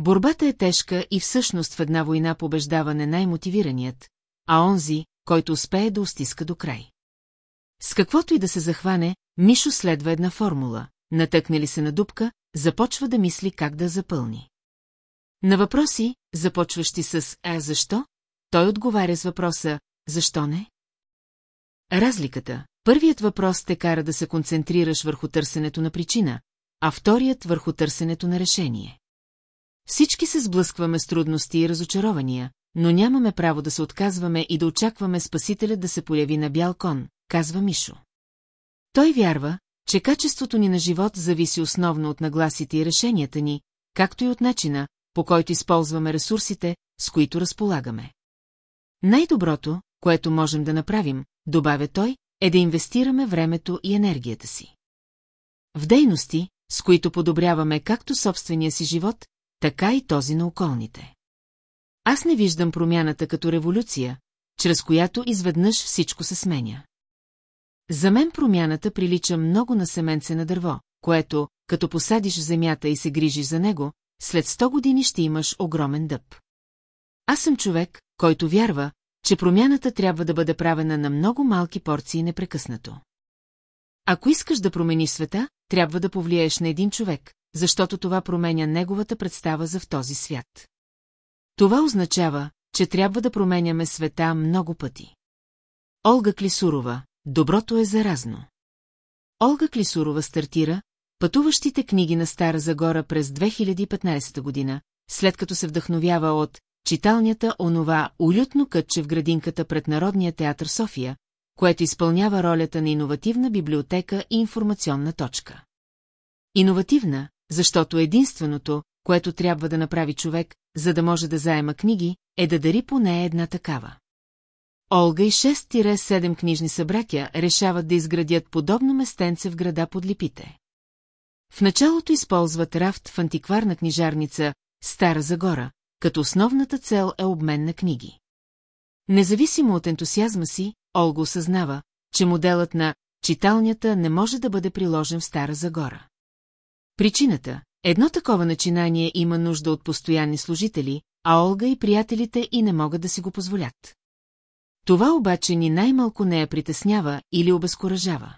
S1: Борбата е тежка и всъщност в една война побеждава не най-мотивираният, а онзи, който успее да устиска до край. С каквото и да се захване, Мишо следва една формула. Натъкне ли се на дупка, започва да мисли как да запълни. На въпроси, започващи с «А защо?», той отговаря с въпроса «Защо не?». Разликата. Първият въпрос те кара да се концентрираш върху търсенето на причина, а вторият върху търсенето на решение. Всички се сблъскваме с трудности и разочарования, но нямаме право да се отказваме и да очакваме спасителя да се появи на бял кон, казва Мишо. Той вярва, че качеството ни на живот зависи основно от нагласите и решенията ни, както и от начина, по който използваме ресурсите, с които разполагаме. Най-доброто, което можем да направим, добавя той, е да инвестираме времето и енергията си. В дейности, с които подобряваме както собствения си живот, така и този на околните. Аз не виждам промяната като революция, чрез която изведнъж всичко се сменя. За мен промяната прилича много на семенце на дърво, което, като посадиш в земята и се грижиш за него, след 100 години ще имаш огромен дъб. Аз съм човек, който вярва, че промяната трябва да бъде правена на много малки порции непрекъснато. Ако искаш да промениш света, трябва да повлияеш на един човек, защото това променя неговата представа за в този свят. Това означава, че трябва да променяме света много пъти. Олга Клисурова, доброто е заразно. Олга Клисурова стартира, Пътуващите книги на Стара Загора през 2015 година, след като се вдъхновява от читалнята онова улютно кътче в градинката пред Народния театър София, което изпълнява ролята на иновативна библиотека и информационна точка. Иновативна, защото единственото, което трябва да направи човек, за да може да заема книги, е да дари поне една такава. Олга и 6-7 книжни събратя решават да изградят подобно местенце в града под липите. В началото използват рафт в антикварна книжарница Стара Загора, като основната цел е обмен на книги. Независимо от ентусиазма си, Олго осъзнава, че моделът на читалнята не може да бъде приложен в Стара Загора. Причината – едно такова начинание има нужда от постоянни служители, а Олга и приятелите и не могат да си го позволят. Това обаче ни най-малко не я притеснява или обезкуражава.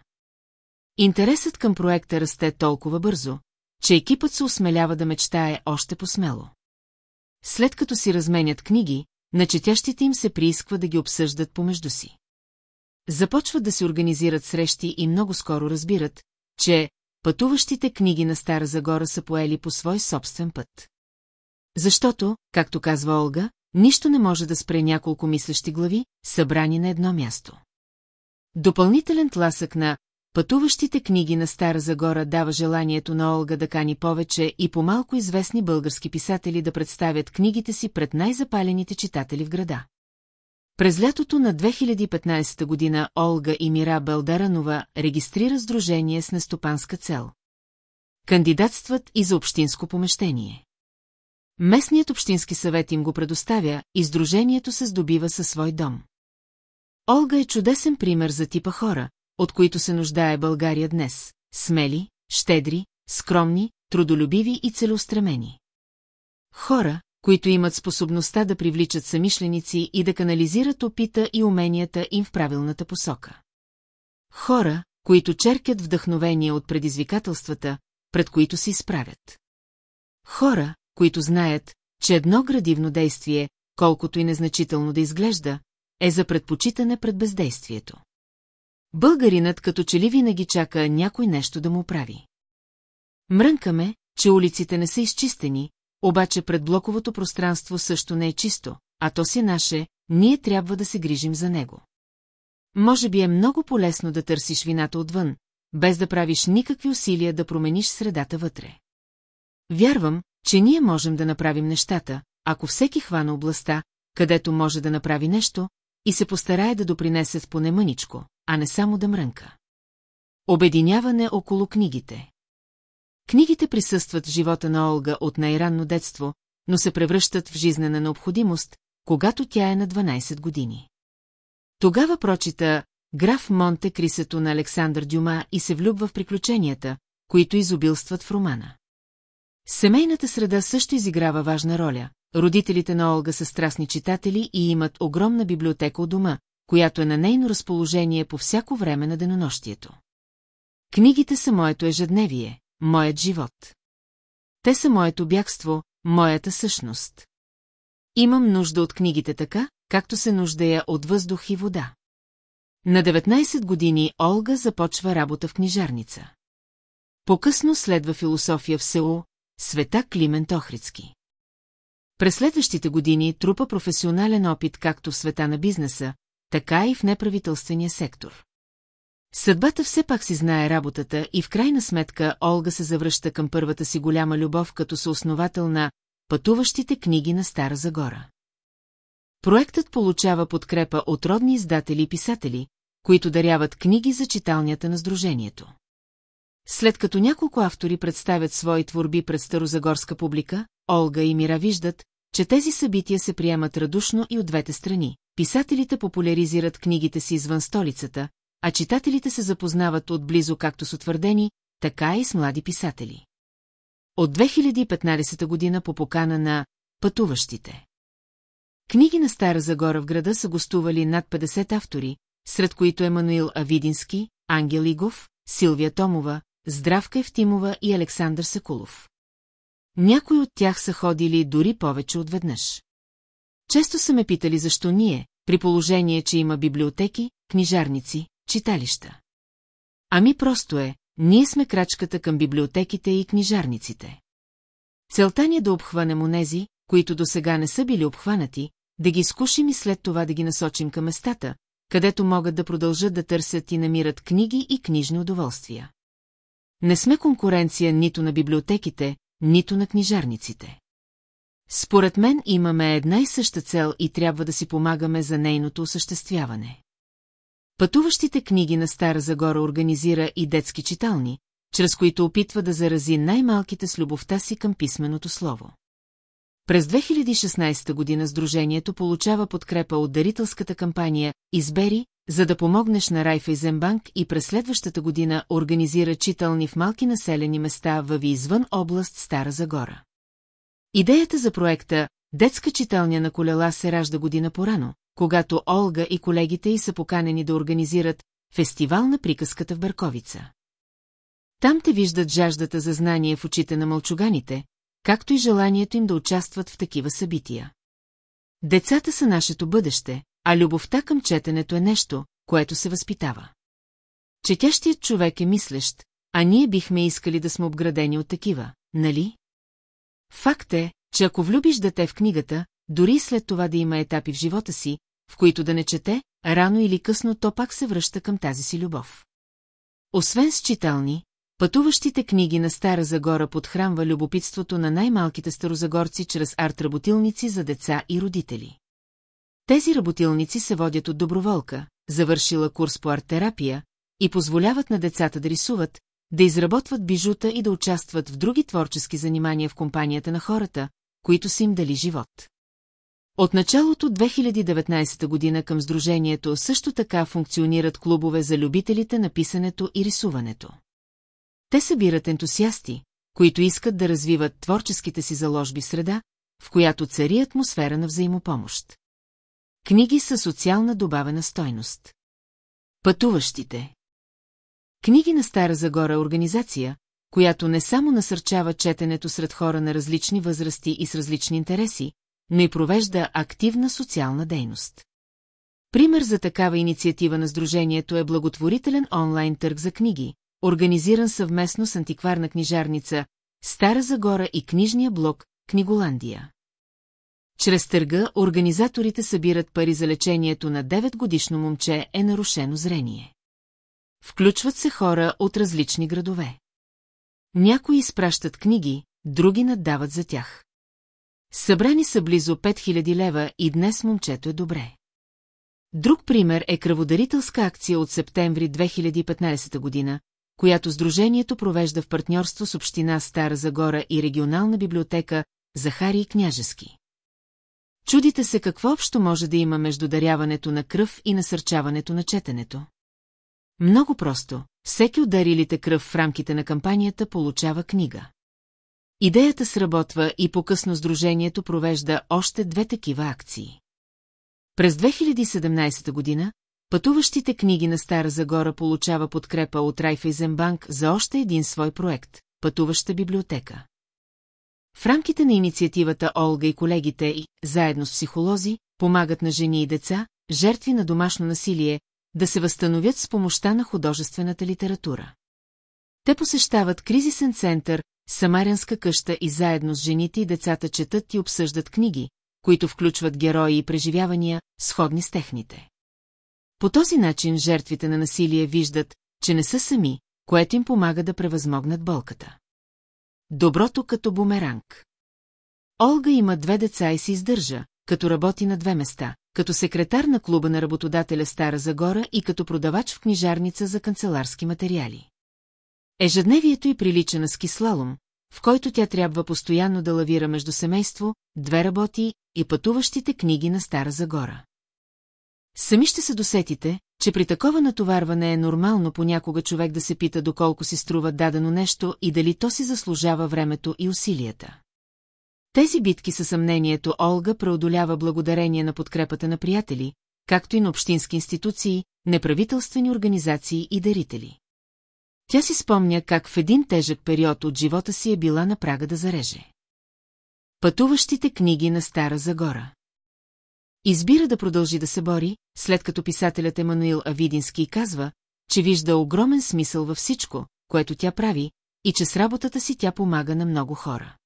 S1: Интересът към проекта расте толкова бързо, че екипът се осмелява да мечтае още по-смело. След като си разменят книги, на четящите им се приисква да ги обсъждат помежду си. Започват да се организират срещи и много скоро разбират, че пътуващите книги на Стара Загора са поели по свой собствен път. Защото, както казва Олга, нищо не може да спре няколко мислещи глави, събрани на едно място. Допълнителен тласък на Пътуващите книги на Стара Загора дава желанието на Олга да кани повече и по-малко известни български писатели да представят книгите си пред най-запалените читатели в града. През лятото на 2015 година Олга и Мира Белдаранова регистрира сдружение с нестопанска цел. Кандидатстват и за общинско помещение. Местният общински съвет им го предоставя и сдружението се здобива със свой дом. Олга е чудесен пример за типа хора, от които се нуждае България днес – смели, щедри, скромни, трудолюбиви и целеустремени. Хора, които имат способността да привличат самишленици и да канализират опита и уменията им в правилната посока. Хора, които черкят вдъхновение от предизвикателствата, пред които се изправят. Хора, които знаят, че едно градивно действие, колкото и незначително да изглежда, е за предпочитане пред бездействието. Българинът като че ли винаги чака някой нещо да му прави. Мрънкаме, че улиците не са изчистени, обаче пред блоковото пространство също не е чисто, а то си е наше, ние трябва да се грижим за него. Може би е много полезно да търсиш вината отвън, без да правиш никакви усилия да промениш средата вътре. Вярвам, че ние можем да направим нещата, ако всеки хвана областта, където може да направи нещо, и се постарае да допринесе с поне мъничко, а не само да мрънка. Обединяване около книгите Книгите присъстват в живота на Олга от най-ранно детство, но се превръщат в жизнена необходимост, когато тя е на 12 години. Тогава прочита граф Монте Крисето на Александър Дюма и се влюбва в приключенията, които изобилстват в романа. Семейната среда също изиграва важна роля. Родителите на Олга са страстни читатели и имат огромна библиотека у дома, която е на нейно разположение по всяко време на денонощието. Книгите са моето ежедневие, моят живот. Те са моето бягство, моята същност. Имам нужда от книгите така, както се нуждая от въздух и вода. На 19 години Олга започва работа в книжарница. По-късно следва философия в село Света Климент Охрицки. През следващите години трупа професионален опит както в света на бизнеса, така и в неправителствения сектор. Съдбата все пак си знае работата и в крайна сметка Олга се завръща към първата си голяма любов като съосновател на «Пътуващите книги на Стара Загора». Проектът получава подкрепа от родни издатели и писатели, които даряват книги за читалнята на Сдружението. След като няколко автори представят свои творби пред старозагорска публика, Олга и Мира виждат, че тези събития се приемат радушно и от двете страни, писателите популяризират книгите си извън столицата, а читателите се запознават отблизо както с утвърдени, така и с млади писатели. От 2015 година по покана на «Пътуващите». Книги на Стара Загора в града са гостували над 50 автори, сред които Емануил Авидински, Ангел Игов, Силвия Томова, Здравка Евтимова и Александър Сакулов. Някои от тях са ходили дори повече от веднъж. Често са ме питали защо ние, при положение, че има библиотеки, книжарници, читалища. Ами просто е, ние сме крачката към библиотеките и книжарниците. Целта ни е да обхванем онези, които до сега не са били обхванати, да ги изкушим и след това да ги насочим към местата, където могат да продължат да търсят и намират книги и книжни удоволствия. Не сме конкуренция нито на библиотеките, нито на книжарниците. Според мен имаме една и съща цел и трябва да си помагаме за нейното осъществяване. Пътуващите книги на Стара Загора организира и детски читални, чрез които опитва да зарази най-малките с любовта си към писменото слово. През 2016 година Сдружението получава подкрепа от дарителската кампания «Избери», за да помогнеш на Райфайзенбанк и през следващата година организира читални в малки населени места във извън област Стара Загора. Идеята за проекта «Детска читалня на колела» се ражда година порано, когато Олга и колегите й са поканени да организират фестивал на приказката в Бърковица. Там те виждат жаждата за знание в очите на мълчуганите, както и желанието им да участват в такива събития. Децата са нашето бъдеще, а любовта към четенето е нещо, което се възпитава. Четящият човек е мислещ, а ние бихме искали да сме обградени от такива, нали? Факт е, че ако влюбиш дете в книгата, дори след това да има етапи в живота си, в които да не чете, рано или късно то пак се връща към тази си любов. Освен с читални, пътуващите книги на Стара Загора подхранва любопитството на най-малките старозагорци чрез арт-работилници за деца и родители. Тези работилници се водят от доброволка, завършила курс по арт-терапия, и позволяват на децата да рисуват, да изработват бижута и да участват в други творчески занимания в компанията на хората, които са им дали живот. От началото 2019 година към Сдружението също така функционират клубове за любителите на писането и рисуването. Те събират ентусиасти, които искат да развиват творческите си заложби среда, в която цари атмосфера на взаимопомощ. Книги са социална добавена стойност. Пътуващите Книги на Стара Загора е организация, която не само насърчава четенето сред хора на различни възрасти и с различни интереси, но и провежда активна социална дейност. Пример за такава инициатива на Сдружението е благотворителен онлайн търг за книги, организиран съвместно с антикварна книжарница Стара Загора и книжния блок Книголандия. Чрез търга организаторите събират пари за лечението на 9-годишно момче е нарушено зрение. Включват се хора от различни градове. Някои изпращат книги, други наддават за тях. Събрани са близо 5000 лева и днес момчето е добре. Друг пример е кръводарителска акция от септември 2015 година, която Сдружението провежда в партньорство с Община Стара Загора и регионална библиотека Захари и Княжески. Чудите се какво общо може да има между даряването на кръв и насърчаването на четенето. Много просто, всеки ударилите кръв в рамките на кампанията получава книга. Идеята сработва и по-късно сдружението провежда още две такива акции. През 2017 година пътуващите книги на Стара Загора получава подкрепа от Райфейзенбанк за още един свой проект – Пътуваща библиотека. В рамките на инициативата Олга и колегите и, заедно с психолози, помагат на жени и деца, жертви на домашно насилие, да се възстановят с помощта на художествената литература. Те посещават кризисен център, Самарянска къща и заедно с жените и децата четат и обсъждат книги, които включват герои и преживявания, сходни с техните. По този начин жертвите на насилие виждат, че не са сами, което им помага да превъзмогнат болката. Доброто като бумеранг. Олга има две деца и се издържа, като работи на две места, като секретар на клуба на работодателя Стара Загора и като продавач в книжарница за канцеларски материали. Ежедневието й прилича на скислалом, в който тя трябва постоянно да лавира между семейство, две работи и пътуващите книги на Стара Загора. Сами ще се досетите, че при такова натоварване е нормално понякога човек да се пита доколко си струва дадено нещо и дали то си заслужава времето и усилията. Тези битки със съмнението Олга преодолява благодарение на подкрепата на приятели, както и на общински институции, неправителствени организации и дарители. Тя си спомня как в един тежък период от живота си е била на прага да зареже. Пътуващите книги на Стара Загора Избира да продължи да се бори, след като писателят Емануил Авидински казва, че вижда огромен смисъл във всичко, което тя прави, и че с работата си тя помага на много хора.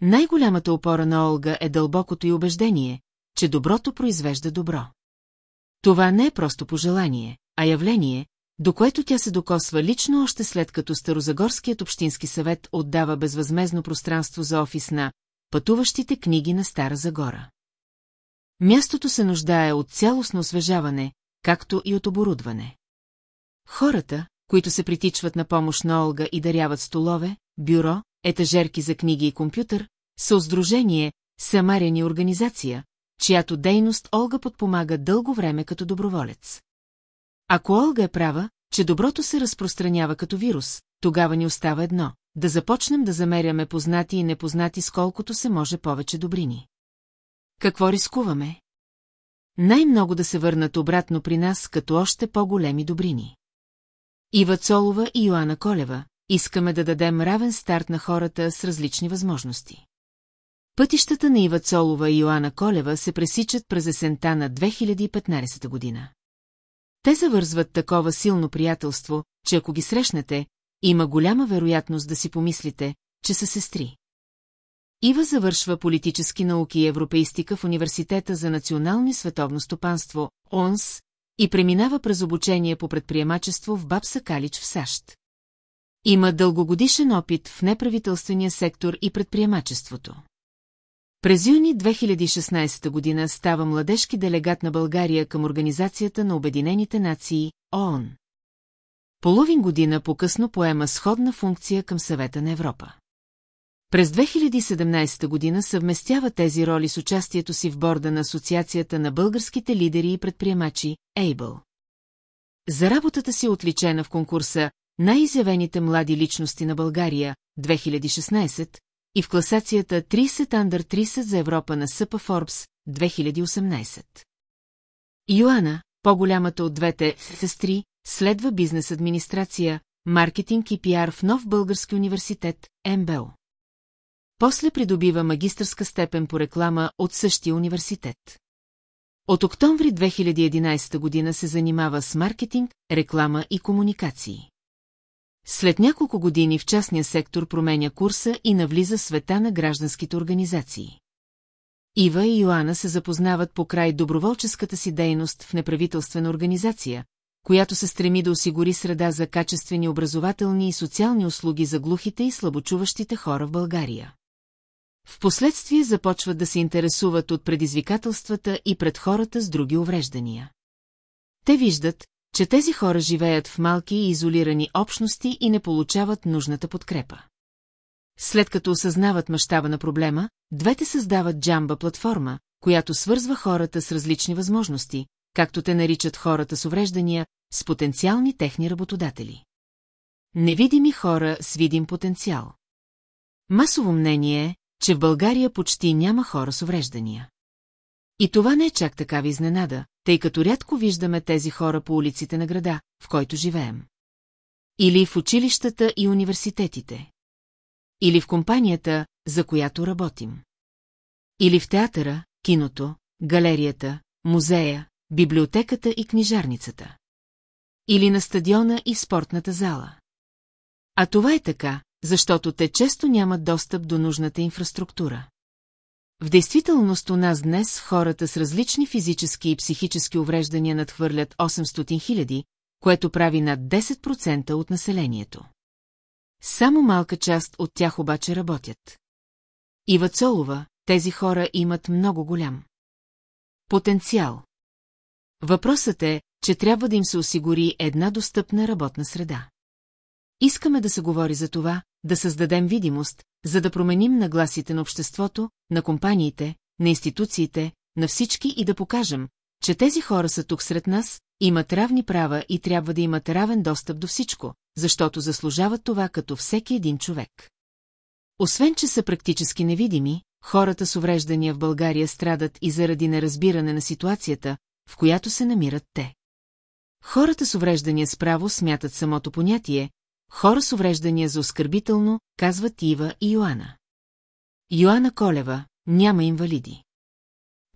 S1: Най-голямата опора на Олга е дълбокото й убеждение, че доброто произвежда добро. Това не е просто пожелание, а явление, до което тя се докосва лично още след като Старозагорският общински съвет отдава безвъзмезно пространство за офис на пътуващите книги на Стара Загора. Мястото се нуждае от цялостно освежаване, както и от оборудване. Хората, които се притичват на помощ на Олга и даряват столове, бюро, етажерки за книги и компютър, са сдружение Самаряни организация, чиято дейност Олга подпомага дълго време като доброволец. Ако Олга е права, че доброто се разпространява като вирус, тогава ни остава едно – да започнем да замеряме познати и непознати сколкото се може повече добрини. Какво рискуваме? Най-много да се върнат обратно при нас като още по-големи добрини. Ива Цолова и Йоанна Колева, искаме да дадем равен старт на хората с различни възможности. Пътищата на Ива Цолова и Йоана Колева се пресичат през есента на 2015 година. Те завързват такова силно приятелство, че ако ги срещнете, има голяма вероятност да си помислите, че са сестри. Ива завършва политически науки и европейстика в Университета за национално и световно стопанство, ОНС, и преминава през обучение по предприемачество в Бабса Калич в САЩ. Има дългогодишен опит в неправителствения сектор и предприемачеството. През юни 2016 година става младежки делегат на България към Организацията на Обединените нации, ООН. Половин година по-късно поема сходна функция към Съвета на Европа. През 2017 година съвместява тези роли с участието си в борда на Асоциацията на българските лидери и предприемачи, Ейбл. За работата си отличена в конкурса най-изявените млади личности на България 2016 и в класацията 30 Under 30 за Европа на Съпа Форбс 2018. Йоана, по-голямата от двете сестри, следва бизнес администрация, маркетинг и пиар в Нов Български университет, МБО. После придобива магистърска степен по реклама от същия университет. От октомври 2011 година се занимава с маркетинг, реклама и комуникации. След няколко години в частния сектор променя курса и навлиза света на гражданските организации. Ива и Йоана се запознават по край доброволческата си дейност в неправителствена организация, която се стреми да осигури среда за качествени образователни и социални услуги за глухите и слабочуващите хора в България. Впоследствие започват да се интересуват от предизвикателствата и пред хората с други увреждания. Те виждат, че тези хора живеят в малки и изолирани общности и не получават нужната подкрепа. След като осъзнават мащаба на проблема, двете създават джамба платформа, която свързва хората с различни възможности, както те наричат хората с увреждания, с потенциални техни работодатели. Невидими хора с видим потенциал. Масово мнение е, че в България почти няма хора с увреждания. И това не е чак такава изненада, тъй като рядко виждаме тези хора по улиците на града, в който живеем. Или в училищата и университетите. Или в компанията, за която работим. Или в театъра, киното, галерията, музея, библиотеката и книжарницата. Или на стадиона и в спортната зала. А това е така, защото те често нямат достъп до нужната инфраструктура. В действителност у нас днес хората с различни физически и психически увреждания надхвърлят 800 хиляди, което прави над 10% от населението. Само малка част от тях обаче работят. И въцолова, тези хора имат много голям потенциал. Въпросът е, че трябва да им се осигури една достъпна работна среда. Искаме да се говори за това, да създадем видимост, за да променим нагласите на обществото, на компаниите, на институциите, на всички и да покажем, че тези хора са тук сред нас, имат равни права и трябва да имат равен достъп до всичко, защото заслужават това като всеки един човек. Освен, че са практически невидими, хората с увреждания в България страдат и заради неразбиране на ситуацията, в която се намират те. Хората с увреждания справо смятат самото понятие, Хора с увреждания за оскърбително, казват Ива и Йоана. Йоана Колева, няма инвалиди.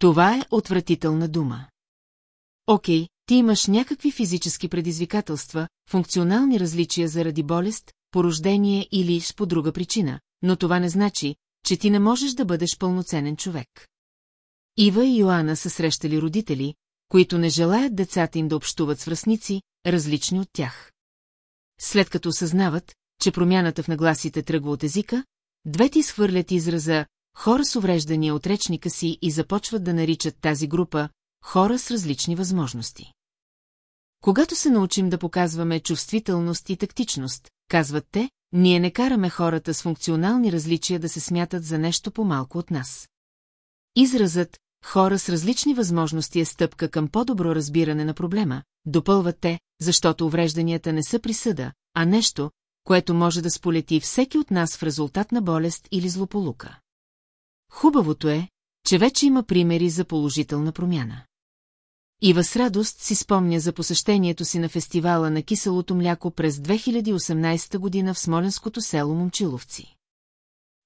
S1: Това е отвратителна дума. Окей, ти имаш някакви физически предизвикателства, функционални различия заради болест, порождение или по друга причина, но това не значи, че ти не можеш да бъдеш пълноценен човек. Ива и Йоана са срещали родители, които не желаят децата им да общуват с връзници, различни от тях след като осъзнават, че промяната в нагласите тръгва от езика, двете изхвърлят израза «хора с увреждания» от речника си и започват да наричат тази група «хора с различни възможности». Когато се научим да показваме чувствителност и тактичност, казват те, ние не караме хората с функционални различия да се смятат за нещо по-малко от нас. Изразът «хора с различни възможности» е стъпка към по-добро разбиране на проблема, допълват те, защото уврежданията не са присъда, а нещо, което може да сполети всеки от нас в резултат на болест или злополука. Хубавото е, че вече има примери за положителна промяна. Ива с радост си спомня за посещението си на фестивала на киселото мляко през 2018 година в Смоленското село Момчиловци.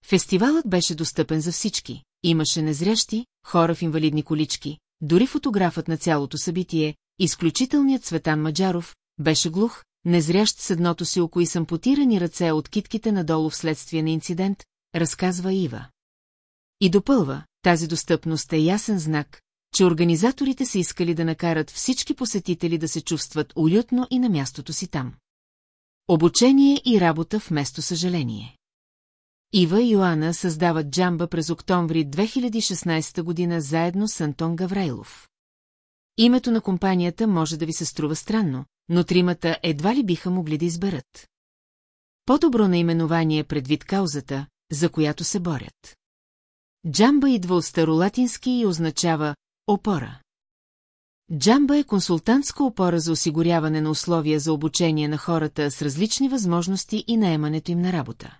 S1: Фестивалът беше достъпен за всички, имаше незрящи, хора в инвалидни колички, дори фотографът на цялото събитие, Изключителният Светан Маджаров беше глух, незрящ с едното си око и сампотирани ръце от китките надолу вследствие на инцидент, разказва Ива. И допълва, тази достъпност е ясен знак, че организаторите са искали да накарат всички посетители да се чувстват уютно и на мястото си там. Обучение и работа вместо съжаление. Ива и Йоанна създават джамба през октомври 2016 година заедно с Антон Гаврайлов. Името на компанията може да ви се струва странно, но тримата едва ли биха могли да изберат. По-добро наименование предвид каузата, за която се борят. Джамба идва от старолатински и означава «опора». Джамба е консултантска опора за осигуряване на условия за обучение на хората с различни възможности и наемането им на работа.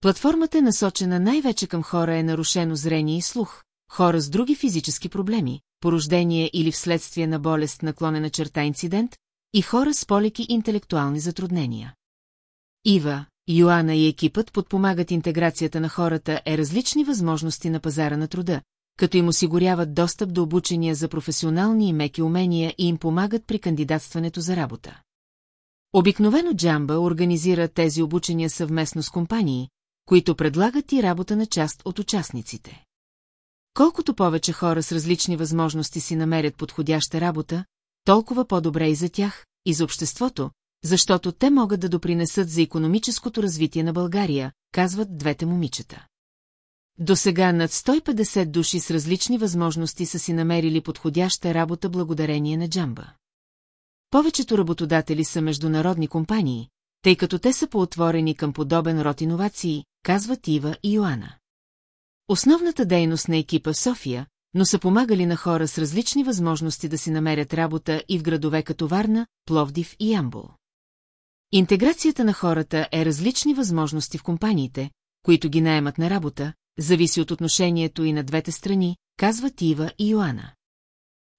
S1: Платформата е насочена най-вече към хора е нарушено зрение и слух, хора с други физически проблеми, порождение или вследствие на болест наклонена черта инцидент, и хора с полики интелектуални затруднения. Ива, Йоана и екипът подпомагат интеграцията на хората е различни възможности на пазара на труда, като им осигуряват достъп до обучения за професионални и меки умения и им помагат при кандидатстването за работа. Обикновено Джамба организира тези обучения съвместно с компании, които предлагат и работа на част от участниците. Колкото повече хора с различни възможности си намерят подходяща работа, толкова по-добре и за тях, и за обществото, защото те могат да допринесат за економическото развитие на България, казват двете момичета. До сега над 150 души с различни възможности са си намерили подходяща работа благодарение на джамба. Повечето работодатели са международни компании, тъй като те са поотворени към подобен род иновации, казват Ива и Йоана. Основната дейност на екипа в София, но са помагали на хора с различни възможности да си намерят работа и в градове като Варна, Пловдив и Ямбол. Интеграцията на хората е различни възможности в компаниите, които ги наемат на работа, зависи от отношението и на двете страни, казват Ива и Йоана.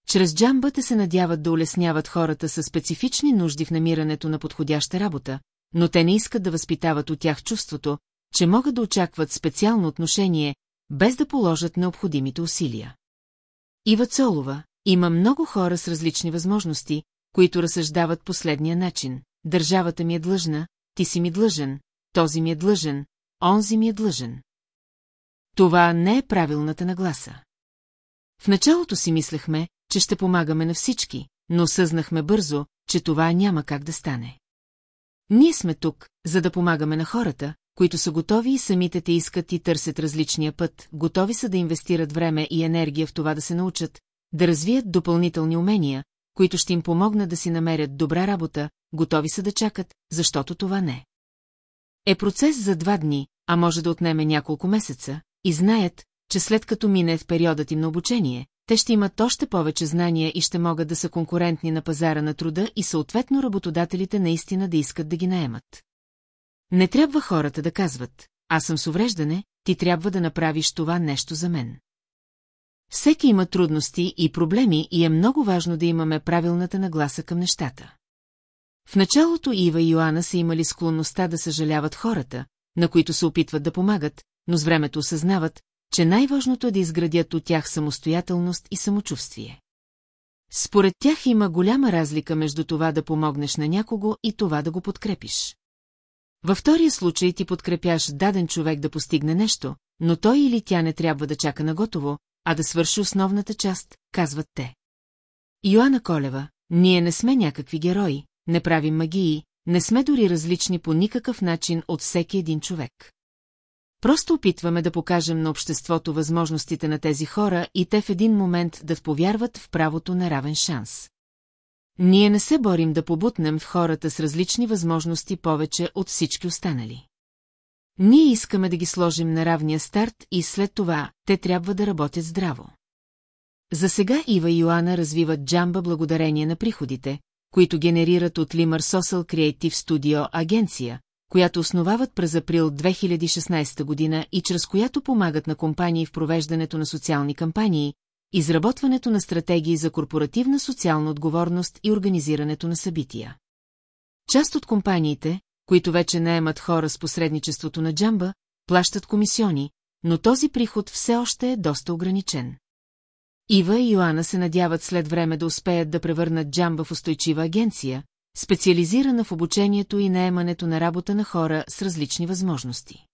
S1: Чрез джамбата се надяват да улесняват хората със специфични нужди в намирането на подходяща работа, но те не искат да възпитават от тях чувството, че могат да очакват специално отношение без да положат необходимите усилия. Ива Цолова, има много хора с различни възможности, които разсъждават последния начин. Държавата ми е длъжна, ти си ми длъжен, този ми е длъжен, онзи ми е длъжен. Това не е правилната нагласа. В началото си мислехме, че ще помагаме на всички, но съзнахме бързо, че това няма как да стане. Ние сме тук, за да помагаме на хората, които са готови и самите те искат и търсят различния път, готови са да инвестират време и енергия в това да се научат, да развият допълнителни умения, които ще им помогнат да си намерят добра работа, готови са да чакат, защото това не. Е процес за два дни, а може да отнеме няколко месеца, и знаят, че след като мине в периодът им на обучение, те ще имат още повече знания и ще могат да са конкурентни на пазара на труда и съответно работодателите наистина да искат да ги наемат. Не трябва хората да казват, аз съм с увреждане, ти трябва да направиш това нещо за мен. Всеки има трудности и проблеми и е много важно да имаме правилната нагласа към нещата. В началото Ива и Йоанна са имали склонността да съжаляват хората, на които се опитват да помагат, но с времето осъзнават, че най-важното е да изградят от тях самостоятелност и самочувствие. Според тях има голяма разлика между това да помогнеш на някого и това да го подкрепиш. Във втория случай ти подкрепяш даден човек да постигне нещо, но той или тя не трябва да чака на готово, а да свърши основната част, казват те. Йоанна Колева, ние не сме някакви герои, не правим магии, не сме дори различни по никакъв начин от всеки един човек. Просто опитваме да покажем на обществото възможностите на тези хора и те в един момент да повярват в правото на равен шанс. Ние не се борим да побутнем в хората с различни възможности повече от всички останали. Ние искаме да ги сложим на равния старт и след това те трябва да работят здраво. За сега Ива и Йоана развиват джамба благодарение на приходите, които генерират от Limar Social Creative Studio агенция, която основават през април 2016 година и чрез която помагат на компании в провеждането на социални кампании, изработването на стратегии за корпоративна социална отговорност и организирането на събития. Част от компаниите, които вече наемат хора с посредничеството на джамба, плащат комисиони, но този приход все още е доста ограничен. Ива и Йоана се надяват след време да успеят да превърнат джамба в устойчива агенция, специализирана в обучението и наемането на работа на хора с различни възможности.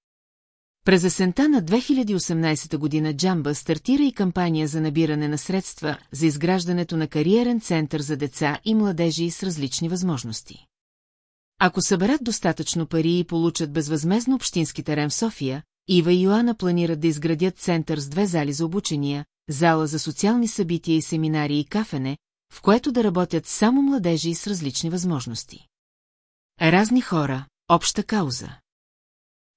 S1: През есента на 2018 година Джамба стартира и кампания за набиране на средства за изграждането на кариерен център за деца и младежи с различни
S2: възможности.
S1: Ако съберат достатъчно пари и получат безвъзмезно общински терен в София, Ива и Йоана планират да изградят център с две зали за обучения, зала за социални събития и семинари и кафене, в което да работят само младежи с различни възможности. Разни хора, обща кауза.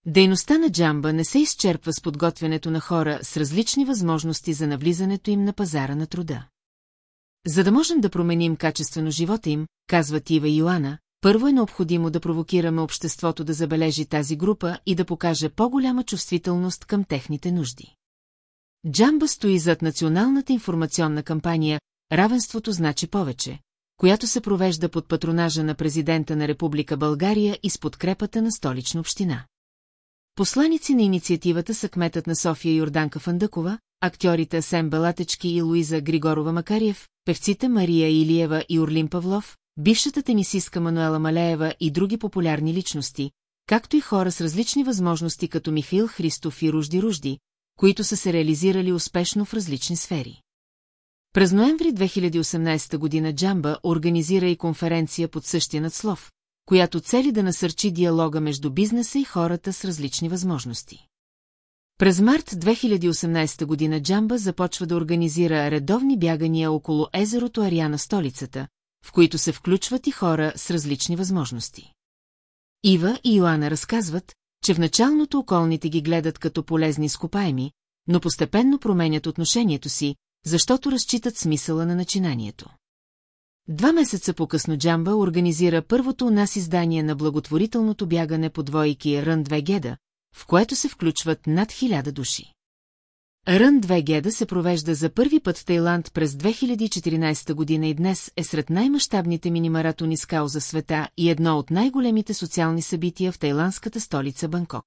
S1: Дейността на джамба не се изчерпва с подготвянето на хора с различни възможности за навлизането им на пазара на труда. За да можем да променим качествено живота им, казват Ива и Йоана, първо е необходимо да провокираме обществото да забележи тази група и да покаже по-голяма чувствителност към техните нужди. Джамба стои зад националната информационна кампания «Равенството значи повече», която се провежда под патронажа на президента на Република България и с подкрепата на столична община. Посланици на инициативата са кметът на София Йорданка Фандъкова, актьорите Сем Балатечки и Луиза Григорова Макариев, певците Мария Илиева и Орлин Павлов, бившата тенисистка Мануела Малеева и други популярни личности, както и хора с различни възможности като Михаил Христов и Ружди Ружди, които са се реализирали успешно в различни сфери. През ноември 2018 година Джамба организира и конференция под същия надслов, която цели да насърчи диалога между бизнеса и хората с различни възможности. През март 2018 година Джамба започва да организира редовни бягания около езерото Ариана столицата, в които се включват и хора с различни възможности. Ива и Йоана разказват, че в началното околните ги гледат като полезни скопаеми, но постепенно променят отношението си, защото разчитат смисъла на начинанието. Два месеца по-късно Джамба организира първото у нас издание на благотворителното бягане по двойки Рън 2 Геда, в което се включват над хиляда души. Рън 2 Геда се провежда за първи път в Тайланд през 2014 година и днес е сред най-мащабните минимаратони с кауза света и едно от най-големите социални събития в тайландската столица Банкок.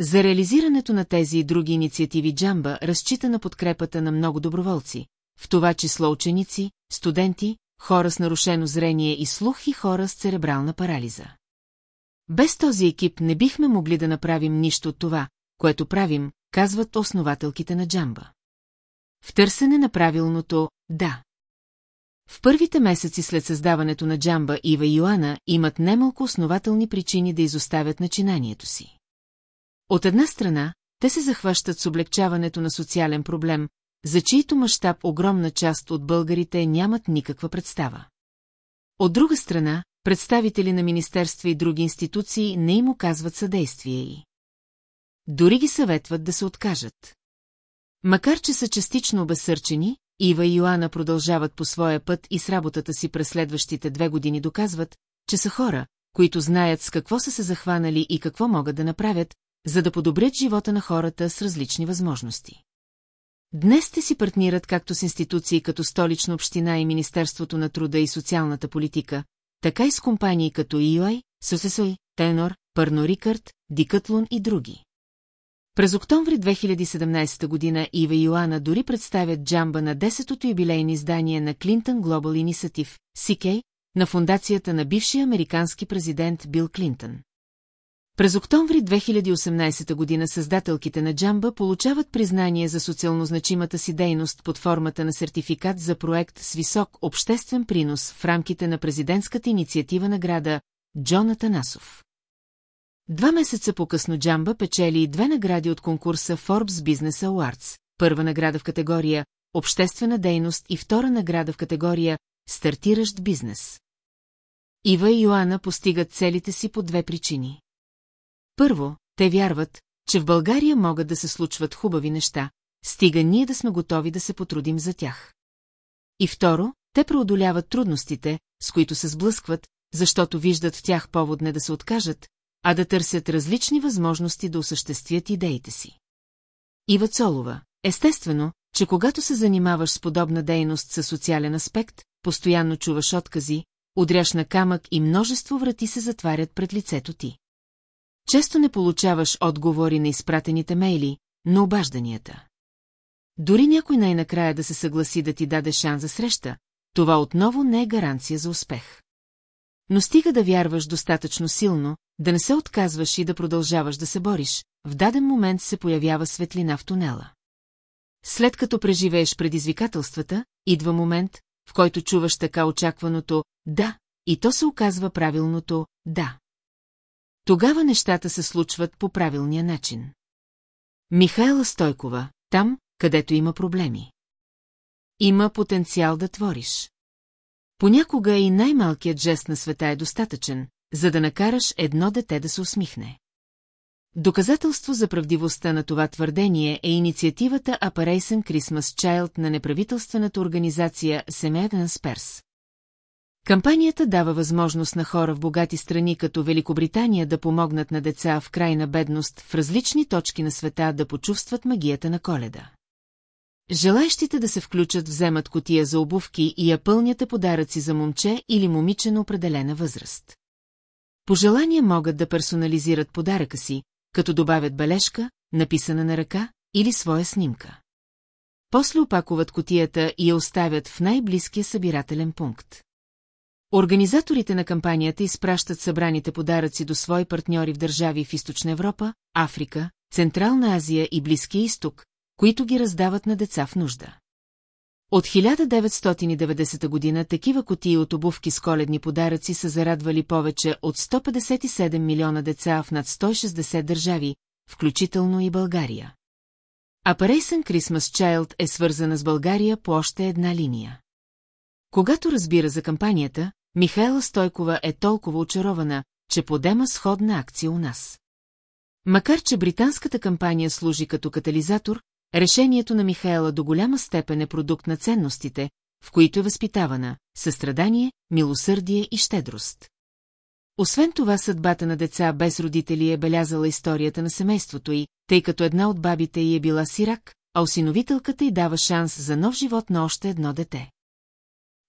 S1: За реализирането на тези и други инициативи Джамба разчита на подкрепата на много доброволци, в това число ученици, студенти, хора с нарушено зрение и слух и хора с церебрална парализа. Без този екип не бихме могли да направим нищо от това, което правим, казват основателките на джамба. В търсене на правилното «да». В първите месеци след създаването на джамба Ива и Йоана имат немалко основателни причини да изоставят начинанието си. От една страна, те се захващат с облегчаването на социален проблем, за чието мащаб огромна част от българите нямат никаква представа. От друга страна, представители на министерства и други институции не им оказват съдействие и. Дори ги съветват да се откажат. Макар, че са частично обесърчени, Ива и Йоана продължават по своя път и с работата си през следващите две години доказват, че са хора, които знаят с какво са се захванали и какво могат да направят, за да подобрят живота на хората с различни възможности. Днес те си партнират както с институции като Столична община и Министерството на труда и социалната политика, така и с компании като EY, Сосесой, Тенор, Пърно Рикард, Дикътлун и други. През октомври 2017 година Ива и Йоана дори представят джамба на 10-то юбилейни издание на Clinton Global Initiative, CK, на фундацията на бившия американски президент Бил Клинтън. През октомври 2018 година създателките на Джамба получават признание за социално значимата си дейност под формата на сертификат за проект с висок обществен принос в рамките на президентската инициатива на града Джон Два месеца по-късно Джамба печели и две награди от конкурса Forbes Business Awards, първа награда в категория Обществена дейност и втора награда в категория Стартиращ бизнес. Ива и Йоана постигат целите си по две причини. Първо, те вярват, че в България могат да се случват хубави неща, стига ние да сме готови да се потрудим за тях. И второ, те преодоляват трудностите, с които се сблъскват, защото виждат в тях повод не да се откажат, а да търсят различни възможности да осъществят идеите си. Ива Цолова, естествено, че когато се занимаваш с подобна дейност със социален аспект, постоянно чуваш откази, удряш на камък и множество врати се затварят пред лицето ти. Често не получаваш отговори на изпратените мейли, но обажданията. Дори някой най-накрая да се съгласи да ти даде шанс за среща, това отново не е гаранция за успех. Но стига да вярваш достатъчно силно, да не се отказваш и да продължаваш да се бориш, в даден момент се появява светлина в тунела. След като преживееш предизвикателствата, идва момент, в който чуваш така очакваното «да» и то се оказва правилното «да». Тогава нещата се случват по правилния начин. Михайла Стойкова, там, където има проблеми. Има потенциал да твориш. Понякога и най-малкият жест на света е достатъчен, за да накараш едно дете да се усмихне. Доказателство за правдивостта на това твърдение е инициативата Апарейсен Christmas Child на неправителствената организация Семеден Сперс. Кампанията дава възможност на хора в богати страни като Великобритания да помогнат на деца в крайна бедност в различни точки на света да почувстват магията на коледа. Желаещите да се включат вземат котия за обувки и я пълнята е подаръци за момче или момиче на определена възраст. Пожелания могат да персонализират подаръка си, като добавят бележка, написана на ръка или своя снимка. После опакуват котията и я оставят в най-близкия събирателен пункт. Организаторите на кампанията изпращат събраните подаръци до свои партньори в държави в Източна Европа, Африка, Централна Азия и Близкия изток, които ги раздават на деца в нужда. От 1990 година такива котии от обувки с коледни подаръци са зарадвали повече от 157 милиона деца в над 160 държави, включително и България. А Parayson Christmas Child е свързана с България по още една линия. Когато разбира за кампанията, Михайла Стойкова е толкова очарована, че подема сходна акция у нас. Макар, че британската кампания служи като катализатор, решението на Михайла до голяма степен е продукт на ценностите, в които е възпитавана – състрадание, милосърдие и щедрост. Освен това съдбата на деца без родители е белязала историята на семейството й, тъй като една от бабите й е била сирак, а осиновителката й дава шанс за нов живот на още едно дете.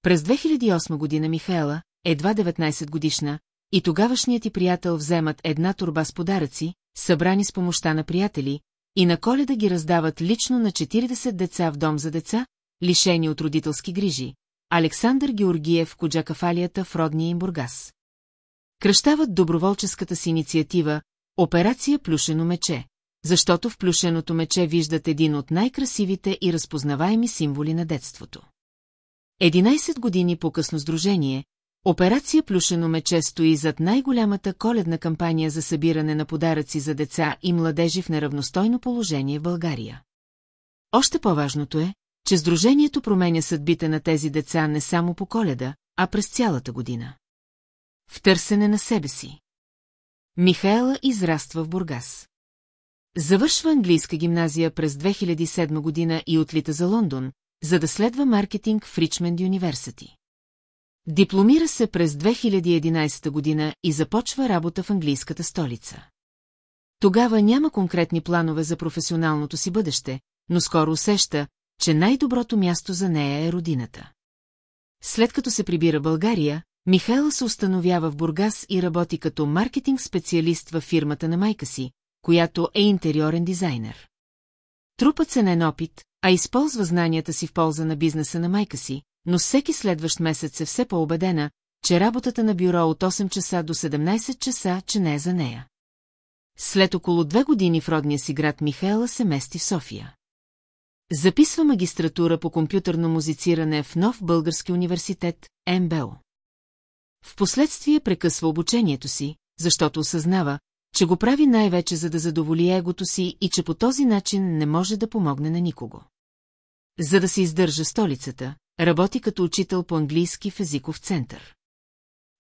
S1: През 2008 година Михаела, едва 19 годишна, и тогавашният ти приятел вземат една турба с подаръци, събрани с помощта на приятели, и на коледа ги раздават лично на 40 деца в дом за деца, лишени от родителски грижи. Александър Георгиев Коджакафалията в родния им Бургас. Кръщават доброволческата си инициатива «Операция Плюшено мече», защото в плюшеното мече виждат един от най-красивите и разпознаваеми символи на детството. 11 години по-късно сдружение, операция Плюшено мече стои зад най-голямата коледна кампания за събиране на подаръци за деца и младежи в неравностойно положение в България. Още по-важното е, че сдружението променя съдбите на тези деца не само по коледа, а през цялата година. В търсене на себе си. Михаела израства в Бургас. Завършва английска гимназия през 2007 година и отлита за Лондон, за да следва маркетинг в Ричмонд Юниверсити. Дипломира се през 2011 година и започва работа в английската столица. Тогава няма конкретни планове за професионалното си бъдеще, но скоро усеща, че най-доброто място за нея е родината. След като се прибира България, Михайла се установява в Бургас и работи като маркетинг специалист във фирмата на майка си, която е интериорен дизайнер. Трупът се на опит, а използва знанията си в полза на бизнеса на майка си, но всеки следващ месец е все по-убедена, че работата на бюро от 8 часа до 17 часа, че не е за нея. След около две години в родния си град Михаела се мести в София. Записва магистратура по компютърно музициране в Нов български университет, МБО. Впоследствие прекъсва обучението си, защото осъзнава, че го прави най-вече за да задоволи егото си и че по този начин не може да помогне на никого. За да се издържа столицата, работи като учител по английски в езиков център.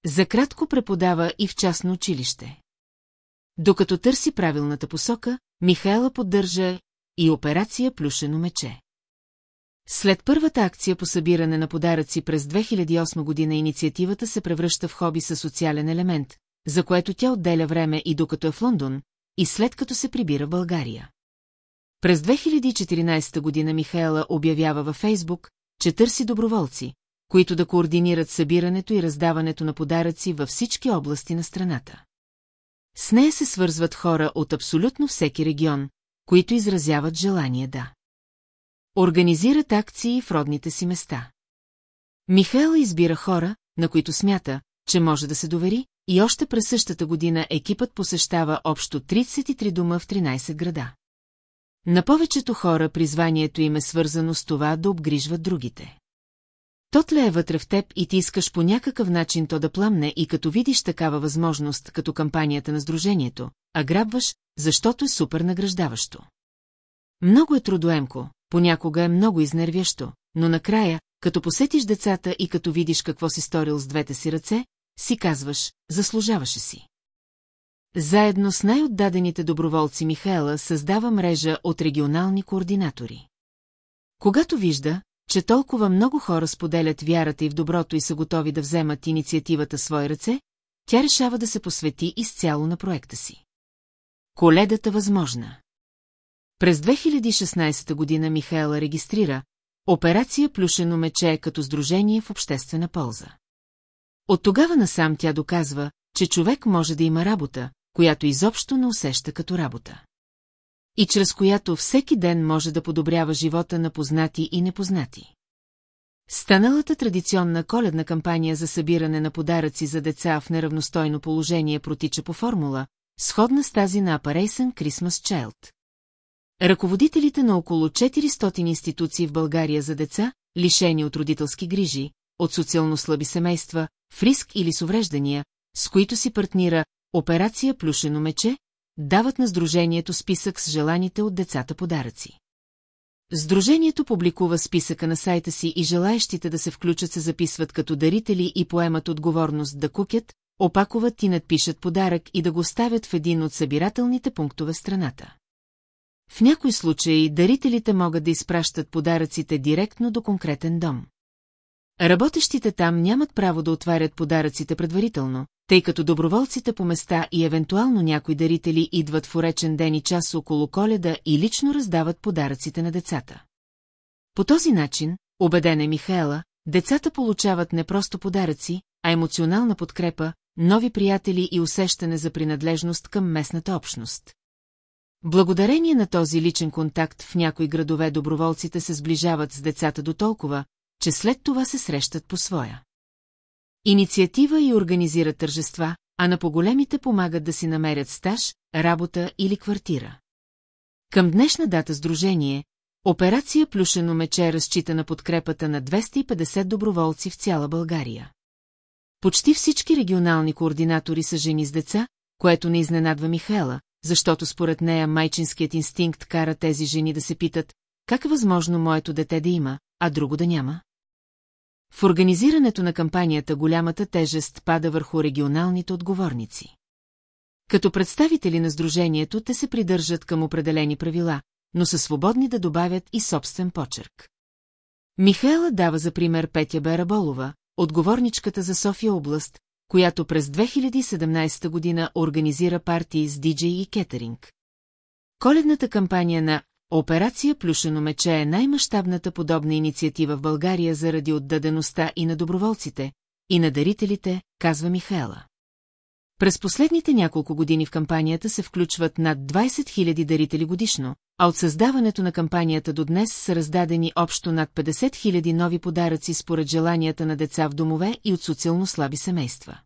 S1: За кратко преподава и в частно училище. Докато търси правилната посока, Михайла поддържа и операция Плюшено мече. След първата акция по събиране на подаръци през 2008 година инициативата се превръща в хоби със социален елемент, за което тя отделя време и докато е в Лондон, и след като се прибира в България. През 2014 година Михаела обявява във Фейсбук, че търси доброволци, които да координират събирането и раздаването на подаръци във всички области на страната. С нея се свързват хора от абсолютно всеки регион, които изразяват желание да. Организират акции в родните си места. Михаела избира хора, на които смята, че може да се довери, и още през същата година екипът посещава общо 33 дома в 13 града. На повечето хора призванието им е свързано с това да обгрижват другите. Тотле е вътре в теб и ти искаш по някакъв начин то да пламне и като видиш такава възможност, като кампанията на сдружението, а грабваш, защото е супер награждаващо. Много е трудоемко, понякога е много изнервящо, но накрая, като посетиш децата и като видиш какво си сторил с двете си ръце, си казваш, заслужаваше си. Заедно с най-отдадените доброволци Михаела създава мрежа от регионални координатори. Когато вижда, че толкова много хора споделят вярата и в доброто и са готови да вземат инициативата в свои ръце, тя решава да се посвети изцяло на проекта си. Коледата възможна. През 2016 година Михаела регистрира Операция Плюшено мече като сдружение в обществена полза. От тогава насам тя доказва, че човек може да има работа, която изобщо не усеща като работа. И чрез която всеки ден може да подобрява живота на познати и непознати. Станалата традиционна коледна кампания за събиране на подаръци за деца в неравностойно положение протича по формула, сходна с тази на Апарейсън Крисмас Чайлд. Ръководителите на около 400 институции в България за деца, лишени от родителски грижи, от социално слаби семейства, в риск или с увреждания, с които си партнира операция Плюшено мече, дават на Сдружението списък с желаните от децата подаръци. Сдружението публикува списъка на сайта си и желаящите да се включат се записват като дарители и поемат отговорност да кукят, опакуват и надпишат подарък и да го ставят в един от събирателните пунктове страната. В някои случаи дарителите могат да изпращат подаръците директно до конкретен дом. Работещите там нямат право да отварят подаръците предварително, тъй като доброволците по места и евентуално някои дарители идват в уречен ден и час около коледа и лично раздават подаръците на децата. По този начин, убеден е Михаела, децата получават не просто подаръци, а емоционална подкрепа, нови приятели и усещане за принадлежност към местната общност. Благодарение на този личен контакт в някои градове доброволците се сближават с децата до толкова, че след това се срещат по своя. Инициатива и организира тържества, а на по-големите помагат да си намерят стаж, работа или квартира. Към днешна дата сдружение, операция Плюшено мече разчита на подкрепата на 250 доброволци в цяла България. Почти всички регионални координатори са жени с деца, което не изненадва Михаела, защото според нея майчинският инстинкт кара тези жени да се питат, как е възможно моето дете да има, а друго да няма? В организирането на кампанията голямата тежест пада върху регионалните отговорници. Като представители на сдружението те се придържат към определени правила, но са свободни да добавят и собствен почерк. Михаела дава за пример Петя Бераболова, отговорничката за София област, която през 2017 година организира партии с диджей и кетеринг. Коледната кампания на Операция Плюшено мече е най-мащабната подобна инициатива в България заради отдадеността и на доброволците, и на дарителите, казва Михаела. През последните няколко години в кампанията се включват над 20 000 дарители годишно, а от създаването на кампанията до днес са раздадени общо над 50 000 нови подаръци според желанията на деца в домове и от социално слаби семейства.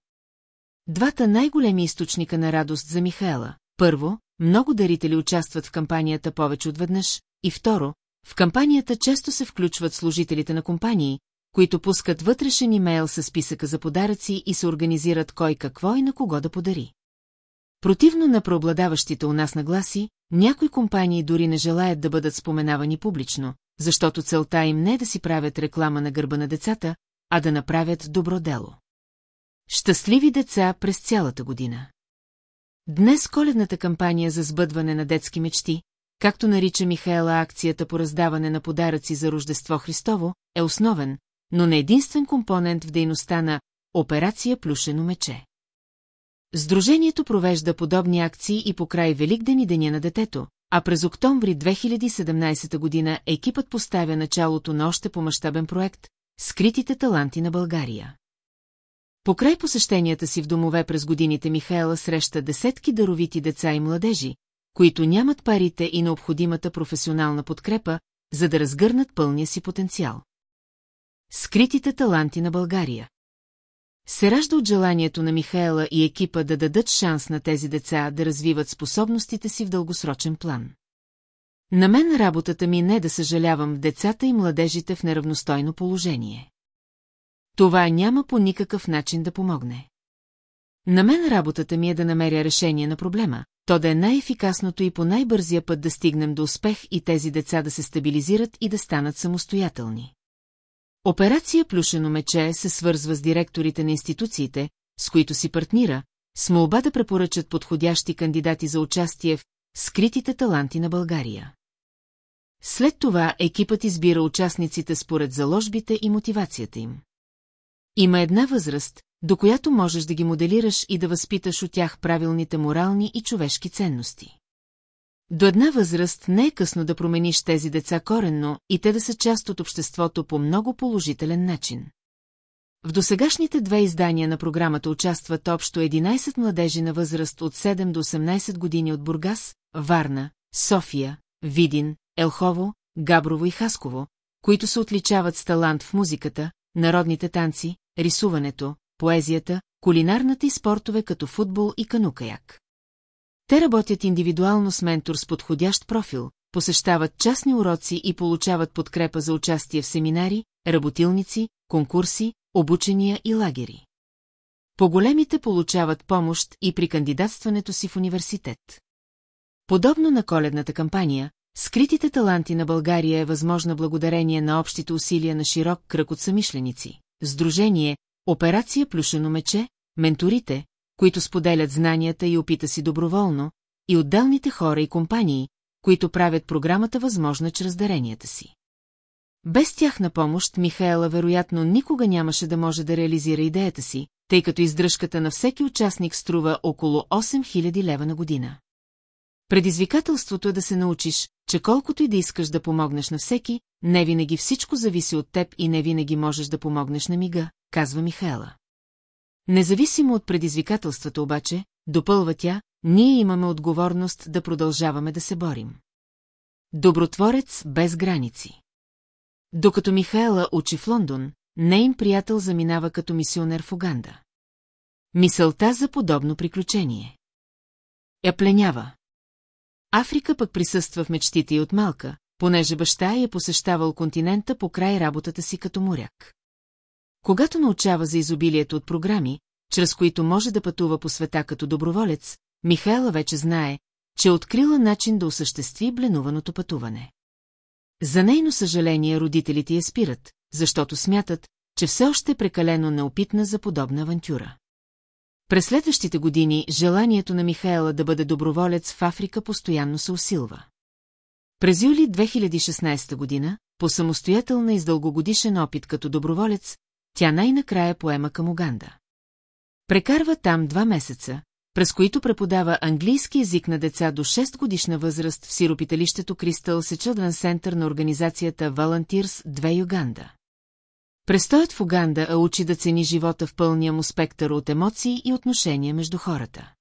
S1: Двата най-големи източника на радост за Михаела. Първо, много дарители участват в кампанията повече от веднъж, и второ, в кампанията често се включват служителите на компании, които пускат вътрешен имейл с списъка за подаръци и се организират кой какво и на кого да подари. Противно на преобладаващите у нас нагласи, някои компании дори не желаят да бъдат споменавани публично, защото целта им не е да си правят реклама на гърба на децата, а да направят добро дело. Щастливи деца през цялата година. Днес коледната кампания за сбъдване на детски мечти, както нарича Михаела акцията по раздаване на подаръци за Рождество Христово, е основен, но не единствен компонент в дейността на Операция Плюшено мече. Сдружението провежда подобни акции и по край Великден и Деня на детето, а през октомври 2017 година екипът поставя началото на още по мащабен проект – Скритите таланти на България. Покрай посещенията си в домове през годините Михаела среща десетки даровити деца и младежи, които нямат парите и необходимата професионална подкрепа, за да разгърнат пълния си потенциал. Скритите таланти на България се ражда от желанието на Михаела и екипа да дадат шанс на тези деца да развиват способностите си в дългосрочен план. На мен работата ми е не е да съжалявам децата и младежите в неравностойно положение. Това няма по никакъв начин да помогне. На мен работата ми е да намеря решение на проблема, то да е най-ефикасното и по най-бързия път да стигнем до успех и тези деца да се стабилизират и да станат самостоятелни. Операция Плюшено мече се свързва с директорите на институциите, с които си партнира, с молба да препоръчат подходящи кандидати за участие в скритите таланти на България. След това екипът избира участниците според заложбите и мотивацията им. Има една възраст, до която можеш да ги моделираш и да възпиташ от тях правилните морални и човешки ценности. До една възраст не е късно да промениш тези деца коренно и те да са част от обществото по много положителен начин. В досегашните две издания на програмата участват общо 11 младежи на възраст от 7 до 18 години от Бургас, Варна, София, Видин, Елхово, Габрово и Хасково, които се отличават с талант в музиката, народните танци, рисуването, поезията, кулинарната и спортове като футбол и канукаяк. Те работят индивидуално с ментор с подходящ профил, посещават частни уроци и получават подкрепа за участие в семинари, работилници, конкурси, обучения и лагери. По-големите получават помощ и при кандидатстването си в университет. Подобно на коледната кампания, скритите таланти на България е възможна благодарение на общите усилия на широк кръг от самишленици, сдружение, операция Плюшено мече, менторите, които споделят знанията и опита си доброволно, и отделните хора и компании, които правят програмата възможна чрез даренията си. Без тях на помощ Михаела вероятно никога нямаше да може да реализира идеята си, тъй като издръжката на всеки участник струва около 8000 лева на година. Предизвикателството е да се научиш, че колкото и да искаш да помогнеш на всеки, не винаги всичко зависи от теб и не винаги можеш да помогнеш на мига, казва Михаела. Независимо от предизвикателствата обаче, допълва тя, ние имаме отговорност да продължаваме да се борим. Добротворец без граници. Докато Михаела учи в Лондон, нейн приятел заминава като мисионер в Уганда. Мисълта за подобно приключение. Я пленява. Африка пък присъства в мечтите и от малка, понеже баща е посещавал континента по край работата си като моряк. Когато научава за изобилието от програми, чрез които може да пътува по света като доброволец, Михайла вече знае, че е открила начин да осъществи бленуваното пътуване. За нейно съжаление родителите я спират, защото смятат, че все още е прекалено неопитна за подобна авантюра. През следващите години желанието на Михаела да бъде доброволец в Африка постоянно се усилва. През юли 2016 година, по самостоятелна и с дългогодишен опит като доброволец, тя най-накрая поема към Уганда. Прекарва там два месеца, през които преподава английски язик на деца до 6 годишна възраст в сиропиталището Кристал Сечълдън Сентър на организацията Volunteers 2 Юганда. Престоят в Уганда а учи да цени живота в пълния му спектър от емоции и отношения между хората.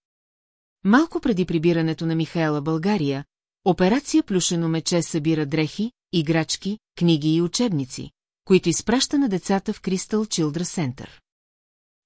S1: Малко преди прибирането на Михаела България, Операция Плюшено мече събира дрехи, играчки, книги и учебници, които изпраща на децата в Кристал Чилдра Сентър.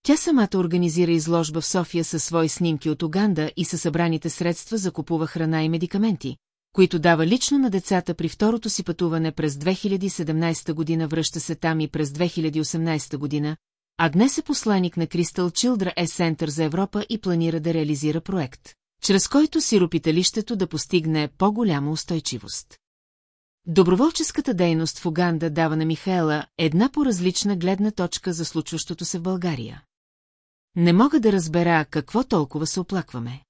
S1: Тя самата организира изложба в София със свои снимки от Оганда и със събраните средства закупува храна и медикаменти, които дава лично на децата при второто си пътуване през 2017 година, връща се там и през 2018 година, а днес е посланик на Crystal Чилдра е Center за Европа и планира да реализира проект чрез който сиропиталището да постигне по-голяма устойчивост. Доброволческата дейност в Уганда дава на Михаела една по-различна гледна точка за случващото се в България. Не мога да разбера какво толкова се оплакваме.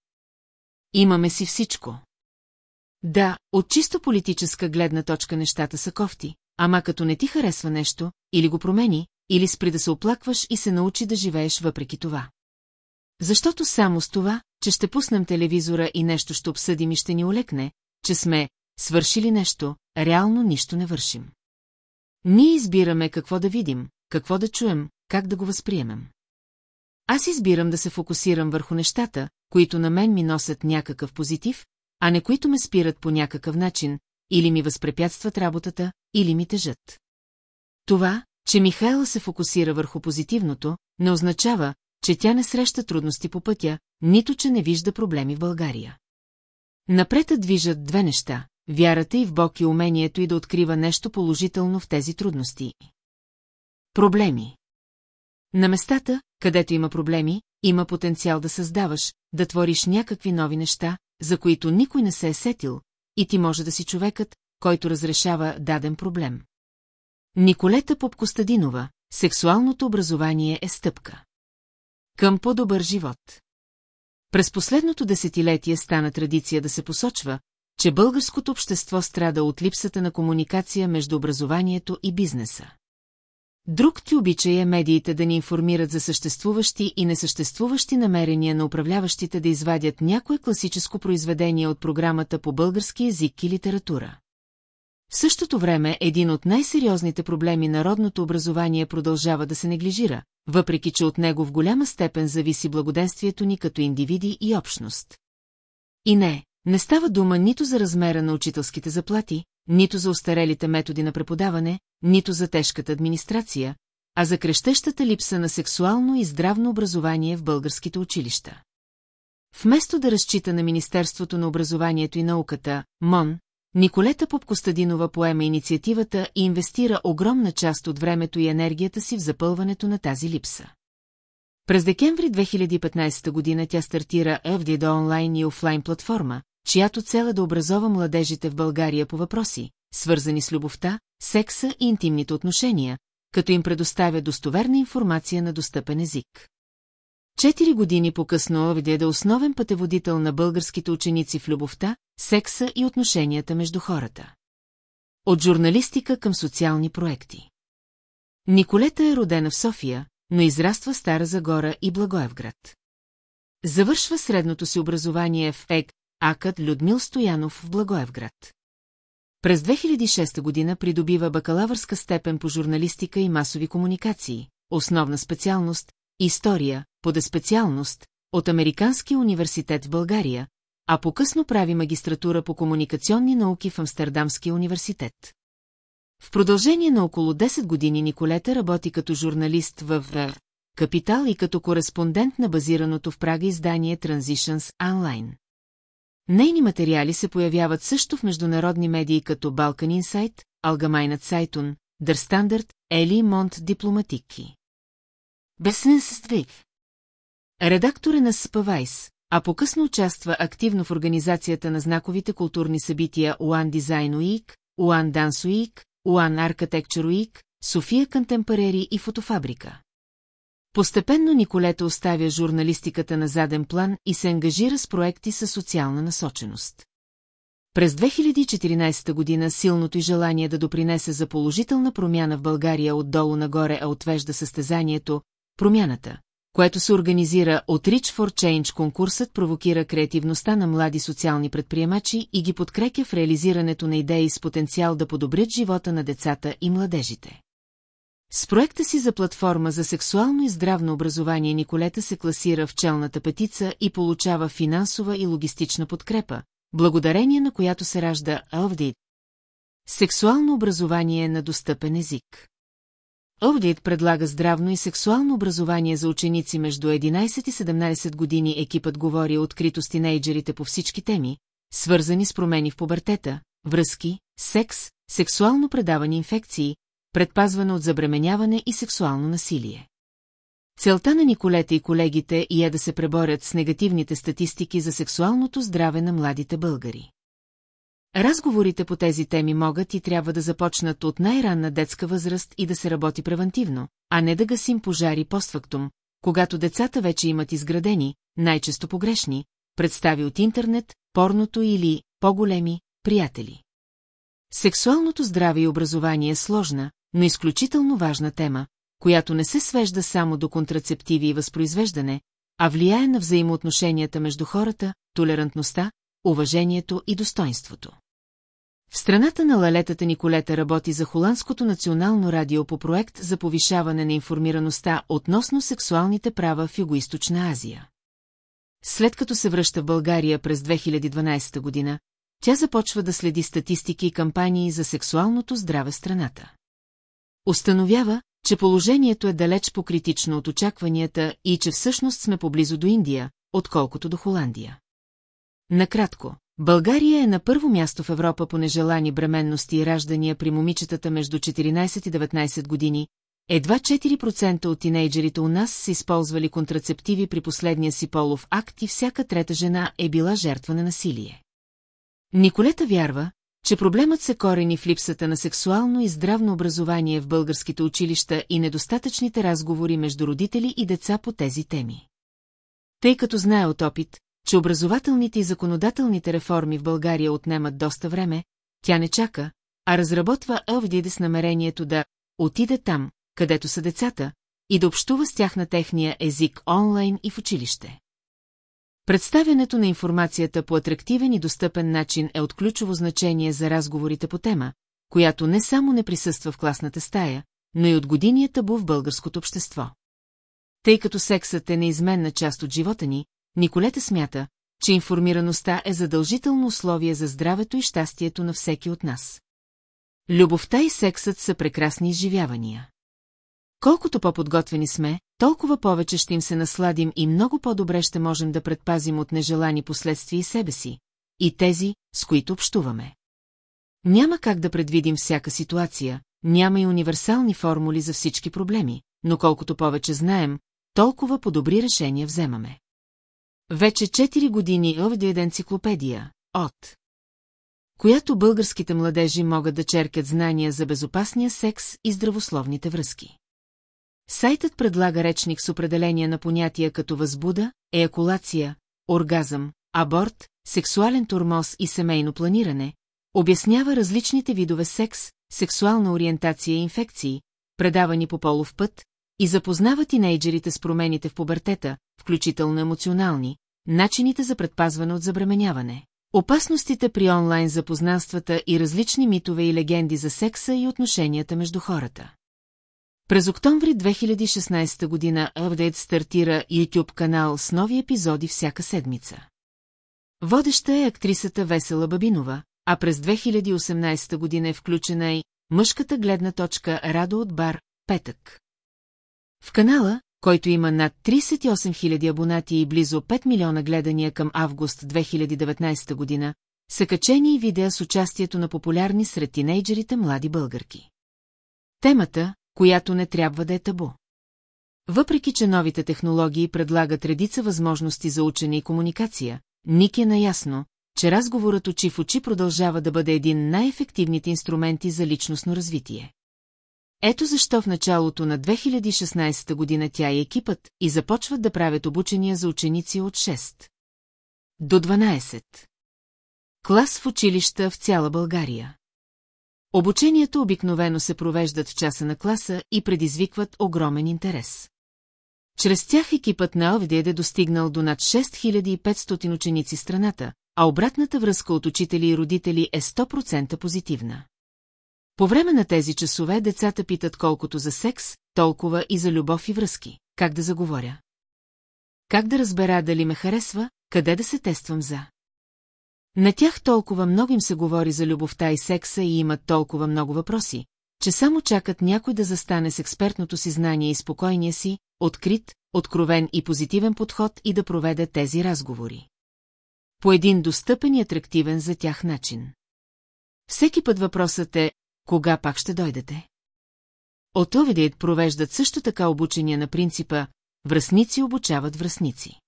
S1: Имаме си всичко. Да, от чисто политическа гледна точка нещата са кофти, ама като не ти харесва нещо, или го промени, или спри да се оплакваш и се научи да живееш въпреки това. Защото само с това, че ще пуснем телевизора и нещо ще обсъдим и ще ни олекне, че сме свършили нещо, реално нищо не вършим. Ние избираме какво да видим, какво да чуем, как да го възприемем. Аз избирам да се фокусирам върху нещата, които на мен ми носят някакъв позитив, а не които ме спират по някакъв начин, или ми възпрепятстват работата, или ми тежат. Това, че Михайла се фокусира върху позитивното, не означава, че тя не среща трудности по пътя, нито че не вижда проблеми в България. Напрета движат две неща – вярата и в Бог и умението и да открива нещо положително в тези трудности. Проблеми На местата, където има проблеми, има потенциал да създаваш, да твориш някакви нови неща, за които никой не се е сетил, и ти може да си човекът, който разрешава даден проблем. Николета Попкостадинова, сексуалното образование е стъпка. Към по-добър живот. През последното десетилетие стана традиция да се посочва, че българското общество страда от липсата на комуникация между образованието и бизнеса. Друг ти обичай е медиите да ни информират за съществуващи и несъществуващи намерения на управляващите да извадят някое класическо произведение от програмата по български язик и литература. В същото време един от най-сериозните проблеми народното образование продължава да се неглижира, въпреки че от него в голяма степен зависи благоденствието ни като индивиди и общност. И не, не става дума нито за размера на учителските заплати, нито за устарелите методи на преподаване, нито за тежката администрация, а за крещещата липса на сексуално и здравно образование в българските училища. Вместо да разчита на Министерството на образованието и науката, МОН, Николета Попкостадинова поема инициативата и инвестира огромна част от времето и енергията си в запълването на тази липса. През декември 2015 година тя стартира FDD онлайн и офлайн платформа, чиято цел е да образова младежите в България по въпроси, свързани с любовта, секса и интимните отношения, като им предоставя достоверна информация на достъпен език. Четири години по-късно Овид е да основен пътеводител на българските ученици в любовта, секса и отношенията между хората. От журналистика към социални проекти. Николета е родена в София, но израства Стара Загора и Благоевград. Завършва средното си образование в ЕК, АКът Людмил Стоянов в Благоевград. През 2006 година придобива бакалавърска степен по журналистика и масови комуникации, основна специалност – история, подеспециалност от Американския университет в България, а по-късно прави магистратура по комуникационни науки в Амстердамския университет. В продължение на около 10 години Николета работи като журналист в Капитал и като кореспондент на базираното в Прага издание Transitions Online. Нейни материали се появяват също в международни медии като Balkan Insight, Allgemeine Zeitung, Der Standard, Eli Mont Diplomatiki. Бесен Редактор е на Спавайс, а по-късно участва активно в организацията на знаковите културни събития One Design Week, One Dance Week, One Architecture Week, София Кантемпарери и Фотофабрика. Постепенно Николета оставя журналистиката на заден план и се ангажира с проекти със социална насоченост. През 2014 година силното и желание да допринесе за положителна промяна в България отдолу нагоре, а отвежда състезанието «Промяната», което се организира от Rich for Change конкурсът провокира креативността на млади социални предприемачи и ги подкрепя в реализирането на идеи с потенциал да подобрят живота на децата и младежите. С проекта си за платформа за сексуално и здравно образование Николета се класира в челната петица и получава финансова и логистична подкрепа, благодарение на която се ражда Алвдит. Сексуално образование на достъпен език. Овдит предлага здравно и сексуално образование за ученици между 11 и 17 години. Екипът говори открито с тинейджерите по всички теми, свързани с промени в пубертета, връзки, секс, сексуално предавани инфекции, предпазване от забременяване и сексуално насилие. Целта на Николета и колегите и е да се преборят с негативните статистики за сексуалното здраве на младите българи. Разговорите по тези теми могат и трябва да започнат от най-ранна детска възраст и да се работи превентивно, а не да гасим пожари постфактум, когато децата вече имат изградени, най-често погрешни, представи от интернет, порното или по-големи приятели. Сексуалното здраве и образование е сложна, но изключително важна тема, която не се свежда само до контрацептиви и възпроизвеждане, а влияе на взаимоотношенията между хората, толерантността, уважението и достоинството. Страната на лалетата Николета работи за Холандското национално радио по проект за повишаване на информираността относно сексуалните права в Югоизточна Азия. След като се връща в България през 2012 година, тя започва да следи статистики и кампании за сексуалното здраве страната. Установява, че положението е далеч по-критично от очакванията и че всъщност сме поблизо до Индия, отколкото до Холандия. Накратко, България е на първо място в Европа по нежелани бременности и раждания при момичетата между 14 и 19 години. Едва 4% от тинейджерите у нас са използвали контрацептиви при последния си полов акт и всяка трета жена е била жертва на насилие. Николета вярва, че проблемът се корени в липсата на сексуално и здравно образование в българските училища и недостатъчните разговори между родители и деца по тези теми. Тъй като знае от опит, че образователните и законодателните реформи в България отнемат доста време, тя не чака, а разработва Авдиде с намерението да отиде там, където са децата, и да общува с тях на техния език онлайн и в училище. Представянето на информацията по атрактивен и достъпен начин е от ключово значение за разговорите по тема, която не само не присъства в класната стая, но и от годиния е табу в българското общество. Тъй като сексът е неизменна част от живота ни, Николета смята, че информираността е задължително условие за здравето и щастието на всеки от нас. Любовта и сексът са прекрасни изживявания. Колкото по-подготвени сме, толкова повече ще им се насладим и много по-добре ще можем да предпазим от нежелани последствия и себе си, и тези, с които общуваме. Няма как да предвидим всяка ситуация, няма и универсални формули за всички проблеми, но колкото повече знаем, толкова по-добри решения вземаме. Вече 4 години овде е енциклопедия, от която българските младежи могат да черкат знания за безопасния секс и здравословните връзки. Сайтът предлага речник с определения на понятия като възбуда, еякулация, оргазъм, аборт, сексуален турмоз и семейно планиране, обяснява различните видове секс, сексуална ориентация и инфекции, предавани по полов път, и запознава тинейджерите с промените в пубертета, включително емоционални, начините за предпазване от забременяване, опасностите при онлайн запознанствата и различни митове и легенди за секса и отношенията между хората. През октомври 2016 година Update стартира YouTube канал с нови епизоди всяка седмица. Водеща е актрисата Весела Бабинова, а през 2018 година е включена и мъжката гледна точка Радо от бар «Петък». В канала, който има над 38 000 абонати и близо 5 милиона гледания към август 2019 година, са качени и видеа с участието на популярни сред тинейджерите млади българки. Темата, която не трябва да е табу. Въпреки, че новите технологии предлагат редица възможности за учене и комуникация, Ник е наясно, че разговорът очи в очи продължава да бъде един най-ефективните инструменти за личностно развитие. Ето защо в началото на 2016 година тя и екипът и започват да правят обучения за ученици от 6 до 12 клас в училища в цяла България. Обучението обикновено се провеждат в часа на класа и предизвикват огромен интерес. Чрез тях екипът на ОВДД е достигнал до над 6500 ученици страната, а обратната връзка от учители и родители е 100% позитивна. По време на тези часове децата питат колкото за секс, толкова и за любов и връзки. Как да заговоря? Как да разбера дали ме харесва, къде да се тествам за? На тях толкова много им се говори за любовта и секса и имат толкова много въпроси, че само чакат някой да застане с експертното си знание и спокойния си, открит, откровен и позитивен подход и да проведе тези разговори. По един достъпен и атрактивен за тях начин. Всеки път въпросът е кога пак ще дойдете? От Овидият провеждат също така обучения на принципа «Връзници обучават връзници».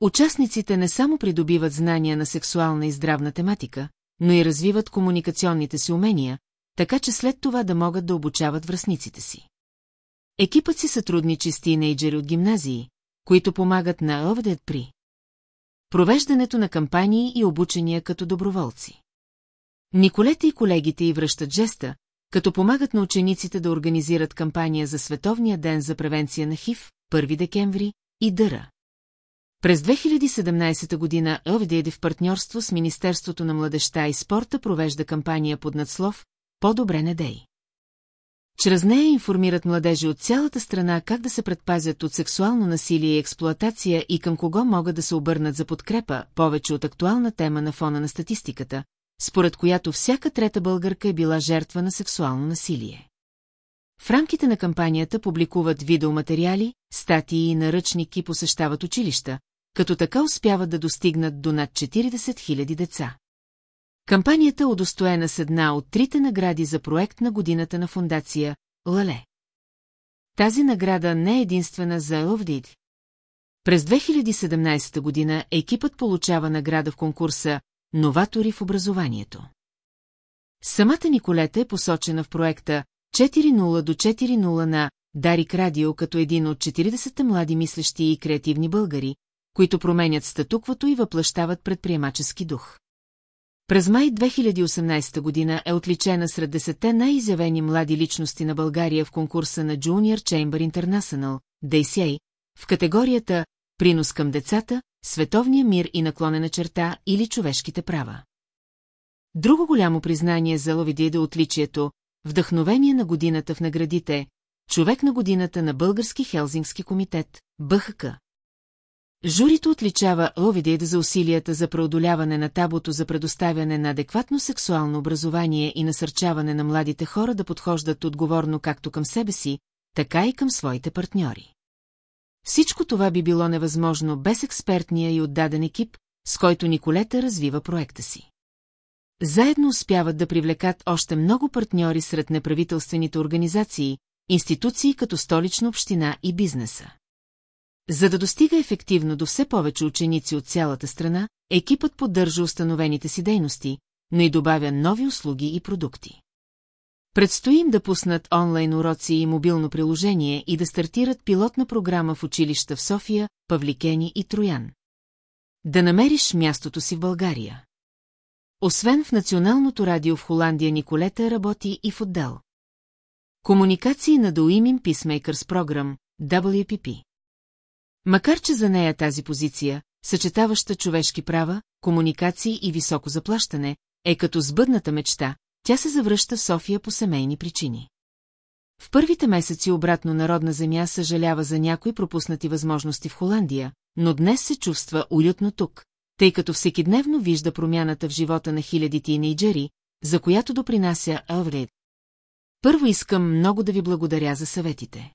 S1: Участниците не само придобиват знания на сексуална и здравна тематика, но и развиват комуникационните си умения, така че след това да могат да обучават връзниците си. Екипът си сътрудничи с тинейджери от гимназии, които помагат на Овдет при провеждането на кампании и обучения като доброволци. Николета и колегите й връщат жеста, като помагат на учениците да организират кампания за Световния ден за превенция на ХИВ, 1 декември, и дъра. През 2017 година ОВДД в партньорство с Министерството на младеща и спорта провежда кампания под надслов «По-добре не дей». Чрез нея информират младежи от цялата страна как да се предпазят от сексуално насилие и експлоатация и към кого могат да се обърнат за подкрепа, повече от актуална тема на фона на статистиката, според която всяка трета българка е била жертва на сексуално насилие. В рамките на кампанията публикуват видеоматериали, статии и наръчники посещават училища, като така успяват да достигнат до над 40 000 деца. Кампанията е удостоена с една от трите награди за проект на годината на фундация «Лале». Тази награда не е единствена за Еловдид. През 2017 година екипът получава награда в конкурса новатори в образованието. Самата Николета е посочена в проекта 4.0 до 4.0 на Дарик Радио като един от 40-те млади мислещи и креативни българи, които променят статуквото и въплащават предприемачески дух. През май 2018 година е отличена сред 10 най-изявени млади личности на България в конкурса на Junior Chamber International, DCA, в категорията «Принос към децата», световния мир и наклонена черта или човешките права. Друго голямо признание за Ловидида е отличието Вдъхновение на годината в наградите Човек на годината на Български Хелзингски комитет БХК. Журито отличава Ловидид за усилията за преодоляване на табото за предоставяне на адекватно сексуално образование и насърчаване на младите хора да подхождат отговорно както към себе си, така и към своите партньори. Всичко това би било невъзможно без експертния и отдаден екип, с който Николета развива проекта си. Заедно успяват да привлекат още много партньори сред неправителствените организации, институции като столична община и бизнеса. За да достига ефективно до все повече ученици от цялата страна, екипът поддържа установените си дейности, но и добавя нови услуги и продукти. Предстои им да пуснат онлайн уроци и мобилно приложение и да стартират пилотна програма в училища в София, Павликени и Троян. Да намериш мястото си в България. Освен в Националното радио в Холандия Николета работи и в отдел. Комуникации на Доимин писмейкърс програм WPP. Макар, че за нея тази позиция, съчетаваща човешки права, комуникации и високо заплащане, е като сбъдната мечта, тя се завръща в София по семейни причини. В първите месеци обратно народна земя съжалява за някои пропуснати възможности в Холандия, но днес се чувства уютно тук, тъй като всекидневно вижда промяната в живота на хиляди тинейджери, за която допринася Авред. Първо искам много да ви благодаря за съветите.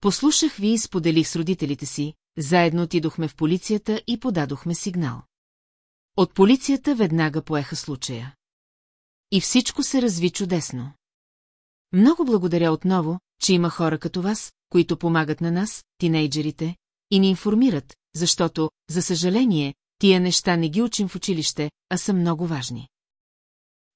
S1: Послушах ви и споделих с родителите си, заедно отидохме в полицията и подадохме сигнал. От полицията веднага поеха случая. И всичко се разви чудесно. Много благодаря отново, че има хора като вас, които помагат на нас, тинейджерите, и ни информират, защото, за съжаление, тия неща не ги учим в училище, а са много важни.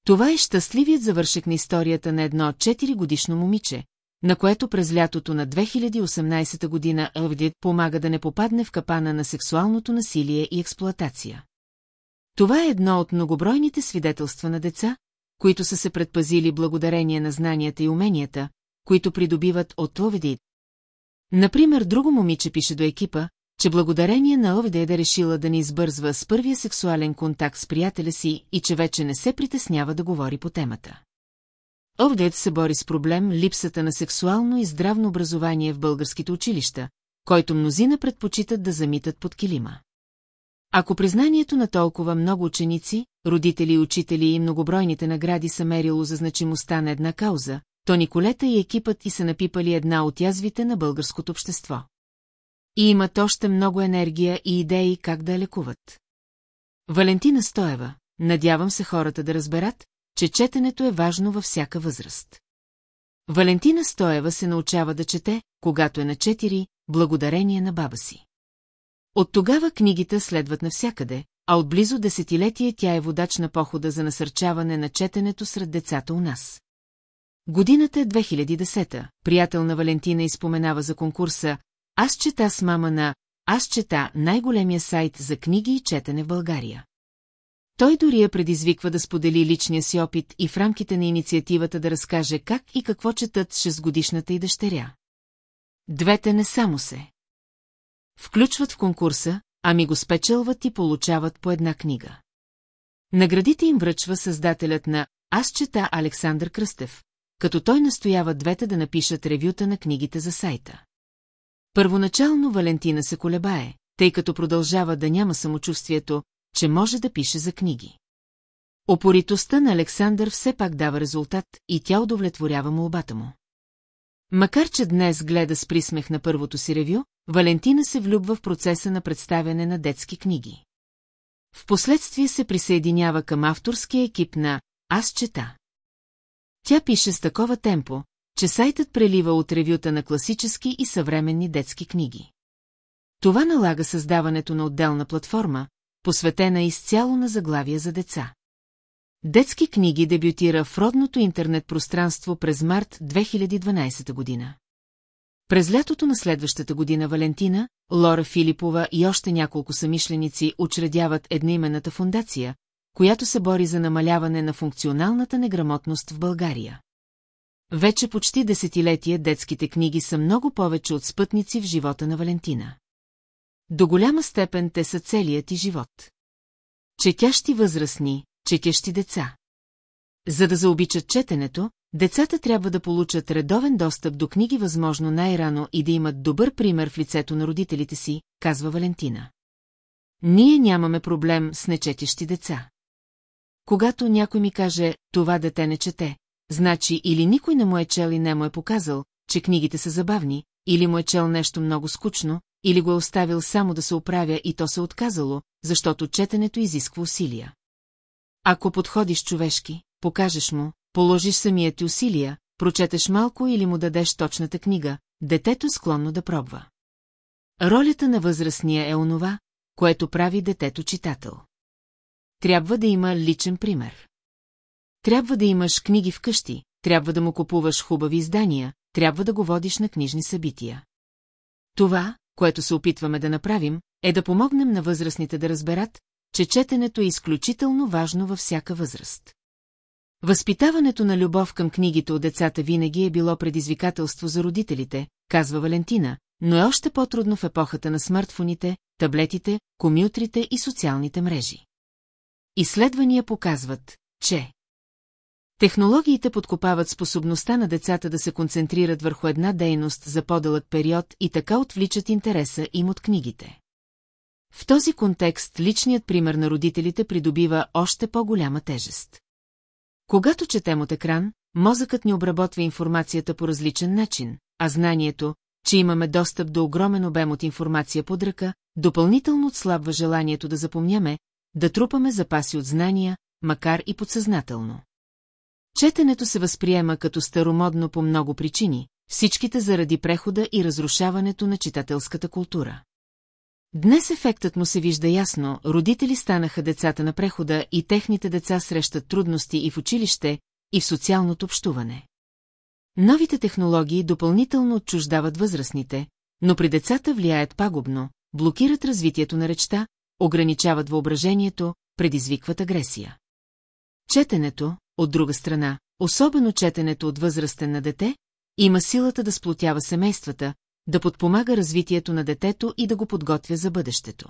S1: Това е щастливият завършек на историята на едно 4-годишно момиче, на което през лятото на 2018 година Авдит помага да не попадне в капана на сексуалното насилие и експлоатация. Това е едно от многобройните свидетелства на деца, които са се предпазили благодарение на знанията и уменията, които придобиват от Ловедид. Например, друго момиче пише до екипа, че благодарение на Ловедид е решила да не избързва с първия сексуален контакт с приятеля си и че вече не се притеснява да говори по темата. Овдет се бори с проблем липсата на сексуално и здравно образование в българските училища, който мнозина предпочитат да замитат под килима. Ако признанието на толкова много ученици, родители и учители и многобройните награди са мерило за значимостта на една кауза, то Николета и екипът и са напипали една от язвите на българското общество. И имат още много енергия и идеи как да лекуват. Валентина Стоева, надявам се хората да разберат, че четенето е важно във всяка възраст. Валентина Стоева се научава да чете, когато е на 4, благодарение на баба си. От тогава книгите следват навсякъде, а от близо десетилетие тя е водач на похода за насърчаване на четенето сред децата у нас. Годината е 2010 приятел на Валентина изпоменава за конкурса «Аз чета с мама на «Аз чета» най-големия сайт за книги и четене в България. Той дори я предизвиква да сподели личния си опит и в рамките на инициативата да разкаже как и какво четат 6-годишната и дъщеря. Двете не само се. Включват в конкурса, ами го спечелват и получават по една книга. Наградите им връчва създателят на «Аз чета Александър Кръстев», като той настоява двете да напишат ревюта на книгите за сайта. Първоначално Валентина се колебае, тъй като продължава да няма самочувствието, че може да пише за книги. Опоритостта на Александър все пак дава резултат и тя удовлетворява молбата му. Макар че днес гледа с присмех на първото си ревю, Валентина се влюбва в процеса на представяне на детски книги. Впоследствие се присъединява към авторския екип на «Аз чета». Тя пише с такова темпо, че сайтът прелива от ревюта на класически и съвременни детски книги. Това налага създаването на отделна платформа, посветена изцяло на заглавия за деца. Детски книги дебютира в родното интернет пространство през март 2012 година. През лятото на следващата година Валентина, Лора Филипова и още няколко самишленици учредяват едноимената фундация, която се бори за намаляване на функционалната неграмотност в България. Вече почти десетилетие детските книги са много повече от спътници в живота на Валентина. До голяма степен те са целият и живот. Четящи възрастни, четящи деца. За да заобичат четенето, децата трябва да получат редовен достъп до книги възможно най-рано и да имат добър пример в лицето на родителите си, казва Валентина. Ние нямаме проблем с нечетещи деца. Когато някой ми каже, това дете не чете, значи или никой не му е чел и не му е показал, че книгите са забавни, или му е чел нещо много скучно, или го е оставил само да се оправя и то се отказало, защото четенето изисква усилия. Ако подходиш човешки, покажеш му, положиш самия ти усилия, прочетеш малко или му дадеш точната книга, детето склонно да пробва. Ролята на възрастния е онова, което прави детето читател. Трябва да има личен пример. Трябва да имаш книги вкъщи, трябва да му купуваш хубави издания, трябва да го водиш на книжни събития. Това, което се опитваме да направим, е да помогнем на възрастните да разберат, че четенето е изключително важно във всяка възраст. Възпитаването на любов към книгите от децата винаги е било предизвикателство за родителите, казва Валентина, но е още по-трудно в епохата на смартфоните, таблетите, комютрите и социалните мрежи. Изследвания показват, че Технологиите подкопават способността на децата да се концентрират върху една дейност за по-дълъг период и така отвличат интереса им от книгите. В този контекст личният пример на родителите придобива още по-голяма тежест. Когато четем от екран, мозъкът ни обработва информацията по различен начин, а знанието, че имаме достъп до огромен обем от информация под ръка, допълнително отслабва желанието да запомняме, да трупаме запаси от знания, макар и подсъзнателно. Четенето се възприема като старомодно по много причини, всичките заради прехода и разрушаването на читателската култура. Днес ефектът му се вижда ясно, родители станаха децата на прехода и техните деца срещат трудности и в училище, и в социалното общуване. Новите технологии допълнително отчуждават възрастните, но при децата влияят пагубно, блокират развитието на речта, ограничават въображението, предизвикват агресия. Четенето, от друга страна, особено четенето от възрастен на дете, има силата да сплотява семействата, да подпомага развитието на детето и да го подготвя за бъдещето.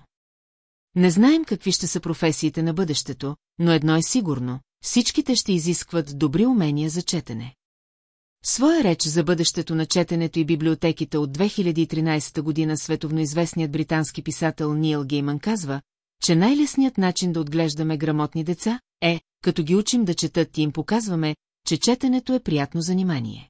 S1: Не знаем какви ще са професиите на бъдещето, но едно е сигурно – всичките ще изискват добри умения за четене. Своя реч за бъдещето на четенето и библиотеките от 2013 година световноизвестният британски писател Нил Гейман казва, че най-лесният начин да отглеждаме грамотни деца е, като ги учим да четат и им показваме, че четенето е приятно занимание.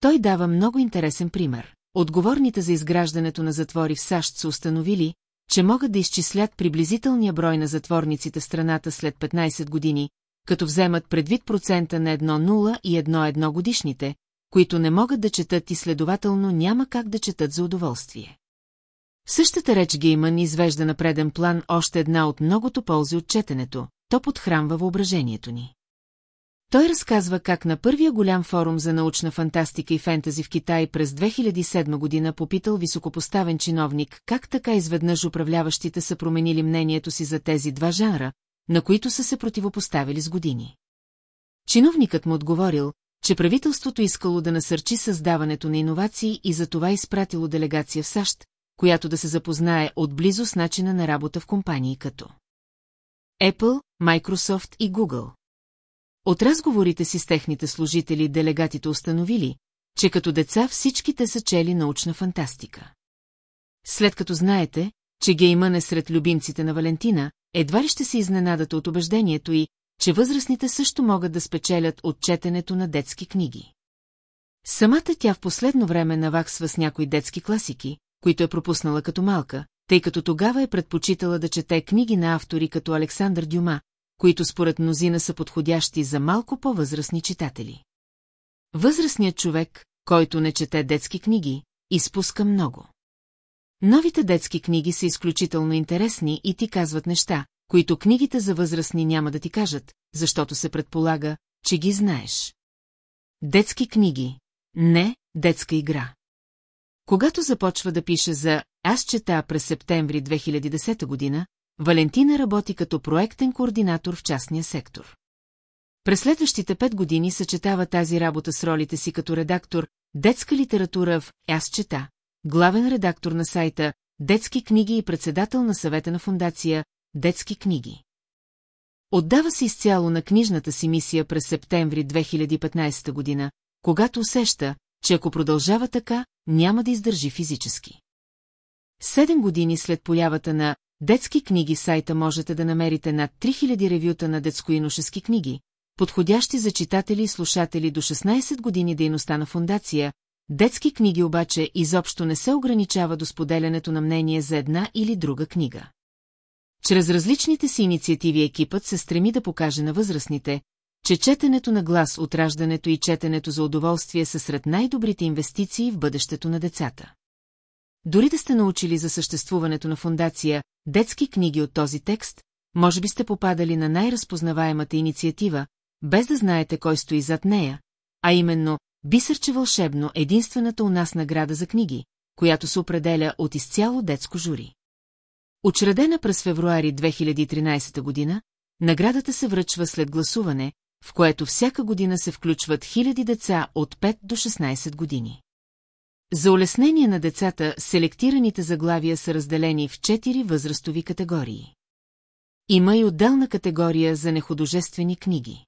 S1: Той дава много интересен пример. Отговорните за изграждането на затвори в САЩ са установили, че могат да изчислят приблизителния брой на затворниците страната след 15 години, като вземат предвид процента на 1,0 и 1,1 годишните, които не могат да четат и следователно няма как да четат за удоволствие. В същата реч Гейман извежда на преден план още една от многото ползи от четенето, то подхранва въображението ни. Той разказва как на първия голям форум за научна фантастика и фентази в Китай през 2007 година попитал високопоставен чиновник как така изведнъж управляващите са променили мнението си за тези два жанра, на които са се противопоставили с години. Чиновникът му отговорил, че правителството искало да насърчи създаването на иновации и за това изпратило делегация в САЩ, която да се запознае отблизо с начина на работа в компании като Apple, Microsoft и Google. От разговорите си с техните служители делегатите установили, че като деца всичките са чели научна фантастика. След като знаете, че Геймън е сред любимците на Валентина, едва ли ще се изненадате от убеждението й, че възрастните също могат да спечелят от четенето на детски книги. Самата тя в последно време наваксва с някои детски класики, които е пропуснала като малка, тъй като тогава е предпочитала да чете книги на автори като Александър Дюма, които според мнозина са подходящи за малко по-възрастни читатели. Възрастният човек, който не чете детски книги, изпуска много. Новите детски книги са изключително интересни и ти казват неща, които книгите за възрастни няма да ти кажат, защото се предполага, че ги знаеш. Детски книги. Не, детска игра. Когато започва да пише за «Аз чета» през септември 2010 година, Валентина работи като проектен координатор в частния сектор. През следващите пет години съчетава тази работа с ролите си като редактор «Детска литература» в «Аз чета», главен редактор на сайта «Детски книги» и председател на съвета на фундация «Детски книги». Отдава се изцяло на книжната си мисия през септември 2015 година, когато усеща, че ако продължава така, няма да издържи физически. Седем години след появата на детски книги сайта можете да намерите над 3000 ревюта на детско-иношески книги, подходящи за читатели и слушатели до 16 години дейността на фундация, детски книги обаче изобщо не се ограничава до споделянето на мнение за една или друга книга. Чрез различните си инициативи екипът се стреми да покаже на възрастните, че четенето на глас от раждането и четенето за удоволствие са сред най-добрите инвестиции в бъдещето на децата. Дори да сте научили за съществуването на фундация детски книги от този текст, може би сте попадали на най-разпознаваемата инициатива, без да знаете кой стои зад нея, а именно Бисърче вълшебно единствената у нас награда за книги, която се определя от изцяло детско жури. Очредена през февруари 2013 година, наградата се връчва след гласуване, в което всяка година се включват хиляди деца от 5 до 16 години. За улеснение на децата, селектираните заглавия са разделени в четири възрастови категории. Има и отделна категория за нехудожествени книги.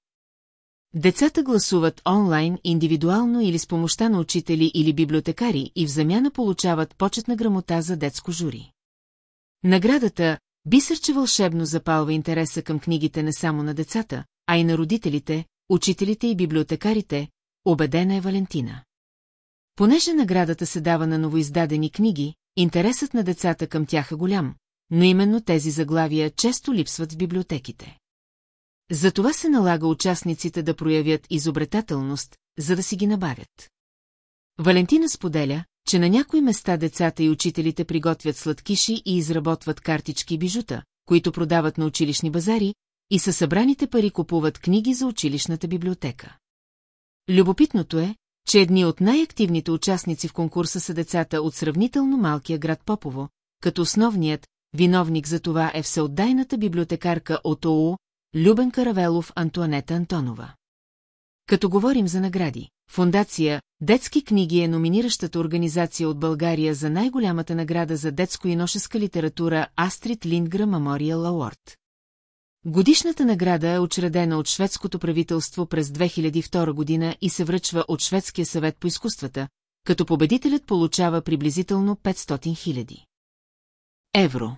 S1: Децата гласуват онлайн, индивидуално или с помощта на учители или библиотекари и в замяна получават почетна грамота за детско жури. Наградата Бисърче вълшебно запалва интереса към книгите не само на децата, а и на родителите, учителите и библиотекарите, убедена е Валентина. Понеже наградата се дава на новоиздадени книги, интересът на децата към тях е голям, но именно тези заглавия често липсват в библиотеките. Затова се налага участниците да проявят изобретателност, за да си ги набавят. Валентина споделя, че на някои места децата и учителите приготвят сладкиши и изработват картички и бижута, които продават на училищни базари, и със събраните пари купуват книги за училищната библиотека. Любопитното е, че едни от най-активните участници в конкурса са децата от сравнително малкия град Попово, като основният, виновник за това е всеотдайната библиотекарка от ОУ, Любен Каравелов Антуанета Антонова. Като говорим за награди, фундация «Детски книги» е номиниращата организация от България за най-голямата награда за детско и ношеска литература Астрид Линдгра Мамориал Лауорд. Годишната награда е очредена от шведското правителство през 2002 година и се връчва от Шведския съвет по изкуствата, като победителят получава приблизително 500 хиляди. Евро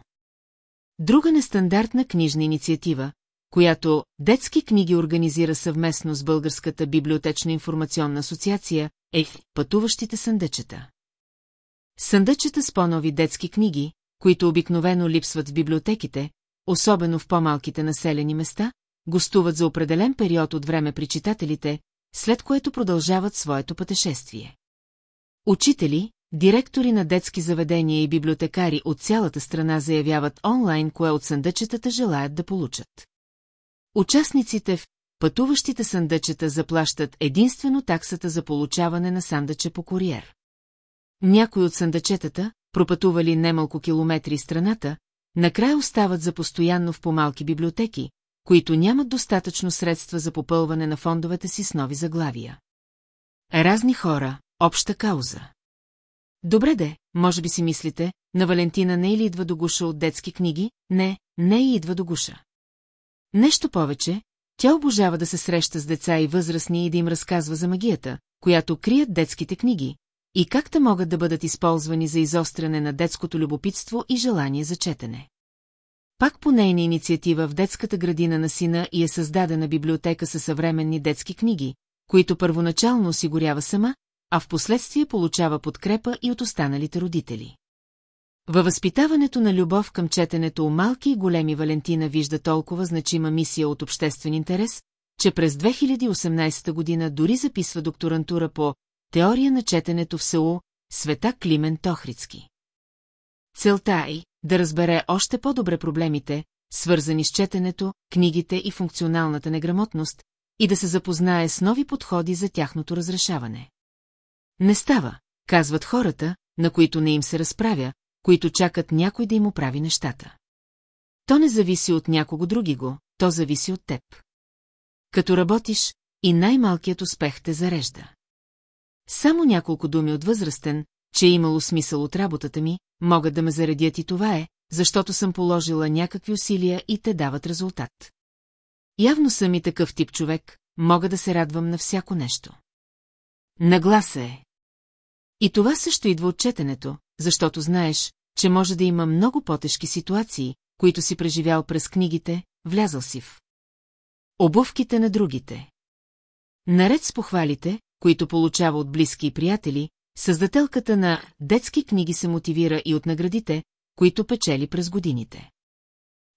S1: Друга нестандартна книжна инициатива, която детски книги организира съвместно с Българската библиотечно-информационна асоциация, е Пътуващите съндъчета. Съндъчета с по-нови детски книги, които обикновено липсват в библиотеките, особено в по-малките населени места, гостуват за определен период от време при читателите, след което продължават своето пътешествие. Учители, директори на детски заведения и библиотекари от цялата страна заявяват онлайн кое от съндъчетата желаят да получат. Участниците в пътуващите съндъчета заплащат единствено таксата за получаване на сандъче по куриер. Някои от съндъчетата, пропътували немалко километри страната, Накрая остават за постоянно в по-малки библиотеки, които нямат достатъчно средства за попълване на фондовете си с нови заглавия. Разни хора, обща кауза. Добре де, може би си мислите, на Валентина не е ли идва до гуша от детски книги? Не, не е идва до гуша. Нещо повече, тя обожава да се среща с деца и възрастни и да им разказва за магията, която крият детските книги, и как те могат да бъдат използвани за изостряне на детското любопитство и желание за четене. Пак по нейна инициатива в детската градина на сина и е създадена библиотека със съвременни детски книги, които първоначално осигурява сама, а в последствие получава подкрепа и от останалите родители. Във възпитаването на любов към четенето у малки и големи Валентина вижда толкова значима мисия от обществен интерес, че през 2018 година дори записва докторантура по Теория на четенето в село Света Климен Тохрицки. Целта е да разбере още по-добре проблемите, свързани с четенето, книгите и функционалната неграмотност, и да се запознае с нови подходи за тяхното разрешаване. Не става, казват хората, на които не им се разправя, които чакат някой да им оправи нещата. То не зависи от някого други го, то зависи от теб. Като работиш, и най-малкият успех те зарежда. Само няколко думи от възрастен, че е имало смисъл от работата ми, могат да ме заредят и това е, защото съм положила някакви усилия и те дават резултат. Явно съм и такъв тип човек, мога да се радвам на всяко нещо. Нагласа е. И това също идва от четенето, защото знаеш, че може да има много по-тежки ситуации, които си преживял през книгите, влязъл си в. Обувките на другите. Наред с похвалите, които получава от близки и приятели, създателката на детски книги се мотивира и от наградите, които печели през годините.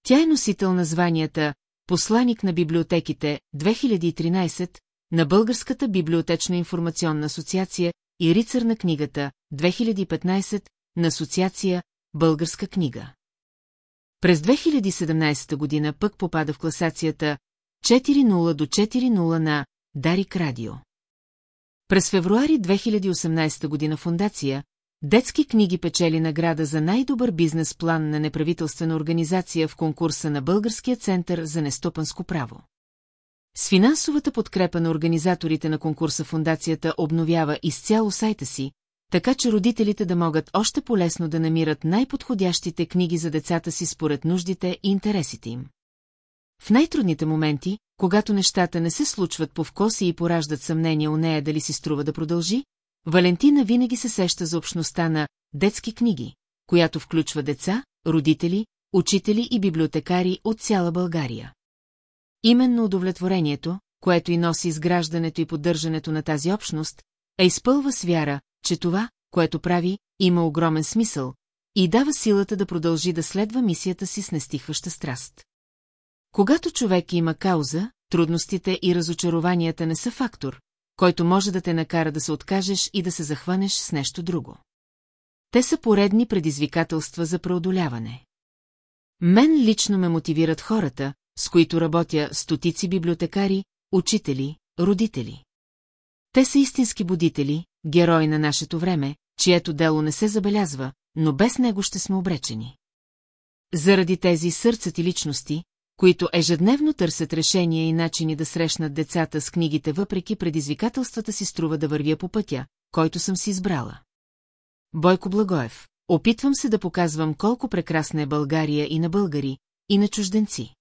S1: Тя е носител на званията «Посланик на библиотеките» 2013 на Българската библиотечна информационна асоциация и рицар на книгата 2015 на асоциация Българска книга. През 2017 година пък попада в класацията 4.0 до 4.0 на Дарик Радио. През февруари 2018 година фундация Детски книги печели награда за най-добър бизнес план на неправителствена организация в конкурса на Българския център за нестопанско право. С финансовата подкрепа на организаторите на конкурса фундацията обновява изцяло сайта си, така че родителите да могат още по-лесно да намират най-подходящите книги за децата си според нуждите и интересите им. В най-трудните моменти, когато нещата не се случват по вкоси и пораждат съмнение у нея дали си струва да продължи, Валентина винаги се сеща за общността на детски книги, която включва деца, родители, учители и библиотекари от цяла България. Именно удовлетворението, което и носи изграждането и поддържането на тази общност, е изпълва с вяра, че това, което прави, има огромен смисъл и дава силата да продължи да следва мисията си с нестихваща страст. Когато човек има кауза, трудностите и разочарованията не са фактор, който може да те накара да се откажеш и да се захванеш с нещо друго. Те са поредни предизвикателства за преодоляване. Мен лично ме мотивират хората, с които работя стотици библиотекари, учители, родители. Те са истински будители, герои на нашето време, чието дело не се забелязва, но без него ще сме обречени. Заради тези сърцати личности, които ежедневно търсят решения и начини да срещнат децата с книгите въпреки предизвикателствата си струва да вървя по пътя, който съм си избрала. Бойко Благоев, опитвам се да показвам колко прекрасна е България и на българи, и на чужденци.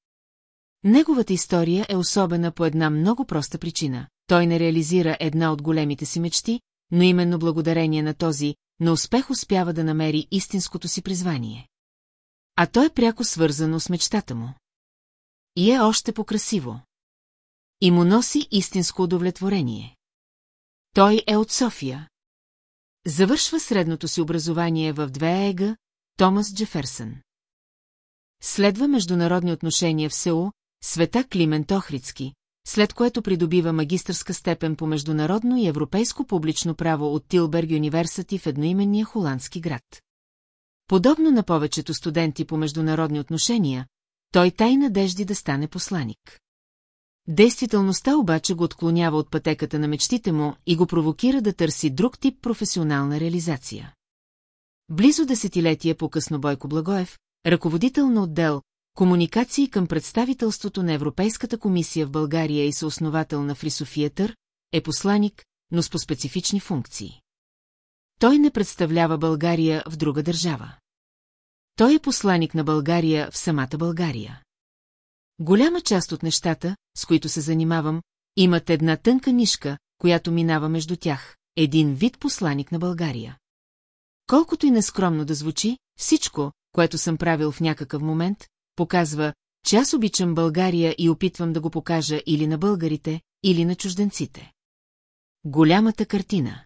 S1: Неговата история е особена по една много проста причина. Той не реализира една от големите си мечти, но именно благодарение на този, на успех успява да намери истинското си призвание. А то е пряко свързано с мечтата му. И е още по-красиво. И му носи истинско удовлетворение. Той е от София. Завършва средното си образование в две ега, Томас Джеферсън. Следва международни отношения в СЕО, света Климент Охрицки, след което придобива магистърска степен по международно и европейско публично право от Тилберг Юниверсити в едноименния холандски град. Подобно на повечето студенти по международни отношения, той тай надежди да стане посланик. Действителността обаче го отклонява от пътеката на мечтите му и го провокира да търси друг тип професионална реализация. Близо десетилетие по-късно Бойко Благоев, ръководител на отдел «Комуникации към представителството на Европейската комисия в България и съосновател на Фрисофиятър», е посланик, но с по специфични функции. Той не представлява България в друга държава. Той е посланик на България в самата България. Голяма част от нещата, с които се занимавам, имат една тънка нишка, която минава между тях, един вид посланик на България. Колкото и нескромно да звучи, всичко, което съм правил в някакъв момент, показва, че аз обичам България и опитвам да го покажа или на българите, или на чужденците. Голямата картина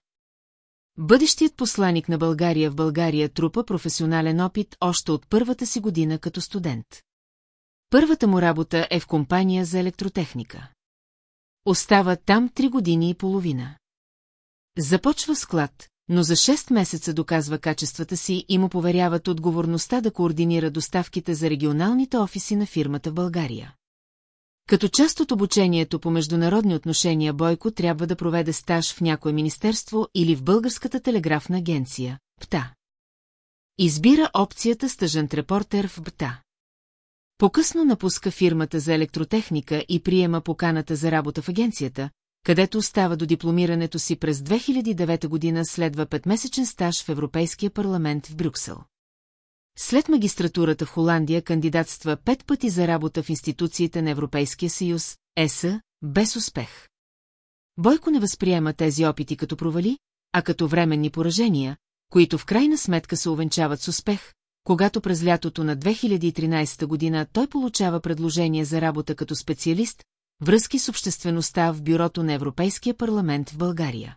S1: Бъдещият посланик на България в България трупа професионален опит още от първата си година като студент. Първата му работа е в компания за електротехника. Остава там три години и половина. Започва склад, но за 6 месеца доказва качествата си и му поверяват отговорността да координира доставките за регионалните офиси на фирмата в България. Като част от обучението по международни отношения Бойко трябва да проведе стаж в някое министерство или в Българската телеграфна агенция, ПТА. Избира опцията стъжент репортер в БТА. Покъсно напуска фирмата за електротехника и приема поканата за работа в агенцията, където остава до дипломирането си през 2009 година следва петмесечен стаж в Европейския парламент в Брюксел. След магистратурата в Холандия кандидатства пет пъти за работа в институциите на Европейския съюз, ЕСА, без успех. Бойко не възприема тези опити като провали, а като временни поражения, които в крайна сметка се увенчават с успех, когато през лятото на 2013 година той получава предложение за работа като специалист, връзки с обществеността в бюрото на Европейския парламент в България.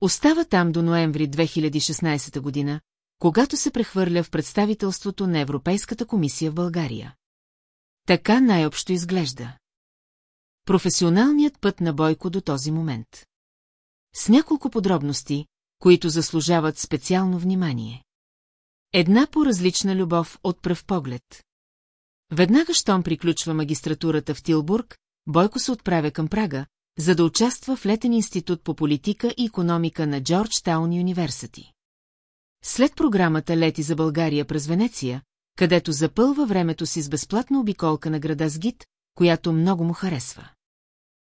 S1: Остава там до ноември 2016 година, когато се прехвърля в представителството на Европейската комисия в България. Така най-общо изглежда. Професионалният път на Бойко до този момент. С няколко подробности, които заслужават специално внимание. Една по-различна любов от пръв поглед. Веднага, щом приключва магистратурата в Тилбург, Бойко се отправя към Прага, за да участва в летен институт по политика и економика на Джорджтаун Юниверсити. След програмата лети за България през Венеция, където запълва времето си с безплатна обиколка на града с гид, която много му харесва.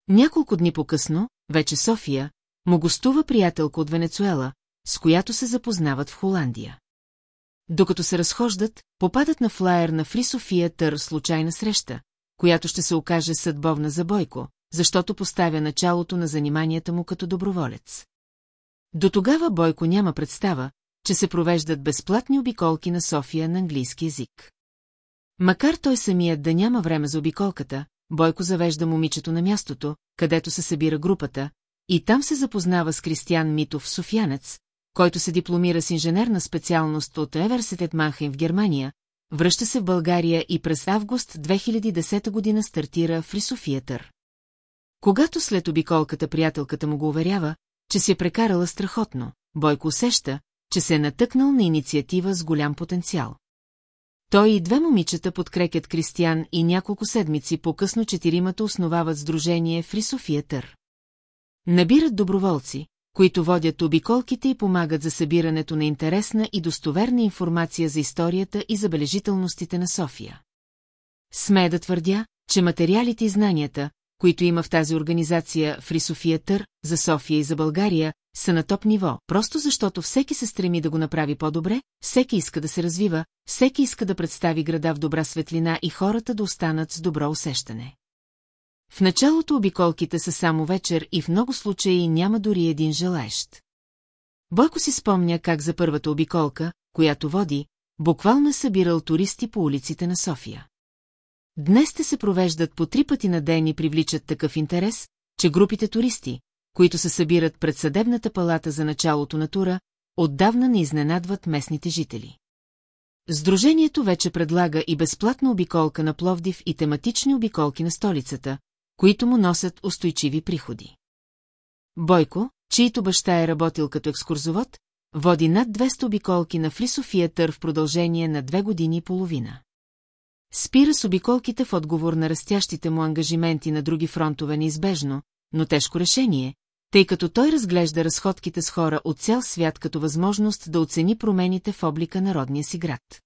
S1: Няколко дни по-късно, вече София, му гостува приятелка от Венецуела, с която се запознават в Холандия. Докато се разхождат, попадат на флаер на Фри София Тър случайна среща, която ще се окаже съдбовна за Бойко, защото поставя началото на заниманията му като доброволец. До тогава Бойко няма представа, че се провеждат безплатни обиколки на София на английски язик. Макар той самият да няма време за обиколката, Бойко завежда момичето на мястото, където се събира групата, и там се запознава с Кристиян Митов Софянец, който се дипломира с инженерна специалност от Еверсетет Манхен в Германия, връща се в България и през август 2010 година стартира в Рисофиятър. Когато след обиколката приятелката му го уверява, че си е прекарала страхотно, Бойко усеща, че се е натъкнал на инициатива с голям потенциал. Той и две момичета подкрекят Кристиян и няколко седмици по-късно четиримата основават сдружение Фри София Тър. Набират доброволци, които водят обиколките и помагат за събирането на интересна и достоверна информация за историята и забележителностите на София. Сме да твърдя, че материалите и знанията, които има в тази организация Фри София Тър, за София и за България, са на топ ниво, просто защото всеки се стреми да го направи по-добре, всеки иска да се развива, всеки иска да представи града в добра светлина и хората да останат с добро усещане. В началото обиколките са само вечер и в много случаи няма дори един желаещ. Бойко си спомня как за първата обиколка, която води, буквално е събирал туристи по улиците на София. Днес те се провеждат по три пъти на ден и привличат такъв интерес, че групите туристи, които се събират пред съдебната палата за началото на тура, отдавна не изненадват местните жители. Сдружението вече предлага и безплатна обиколка на Пловдив и тематични обиколки на столицата, които му носят устойчиви приходи. Бойко, чието баща е работил като екскурзовод, води над 200 обиколки на Фрисофия Тър в продължение на две години и половина. Спира с обиколките в отговор на растящите му ангажименти на други фронтове неизбежно, но тежко решение, тъй като той разглежда разходките с хора от цял свят като възможност да оцени промените в облика на родния си град.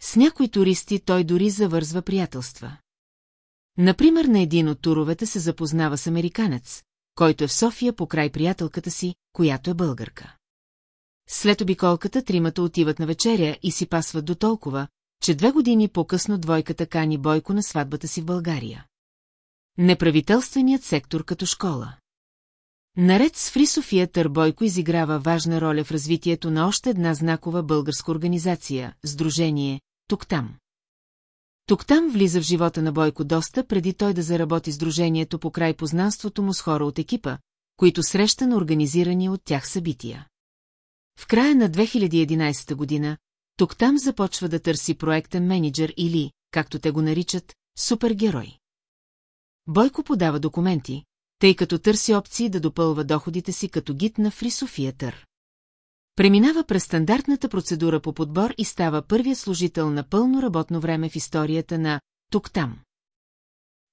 S1: С някои туристи той дори завързва приятелства. Например, на един от туровете се запознава с американец, който е в София по край приятелката си, която е българка. След обиколката тримата отиват на вечеря и си пасват до толкова, че две години по-късно двойката кани Бойко на сватбата си в България. Неправителственият сектор като школа. Наред с Фри София Търбойко изиграва важна роля в развитието на още една знакова българска организация – Сдружение «Туктам». Туктам влиза в живота на Бойко доста преди той да заработи Сдружението по край познанството му с хора от екипа, които среща на организирани от тях събития. В края на 2011 година Туктам започва да търси проектен менеджер или, както те го наричат, супергерой. Бойко подава документи, тъй като търси опции да допълва доходите си като гид на Фри София Тър. Преминава през стандартната процедура по подбор и става първия служител на пълно работно време в историята на «Тук-там».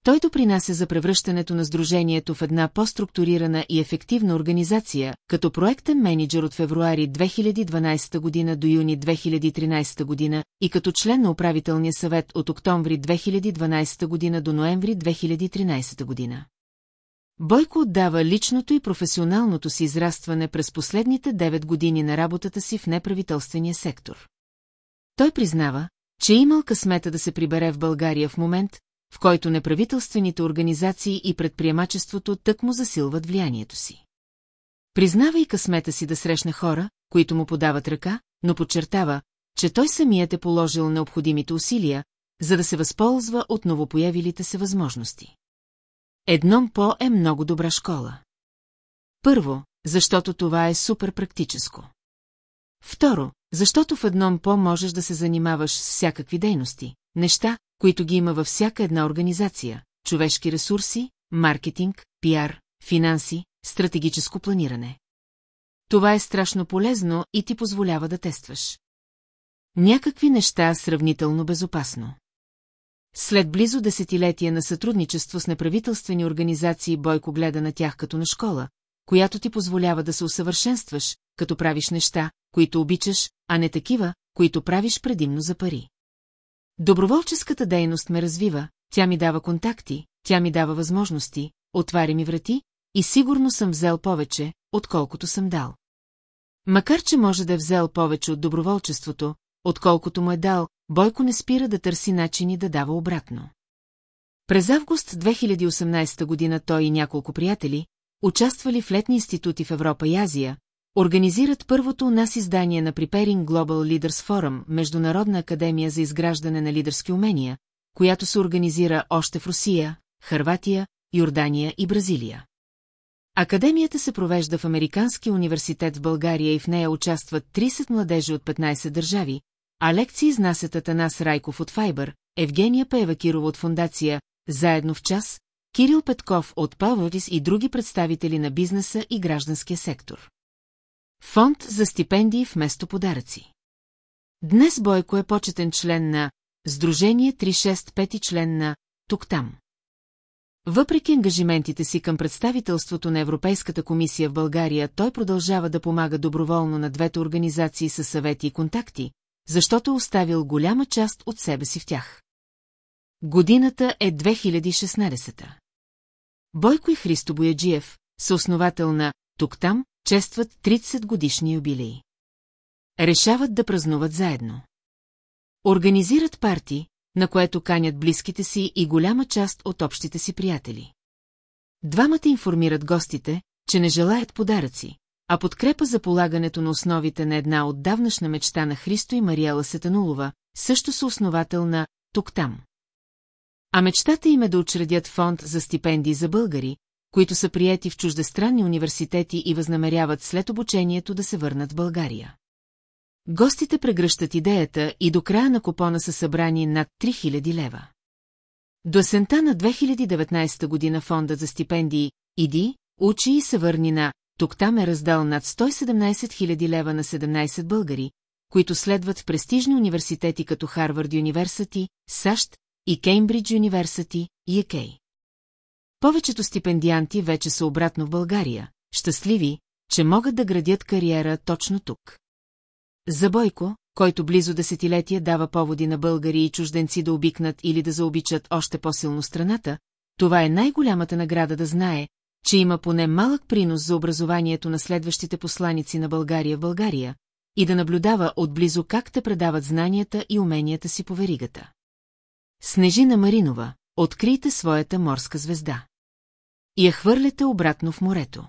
S1: Той допринася за превръщането на сдружението в една по-структурирана и ефективна организация, като проектен менеджер от февруари 2012 година до юни 2013 година и като член на управителния съвет от октомври 2012 година до ноември 2013 година. Бойко отдава личното и професионалното си израстване през последните 9 години на работата си в неправителствения сектор. Той признава, че е имал късмета да се прибере в България в момент, в който неправителствените организации и предприемачеството тък му засилват влиянието си. Признава и късмета си да срещне хора, които му подават ръка, но подчертава, че той самият е положил необходимите усилия, за да се възползва от новопоявилите се възможности. Едном по е много добра школа. Първо, защото това е супер практическо. Второ, защото в едном по можеш да се занимаваш с всякакви дейности, неща, които ги има във всяка една организация, човешки ресурси, маркетинг, пиар, финанси, стратегическо планиране. Това е страшно полезно и ти позволява да тестваш. Някакви неща сравнително безопасно. След близо десетилетие на сътрудничество с неправителствени организации Бойко гледа на тях като на школа, която ти позволява да се усъвършенстваш, като правиш неща, които обичаш, а не такива, които правиш предимно за пари. Доброволческата дейност ме развива, тя ми дава контакти, тя ми дава възможности, отваря ми врати и сигурно съм взел повече, отколкото съм дал. Макар, че може да е взел повече от доброволчеството, отколкото му е дал, Бойко не спира да търси начини да дава обратно. През август 2018 година той и няколко приятели, участвали в летни институти в Европа и Азия, организират първото у нас издание на Preparing Global Leaders Forum, Международна академия за изграждане на лидерски умения, която се организира още в Русия, Харватия, Йордания и Бразилия. Академията се провежда в Американския университет в България и в нея участват 30 младежи от 15 държави, а лекции изнасят е Атанас Райков от Файбър, Евгения Певакирова от Фундация, заедно в час, Кирил Петков от Павловис и други представители на бизнеса и гражданския сектор. Фонд за стипендии вместо подаръци. Днес Бойко е почетен член на Сдружение 365 и член на Тук-там. Въпреки ангажиментите си към представителството на Европейската комисия в България, той продължава да помага доброволно на двете организации със съвети и контакти, защото оставил голяма част от себе си в тях. Годината е 2016 Бойко и Христо Бояджиев, съосновател на «Тук-там», честват 30 годишни юбилей. Решават да празнуват заедно. Организират парти, на което канят близките си и голяма част от общите си приятели. Двамата информират гостите, че не желаят подаръци, а подкрепа за полагането на основите на една отдавнашна мечта на Христо и Мариела Сетанулова, също са основател на «Тук-там». А мечтата им е да учредят фонд за стипендии за българи, които са приети в чуждестранни университети и възнамеряват след обучението да се върнат в България. Гостите прегръщат идеята и до края на купона са събрани над 3000 лева. До сента на 2019 година фонда за стипендии «Иди, учи и се върни на тук там е раздал над 117 000 лева на 17 българи, които следват в престижни университети като Харвард Юниверсити, САЩ и Кеймбридж Юниверсити, ЕК. Повечето стипендианти вече са обратно в България, щастливи, че могат да градят кариера точно тук. За Бойко, който близо десетилетия дава поводи на българи и чужденци да обикнат или да заобичат още по-силно страната, това е най-голямата награда да знае, че има поне малък принос за образованието на следващите посланици на България в България и да наблюдава отблизо как те предават знанията и уменията си по веригата. Снежина Маринова, открийте своята морска звезда. И я хвърляте обратно в морето.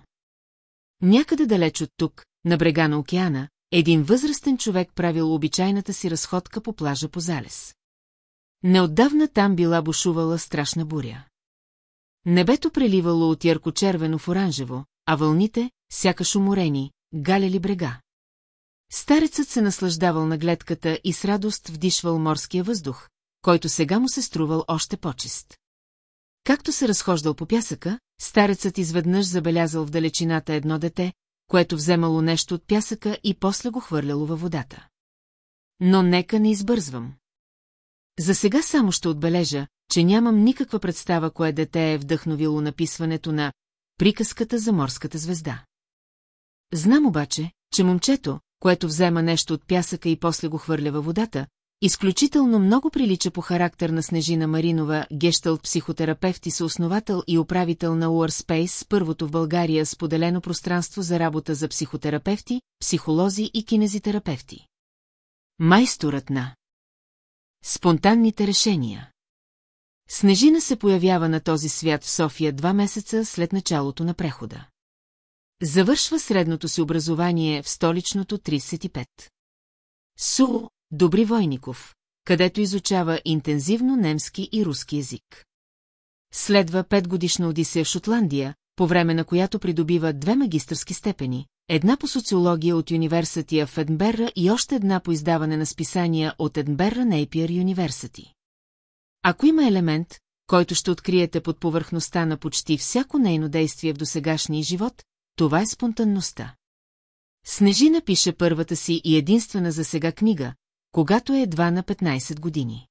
S1: Някъде далеч от тук, на брега на океана, един възрастен човек правил обичайната си разходка по плажа по залез. Неотдавна там била бушувала страшна буря. Небето преливало от ярко-червено в оранжево, а вълните, сякаш уморени, галяли брега. Старецът се наслаждавал на гледката и с радост вдишвал морския въздух, който сега му се струвал още по-чист. Както се разхождал по пясъка, старецът изведнъж забелязал в далечината едно дете, което вземало нещо от пясъка и после го хвърляло във водата. Но нека не избързвам. За сега само ще отбележа, че нямам никаква представа кое дете е вдъхновило написването на «Приказката за морската звезда». Знам обаче, че момчето, което взема нещо от пясъка и после го хвърля във водата, изключително много прилича по характер на Снежина Маринова, гешталт психотерапевт и съосновател и управител на Space, първото в България споделено пространство за работа за психотерапевти, психолози и кинезитерапевти. Майсторът на Спонтанните решения Снежина се появява на този свят в София два месеца след началото на прехода. Завършва средното си образование в столичното 35. СУ Добри Войников, където изучава интензивно немски и руски язик. Следва петгодишна Одисия в Шотландия, по време на която придобива две магистърски степени, една по социология от университия в Едмберра и още една по издаване на списания от Едмберра Нейпиер Юниверсити. Ако има елемент, който ще откриете под повърхността на почти всяко нейно действие в досегашния живот, това е спонтанността. Снежина пише първата си и единствена за сега книга, когато е едва на 15 години.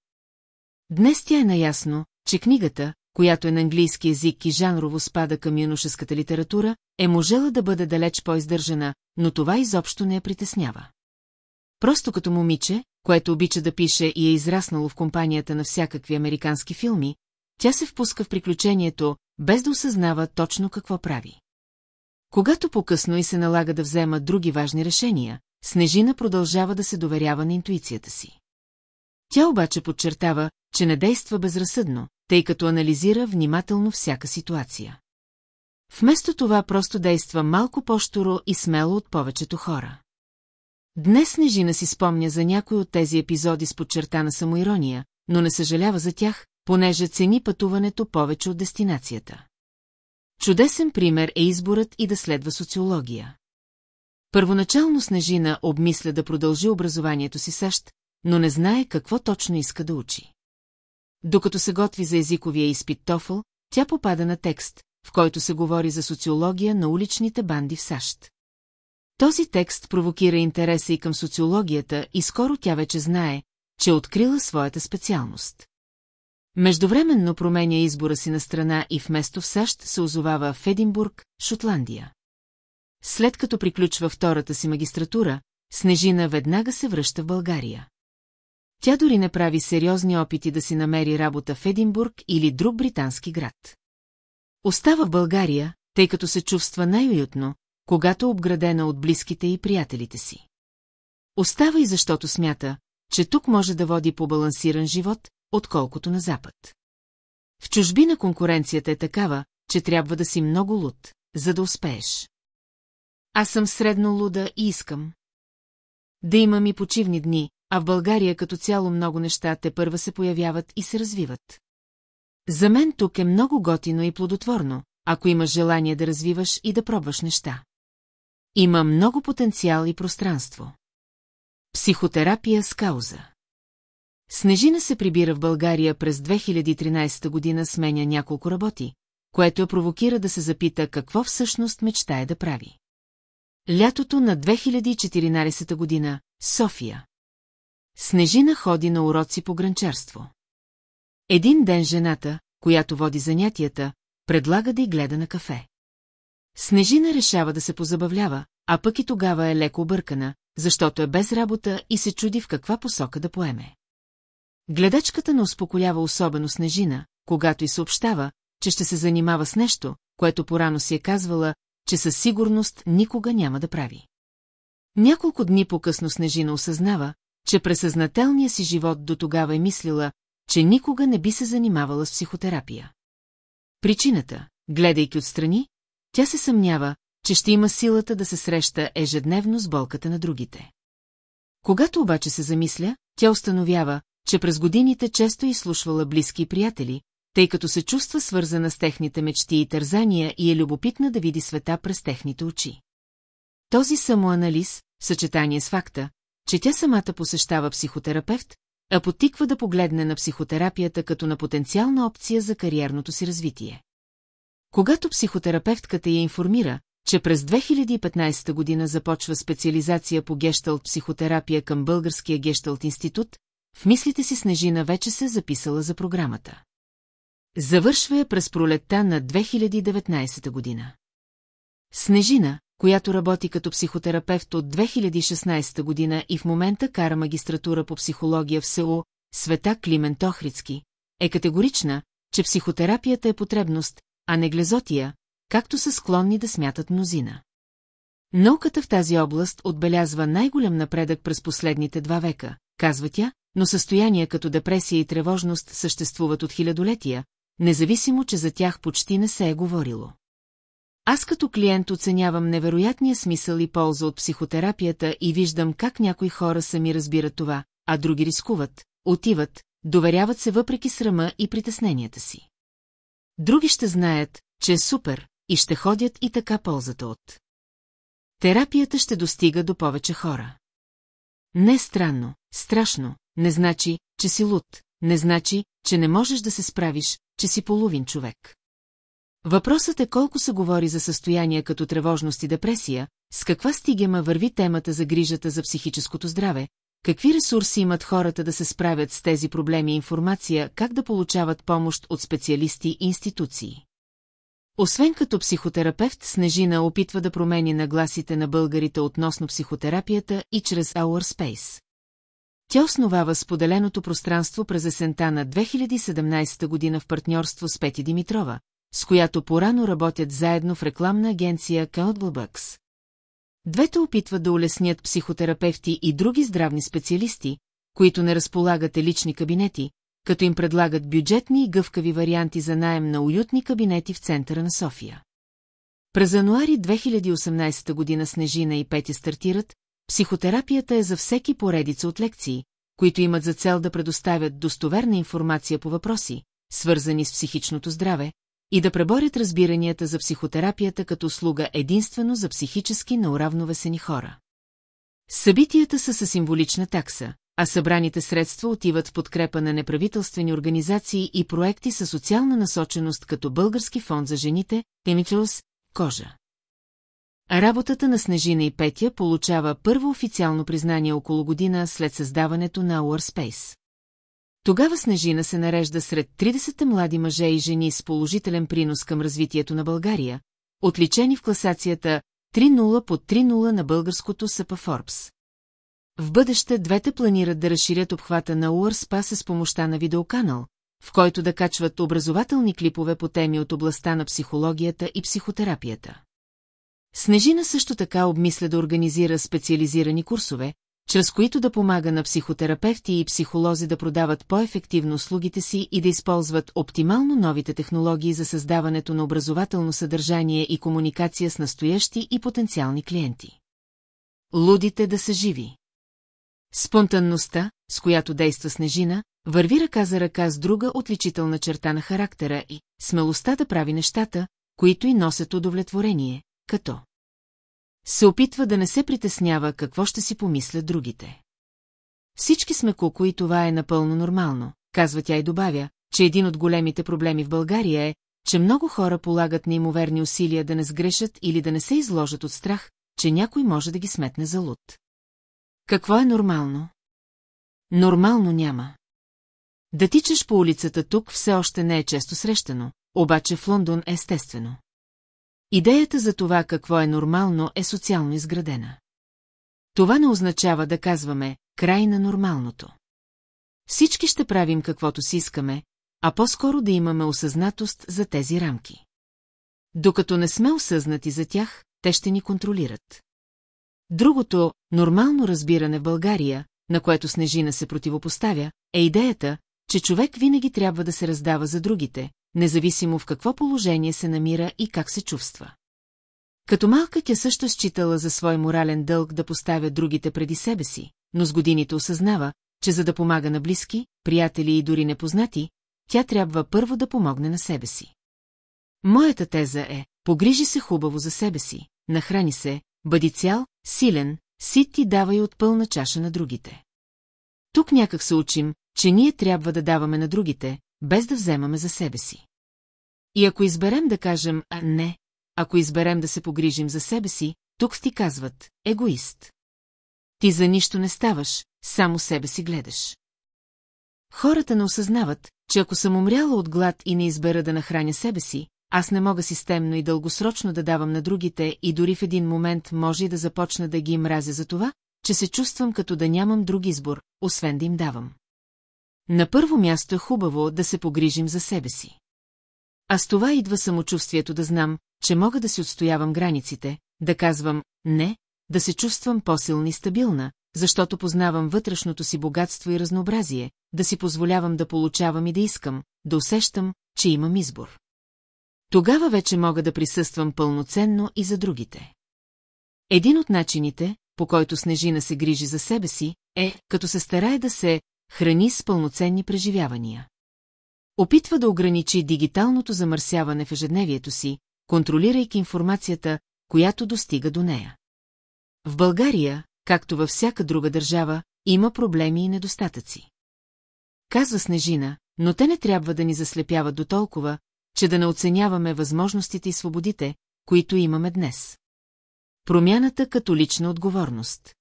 S1: Днес тя е наясно, че книгата, която е на английски език и жанрово спада към юношеската литература, е можела да бъде далеч по-издържана, но това изобщо не я притеснява. Просто като момиче, което обича да пише и е израснало в компанията на всякакви американски филми, тя се впуска в приключението, без да осъзнава точно какво прави. Когато по-късно и се налага да взема други важни решения, Снежина продължава да се доверява на интуицията си. Тя обаче подчертава, че не действа безразсъдно, тъй като анализира внимателно всяка ситуация. Вместо това просто действа малко по-щуро и смело от повечето хора. Днес нежина си спомня за някой от тези епизоди с подчертана самоирония, но не съжалява за тях, понеже цени пътуването повече от дестинацията. Чудесен пример е изборът и да следва социология. Първоначално Снежина обмисля да продължи образованието си САЩ, но не знае какво точно иска да учи. Докато се готви за езиковия изпит Тофъл, тя попада на текст, в който се говори за социология на уличните банди в САЩ. Този текст провокира интереса и към социологията и скоро тя вече знае, че е открила своята специалност. Междувременно променя избора си на страна и вместо в САЩ се озовава в Единбург, Шотландия. След като приключва втората си магистратура, Снежина веднага се връща в България. Тя дори не прави сериозни опити да си намери работа в Единбург или друг британски град. Остава в България, тъй като се чувства най-уютно, когато обградена от близките и приятелите си. Остава и защото смята, че тук може да води по-балансиран живот, отколкото на Запад. В чужбина конкуренцията е такава, че трябва да си много луд, за да успееш. Аз съм средно луда и искам. Да имам и почивни дни, а в България като цяло много неща те първа се появяват и се развиват. За мен тук е много готино и плодотворно, ако имаш желание да развиваш и да пробваш неща. Има много потенциал и пространство. Психотерапия с кауза Снежина се прибира в България през 2013 година, сменя няколко работи, което я провокира да се запита какво всъщност мечтае да прави. Лятото на 2014 година, София. Снежина ходи на уроци по гранчарство. Един ден жената, която води занятията, предлага да й гледа на кафе. Снежина решава да се позабавлява, а пък и тогава е леко объркана, защото е без работа и се чуди в каква посока да поеме. Гледачката не успокоява особено Снежина, когато и съобщава, че ще се занимава с нещо, което порано си е казвала, че със сигурност никога няма да прави. Няколко дни по-късно Снежина осъзнава, че през съзнателния си живот до тогава е мислила, че никога не би се занимавала с психотерапия. Причината, гледайки отстрани, тя се съмнява, че ще има силата да се среща ежедневно с болката на другите. Когато обаче се замисля, тя установява, че през годините често е изслушвала близки приятели, тъй като се чувства свързана с техните мечти и тързания и е любопитна да види света през техните очи. Този самоанализ, в съчетание с факта, че тя самата посещава психотерапевт, а потиква да погледне на психотерапията като на потенциална опция за кариерното си развитие. Когато психотерапевтката я информира, че през 2015 година започва специализация по гешталт психотерапия към Българския гешталт институт, в мислите си Снежина вече се записала за програмата. Завършва я през пролетта на 2019 година. Снежина, която работи като психотерапевт от 2016 година и в момента кара магистратура по психология в село Света Климент Охрицки, е категорична, че психотерапията е потребност, а не глезотия, както са склонни да смятат мнозина. Науката в тази област отбелязва най-голям напредък през последните два века, казва тя, но състояния като депресия и тревожност съществуват от хилядолетия, независимо, че за тях почти не се е говорило. Аз като клиент оценявам невероятния смисъл и полза от психотерапията и виждам как някои хора сами разбират това, а други рискуват, отиват, доверяват се въпреки срама и притесненията си. Други ще знаят, че е супер и ще ходят и така ползата от. Терапията ще достига до повече хора. Не е странно, страшно, не значи, че си луд, не значи, че не можеш да се справиш, че си половин човек. Въпросът е колко се говори за състояния като тревожност и депресия, с каква стигема върви темата за грижата за психическото здраве, Какви ресурси имат хората да се справят с тези проблеми и информация, как да получават помощ от специалисти и институции? Освен като психотерапевт, Снежина опитва да промени нагласите на българите относно психотерапията и чрез Our Space. Тя основава споделеното пространство през есента на 2017 година в партньорство с Пети Димитрова, с която порано работят заедно в рекламна агенция Caudblebux. Двете опитват да улеснят психотерапевти и други здравни специалисти, които не разполагат лични кабинети, като им предлагат бюджетни и гъвкави варианти за найем на уютни кабинети в центъра на София. През януари 2018 година Снежина и Пети стартират, психотерапията е за всеки поредица от лекции, които имат за цел да предоставят достоверна информация по въпроси, свързани с психичното здраве, и да преборят разбиранията за психотерапията като слуга единствено за психически неуравновесени хора. Събитията са със символична такса, а събраните средства отиват в подкрепа на неправителствени организации и проекти със социална насоченост като Български фонд за жените, Chemicals, Кожа. Работата на Снежина и Петя получава първо официално признание около година след създаването на Our Space. Тогава Снежина се нарежда сред 30 млади мъже и жени с положителен принос към развитието на България, отличени в класацията 30 по 30 на българското СПА Форбс. В бъдеще двете планират да разширят обхвата на УРСПА с помощта на видеоканал, в който да качват образователни клипове по теми от областта на психологията и психотерапията. Снежина също така обмисля да организира специализирани курсове, чрез които да помага на психотерапевти и психолози да продават по-ефективно услугите си и да използват оптимално новите технологии за създаването на образователно съдържание и комуникация с настоящи и потенциални клиенти. Лудите да са живи. Спонтанността, с която действа Снежина, върви ръка за ръка с друга отличителна черта на характера и смелостта да прави нещата, които и носят удовлетворение, като се опитва да не се притеснява какво ще си помислят другите. Всички сме куко и това е напълно нормално, казва тя и добавя, че един от големите проблеми в България е, че много хора полагат неимоверни усилия да не сгрешат или да не се изложат от страх, че някой може да ги сметне за луд. Какво е нормално? Нормално няма. Да тичаш по улицата тук все още не е често срещано, обаче в Лондон е естествено. Идеята за това какво е нормално е социално изградена. Това не означава да казваме край на нормалното. Всички ще правим каквото си искаме, а по-скоро да имаме осъзнатост за тези рамки. Докато не сме осъзнати за тях, те ще ни контролират. Другото, нормално разбиране в България, на което Снежина се противопоставя, е идеята, че човек винаги трябва да се раздава за другите, независимо в какво положение се намира и как се чувства. Като малка тя също считала за свой морален дълг да поставя другите преди себе си, но с годините осъзнава, че за да помага на близки, приятели и дори непознати, тя трябва първо да помогне на себе си. Моята теза е, погрижи се хубаво за себе си, нахрани се, бъди цял, силен, сит ти давай от пълна чаша на другите. Тук някак се учим, че ние трябва да даваме на другите, без да вземаме за себе си. И ако изберем да кажем «а не», ако изберем да се погрижим за себе си, тук ти казват «егоист». Ти за нищо не ставаш, само себе си гледаш. Хората не осъзнават, че ако съм умряла от глад и не избера да нахраня себе си, аз не мога системно и дългосрочно да давам на другите и дори в един момент може и да започна да ги мразя за това, че се чувствам като да нямам друг избор, освен да им давам. На първо място е хубаво да се погрижим за себе си. А с това идва самочувствието да знам, че мога да си отстоявам границите, да казвам «не», да се чувствам по-силна и стабилна, защото познавам вътрешното си богатство и разнообразие, да си позволявам да получавам и да искам, да усещам, че имам избор. Тогава вече мога да присъствам пълноценно и за другите. Един от начините, по който Снежина се грижи за себе си, е, като се старае да се храни с пълноценни преживявания. Опитва да ограничи дигиталното замърсяване в ежедневието си, контролирайки информацията, която достига до нея. В България, както във всяка друга държава, има проблеми и недостатъци. Казва Снежина, но те не трябва да ни заслепяват до толкова, че да не оценяваме възможностите и свободите, които имаме днес. Промяната като лична отговорност.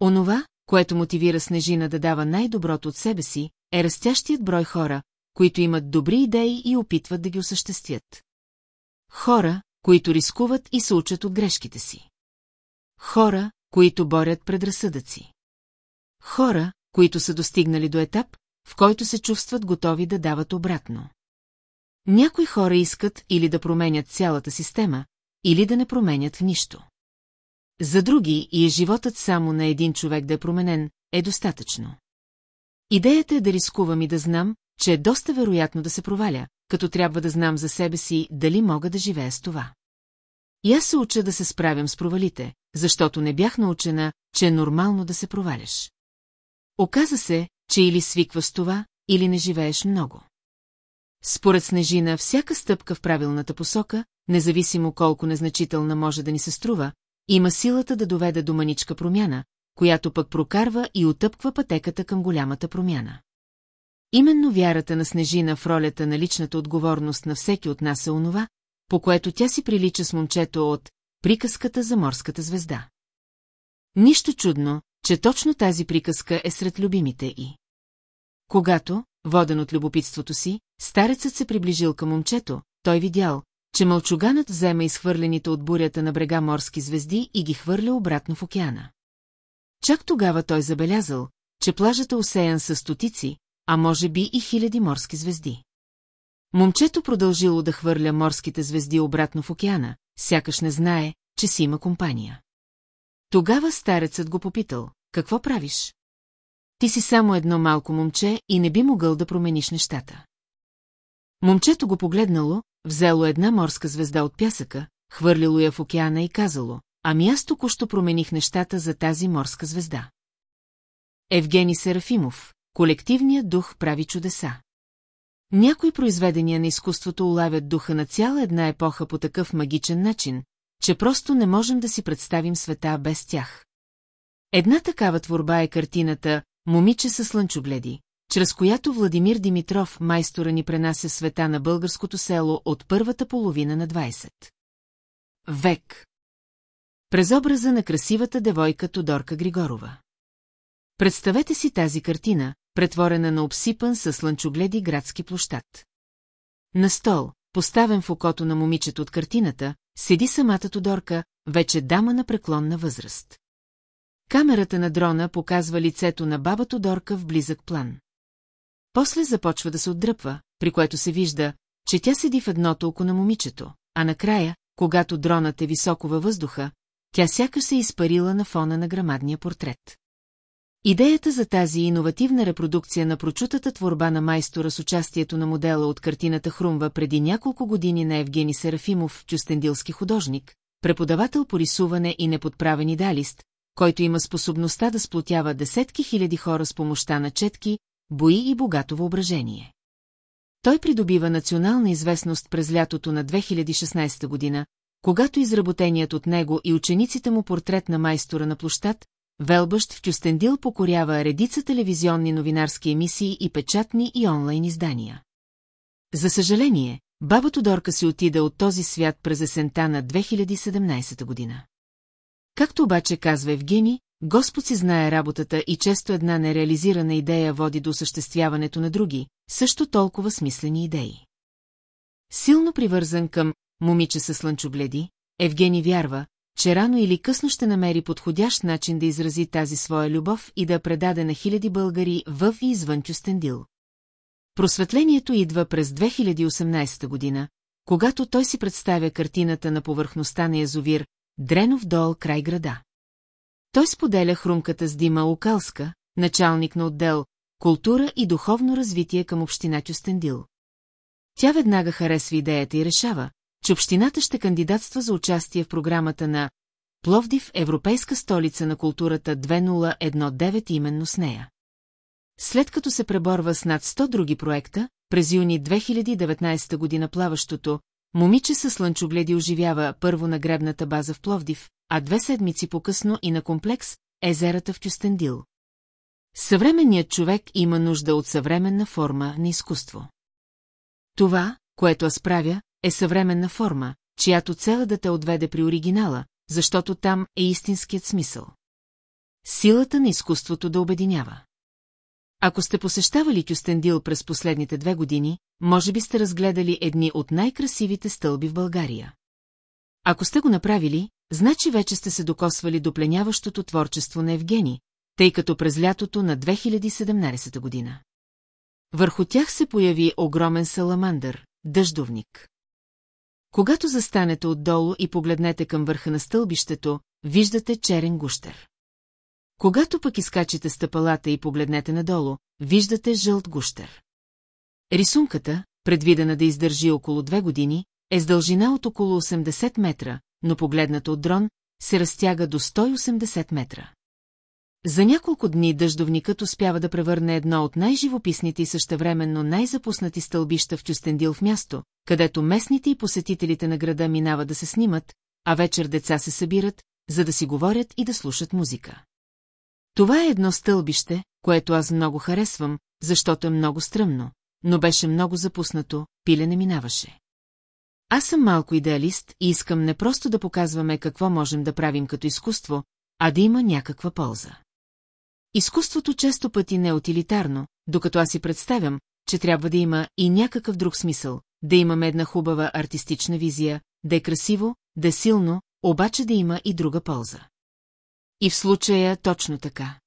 S1: Онова, което мотивира Снежина да дава най-доброто от себе си, е растящият брой хора, които имат добри идеи и опитват да ги осъществят. Хора, които рискуват и се учат от грешките си. Хора, които борят предразсъдъци. Хора, които са достигнали до етап, в който се чувстват готови да дават обратно. Някои хора искат или да променят цялата система, или да не променят нищо. За други и е животът само на един човек да е променен, е достатъчно. Идеята е да рискувам и да знам, че е доста вероятно да се проваля, като трябва да знам за себе си дали мога да живея с това. И аз се уча да се справям с провалите, защото не бях научена, че е нормално да се проваляш. Оказа се, че или свиква с това, или не живееш много. Според Снежина, всяка стъпка в правилната посока, независимо колко незначителна може да ни се струва, има силата да доведе до маничка промяна, която пък прокарва и отъпква пътеката към голямата промяна. Именно вярата на Снежина в ролята на личната отговорност на всеки от нас е онова, по което тя си прилича с момчето от «Приказката за морската звезда». Нищо чудно, че точно тази приказка е сред любимите и. Когато, воден от любопитството си, старецът се приближил към момчето, той видял, че мълчуганът взема изхвърлените от бурята на брега морски звезди и ги хвърля обратно в океана. Чак тогава той забелязал, че плажата е усеян с стотици, а може би и хиляди морски звезди. Момчето продължило да хвърля морските звезди обратно в океана, сякаш не знае, че си има компания. Тогава старецът го попитал, какво правиш? Ти си само едно малко момче и не би могъл да промениш нещата. Момчето го погледнало, взело една морска звезда от пясъка, хвърлило я в океана и казало, ами аз току-що промених нещата за тази морска звезда. Евгений Серафимов, Колективният дух прави чудеса. Някои произведения на изкуството улавят духа на цяла една епоха по такъв магичен начин, че просто не можем да си представим света без тях. Една такава творба е картината «Момиче със слънчогледи», чрез която Владимир Димитров майстора ни пренася света на българското село от първата половина на 20. Век През образа на красивата девойка Тодорка Григорова. Представете си тази картина, претворена на обсипан със слънчогледи градски площад. На стол, поставен в окото на момичето от картината, седи самата Тодорка, вече дама на преклонна възраст. Камерата на дрона показва лицето на баба Тодорка в близък план. После започва да се отдръпва, при което се вижда, че тя седи в едното око на момичето, а накрая, когато дронът е високо във въздуха, тя сякаш се е изпарила на фона на грамадния портрет. Идеята за тази иновативна репродукция на прочутата творба на майстора с участието на модела от картината Хрумва преди няколко години на Евгений Серафимов, чустендилски художник, преподавател по рисуване и неподправен идалист, който има способността да сплотява десетки хиляди хора с помощта на четки, бои и богато въображение. Той придобива национална известност през лятото на 2016 година, когато изработеният от него и учениците му портрет на майстора на площад, Велбъщ в Кюстендил покорява редица телевизионни новинарски емисии и печатни и онлайн издания. За съжаление, баба Тодорка си отида от този свят през есента на 2017 година. Както обаче казва Евгени, Господ си знае работата и често една нереализирана идея води до осъществяването на други, също толкова смислени идеи. Силно привързан към «Момиче със слънчогледи», Евгени вярва, че рано или късно ще намери подходящ начин да изрази тази своя любов и да я предаде на хиляди българи в и извън чустендил. Просветлението идва през 2018 година, когато той си представя картината на повърхността на язовир Дренов дол край града. Той споделя хрумката с Дима Окалска, началник на отдел «Култура и духовно развитие» към община Чустендил. Тя веднага харесва идеята и решава, че общината ще кандидатства за участие в програмата на Пловдив Европейска столица на културата 2019 именно с нея. След като се преборва с над 100 други проекта, през юни 2019 година плаващото Момиче със слънчогледи оживява първо на гребната база в Пловдив, а две седмици по-късно и на комплекс Езерата в Кюстендил. Съвременният човек има нужда от съвременна форма на изкуство. Това, което аз правя, е съвременна форма, чиято цел е да те отведе при оригинала, защото там е истинският смисъл. Силата на изкуството да обединява. Ако сте посещавали Кюстендил през последните две години, може би сте разгледали едни от най-красивите стълби в България. Ако сте го направили, значи вече сте се докосвали до пленяващото творчество на Евгени, тъй като през лятото на 2017 година. Върху тях се появи огромен саламандър, дъждовник. Когато застанете отдолу и погледнете към върха на стълбището, виждате черен гущер. Когато пък изкачите стъпалата и погледнете надолу, виждате жълт гущер. Рисунката, предвидена да издържи около две години, е с дължина от около 80 метра, но погледната от дрон, се разтяга до 180 метра. За няколко дни дъждовникът успява да превърне едно от най-живописните и същевременно най-запуснати стълбища в Чустендил в място, където местните и посетителите на града минават да се снимат, а вечер деца се събират, за да си говорят и да слушат музика. Това е едно стълбище, което аз много харесвам, защото е много стръмно, но беше много запуснато, пиле не минаваше. Аз съм малко идеалист и искам не просто да показваме какво можем да правим като изкуство, а да има някаква полза. Изкуството често пъти не е утилитарно, докато аз си представям, че трябва да има и някакъв друг смисъл, да имаме една хубава артистична визия, да е красиво, да е силно, обаче да има и друга полза. И в случая точно така.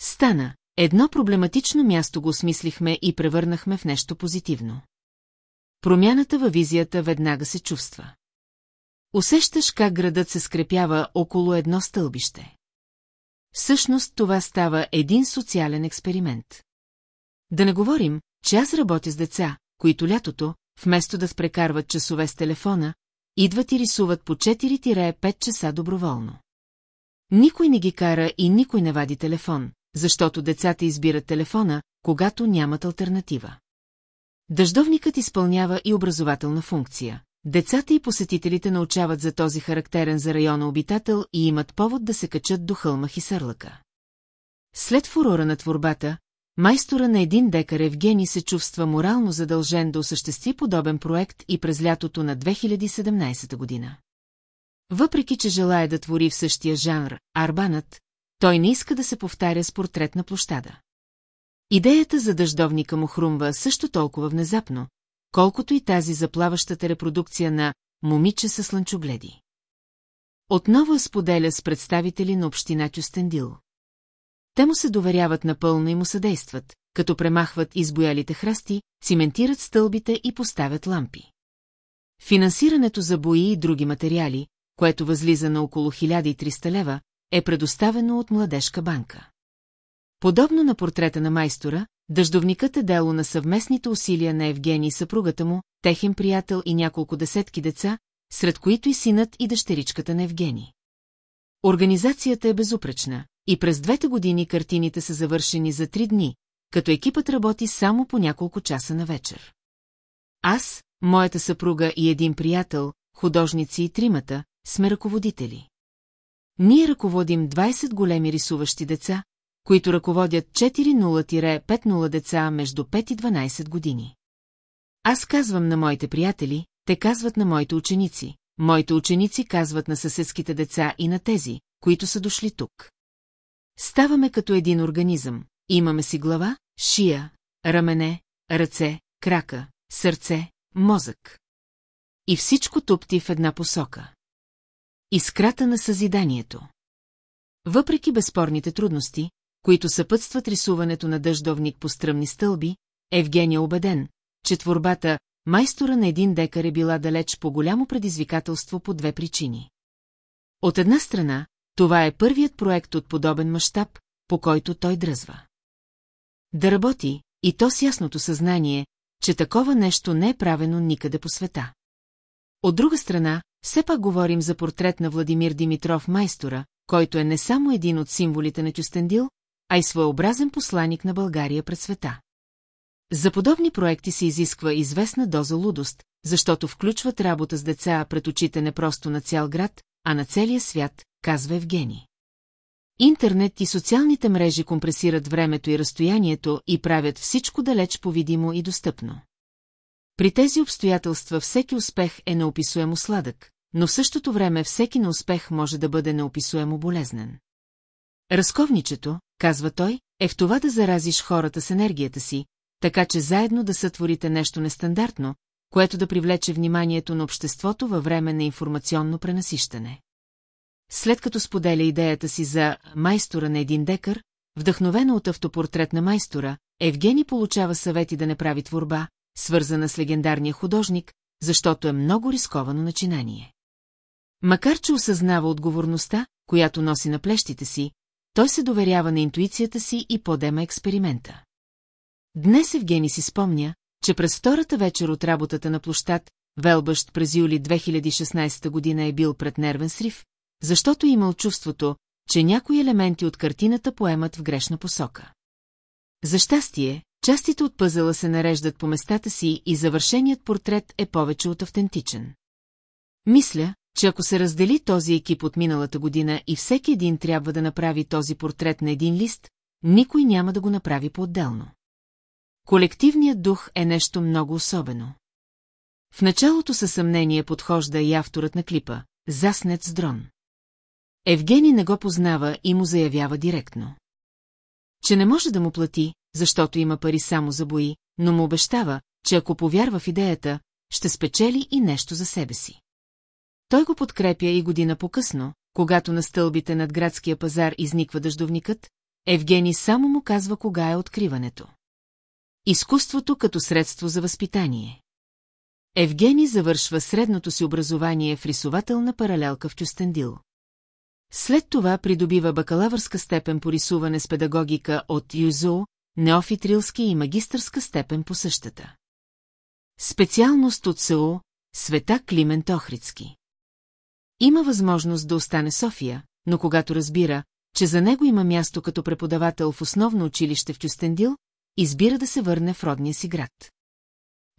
S1: Стана, едно проблематично място го осмислихме и превърнахме в нещо позитивно. Промяната във визията веднага се чувства. Усещаш как градът се скрепява около едно стълбище. Всъщност това става един социален експеримент. Да не говорим, че аз работя с деца, които лятото, вместо да спрекарват часове с телефона, идват и рисуват по 4-5 часа доброволно. Никой не ги кара и никой не вади телефон, защото децата избират телефона, когато нямат альтернатива. Дъждовникът изпълнява и образователна функция. Децата и посетителите научават за този характерен за района обитател и имат повод да се качат до хълма Хисърлъка. След фурора на творбата, майстора на един декар Евгений се чувства морално задължен да осъществи подобен проект и през лятото на 2017 година. Въпреки, че желая да твори в същия жанр, арбанът, той не иска да се повтаря с портрет на площада. Идеята за дъждовника му хрумва също толкова внезапно, колкото и тази заплаващата репродукция на «Момиче със слънчогледи». Отново споделя с представители на община Кюстендил. Те му се доверяват напълно и му съдействат, като премахват избоялите храсти, циментират стълбите и поставят лампи. Финансирането за бои и други материали, което възлиза на около 1300 лева, е предоставено от Младежка банка. Подобно на портрета на майстора, Дъждовникът е дело на съвместните усилия на Евгений и съпругата му, техен приятел и няколко десетки деца, сред които и синът и дъщеричката на Евгений. Организацията е безупречна и през двете години картините са завършени за три дни, като екипът работи само по няколко часа на вечер. Аз, моята съпруга и един приятел, художници и тримата, сме ръководители. Ние ръководим 20 големи рисуващи деца, които ръководят 40-50 деца между 5 и 12 години. Аз казвам на моите приятели, те казват на моите ученици, моите ученици казват на съседските деца и на тези, които са дошли тук. Ставаме като един организъм, имаме си глава, шия, рамене, ръце, крака, сърце, мозък. И всичко тупти в една посока. Искрата на съзиданието. Въпреки безспорните трудности, които съпътстват рисуването на дъждовник по стръмни стълби, Евгения е убеден, че творбата «Майстора на един декар» е била далеч по голямо предизвикателство по две причини. От една страна, това е първият проект от подобен мащаб, по който той дръзва. Да работи, и то с ясното съзнание, че такова нещо не е правено никъде по света. От друга страна, все пак говорим за портрет на Владимир Димитров Майстора, който е не само един от символите на Тюстендил, а и своеобразен посланик на България пред света. За подобни проекти се изисква известна доза лудост, защото включват работа с деца пред очите не просто на цял град, а на целия свят, казва Евгений. Интернет и социалните мрежи компресират времето и разстоянието и правят всичко далеч повидимо и достъпно. При тези обстоятелства всеки успех е неописуемо сладък, но в същото време всеки неуспех може да бъде неописуемо болезнен. Разковничето, казва той, е в това да заразиш хората с енергията си, така че заедно да сътворите нещо нестандартно, което да привлече вниманието на обществото във време на информационно пренасищане. След като споделя идеята си за майстора на един декар, вдъхновена от автопортрет на майстора, Евгений получава съвети да не прави творба, свързана с легендарния художник, защото е много рисковано начинание. Макар че осъзнава отговорността, която носи на плещите си, той се доверява на интуицията си и подема експеримента. Днес Евгений си спомня, че през втората вечер от работата на площад, Велбъщ през юли 2016 година е бил пред нервен срив, защото е имал чувството, че някои елементи от картината поемат в грешна посока. За щастие, частите от пъзела се нареждат по местата си и завършеният портрет е повече от автентичен. Мисля, че ако се раздели този екип от миналата година и всеки един трябва да направи този портрет на един лист, никой няма да го направи по-отделно. Колективният дух е нещо много особено. В началото със съмнение подхожда и авторът на клипа, заснет с дрон. Евгений не го познава и му заявява директно. Че не може да му плати, защото има пари само за бои, но му обещава, че ако повярва в идеята, ще спечели и нещо за себе си. Той го подкрепя и година по-късно, когато на стълбите над градския пазар изниква дъждовникът, Евгений само му казва кога е откриването. Изкуството като средство за възпитание. Евгений завършва средното си образование в рисователна паралелка в Чустендил. След това придобива бакалавърска степен по рисуване с педагогика от ЮЗО, неофитрилски и магистърска степен по същата. Специалност от СО, света Климент Охрицки. Има възможност да остане София, но когато разбира, че за него има място като преподавател в основно училище в Чустендил, избира да се върне в родния си град.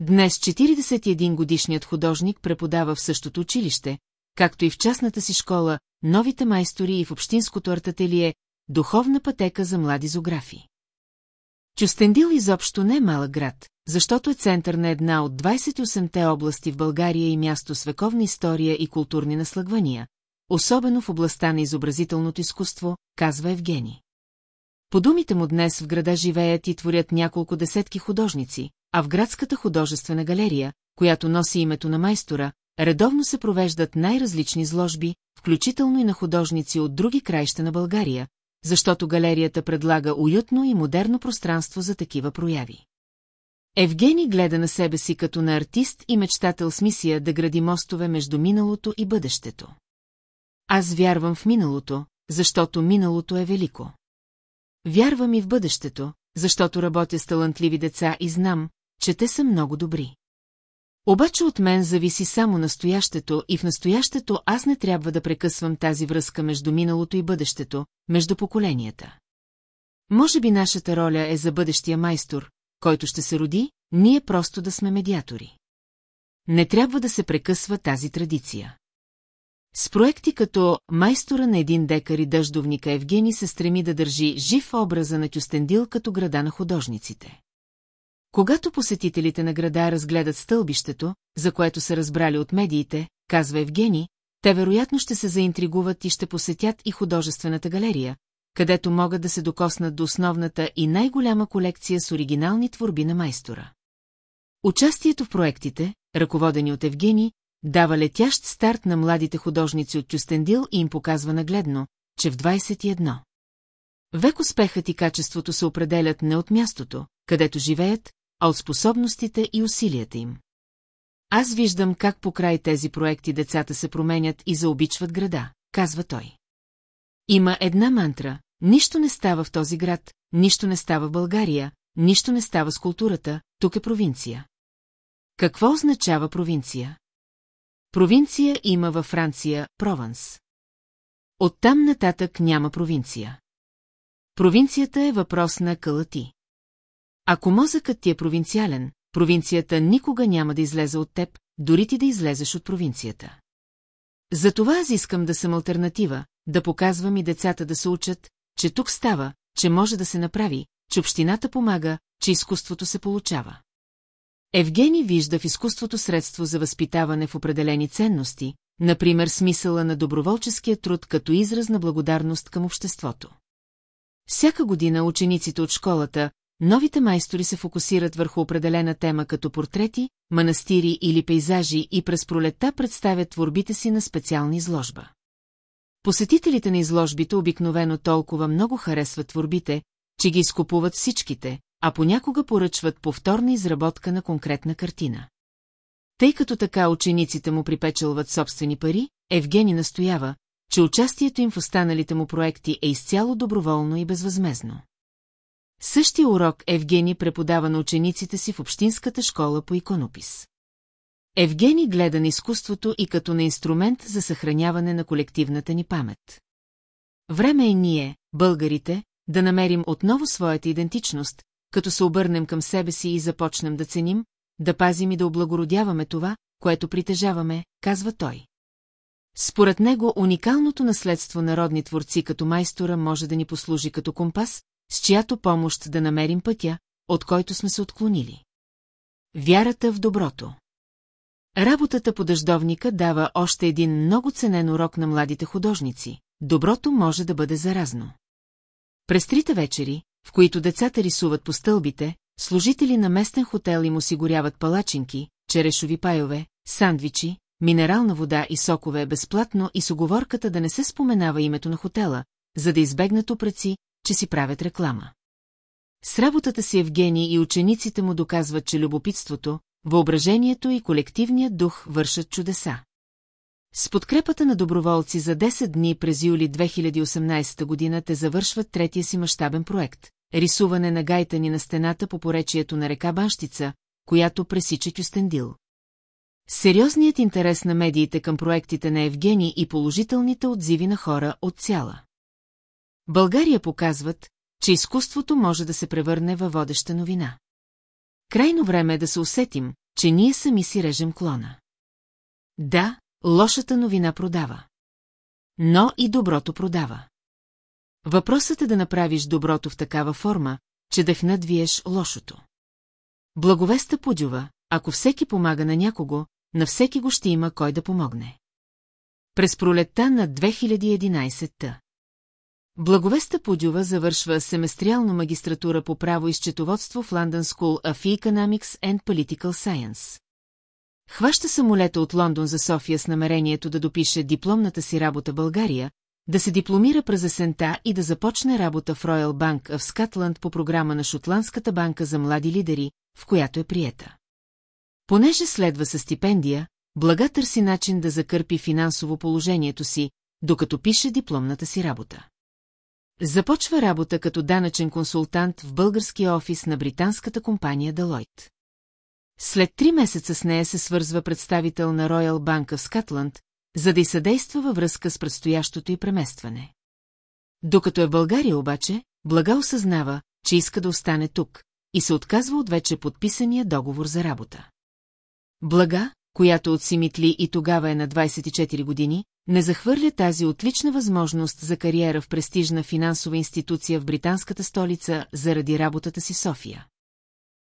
S1: Днес 41-годишният художник преподава в същото училище, както и в частната си школа, новите майстори и в общинското артателие, духовна пътека за млади зографи. Чустендил изобщо не е малък град, защото е център на една от 28-те области в България и място с вековна история и културни наслагвания, особено в областта на изобразителното изкуство, казва Евгений. По думите му днес в града живеят и творят няколко десетки художници, а в градската художествена галерия, която носи името на майстора, редовно се провеждат най-различни изложби, включително и на художници от други краища на България, защото галерията предлага уютно и модерно пространство за такива прояви. Евгений гледа на себе си като на артист и мечтател с мисия да гради мостове между миналото и бъдещето. Аз вярвам в миналото, защото миналото е велико. Вярвам и в бъдещето, защото работя с талантливи деца и знам, че те са много добри. Обаче от мен зависи само настоящето и в настоящето аз не трябва да прекъсвам тази връзка между миналото и бъдещето, между поколенията. Може би нашата роля е за бъдещия майстор, който ще се роди, ние просто да сме медиатори. Не трябва да се прекъсва тази традиция. С проекти като «Майстора на един декар и дъждовника Евгений се стреми да държи жив образа на Тюстендил като града на художниците. Когато посетителите на града разгледат стълбището, за което са разбрали от медиите, казва Евгений, те вероятно ще се заинтригуват и ще посетят и художествената галерия, където могат да се докоснат до основната и най-голяма колекция с оригинални творби на майстора. Участието в проектите, ръководени от Евгени, дава летящ старт на младите художници от Чустендил и им показва нагледно, че в 21. Век успехът и качеството се определят не от мястото, където живеят, а от способностите и усилията им. Аз виждам как по край тези проекти децата се променят и заобичват града, казва той. Има една мантра, Нищо не става в този град, нищо не става в България, нищо не става с културата, тук е провинция. Какво означава провинция? Провинция има във Франция, Прованс. Оттам нататък няма провинция. Провинцията е въпрос на калати. Ако мозъкът ти е провинциален, провинцията никога няма да излезе от теб, дори ти да излезеш от провинцията. Затова аз искам да съм альтернатива, да показвам и децата да се учат, че тук става, че може да се направи, че общината помага, че изкуството се получава. Евгений вижда в изкуството средство за възпитаване в определени ценности, например смисъла на доброволческия труд като израз на благодарност към обществото. Всяка година учениците от школата, новите майстори се фокусират върху определена тема като портрети, манастири или пейзажи и през пролета представят творбите си на специална изложба. Посетителите на изложбите обикновено толкова много харесват творбите, че ги изкупуват всичките, а понякога поръчват повторна изработка на конкретна картина. Тъй като така учениците му припечелват собствени пари, Евгений настоява, че участието им в останалите му проекти е изцяло доброволно и безвъзмезно. Същия урок Евгений преподава на учениците си в Общинската школа по иконопис. Евгений гледа на изкуството и като на инструмент за съхраняване на колективната ни памет. Време е ние, българите, да намерим отново своята идентичност, като се обърнем към себе си и започнем да ценим, да пазим и да облагородяваме това, което притежаваме, казва той. Според него уникалното наследство народни творци като майстора може да ни послужи като компас, с чиято помощ да намерим пътя, от който сме се отклонили. Вярата в доброто Работата по дъждовника дава още един много ценен урок на младите художници. Доброто може да бъде заразно. През трите вечери, в които децата рисуват по стълбите, служители на местен хотел им осигуряват палачинки, черешови пайове, сандвичи, минерална вода и сокове безплатно и с оговорката да не се споменава името на хотела, за да избегнат опреци, че си правят реклама. С работата си Евгений и учениците му доказват, че любопитството, въображението и колективният дух вършат чудеса. С подкрепата на доброволци за 10 дни през юли 2018 година те завършват третия си мащабен проект – рисуване на гайта ни на стената по поречието на река Банщица, която пресича Кюстендил. Сериозният интерес на медиите към проектите на Евгений и положителните отзиви на хора от цяла. България показват, че изкуството може да се превърне във водеща новина. Крайно време е да се усетим, че ние сами си режем клона. Да, лошата новина продава. Но и доброто продава. Въпросът е да направиш доброто в такава форма, че да хнадвиеш лошото. Благовеста подюва, ако всеки помага на някого, на всеки го ще има кой да помогне. През пролетта на 2011 та Благовеста Пудюва завършва семестриално магистратура по право и счетоводство в London School of Economics and Political Science. Хваща самолета от Лондон за София с намерението да допише дипломната си работа България, да се дипломира през есента и да започне работа в Royal Bank в Скатланд по програма на Шотландската банка за млади лидери, в която е приета. Понеже следва със стипендия, Блага търси начин да закърпи финансово положението си, докато пише дипломната си работа. Започва работа като данъчен консултант в българския офис на британската компания Далойт. След три месеца с нея се свързва представител на Royal Bank в Скатланд, за да й съдейства във връзка с предстоящото й преместване. Докато е в България обаче, Блага осъзнава, че иска да остане тук и се отказва от вече подписания договор за работа. Блага, която от Симитли и тогава е на 24 години, не захвърля тази отлична възможност за кариера в престижна финансова институция в британската столица заради работата си София.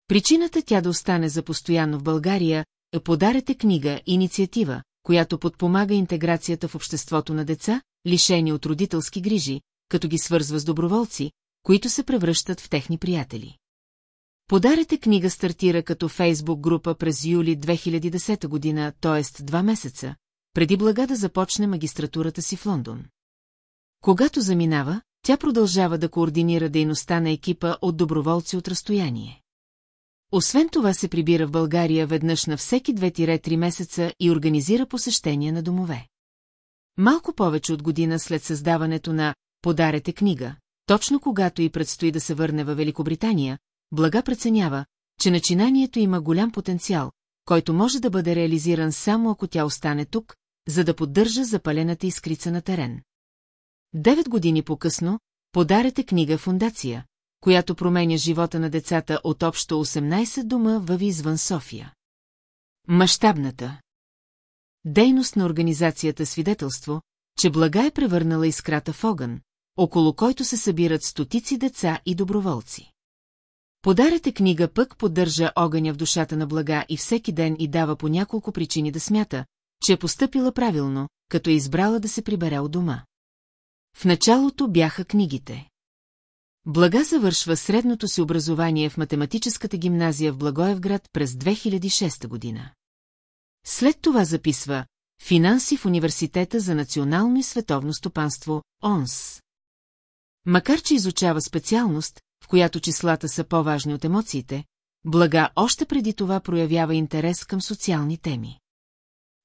S1: Причината тя да остане за постоянно в България е подарете книга «Инициатива», която подпомага интеграцията в обществото на деца, лишени от родителски грижи, като ги свързва с доброволци, които се превръщат в техни приятели. Подарете книга стартира като фейсбук група през юли 2010 година, т.е. два месеца, преди блага да започне магистратурата си в Лондон. Когато заминава, тя продължава да координира дейността на екипа от доброволци от разстояние. Освен това се прибира в България веднъж на всеки 2-3 месеца и организира посещения на домове. Малко повече от година след създаването на «Подарете книга», точно когато и предстои да се върне във Великобритания, Блага преценява, че начинанието има голям потенциал, който може да бъде реализиран само ако тя остане тук, за да поддържа запалената искрица на терен. Девет години по-късно подарете книга «Фундация», която променя живота на децата от общо 18 дома във извън София. Мащабната Дейност на организацията свидетелство, че блага е превърнала искрата в огън, около който се събират стотици деца и доброволци. Подарата книга пък поддържа огъня в душата на блага и всеки ден и дава по няколко причини да смята, че е постъпила правилно, като е избрала да се прибере от дома. В началото бяха книгите. Блага завършва средното си образование в математическата гимназия в Благоевград през 2006 година. След това записва «Финанси в Университета за национално и световно стопанство, ОНС». Макар, че изучава специалност, която числата са по-важни от емоциите, Блага още преди това проявява интерес към социални теми.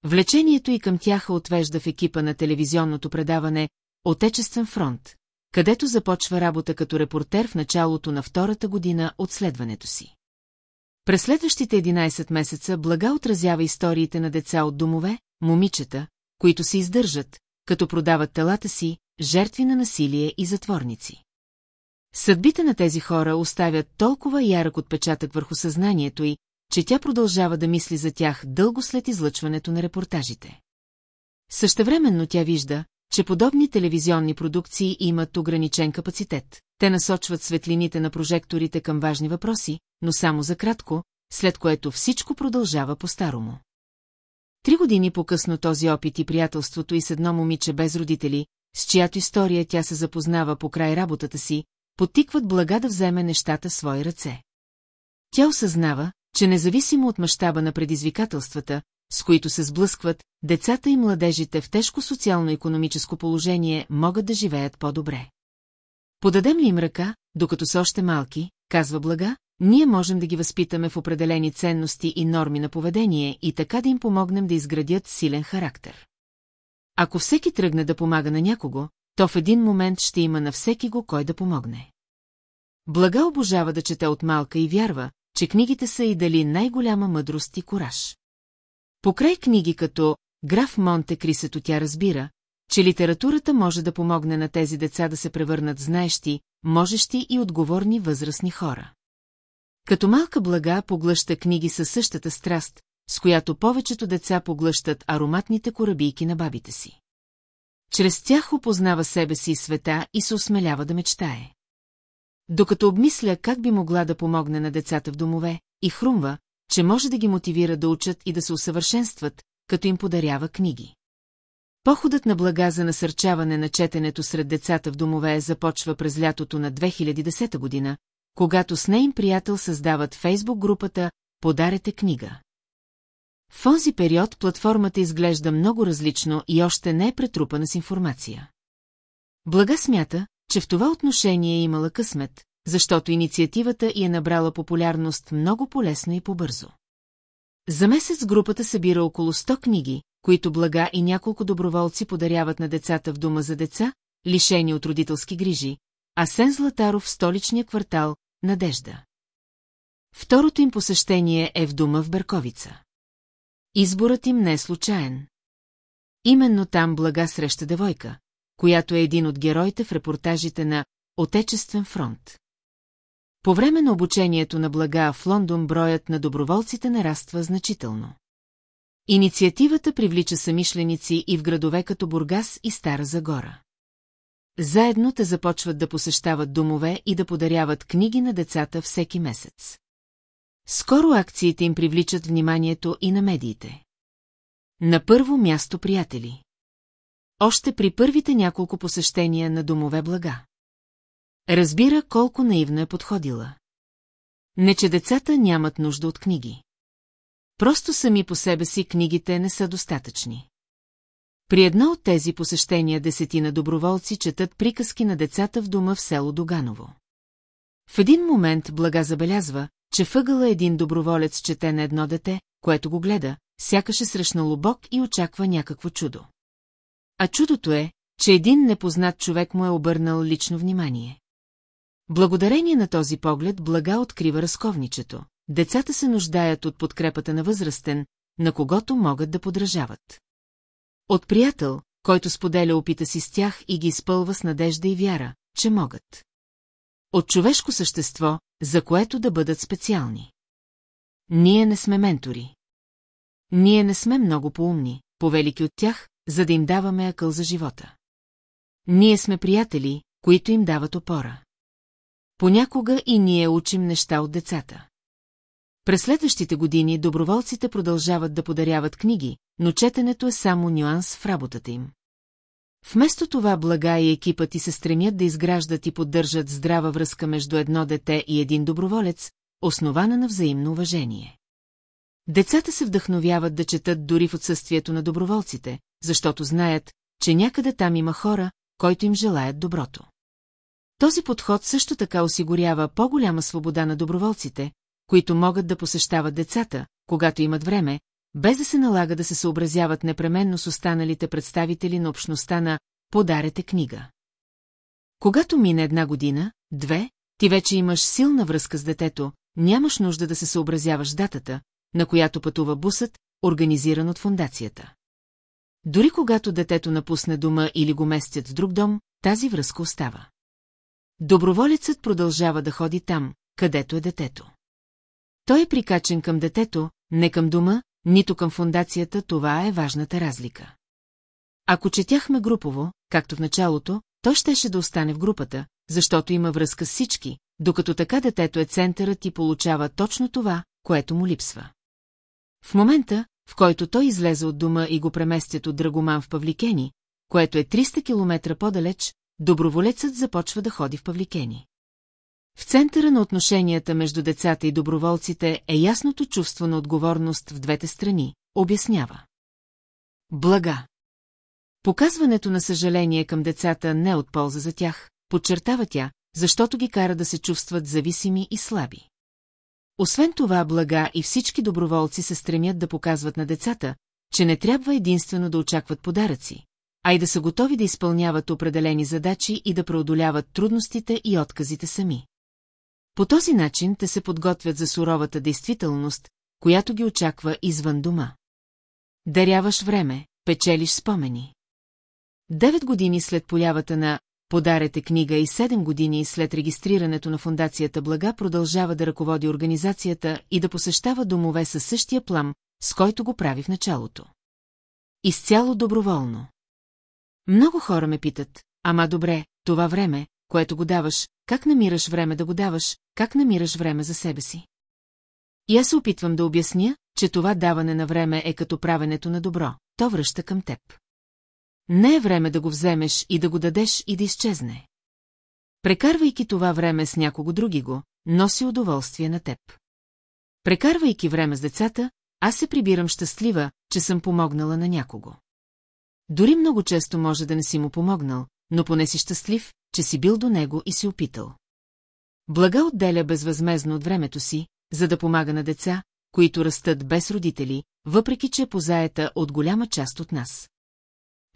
S1: Влечението и към тяха отвежда в екипа на телевизионното предаване Отечествен фронт, където започва работа като репортер в началото на втората година от следването си. През следващите 11 месеца Блага отразява историите на деца от домове, момичета, които се издържат, като продават телата си, жертви на насилие и затворници. Съдбите на тези хора оставят толкова ярък отпечатък върху съзнанието й, че тя продължава да мисли за тях дълго след излъчването на репортажите. Същевременно тя вижда, че подобни телевизионни продукции имат ограничен капацитет. Те насочват светлините на прожекторите към важни въпроси, но само за кратко, след което всичко продължава по-старому. Три години по-късно този опит и приятелството и с едно момиче без родители, с чиято история тя се запознава по край работата си, потикват блага да вземе нещата в свои ръце. Тя осъзнава, че независимо от мащаба на предизвикателствата, с които се сблъскват, децата и младежите в тежко социално-економическо положение могат да живеят по-добре. Подадем ли им ръка, докато са още малки, казва блага, ние можем да ги възпитаме в определени ценности и норми на поведение и така да им помогнем да изградят силен характер. Ако всеки тръгне да помага на някого, то в един момент ще има на всеки го кой да помогне. Блага обожава да чете от малка и вярва, че книгите са и дали най-голяма мъдрост и кураж. Покрай книги като «Граф Монте Крисето» тя разбира, че литературата може да помогне на тези деца да се превърнат знаещи, можещи и отговорни възрастни хора. Като малка блага поглъща книги със същата страст, с която повечето деца поглъщат ароматните корабийки на бабите си. Чрез тях опознава себе си и света и се осмелява да мечтае. Докато обмисля как би могла да помогне на децата в домове, и хрумва, че може да ги мотивира да учат и да се усъвършенстват, като им подарява книги. Походът на блага за насърчаване на четенето сред децата в домове започва през лятото на 2010 година, когато с им приятел създават фейсбук групата «Подарете книга». В този период платформата изглежда много различно и още не е претрупана с информация. Блага смята, че в това отношение е имала късмет, защото инициативата й е набрала популярност много полесно и побързо. За месец групата събира около 100 книги, които блага и няколко доброволци подаряват на децата в дома за деца, лишени от родителски грижи, а Сен Златаров в столичния квартал – Надежда. Второто им посещение е в дома в Берковица. Изборът им не е случайен. Именно там Блага среща девойка, която е един от героите в репортажите на Отечествен фронт. По време на обучението на Блага в Лондон броят на доброволците нараства значително. Инициативата привлича самишленици и в градове като Бургас и Стара Загора. Заедно те започват да посещават домове и да подаряват книги на децата всеки месец. Скоро акциите им привличат вниманието и на медиите. На първо място приятели. Още при първите няколко посещения на домове блага. Разбира колко наивно е подходила. Не, че децата нямат нужда от книги. Просто сами по себе си книгите не са достатъчни. При едно от тези посещения десетина доброволци четат приказки на децата в дома в село Доганово. В един момент Блага забелязва, че въгъла е един доброволец чете на едно дете, което го гледа, сякаш е срещнало Бог и очаква някакво чудо. А чудото е, че един непознат човек му е обърнал лично внимание. Благодарение на този поглед блага открива разковничето. Децата се нуждаят от подкрепата на възрастен, на когото могат да подражават. От приятел, който споделя опита си с тях и ги изпълва с надежда и вяра, че могат. От човешко същество, за което да бъдат специални. Ние не сме ментори. Ние не сме много поумни, повелики от тях, за да им даваме акъл за живота. Ние сме приятели, които им дават опора. Понякога и ние учим неща от децата. През следващите години доброволците продължават да подаряват книги, но четенето е само нюанс в работата им. Вместо това блага и екипът ти се стремят да изграждат и поддържат здрава връзка между едно дете и един доброволец, основана на взаимно уважение. Децата се вдъхновяват да четат дори в отсъствието на доброволците, защото знаят, че някъде там има хора, които им желаят доброто. Този подход също така осигурява по-голяма свобода на доброволците, които могат да посещават децата, когато имат време, без да се налага да се съобразяват непременно с останалите представители на общността на «Подарете книга». Когато мине една година, две, ти вече имаш силна връзка с детето, нямаш нужда да се съобразяваш датата, на която пътува бусът, организиран от фундацията. Дори когато детето напусне дома или го местят в друг дом, тази връзка остава. Доброволецът продължава да ходи там, където е детето. Той е прикачен към детето, не към дома, нито към фундацията това е важната разлика. Ако четяхме групово, както в началото, то щеше да остане в групата, защото има връзка с всички, докато така детето е центърът и получава точно това, което му липсва. В момента, в който той излезе от дома и го преместят от Драгоман в Павликени, което е 300 км по-далеч, доброволецът започва да ходи в Павликени. В центъра на отношенията между децата и доброволците е ясното чувство на отговорност в двете страни, обяснява. Блага. Показването на съжаление към децата не е от полза за тях, подчертава тя, защото ги кара да се чувстват зависими и слаби. Освен това, блага и всички доброволци се стремят да показват на децата, че не трябва единствено да очакват подаръци, а и да са готови да изпълняват определени задачи и да преодоляват трудностите и отказите сами. По този начин те се подготвят за суровата действителност, която ги очаква извън дома. Даряваш време, печелиш спомени. Девет години след полявата на «Подарете книга» и 7 години след регистрирането на фундацията Блага продължава да ръководи организацията и да посещава домове със същия плам, с който го прави в началото. Изцяло доброволно. Много хора ме питат, ама добре, това време, което го даваш, как намираш време да го даваш, как намираш време за себе си? И аз се опитвам да обясня, че това даване на време е като правенето на добро, то връща към теб. Не е време да го вземеш и да го дадеш и да изчезне. Прекарвайки това време с някого други го, носи удоволствие на теб. Прекарвайки време с децата, аз се прибирам щастлива, че съм помогнала на някого. Дори много често може да не си му помогнал, но поне си щастлив, че си бил до него и си опитал. Блага отделя безвъзмезно от времето си, за да помага на деца, които растат без родители, въпреки че е позаета от голяма част от нас.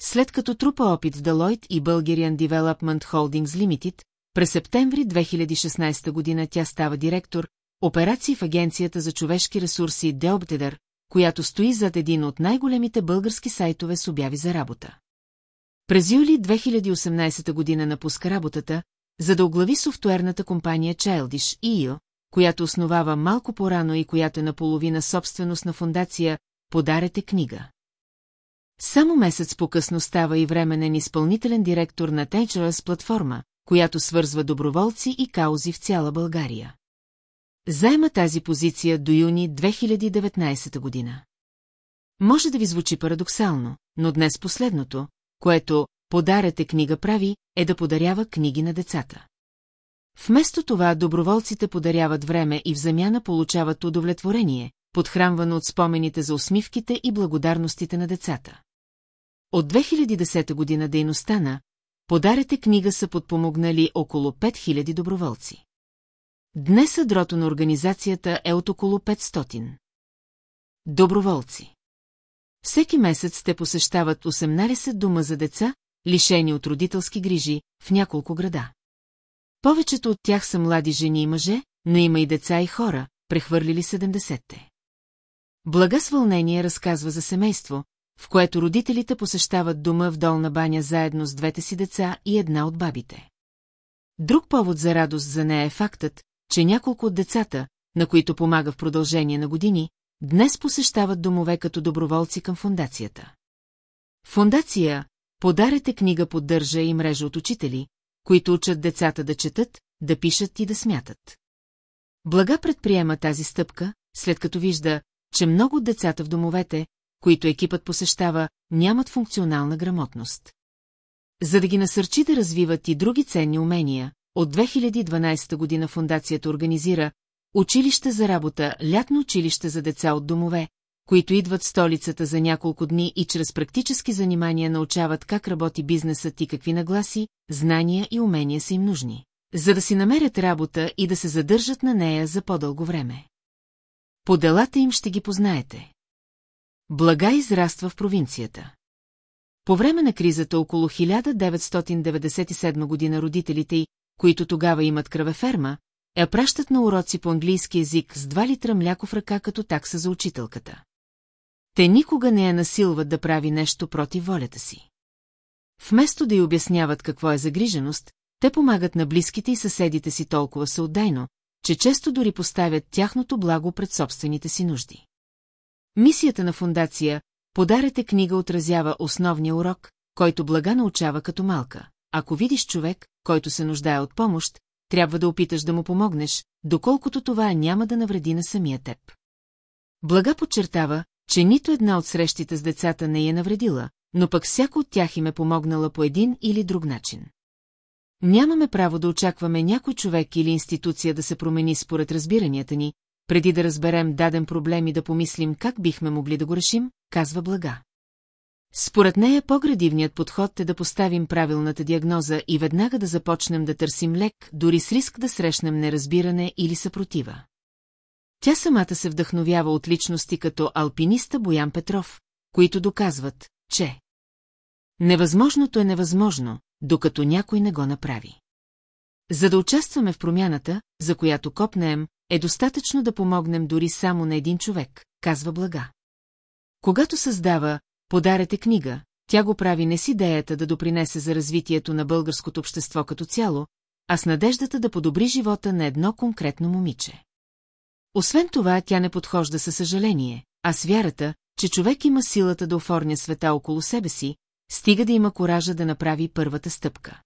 S1: След като трупа опит в Deloitte и Bulgarian Development Holdings Limited, през септември 2016 година тя става директор, операции в Агенцията за човешки ресурси Деобтедър, която стои зад един от най-големите български сайтове с обяви за работа. През юли 2018 година напуска работата, за да оглави софтуерната компания Childish EO, която основава малко по-рано и която е наполовина собственост на фундация «Подарете книга». Само месец по-късно става и временен изпълнителен директор на Tejras платформа, която свързва доброволци и каузи в цяла България. Заема тази позиция до юни 2019 година. Може да ви звучи парадоксално, но днес последното, което «Подарете книга прави» е да подарява книги на децата. Вместо това доброволците подаряват време и в замяна получават удовлетворение, подхранвано от спомените за усмивките и благодарностите на децата. От 2010 година дейността на «Подарете книга» са подпомогнали около 5000 доброволци. Днес съдрото на организацията е от около 500. Доброволци. Всеки месец те посещават 18 дома за деца, лишени от родителски грижи, в няколко града. Повечето от тях са млади жени и мъже, но има и деца и хора, прехвърлили 70-те. Блага с вълнение разказва за семейство, в което родителите посещават дома в долна баня заедно с двете си деца и една от бабите. Друг повод за радост за нея е фактът, че няколко от децата, на които помага в продължение на години, днес посещават домове като доброволци към фундацията. Фундация, Подарете книга поддържа и мрежа от учители, които учат децата да четат, да пишат и да смятат. Блага предприема тази стъпка, след като вижда, че много от децата в домовете, които екипът посещава, нямат функционална грамотност. За да ги насърчи да развиват и други ценни умения, от 2012 година фундацията организира Училище за работа, лятно училище за деца от домове, които идват в столицата за няколко дни и чрез практически занимания научават как работи бизнесът и какви нагласи, знания и умения са им нужни, за да си намерят работа и да се задържат на нея за по-дълго време. По делата им ще ги познаете. Блага израства в провинцията. По време на кризата около 1997 година родителите й, които тогава имат кръвеферма, я пращат на уроци по английски язик с 2 литра мляко в ръка като такса за учителката. Те никога не я насилват да прави нещо против волята си. Вместо да й обясняват какво е загриженост, те помагат на близките и съседите си толкова съотдайно, че често дори поставят тяхното благо пред собствените си нужди. Мисията на фундация «Подарете книга» отразява основния урок, който блага научава като малка. Ако видиш човек, който се нуждае от помощ, трябва да опиташ да му помогнеш, доколкото това няма да навреди на самия теб. Блага подчертава, че нито една от срещите с децата не я е навредила, но пък всяко от тях им е помогнала по един или друг начин. Нямаме право да очакваме някой човек или институция да се промени според разбиранията ни, преди да разберем даден проблем и да помислим как бихме могли да го решим, казва Блага. Според нея по-градивният подход е да поставим правилната диагноза и веднага да започнем да търсим лек, дори с риск да срещнем неразбиране или съпротива. Тя самата се вдъхновява от личности като алпиниста Боян Петров, които доказват, че невъзможното е невъзможно, докато някой не го направи. За да участваме в промяната, за която копнем, е достатъчно да помогнем дори само на един човек, казва Блага. Когато създава «Подарете книга», тя го прави не с идеята да допринесе за развитието на българското общество като цяло, а с надеждата да подобри живота на едно конкретно момиче. Освен това, тя не подхожда със съжаление, а с вярата, че човек има силата да оформя света около себе си, стига да има коража да направи първата стъпка.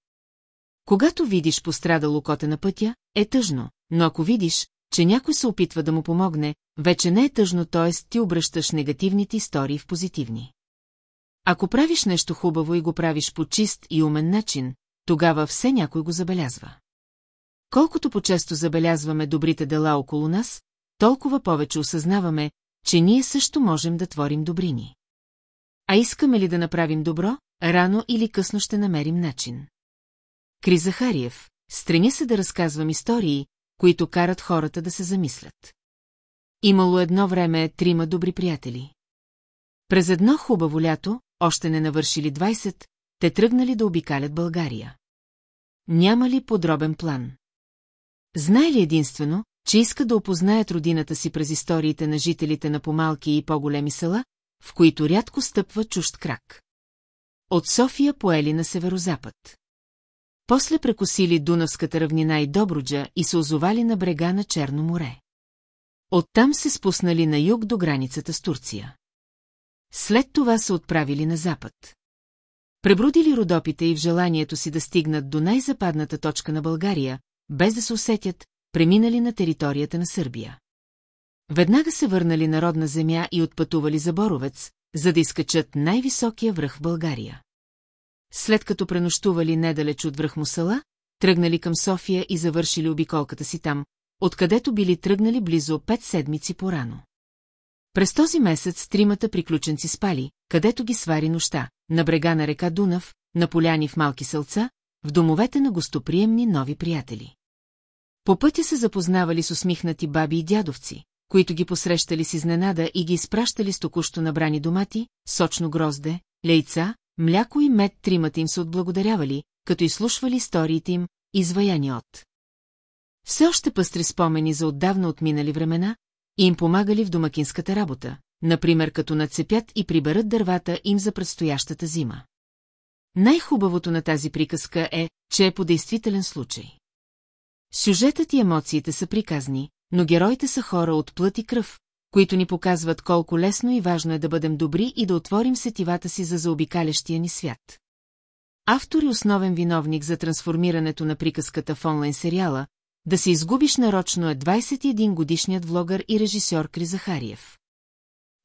S1: Когато видиш пострадало коте на пътя, е тъжно, но ако видиш, че някой се опитва да му помогне, вече не е тъжно, т.е. ти обръщаш негативните истории в позитивни. Ако правиш нещо хубаво и го правиш по чист и умен начин, тогава все някой го забелязва. Колкото по-често забелязваме добрите дела около нас, толкова повече осъзнаваме, че ние също можем да творим добрини. А искаме ли да направим добро, рано или късно ще намерим начин. Кри Захариев, страня се да разказвам истории, които карат хората да се замислят. Имало едно време трима добри приятели. През едно хубаво лято, още не навършили 20, те тръгнали да обикалят България. Няма ли подробен план? Знае ли единствено, че иска да опознаят родината си през историите на жителите на помалки и по-големи села, в които рядко стъпва чужд крак. От София поели на северозапад. После прекосили Дунавската равнина и Добруджа и се озовали на брега на Черно море. Оттам се спуснали на юг до границата с Турция. След това се отправили на запад. Пребрудили родопите и в желанието си да стигнат до най-западната точка на България, без да се усетят, преминали на територията на Сърбия. Веднага се върнали на родна земя и отпътували за Боровец, за да изкачат най-високия връх в България. След като пренощували недалеч от връх Мусала, тръгнали към София и завършили обиколката си там, откъдето били тръгнали близо пет седмици порано. През този месец тримата приключенци спали, където ги свари нощта, на брега на река Дунав, на поляни в малки селца, в домовете на гостоприемни нови приятели. По пътя се запознавали с усмихнати баби и дядовци, които ги посрещали с изненада и ги изпращали с току-що набрани домати, сочно грозде, лейца, мляко и мед тримата им се отблагодарявали, като изслушвали историите им, изваяни от. Все още пъстри спомени за отдавна отминали времена и им помагали в домакинската работа, например като нацепят и приберат дървата им за предстоящата зима. Най-хубавото на тази приказка е, че е по действителен случай. Сюжетът и емоциите са приказни, но героите са хора от плът и кръв, които ни показват колко лесно и важно е да бъдем добри и да отворим сетивата си за заобикалящия ни свят. Автор и основен виновник за трансформирането на приказката в онлайн сериала «Да се изгубиш нарочно» е 21-годишният влогър и режисьор Кри Захариев.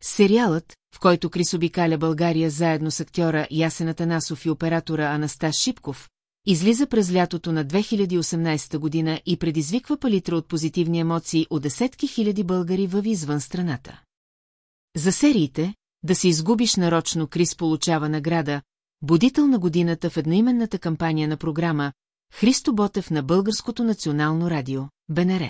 S1: Сериалът, в който Крис обикаля България заедно с актьора Ясената Насов и оператора Анастас Шипков, излиза през лятото на 2018 година и предизвиква палитра от позитивни емоции от десетки хиляди българи във извън страната. За сериите «Да се изгубиш нарочно» Крис получава награда «Будител на годината» в едноименната кампания на програма Христо Ботев на Българското национално радио, БНР.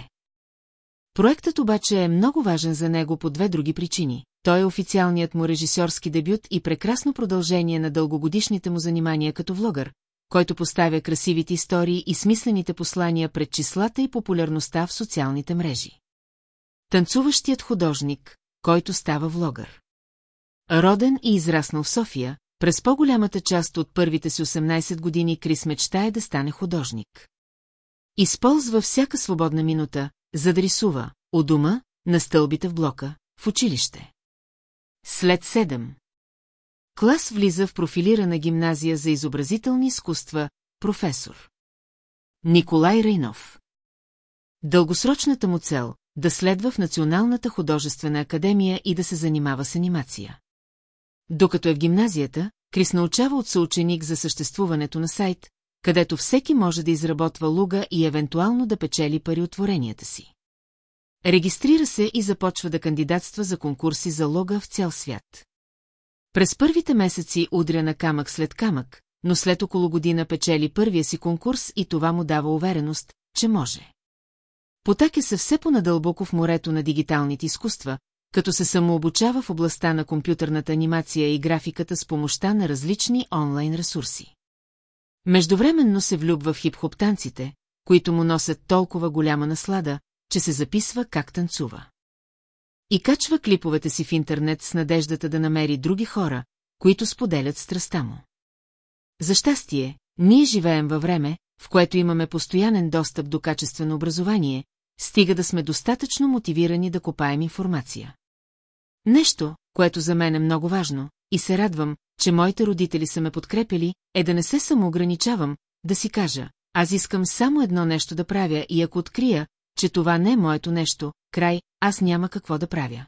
S1: Проектът обаче е много важен за него по две други причини. Той е официалният му режисьорски дебют и прекрасно продължение на дългогодишните му занимания като влогър, който поставя красивите истории и смислените послания пред числата и популярността в социалните мрежи. Танцуващият художник, който става влогър. Роден и израснал в София, през по-голямата част от първите си 18 години Крис мечтае да стане художник. Използва всяка свободна минута, за да рисува, у дома, на стълбите в блока, в училище. След 7. Клас влиза в профилирана гимназия за изобразителни изкуства, професор. Николай Рейнов. Дългосрочната му цел – да следва в Националната художествена академия и да се занимава с анимация. Докато е в гимназията, Крис научава от съученик за съществуването на сайт, където всеки може да изработва луга и евентуално да печели пари от творенията си. Регистрира се и започва да кандидатства за конкурси за лога в цял свят. През първите месеци удря на камък след камък, но след около година печели първия си конкурс и това му дава увереност, че може. Потак е все по-надълбоко в морето на дигиталните изкуства, като се самообучава в областта на компютърната анимация и графиката с помощта на различни онлайн ресурси. Междувременно се влюбва в хип-хоп танците, които му носят толкова голяма наслада, че се записва как танцува. И качва клиповете си в интернет с надеждата да намери други хора, които споделят страста му. За щастие, ние живеем във време, в което имаме постоянен достъп до качествено образование, стига да сме достатъчно мотивирани да копаем информация. Нещо, което за мен е много важно, и се радвам, че моите родители са ме подкрепили, е да не се самоограничавам, да си кажа, аз искам само едно нещо да правя и ако открия, че това не е моето нещо, край, аз няма какво да правя.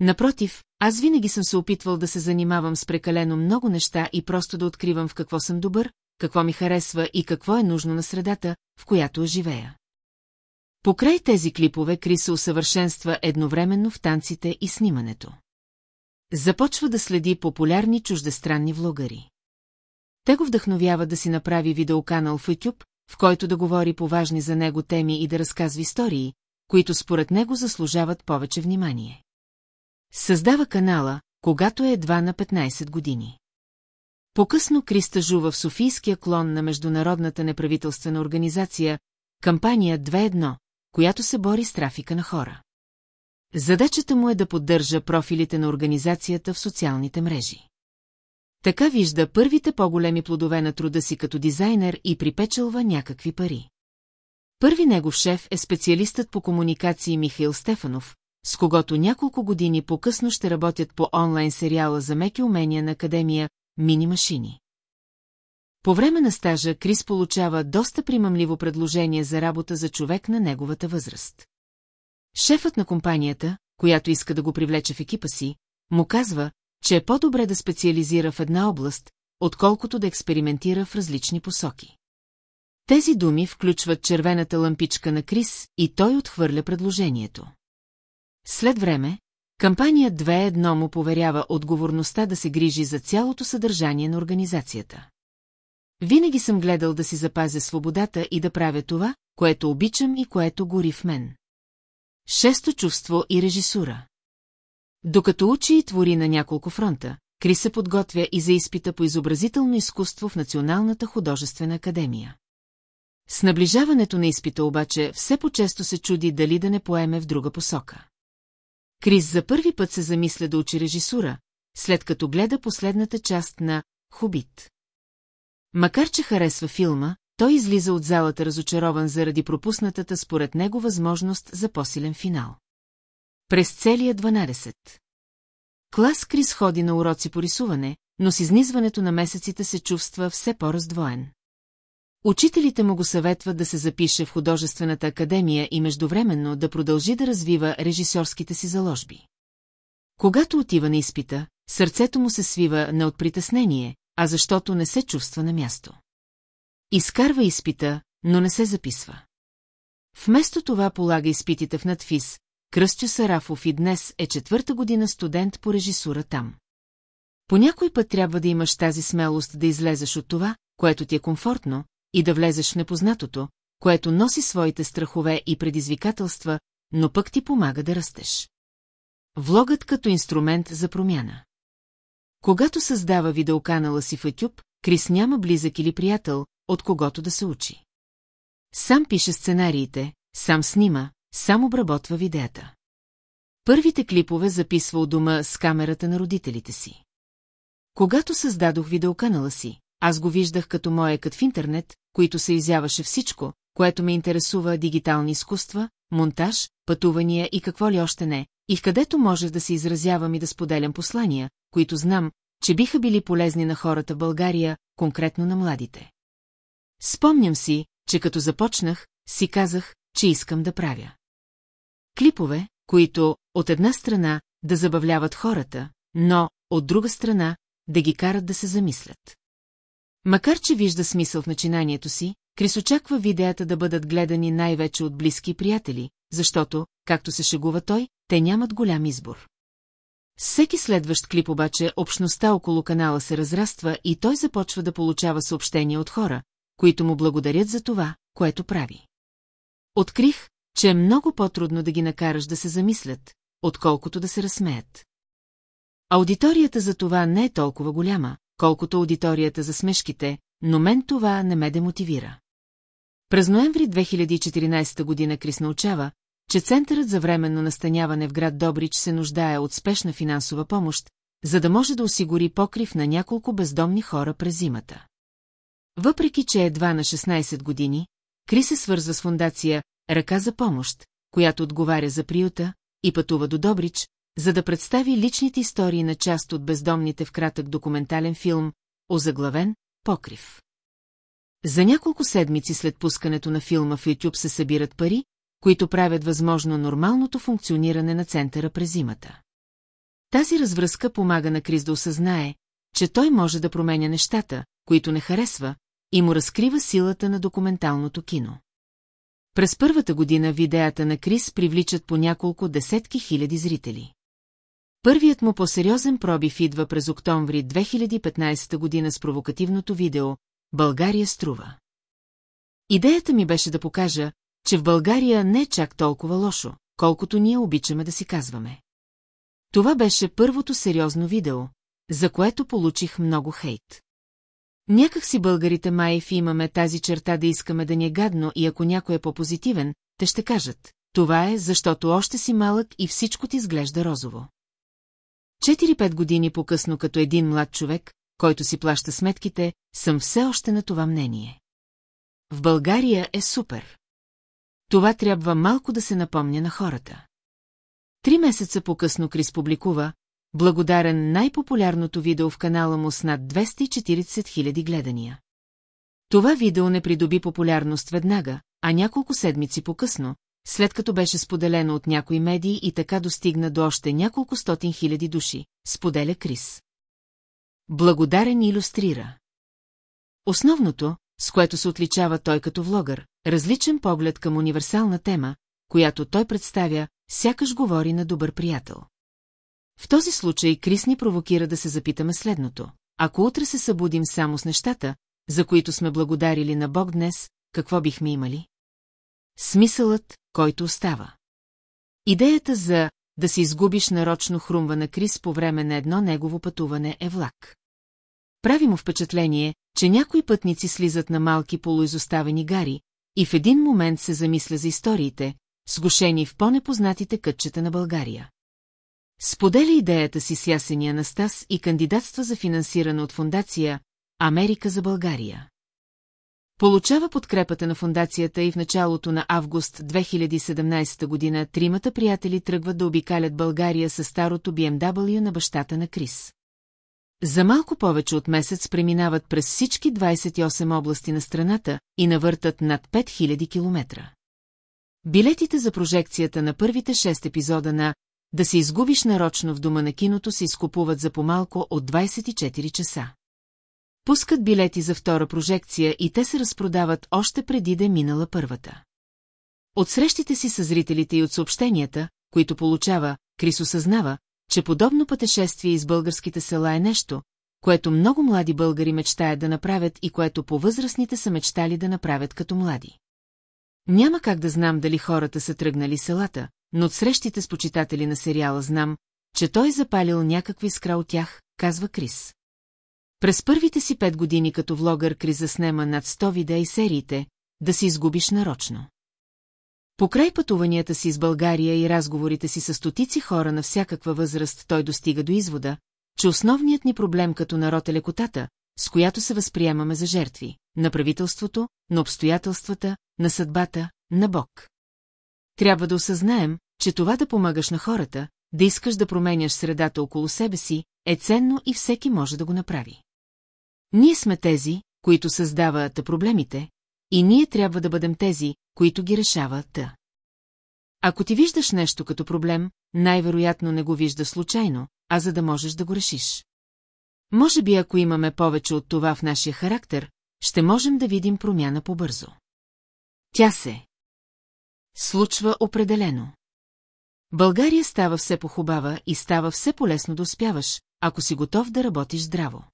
S1: Напротив, аз винаги съм се опитвал да се занимавам с прекалено много неща и просто да откривам в какво съм добър, какво ми харесва и какво е нужно на средата, в която живея. Покрай тези клипове Крис се усъвършенства едновременно в танците и снимането. Започва да следи популярни чуждестранни влогари. Те го вдъхновява да си направи видеоканал в YouTube, в който да говори по важни за него теми и да разказва истории, които според него заслужават повече внимание. Създава канала, когато е едва на 15 години. По-късно Криста стажува в Софийския клон на Международната неправителствена организация Кампания 2.1, която се бори с трафика на хора. Задачата му е да поддържа профилите на организацията в социалните мрежи. Така вижда първите по-големи плодове на труда си като дизайнер и припечелва някакви пари. Първи негов шеф е специалистът по комуникации Михаил Стефанов, с когото няколко години по-късно ще работят по онлайн сериала за меки умения на Академия «Мини машини». По време на стажа Крис получава доста примамливо предложение за работа за човек на неговата възраст. Шефът на компанията, която иска да го привлече в екипа си, му казва, че е по-добре да специализира в една област, отколкото да експериментира в различни посоки. Тези думи включват червената лампичка на Крис и той отхвърля предложението. След време, кампания 2.1 му поверява отговорността да се грижи за цялото съдържание на организацията. Винаги съм гледал да си запазя свободата и да правя това, което обичам и което гори в мен. Шесто чувство и режисура докато учи и твори на няколко фронта, Кри се подготвя и за изпита по изобразително изкуство в Националната художествена академия. С наближаването на изпита обаче все по-често се чуди дали да не поеме в друга посока. Крис за първи път се замисля да учи режисура, след като гледа последната част на «Хубит». Макар, че харесва филма, той излиза от залата разочарован заради пропуснатата според него възможност за по-силен финал. През целия 12. Клас Крис ходи на уроци по рисуване, но с изнизването на месеците се чувства все по-раздвоен. Учителите му го съветват да се запише в художествената академия и междувременно да продължи да развива режисьорските си заложби. Когато отива на изпита, сърцето му се свива не от притеснение, а защото не се чувства на място. Изкарва изпита, но не се записва. Вместо това полага изпитите в надфис, Кръстю Сарафов и днес е четвърта година студент по режисура там. По някой път трябва да имаш тази смелост да излезеш от това, което ти е комфортно, и да влезеш в непознатото, което носи своите страхове и предизвикателства, но пък ти помага да растеш. Влогът като инструмент за промяна. Когато създава видеоканала си в YouTube, Крис няма близък или приятел, от когото да се учи. Сам пише сценариите, сам снима, сам обработва видеята. Първите клипове записва у дома с камерата на родителите си. Когато създадох видеоканала си, аз го виждах като моя кът в интернет, които се изяваше всичко, което ме интересува дигитални изкуства, монтаж, пътувания и какво ли още не, и в където можех да се изразявам и да споделям послания, които знам, че биха били полезни на хората в България, конкретно на младите. Спомням си, че като започнах, си казах, че искам да правя. Клипове, които, от една страна, да забавляват хората, но, от друга страна, да ги карат да се замислят. Макар, че вижда смисъл в начинанието си, Крис очаква видеята да бъдат гледани най-вече от близки приятели, защото, както се шегува той, те нямат голям избор. Всеки следващ клип обаче общността около канала се разраства и той започва да получава съобщения от хора, които му благодарят за това, което прави. Открих, че е много по-трудно да ги накараш да се замислят, отколкото да се разсмеят. Аудиторията за това не е толкова голяма, колкото аудиторията за смешките, но мен това не ме демотивира. През ноември 2014 година Крис научава, че Центърът за временно настаняване в град Добрич се нуждае от спешна финансова помощ, за да може да осигури покрив на няколко бездомни хора през зимата. Въпреки, че едва на 16 години, Кри се свърза с фундация «Ръка за помощ», която отговаря за приюта, и пътува до Добрич, за да представи личните истории на част от бездомните в кратък документален филм, озаглавен «Покрив». За няколко седмици след пускането на филма в YouTube се събират пари, които правят възможно нормалното функциониране на центъра през зимата. Тази развръзка помага на Крис да осъзнае, че той може да променя нещата, които не харесва, и му разкрива силата на документалното кино. През първата година видеята на Крис привличат по няколко десетки хиляди зрители. Първият му по-сериозен пробив идва през октомври 2015 година с провокативното видео «България струва». Идеята ми беше да покажа, че в България не е чак толкова лошо, колкото ние обичаме да си казваме. Това беше първото сериозно видео, за което получих много хейт. Някак си българите майфи имаме тази черта да искаме да ни е гадно и ако някой е по-позитивен, те ще кажат, това е защото още си малък и всичко ти изглежда розово. 4-5 години по-късно като един млад човек, който си плаща сметките, съм все още на това мнение. В България е супер. Това трябва малко да се напомня на хората. Три месеца по-късно Крис публикува, благодарен най-популярното видео в канала му с над 240 000 гледания. Това видео не придоби популярност веднага, а няколко седмици по-късно, след като беше споделено от някои медии и така достигна до още няколко стотин хиляди души, споделя Крис. Благодарен иллюстрира. Основното, с което се отличава той като влогър, различен поглед към универсална тема, която той представя, сякаш говори на добър приятел. В този случай Крис ни провокира да се запитаме следното. Ако утре се събудим само с нещата, за които сме благодарили на Бог днес, какво бихме имали? Смисълът, който остава. Идеята за да си изгубиш нарочно хрумва на Крис по време на едно негово пътуване е влак. Прави му впечатление, че някои пътници слизат на малки полуизоставени гари и в един момент се замисля за историите, сгушени в по-непознатите кътчета на България. Споделя идеята си с Ясения Настас и кандидатства за финансиране от фундация Америка за България. Получава подкрепата на фундацията и в началото на август 2017 година тримата приятели тръгват да обикалят България със старото BMW на бащата на Крис. За малко повече от месец преминават през всички 28 области на страната и навъртат над 5000 километра. Билетите за прожекцията на първите 6 епизода на да се изгубиш нарочно в дома на киното се изкупуват за помалко от 24 часа. Пускат билети за втора прожекция и те се разпродават още преди да е минала първата. От срещите си с зрителите и от съобщенията, които получава, Крис осъзнава, че подобно пътешествие из българските села е нещо, което много млади българи мечтаят да направят и което по-възрастните са мечтали да направят като млади. Няма как да знам дали хората са тръгнали селата, но от срещите с почитатели на сериала знам, че той е запалил някакви скра от тях, казва Крис. През първите си пет години като влогър Крис заснема над 100 видеа и сериите, да си изгубиш нарочно. Покрай пътуванията си с България и разговорите си с стотици хора на всякаква възраст той достига до извода, че основният ни проблем като народ е лекотата, с която се възприемаме за жертви, на правителството, на обстоятелствата, на съдбата, на Бог. Трябва да осъзнаем, че това да помагаш на хората, да искаш да променяш средата около себе си, е ценно и всеки може да го направи. Ние сме тези, които създават проблемите, и ние трябва да бъдем тези, които ги решават. Ако ти виждаш нещо като проблем, най-вероятно не го вижда случайно, а за да можеш да го решиш. Може би ако имаме повече от това в нашия характер, ще можем да видим промяна по-бързо. Тя се Случва определено. България става все похубава и става все полесно да успяваш, ако си готов да работиш здраво.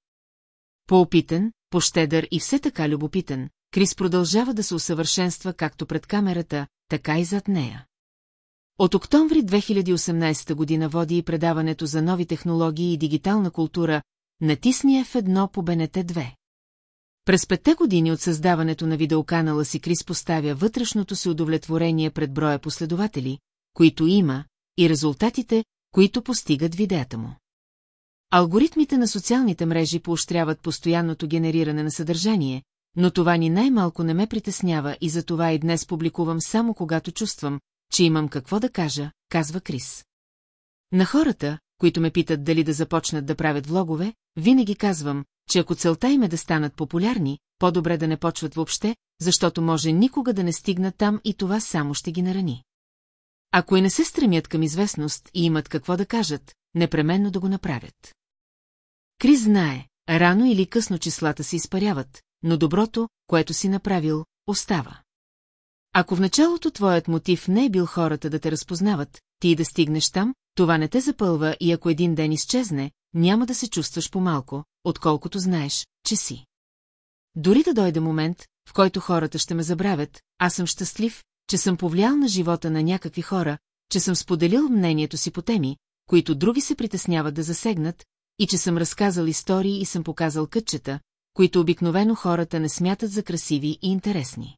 S1: Поопитен, пощедър и все така любопитен, Крис продължава да се усъвършенства както пред камерата, така и зад нея. От октомври 2018 година води и предаването за нови технологии и дигитална култура «Натисни F1 по БНТ 2». През петте години от създаването на видеоканала си Крис поставя вътрешното си удовлетворение пред броя последователи, които има, и резултатите, които постигат видеята му. Алгоритмите на социалните мрежи поощряват постоянното генериране на съдържание, но това ни най-малко не ме притеснява и за това и днес публикувам само когато чувствам, че имам какво да кажа, казва Крис. На хората, които ме питат дали да започнат да правят влогове, винаги казвам, че ако целта им е да станат популярни, по-добре да не почват въобще, защото може никога да не стигна там и това само ще ги нарани. Ако и не се стремят към известност и имат какво да кажат, непременно да го направят. Крис знае, рано или късно числата се изпаряват, но доброто, което си направил, остава. Ако в началото твоят мотив не е бил хората да те разпознават, ти и да стигнеш там, това не те запълва и ако един ден изчезне, няма да се чувстваш по-малко, отколкото знаеш, че си. Дори да дойде момент, в който хората ще ме забравят, аз съм щастлив, че съм повлиял на живота на някакви хора, че съм споделил мнението си по теми, които други се притесняват да засегнат, и че съм разказал истории и съм показал кътчета, които обикновено хората не смятат за красиви и интересни.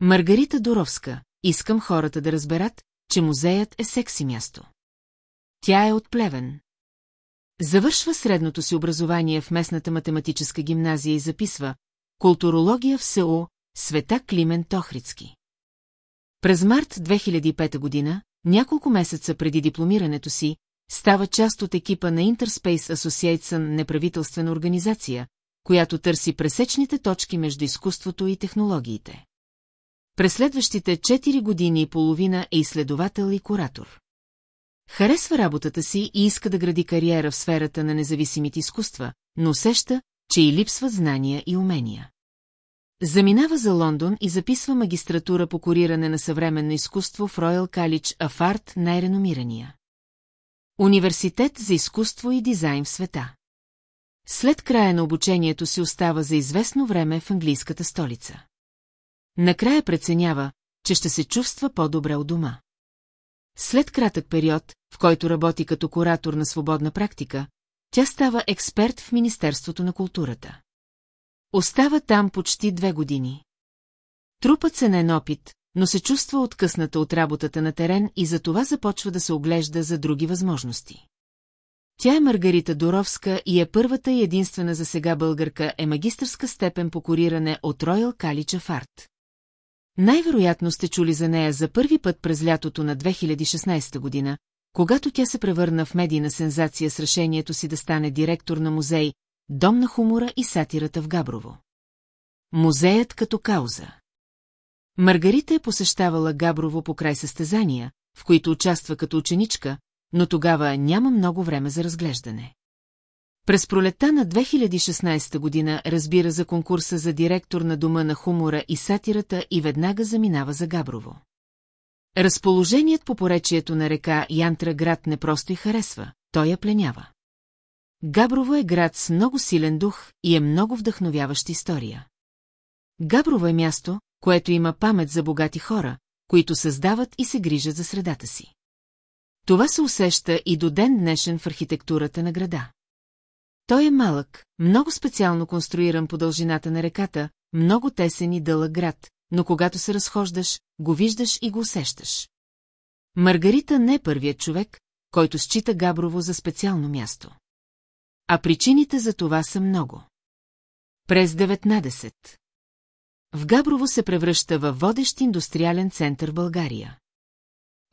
S1: Маргарита Доровска, искам хората да разберат, че музеят е секси място. Тя е от Плевен. Завършва средното си образование в местната математическа гимназия и записва «Културология в село Света Климен Тохрицки». През март 2005 година, няколко месеца преди дипломирането си, става част от екипа на Interspace Association неправителствена организация, която търси пресечните точки между изкуството и технологиите. През следващите 4 години и половина е изследовател и куратор. Харесва работата си и иска да гради кариера в сферата на независимите изкуства, но усеща, че и липсват знания и умения. Заминава за Лондон и записва магистратура по кориране на съвременно изкуство в College of Art най-реномирания. Университет за изкуство и дизайн в света. След края на обучението си остава за известно време в английската столица. Накрая преценява, че ще се чувства по-добре у дома. След кратък период, в който работи като куратор на свободна практика, тя става експерт в Министерството на културата. Остава там почти две години. Трупът се на е опит, но се чувства откъсната от работата на терен и затова започва да се оглежда за други възможности. Тя е Маргарита Доровска и е първата и единствена за сега българка е магистърска степен по кориране от Роял Калича Фарт. Най-вероятно сте чули за нея за първи път през лятото на 2016 година, когато тя се превърна в медийна сензация с решението си да стане директор на музей Дом на хумора и сатирата в Габрово. Музеят като кауза Маргарита е посещавала Габрово край състезания, в които участва като ученичка, но тогава няма много време за разглеждане. През пролета на 2016 година разбира за конкурса за директор на Дома на хумора и сатирата и веднага заминава за Габрово. Разположеният по поречието на река Янтра град не просто й харесва, той я пленява. Габрово е град с много силен дух и е много вдъхновяваща история. Габрово е място, което има памет за богати хора, които създават и се грижат за средата си. Това се усеща и до ден днешен в архитектурата на града. Той е малък, много специално конструиран по дължината на реката, много тесен и дълъг град, но когато се разхождаш, го виждаш и го усещаш. Маргарита не е първият човек, който счита Габрово за специално място. А причините за това са много. През 19. В Габрово се превръща във водещ индустриален център България.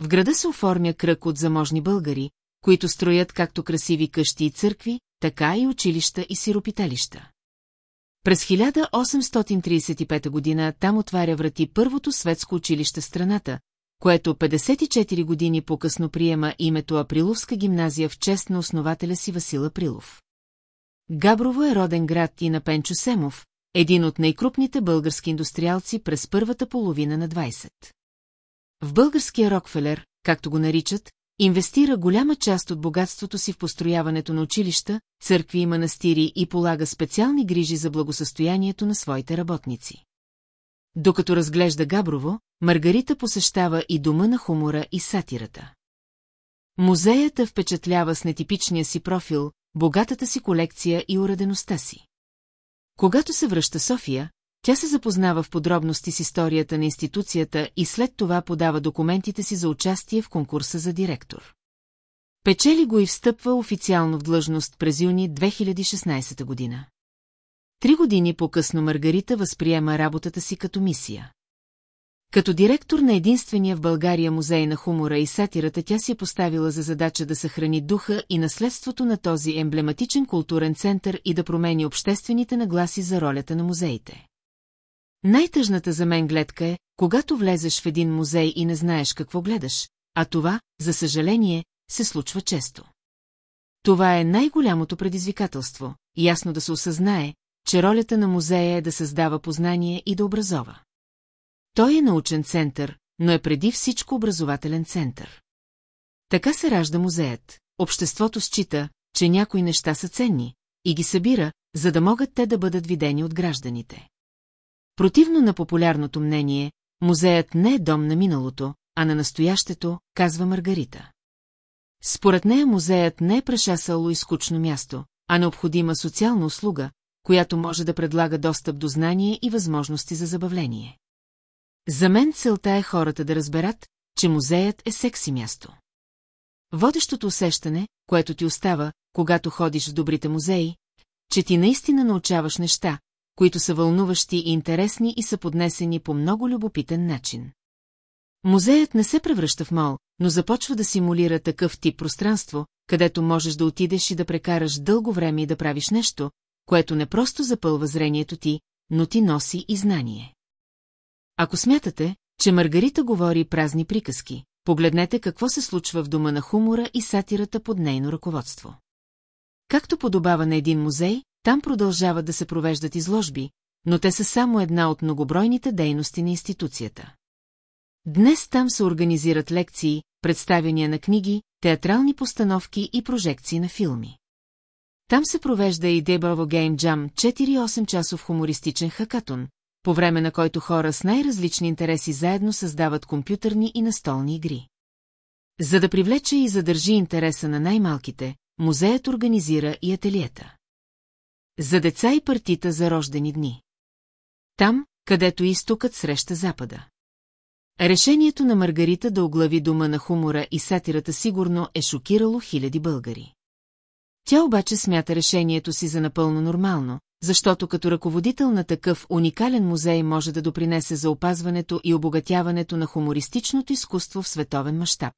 S1: В града се оформя кръг от заможни българи, които строят както красиви къщи и църкви, така и училища и сиропиталища. През 1835 година там отваря врати първото светско училище страната, което 54 години по-късно приема името Априловска гимназия в чест на основателя си Васил Априлов. Габрово е роден град и на Пенчо Семов, един от най-крупните български индустриалци през първата половина на 20. В българския Рокфелер, както го наричат, Инвестира голяма част от богатството си в построяването на училища, църкви и манастири и полага специални грижи за благосъстоянието на своите работници. Докато разглежда Габрово, Маргарита посещава и дома на хумора и сатирата. Музеята впечатлява с нетипичния си профил, богатата си колекция и уредеността си. Когато се връща София, тя се запознава в подробности с историята на институцията и след това подава документите си за участие в конкурса за директор. Печели го и встъпва официално в длъжност през юни 2016 година. Три години по-късно Маргарита възприема работата си като мисия. Като директор на единствения в България музей на хумора и сатирата тя си е поставила за задача да съхрани духа и наследството на този емблематичен културен център и да промени обществените нагласи за ролята на музеите. Най-тъжната за мен гледка е, когато влезеш в един музей и не знаеш какво гледаш, а това, за съжаление, се случва често. Това е най-голямото предизвикателство, ясно да се осъзнае, че ролята на музея е да създава познание и да образова. Той е научен център, но е преди всичко образователен център. Така се ражда музеят. Обществото счита, че някои неща са ценни и ги събира, за да могат те да бъдат видени от гражданите. Противно на популярното мнение, музеят не е дом на миналото, а на настоящето, казва Маргарита. Според нея музеят не е прешасало и скучно място, а необходима социална услуга, която може да предлага достъп до знание и възможности за забавление. За мен целта е хората да разберат, че музеят е секси място. Водещото усещане, което ти остава, когато ходиш в добрите музеи, че ти наистина научаваш неща, които са вълнуващи и интересни и са поднесени по много любопитен начин. Музеят не се превръща в мол, но започва да симулира такъв тип пространство, където можеш да отидеш и да прекараш дълго време и да правиш нещо, което не просто запълва зрението ти, но ти носи и знание. Ако смятате, че Маргарита говори празни приказки, погледнете какво се случва в дома на хумора и сатирата под нейно ръководство. Както подобава на един музей, там продължават да се провеждат изложби, но те са само една от многобройните дейности на институцията. Днес там се организират лекции, представяния на книги, театрални постановки и прожекции на филми. Там се провежда и Дебаво Гейм Джам 4-8 часов хумористичен хакатон, по време на който хора с най-различни интереси заедно създават компютърни и настолни игри. За да привлече и задържи интереса на най-малките, музеят организира и ателиета. За деца и партита за рождени дни. Там, където изтокът среща запада. Решението на Маргарита да оглави дома на хумора и сатирата сигурно е шокирало хиляди българи. Тя обаче смята решението си за напълно нормално, защото като ръководител на такъв уникален музей може да допринесе за опазването и обогатяването на хумористичното изкуство в световен мащаб.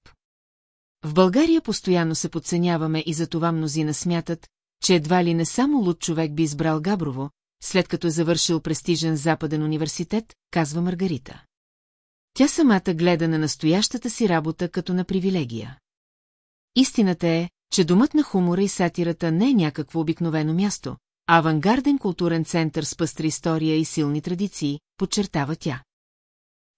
S1: В България постоянно се подценяваме и за това мнозина смятат, че едва ли не само луд човек би избрал Габрово, след като е завършил престижен западен университет, казва Маргарита. Тя самата гледа на настоящата си работа като на привилегия. Истината е, че домът на хумора и сатирата не е някакво обикновено място, а авангарден културен център с пъстра история и силни традиции, подчертава тя.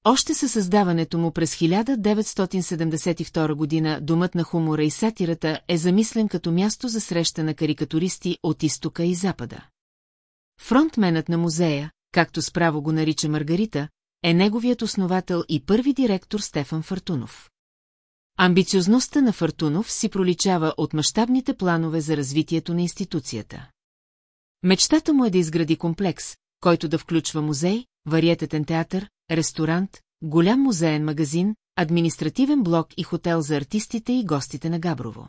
S1: Още със създаването му през 1972 година думът на хумора и сатирата е замислен като място за среща на карикатуристи от изтока и запада. Фронтменът на музея, както справо го нарича Маргарита, е неговият основател и първи директор Стефан Фартунов. Амбициозността на Фартунов си проличава от мащабните планове за развитието на институцията. Мечтата му е да изгради комплекс, който да включва музей, вариететен театър, ресторант, голям музеен магазин, административен блок и хотел за артистите и гостите на Габрово.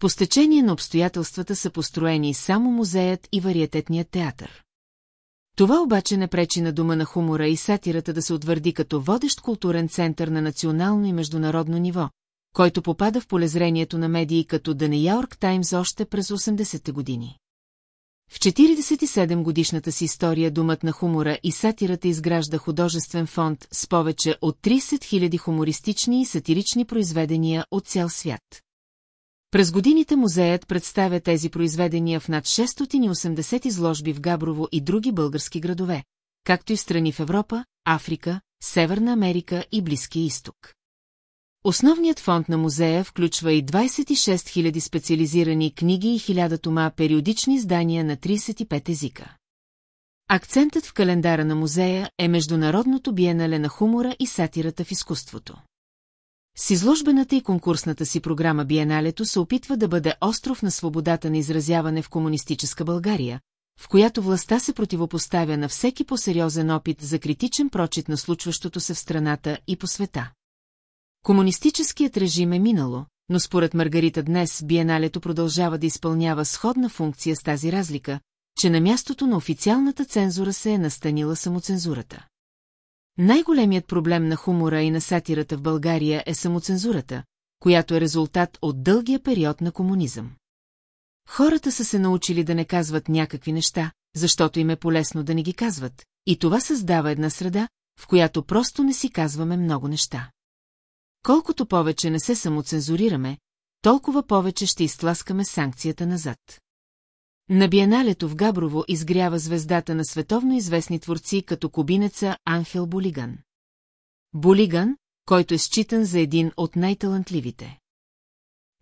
S1: По стечение на обстоятелствата са построени само музеят и вариететният театър. Това обаче не пречи на дума на хумора и сатирата да се утвърди като водещ културен център на национално и международно ниво, който попада в полезрението на медии като The New York Times още през 80-те години. В 47 годишната си история думът на хумора и сатирата изгражда художествен фонд с повече от 30 000 хумористични и сатирични произведения от цял свят. През годините музеят представя тези произведения в над 680 изложби в Габрово и други български градове, както и в страни в Европа, Африка, Северна Америка и Близкия изток. Основният фонд на музея включва и 26 000 специализирани книги и 1000 тома периодични издания на 35 езика. Акцентът в календара на музея е Международното биенале на хумора и сатирата в изкуството. С изложбената и конкурсната си програма Биеналето се опитва да бъде остров на свободата на изразяване в комунистическа България, в която властта се противопоставя на всеки по-сериозен опит за критичен прочит на случващото се в страната и по света. Комунистическият режим е минало, но според Маргарита днес биеналето продължава да изпълнява сходна функция с тази разлика, че на мястото на официалната цензура се е настанила самоцензурата. Най-големият проблем на хумора и на сатирата в България е самоцензурата, която е резултат от дългия период на комунизъм. Хората са се научили да не казват някакви неща, защото им е полезно да не ги казват, и това създава една среда, в която просто не си казваме много неща. Колкото повече не се самоцензурираме, толкова повече ще изтласкаме санкцията назад. На биеналето в Габрово изгрява звездата на световно известни творци като кубинеца Анхел Болиган. Болиган, който е считан за един от най-талантливите.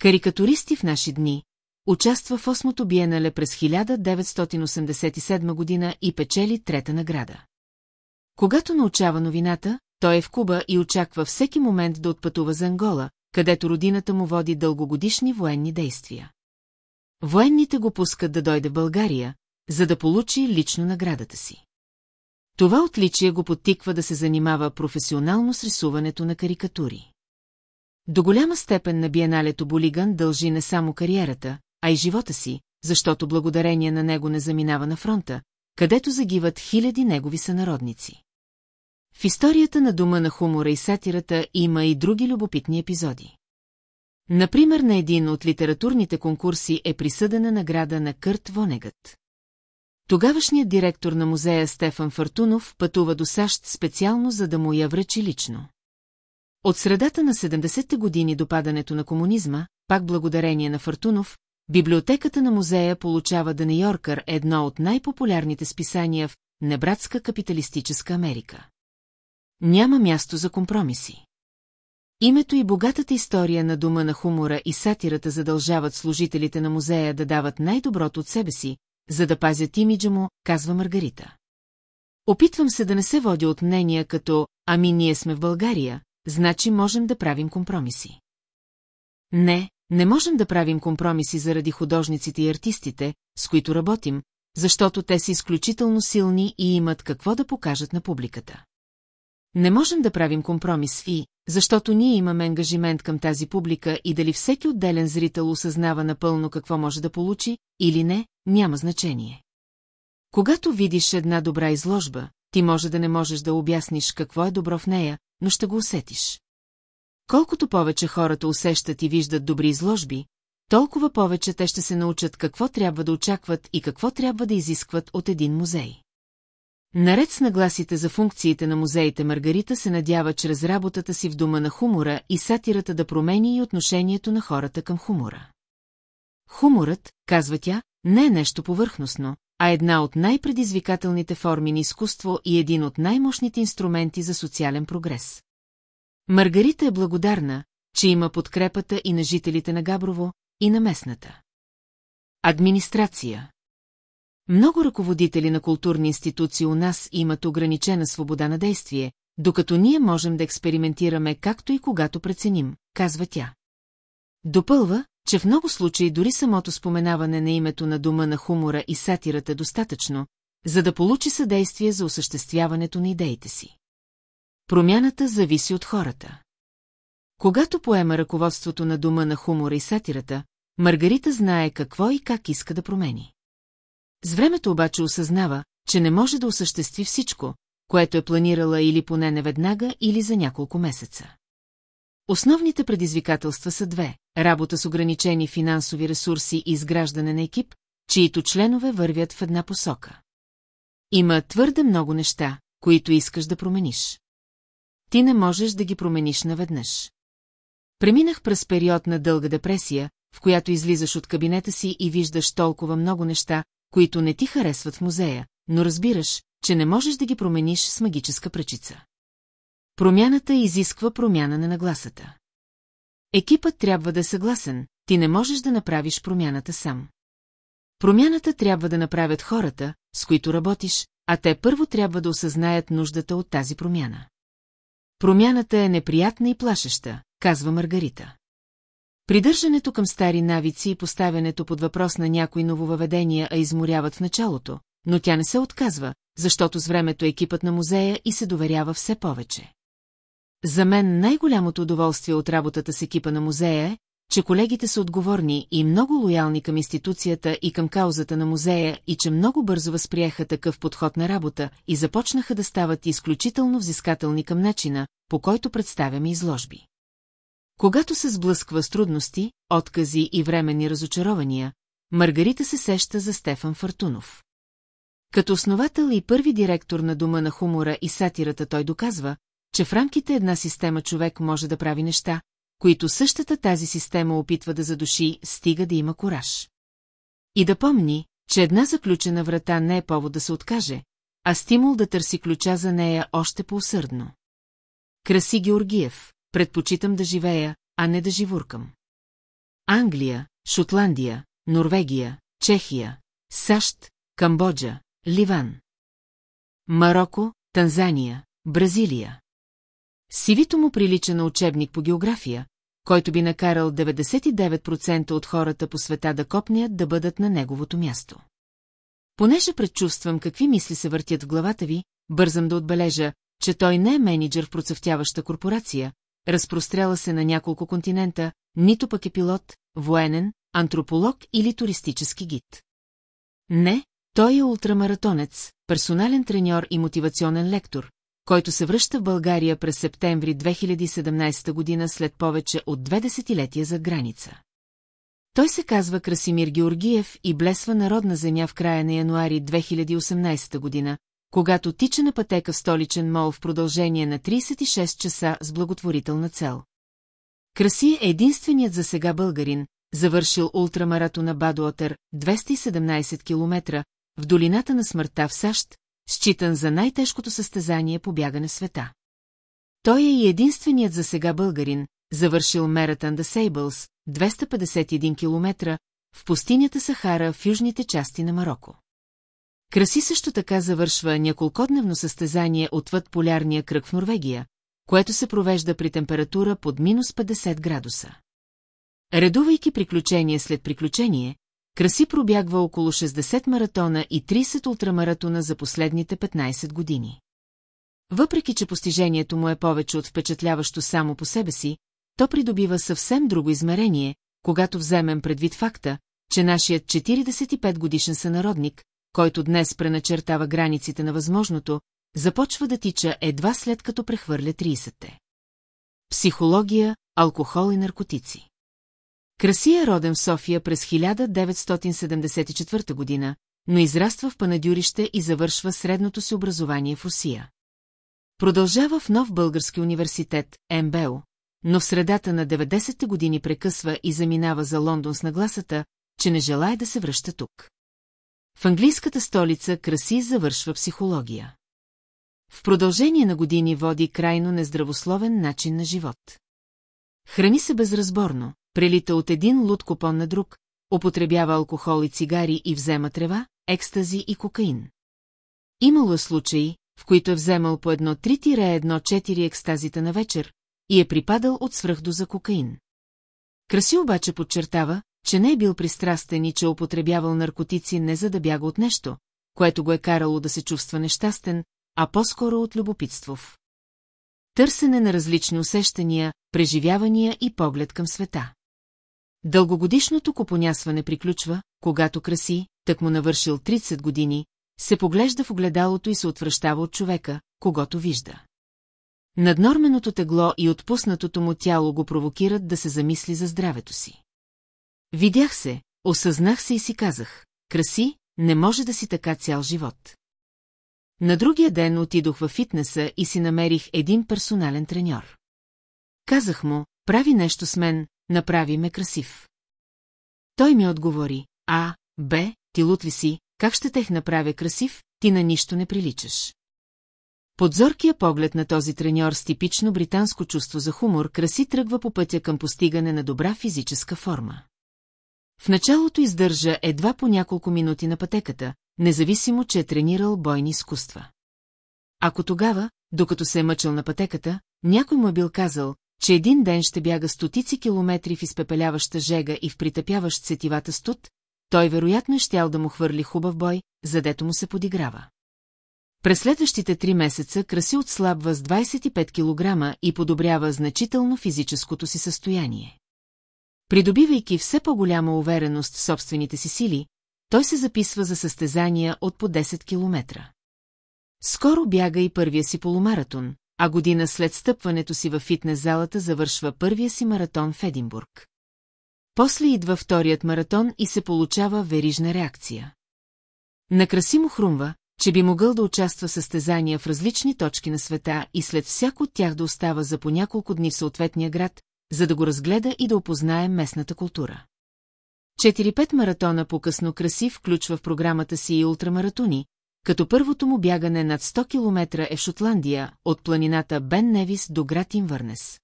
S1: Карикатуристи в наши дни, участва в 8-то биенале през 1987 година и печели трета награда. Когато научава новината, той е в Куба и очаква всеки момент да отпътува за Ангола, където родината му води дългогодишни военни действия. Военните го пускат да дойде в България, за да получи лично наградата си. Това отличие го подтиква да се занимава професионално с рисуването на карикатури. До голяма степен на биеналето Болиган дължи не само кариерата, а и живота си, защото благодарение на него не заминава на фронта, където загиват хиляди негови сънародници. В историята на дома на хумора и сатирата има и други любопитни епизоди. Например, на един от литературните конкурси е присъдена награда на Кърт Вонегът. Тогавашният директор на музея Стефан Фартунов пътува до САЩ специално, за да му я връчи лично. От средата на 70-те години до падането на комунизма, пак благодарение на Фартунов, библиотеката на музея получава да йоркър едно от най-популярните списания в небратска капиталистическа Америка. Няма място за компромиси. Името и богатата история на дума на хумора и сатирата задължават служителите на музея да дават най-доброто от себе си, за да пазят имиджа му, казва Маргарита. Опитвам се да не се водя от мнения като «Ами ние сме в България, значи можем да правим компромиси». Не, не можем да правим компромиси заради художниците и артистите, с които работим, защото те са изключително силни и имат какво да покажат на публиката. Не можем да правим компромис и, защото ние имаме ангажимент към тази публика и дали всеки отделен зрител осъзнава напълно какво може да получи, или не, няма значение. Когато видиш една добра изложба, ти може да не можеш да обясниш какво е добро в нея, но ще го усетиш. Колкото повече хората усещат и виждат добри изложби, толкова повече те ще се научат какво трябва да очакват и какво трябва да изискват от един музей. Наред с нагласите за функциите на музеите Маргарита се надява чрез работата си в дома на хумора и сатирата да промени и отношението на хората към хумора. Хуморът, казва тя, не е нещо повърхностно, а една от най-предизвикателните форми на изкуство и един от най-мощните инструменти за социален прогрес. Маргарита е благодарна, че има подкрепата и на жителите на Габрово, и на местната. Администрация много ръководители на културни институции у нас имат ограничена свобода на действие, докато ние можем да експериментираме както и когато преценим, казва тя. Допълва, че в много случаи дори самото споменаване на името на дома на хумора и сатирата е достатъчно, за да получи съдействие за осъществяването на идеите си. Промяната зависи от хората. Когато поема ръководството на дома на хумора и сатирата, Маргарита знае какво и как иска да промени. С времето обаче осъзнава, че не може да осъществи всичко, което е планирала или поне неведнага, или за няколко месеца. Основните предизвикателства са две – работа с ограничени финансови ресурси и изграждане на екип, чието членове вървят в една посока. Има твърде много неща, които искаш да промениш. Ти не можеш да ги промениш наведнъж. Преминах през период на дълга депресия, в която излизаш от кабинета си и виждаш толкова много неща, които не ти харесват в музея, но разбираш, че не можеш да ги промениш с магическа пръчица. Промяната изисква промяна на нагласата. Екипът трябва да е съгласен, ти не можеш да направиш промяната сам. Промяната трябва да направят хората, с които работиш, а те първо трябва да осъзнаят нуждата от тази промяна. Промяната е неприятна и плашеща, казва Маргарита. Придържането към стари навици и поставянето под въпрос на някои нововъведения а изморяват в началото, но тя не се отказва, защото с времето екипът на музея и се доверява все повече. За мен най-голямото удоволствие от работата с екипа на музея е, че колегите са отговорни и много лоялни към институцията и към каузата на музея и че много бързо възприеха такъв подход на работа и започнаха да стават изключително взискателни към начина, по който представяме изложби. Когато се сблъсква с трудности, откази и временни разочарования, Маргарита се сеща за Стефан Фартунов. Като основател и първи директор на Дома на хумора и сатирата той доказва, че в рамките една система човек може да прави неща, които същата тази система опитва да задуши, стига да има кураж. И да помни, че една заключена врата не е повод да се откаже, а стимул да търси ключа за нея още по-усърдно. Краси Георгиев предпочитам да живея, а не да живуркам. Англия, Шотландия, Норвегия, Чехия, САЩ, Камбоджа, Ливан. Марокко, Танзания, Бразилия. Сивито му прилича на учебник по география, който би накарал 99% от хората по света да копнят да бъдат на неговото място. Понеже предчувствам какви мисли се въртят в главата ви, бързам да отбележа, че той не е менеджер в процъфтяваща корпорация, разпростряла се на няколко континента, нито пък е пилот, военен, антрополог или туристически гид. Не, той е ултрамаратонец, персонален треньор и мотивационен лектор, който се връща в България през септември 2017 година след повече от две десетилетия за граница. Той се казва Красимир Георгиев и блесва народна земя в края на януари 2018 година, когато тича на пътека в столичен мол в продължение на 36 часа с благотворителна цел. Краси е единственият за сега българин, завършил ултрамаратона Бадуотер 217 км в долината на смъртта в САЩ, считан за най-тежкото състезание по бягане на света. Той е и единственият за сега българин, завършил Marathon the 251 км в пустинята Сахара в южните части на Марокко. Краси също така завършва няколкодневно състезание отвъд полярния кръг в Норвегия, което се провежда при температура под минус 50 градуса. Редувайки приключение след приключение, Краси пробягва около 60 маратона и 30 ултрамаратона за последните 15 години. Въпреки, че постижението му е повече от впечатляващо само по себе си, то придобива съвсем друго измерение, когато вземем предвид факта, че нашият 45 годишен сънародник, който днес преначертава границите на възможното, започва да тича едва след като прехвърля 30-те. Психология, алкохол и наркотици. Красия е роден в София през 1974 година, но израства в панадюрище и завършва средното си образование в Русия. Продължава в нов български университет, МБО, но в средата на 90-те години прекъсва и заминава за Лондон с нагласата, че не желая да се връща тук. В английската столица Краси завършва психология. В продължение на години води крайно нездравословен начин на живот. Храни се безразборно, прелита от един луд купон на друг, употребява алкохол и цигари и взема трева, екстази и кокаин. Имало е случаи, в които е вземал по едно 3-1-4 екстазите на вечер и е припадал от свръхдоза кокаин. Краси обаче подчертава, че не е бил пристрастен и че е употребявал наркотици не за да бяга от нещо, което го е карало да се чувства нещастен, а по-скоро от любопитство. Търсене на различни усещания, преживявания и поглед към света. Дългогодишното купонясване приключва, когато краси, так му навършил 30 години, се поглежда в огледалото и се отвръщава от човека, когато вижда. Наднорменото тегло и отпуснатото му тяло го провокират да се замисли за здравето си. Видях се, осъзнах се и си казах, краси, не може да си така цял живот. На другия ден отидох във фитнеса и си намерих един персонален треньор. Казах му, прави нещо с мен, направи ме красив. Той ми отговори, а, б, ти лут ли си, как ще тех направя красив, ти на нищо не приличаш. Подзоркия поглед на този треньор с типично британско чувство за хумор краси тръгва по пътя към постигане на добра физическа форма. В началото издържа едва по няколко минути на пътеката, независимо, че е тренирал бойни изкуства. Ако тогава, докато се е мъчил на пътеката, някой му е бил казал, че един ден ще бяга стотици километри в изпепеляваща жега и в притъпяващ сетивата студ, той вероятно е щял да му хвърли хубав бой, задето му се подиграва. През следващите три месеца Краси отслабва с 25 кг и подобрява значително физическото си състояние. Придобивайки все по-голяма увереност в собствените си сили, той се записва за състезания от по 10 километра. Скоро бяга и първия си полумаратон, а година след стъпването си във фитнес-залата завършва първия си маратон в Единбург. После идва вторият маратон и се получава верижна реакция. Накраси му хрумва, че би могъл да участва в състезания в различни точки на света и след всяко от тях да остава за по няколко дни в съответния град, за да го разгледа и да опознае местната култура. 4-5 маратона по-късно Красив включва в програмата си и ултрамаратони, като първото му бягане над 100 км е в Шотландия, от планината Бен Невис до град Инвърнес.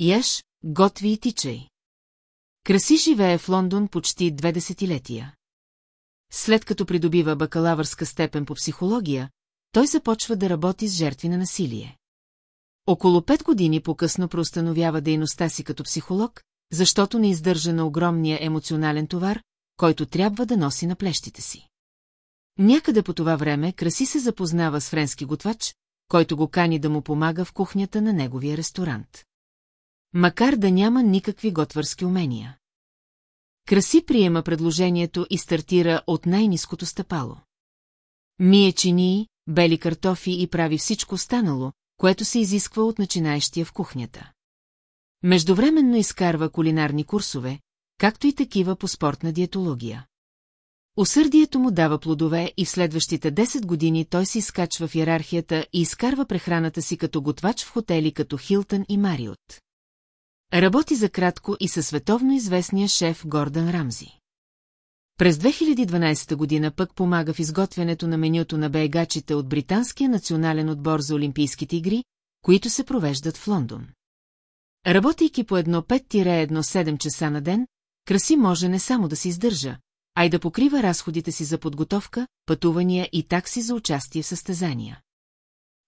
S1: Яш, готви и тичай. Краси живее в Лондон почти две десетилетия. След като придобива бакалавърска степен по психология, той започва да работи с жертви на насилие. Около пет години по-късно проустановява дейността си като психолог, защото не издържа на огромния емоционален товар, който трябва да носи на плещите си. Някъде по това време Краси се запознава с френски готвач, който го кани да му помага в кухнята на неговия ресторант. Макар да няма никакви готварски умения. Краси приема предложението и стартира от най-низкото стъпало. Мие чинии, бели картофи и прави всичко останало, което се изисква от начинаещия в кухнята. Междувременно изкарва кулинарни курсове, както и такива по спортна диетология. Усърдието му дава плодове и в следващите 10 години той се изкачва в иерархията и изкарва прехраната си като готвач в хотели като Хилтън и Мариот. Работи за кратко и със световно известния шеф Гордан Рамзи. През 2012 година пък помага в изготвянето на менюто на бейгачите от Британския национален отбор за Олимпийските игри, които се провеждат в Лондон. Работейки по едно 5-1-7 часа на ден, Краси може не само да се издържа, а и да покрива разходите си за подготовка, пътувания и такси за участие в състезания.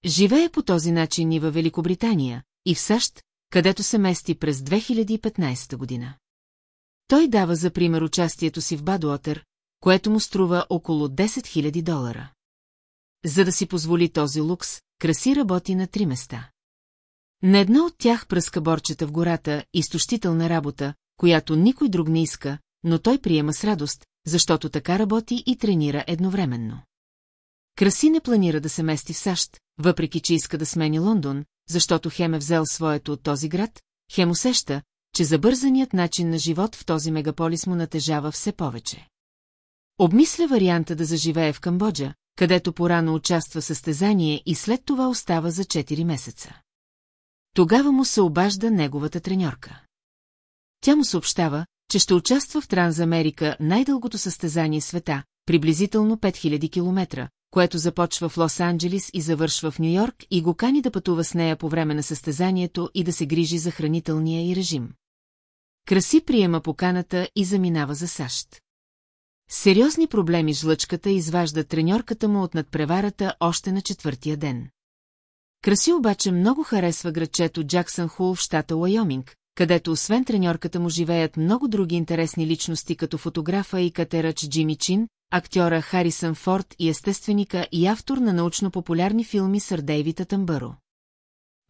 S1: Живее по този начин и във Великобритания, и в САЩ, където се мести през 2015 година. Той дава за пример участието си в Бадуотер, което му струва около 10 000 долара. За да си позволи този лукс, Краси работи на три места. На едно от тях пръска борчета в гората, изтощителна работа, която никой друг не иска, но той приема с радост, защото така работи и тренира едновременно. Краси не планира да се мести в САЩ, въпреки че иска да смени Лондон, защото Хем е взел своето от този град, Хем усеща, че забързаният начин на живот в този мегаполис му натежава все повече. Обмисля варианта да заживее в Камбоджа, където порано участва в състезание и след това остава за 4 месеца. Тогава му се обажда неговата треньорка. Тя му съобщава, че ще участва в Трансамерика най-дългото състезание света, приблизително 5000 км, което започва в Лос-Анджелис и завършва в Нью-Йорк и го кани да пътува с нея по време на състезанието и да се грижи за хранителния и режим. Краси приема поканата и заминава за САЩ. Сериозни проблеми жлъчката изважда треньорката му от надпреварата още на четвъртия ден. Краси обаче много харесва градчето Джаксън Хул в щата Лайоминг, където освен треньорката му живеят много други интересни личности като фотографа и катерач Джимми Чин, актьора Харисън Форд и естественика и автор на научно-популярни филми сър Дейвид Тамбъро.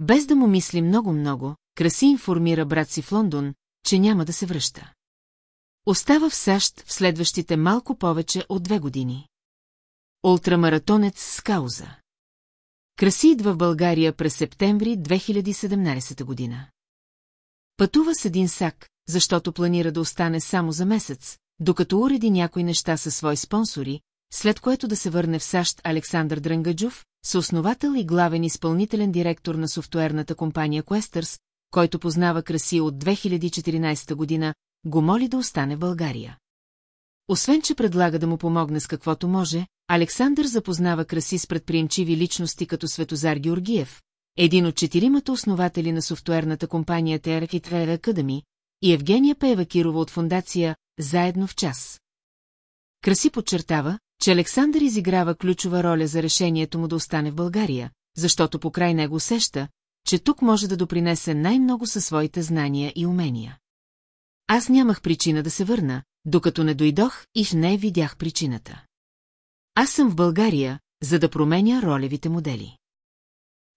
S1: Без да му мисли много-много, Краси информира брат си в Лондон, че няма да се връща. Остава в САЩ в следващите малко повече от две години. Ултрамаратонец с кауза. Краси идва в България през септември 2017 година. Пътува с един сак, защото планира да остане само за месец, докато уреди някои неща със свои спонсори, след което да се върне в САЩ Александър Дрангаджов, съосновател и главен изпълнителен директор на софтуерната компания Questers, който познава краси от 2014 година, го моли да остане в България. Освен, че предлага да му помогне с каквото може, Александър запознава краси с предприемчиви личности като Светозар Георгиев, един от четиримата основатели на софтуерната компания TRKTR Academy, и Евгения Пеева Кирова от фундация «Заедно в час». Краси подчертава, че Александър изиграва ключова роля за решението му да остане в България, защото по край него усеща, че тук може да допринесе най-много със своите знания и умения. Аз нямах причина да се върна, докато не дойдох и в не видях причината. Аз съм в България, за да променя ролевите модели.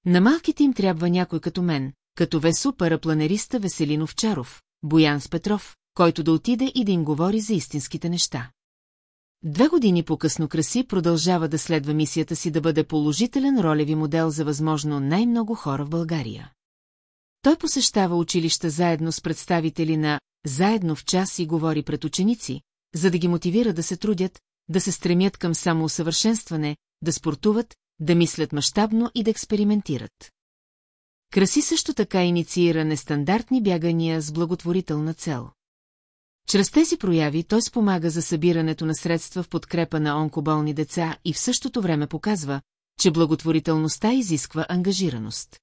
S1: На малките им трябва някой като мен, като Весу парапланериста Веселинов Чаров, Боян Спетров, който да отиде и да им говори за истинските неща. Две години по-късно Краси продължава да следва мисията си да бъде положителен ролеви модел за възможно най-много хора в България. Той посещава училища заедно с представители на «Заедно в час» и говори пред ученици, за да ги мотивира да се трудят, да се стремят към самоусъвършенстване, да спортуват, да мислят мащабно и да експериментират. Краси също така инициира нестандартни бягания с благотворителна цел. Чрез тези прояви той спомага за събирането на средства в подкрепа на онкоболни деца и в същото време показва, че благотворителността изисква ангажираност.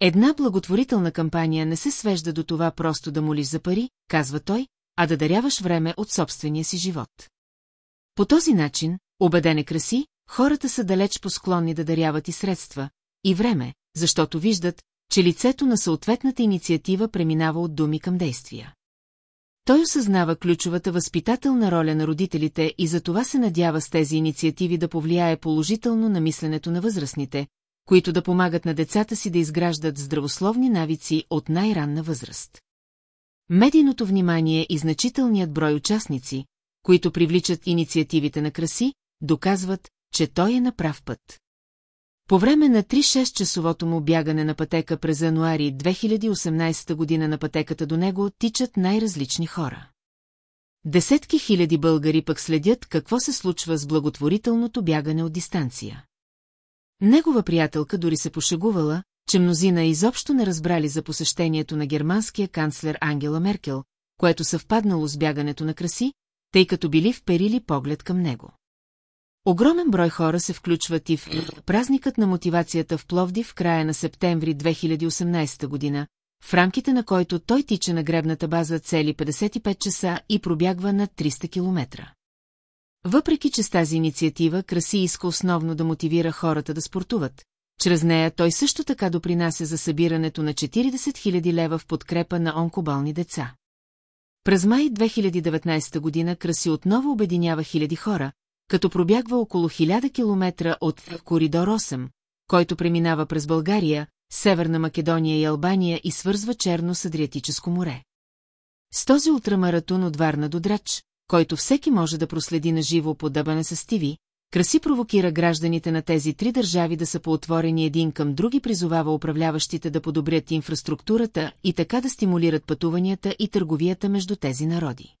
S1: Една благотворителна кампания не се свежда до това просто да молиш за пари, казва той, а да даряваш време от собствения си живот. По този начин, убедене краси, хората са далеч посклонни да даряват и средства, и време, защото виждат, че лицето на съответната инициатива преминава от думи към действия. Той осъзнава ключовата възпитателна роля на родителите и за това се надява с тези инициативи да повлияе положително на мисленето на възрастните, които да помагат на децата си да изграждат здравословни навици от най-ранна възраст. Медийното внимание и значителният брой участници, които привличат инициативите на краси, доказват, че той е на прав път. По време на 3-6 часовото му бягане на пътека през януари 2018 година на пътеката до него тичат най-различни хора. Десетки хиляди българи пък следят какво се случва с благотворителното бягане от дистанция. Негова приятелка дори се пошегувала, че мнозина изобщо не разбрали за посещението на германския канцлер Ангела Меркел, което съвпаднало с бягането на краси, тъй като били вперили поглед към него. Огромен брой хора се включват и в празникът на мотивацията в Пловди в края на септември 2018 година, в рамките на който той тича на гребната база цели 55 часа и пробягва над 300 километра. Въпреки, че с тази инициатива Краси иска основно да мотивира хората да спортуват, чрез нея той също така допринася за събирането на 40 000 лева в подкрепа на онкобални деца. През май 2019 година Краси отново обединява хиляди хора, като пробягва около 1000 км от коридор 8, който преминава през България, Северна Македония и Албания и свързва Черно с Адриатическо море. С този ултрамаратон от Варна до Драч, който всеки може да проследи на живо по дъбане с Тиви, Краси провокира гражданите на тези три държави да са поотворени един към други, призовава управляващите да подобрят инфраструктурата и така да стимулират пътуванията и търговията между тези народи.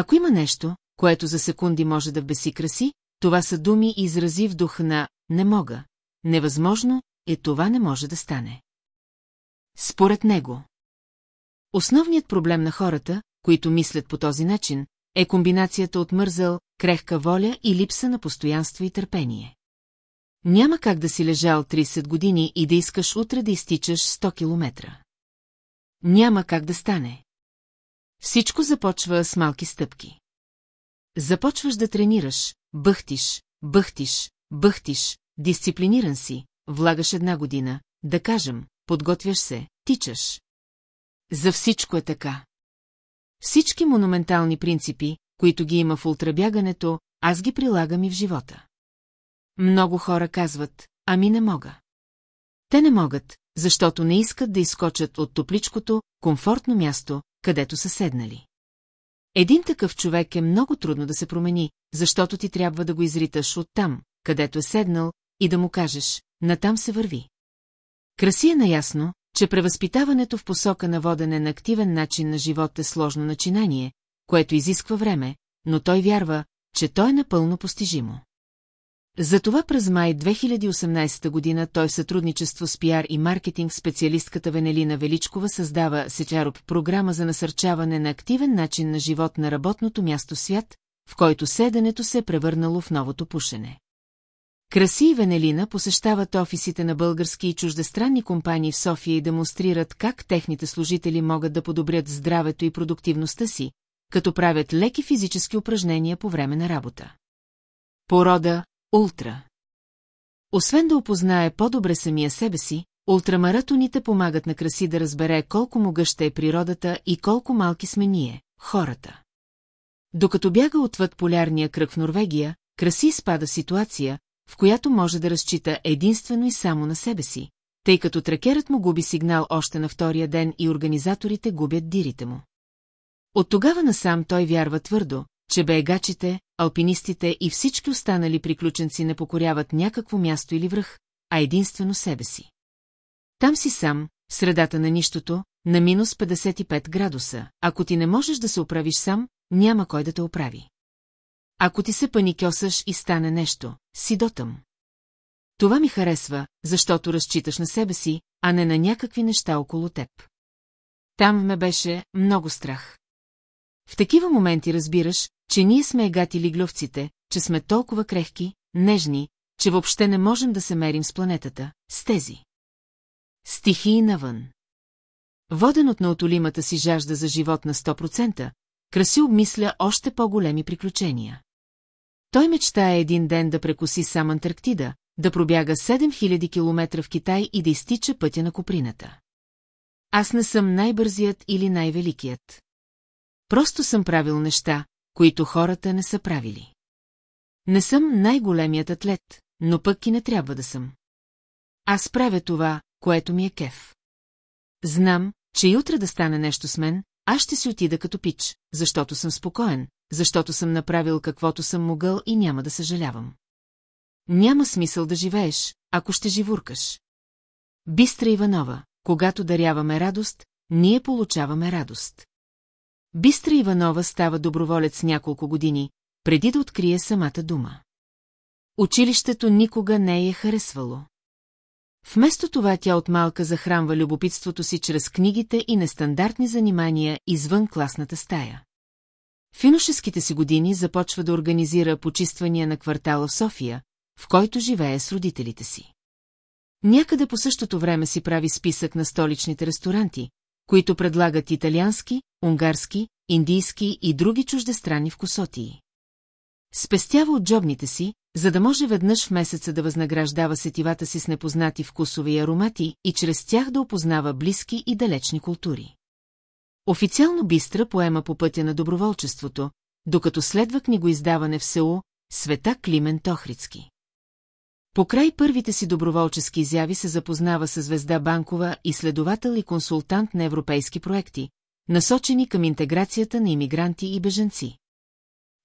S1: Ако има нещо, което за секунди може да беси краси, това са думи и изрази в дух на «не мога», «невъзможно» и е «това не може да стане». Според него. Основният проблем на хората, които мислят по този начин, е комбинацията от мързъл, крехка воля и липса на постоянство и търпение. Няма как да си лежал 30 години и да искаш утре да изтичаш 100 километра. Няма как да стане. Всичко започва с малки стъпки. Започваш да тренираш, бъхтиш, бъхтиш, бъхтиш, дисциплиниран си, влагаш една година, да кажем, подготвяш се, тичаш. За всичко е така. Всички монументални принципи, които ги има в ултрабягането, аз ги прилагам и в живота. Много хора казват, ами не мога. Те не могат, защото не искат да изкочат от топличкото, комфортно място, където са седнали. Един такъв човек е много трудно да се промени, защото ти трябва да го изриташ оттам, където е седнал, и да му кажеш, натам се върви. Краси е наясно, че превъзпитаването в посока на водене на е активен начин на живот е сложно начинание, което изисква време, но той вярва, че то е напълно постижимо. Затова през май 2018 година той в сътрудничество с пиар и маркетинг специалистката Венелина Величкова създава Сечароп програма за насърчаване на активен начин на живот на работното място свят, в който седенето се е превърнало в новото пушене. Краси и Венелина посещават офисите на български и чуждестранни компании в София и демонстрират как техните служители могат да подобрят здравето и продуктивността си, като правят леки физически упражнения по време на работа. Порода Ултра Освен да опознае по-добре самия себе си, ултрамаратоните помагат на краси да разбере колко могъща е природата и колко малки сме ние, хората. Докато бяга отвъд полярния кръг в Норвегия, краси спада ситуация, в която може да разчита единствено и само на себе си, тъй като тракерът му губи сигнал още на втория ден и организаторите губят дирите му. От тогава насам той вярва твърдо, че бегачите, алпинистите и всички останали приключенци не покоряват някакво място или връх, а единствено себе си. Там си сам, в средата на нищото, на минус 55 градуса. Ако ти не можеш да се оправиш сам, няма кой да те оправи. Ако ти се паникьосаш и стане нещо, си дотъм. Това ми харесва, защото разчиташ на себе си, а не на някакви неща около теб. Там ме беше много страх. В такива моменти разбираш, че ние сме егатили глювците, че сме толкова крехки, нежни, че въобще не можем да се мерим с планетата, с тези. Стихии навън. Воден от наотолимата си жажда за живот на 100%, Краси обмисля още по-големи приключения. Той мечтае един ден да прекоси сам Антарктида, да пробяга 7000 км в Китай и да изтича пътя на Коприната. Аз не съм най-бързият или най-великият. Просто съм правил неща, които хората не са правили. Не съм най-големият атлет, но пък и не трябва да съм. Аз правя това, което ми е кеф. Знам, че и утре да стане нещо с мен, аз ще си отида като пич, защото съм спокоен, защото съм направил каквото съм могъл и няма да съжалявам. Няма смисъл да живееш, ако ще живуркаш. Бистра Иванова, когато даряваме радост, ние получаваме радост. Бистра Иванова става доброволец няколко години, преди да открие самата дума. Училището никога не е харесвало. Вместо това тя от малка захранва любопитството си чрез книгите и нестандартни занимания извън класната стая. В юношеските си години започва да организира почиствания на квартала в София, в който живее с родителите си. Някъде по същото време си прави списък на столичните ресторанти, които предлагат италиански, унгарски, индийски и други чуждестранни вкусотии. Спестява от джобните си, за да може веднъж в месеца да възнаграждава сетивата си с непознати вкусове и аромати и чрез тях да опознава близки и далечни култури. Официално Бистра поема по пътя на доброволчеството, докато следва книгоиздаване в село Света Климент Охрицки. Покрай първите си доброволчески изяви се запознава с Звезда Банкова, изследовател и консултант на европейски проекти, насочени към интеграцията на иммигранти и беженци.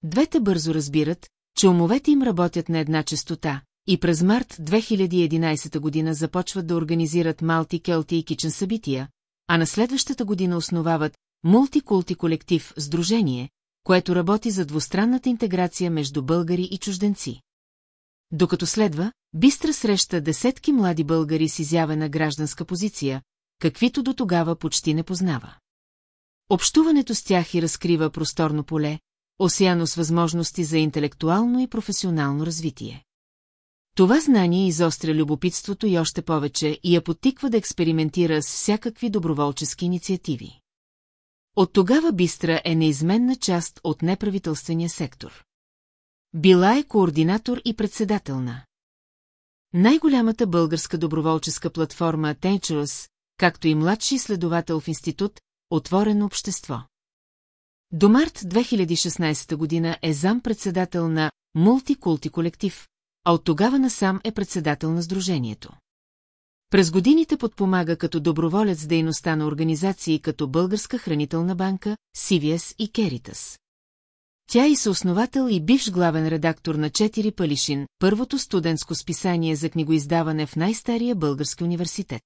S1: Двете бързо разбират, че умовете им работят на една частота, и през март 2011 година започват да организират малти келти и кичен събития, а на следващата година основават мултикулти колектив – сдружение, което работи за двустранната интеграция между българи и чужденци. Докато следва, Бистра среща десетки млади българи с изявена гражданска позиция, каквито до тогава почти не познава. Общуването с тях и разкрива просторно поле, осяно с възможности за интелектуално и професионално развитие. Това знание изостря любопитството и още повече и я потиква да експериментира с всякакви доброволчески инициативи. От тогава Бистра е неизменна част от неправителствения сектор. Била е координатор и председател на най-голямата българска доброволческа платформа Tenchurus, както и младши следовател в институт Отворено общество. До март 2016 година е зам-председател на Мултикулти колектив, а от тогава насам е председател на Сдружението. През годините подпомага като доброволец дейността на организации като Българска хранителна банка, CVS и Керитас. Тя е и съосновател и бивш главен редактор на Четири Палишин, първото студентско списание за книгоиздаване в най-стария български университет.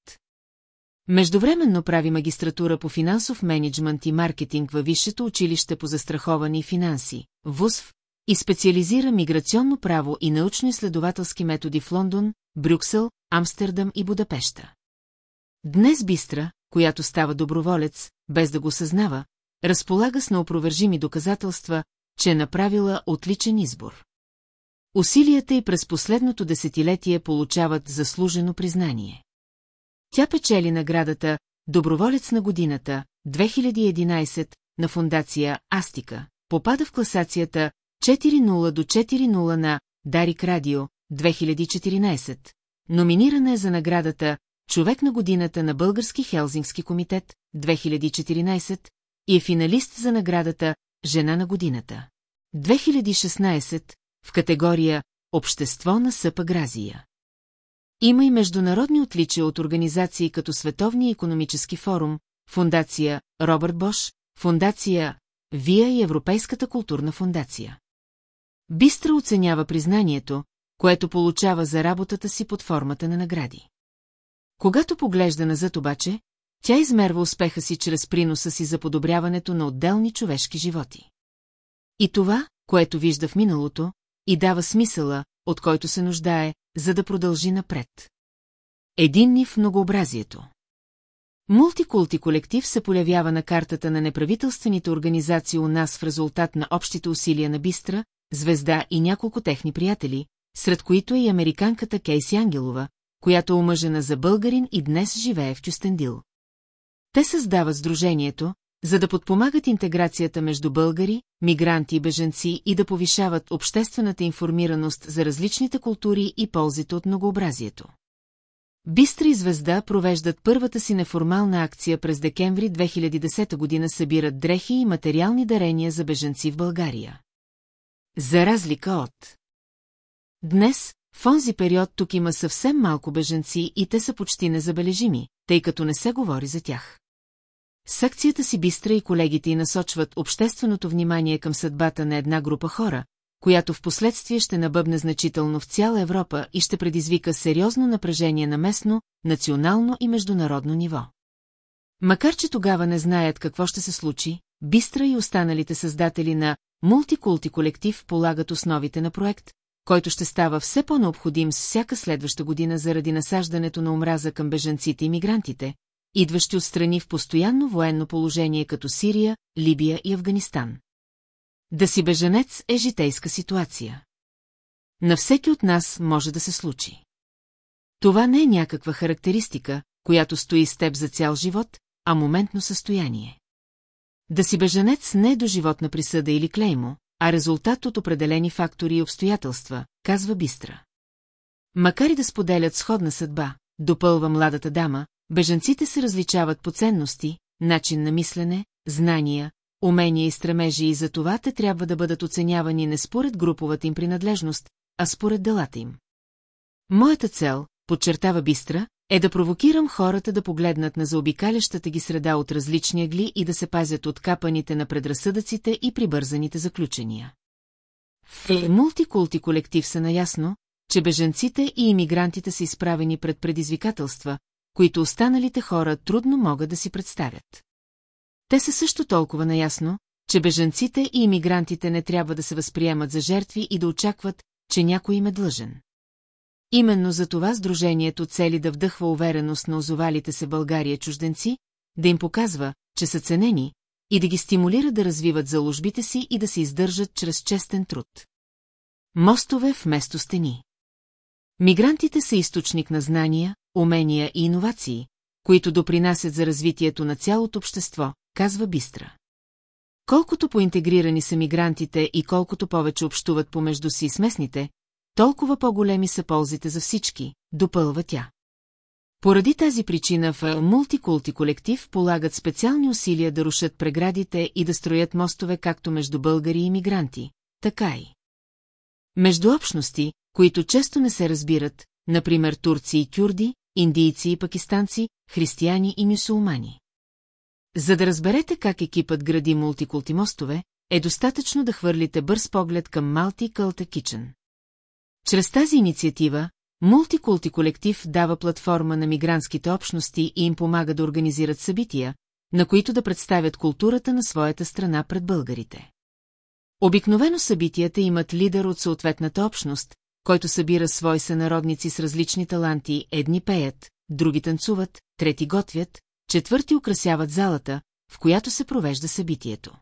S1: Междувременно прави магистратура по финансов менеджмент и маркетинг във Висшето училище по застраховани финанси, ВУСВ, и специализира миграционно право и научно-изследователски методи в Лондон, Брюксел, Амстердам и Будапеща. Днес Бистра, която става доброволец, без да го съзнава, разполага с неопровержими доказателства, че е направила отличен избор. Усилията й през последното десетилетие получават заслужено признание. Тя печели наградата Доброволец на годината 2011 на фундация Астика, попада в класацията 4.0 до 4.0 на Дарик Радио 2014, номинирана е за наградата Човек на годината на Български Хелзингски комитет 2014 и е финалист за наградата Жена на годината. 2016 в категория Общество на Съпа Гразия. Има и международни отличия от организации като Световния економически форум, Фундация Робърт Бош, Фундация Вия и Европейската културна фундация. Бистра оценява признанието, което получава за работата си под формата на награди. Когато поглежда назад обаче, тя измерва успеха си чрез приноса си за подобряването на отделни човешки животи. И това, което вижда в миналото, и дава смисъла, от който се нуждае, за да продължи напред. Единни в многообразието. Мултикулти колектив се появява на картата на неправителствените организации у нас в резултат на общите усилия на Бистра, Звезда и няколко техни приятели, сред които е и американката Кейси Ангелова, която е омъжена за българин и днес живее в Чустендил. Те създават сдружението, за да подпомагат интеграцията между българи, мигранти и беженци и да повишават обществената информираност за различните култури и ползите от многообразието. Бистра и Звезда провеждат първата си неформална акция през декември 2010 година събират дрехи и материални дарения за беженци в България. За разлика от... Днес, в онзи период тук има съвсем малко беженци и те са почти незабележими, тъй като не се говори за тях. Секцията си бистра и колегите й насочват общественото внимание към съдбата на една група хора, която в последствие ще набъбне значително в цяла Европа и ще предизвика сериозно напрежение на местно, национално и международно ниво. Макар че тогава не знаят какво ще се случи, Бистра и останалите създатели на мултикулти колектив полагат основите на проект, който ще става все по-необходим с всяка следваща година заради насаждането на омраза към бежанците и мигрантите, идващи от страни в постоянно военно положение като Сирия, Либия и Афганистан. Да си беженец е житейска ситуация. На всеки от нас може да се случи. Това не е някаква характеристика, която стои с теб за цял живот, а моментно състояние. Да си беженец не е до животна присъда или клеймо, а резултат от определени фактори и обстоятелства, казва Бистра. Макар и да споделят сходна съдба, допълва младата дама, бежанците се различават по ценности, начин на мислене, знания, умения и стремежи и за това те трябва да бъдат оценявани не според груповата им принадлежност, а според делата им. Моята цел, подчертава Бистра, е да провокирам хората да погледнат на заобикалящата ги среда от различни гли и да се пазят от капаните на предразсъдъците и прибързаните заключения. В е. мултикулти колектив са наясно, че беженците и иммигрантите са изправени пред предизвикателства, които останалите хора трудно могат да си представят. Те са също толкова наясно, че беженците и иммигрантите не трябва да се възприемат за жертви и да очакват, че някой им е длъжен. Именно за това сдружението цели да вдъхва увереност на озовалите се България чужденци, да им показва, че са ценени, и да ги стимулира да развиват заложбите си и да се издържат чрез честен труд. Мостове вместо стени Мигрантите са източник на знания, умения и иновации, които допринасят за развитието на цялото общество, казва Бистра. Колкото поинтегрирани са мигрантите и колкото повече общуват помежду си с местните, толкова по-големи са ползите за всички, допълва тя. Поради тази причина в мултикулти колектив полагат специални усилия да рушат преградите и да строят мостове както между българи и мигранти, така и. Между общности, които често не се разбират, например турци и кюрди, индийци и пакистанци, християни и мюсулмани. За да разберете как екипът гради мултикулти мостове, е достатъчно да хвърлите бърз поглед към Кълта Кичен. Чрез тази инициатива, Мултикулти колектив дава платформа на мигрантските общности и им помага да организират събития, на които да представят културата на своята страна пред българите. Обикновено събитията имат лидер от съответната общност, който събира свои сънародници с различни таланти, едни пеят, други танцуват, трети готвят, четвърти украсяват залата, в която се провежда събитието.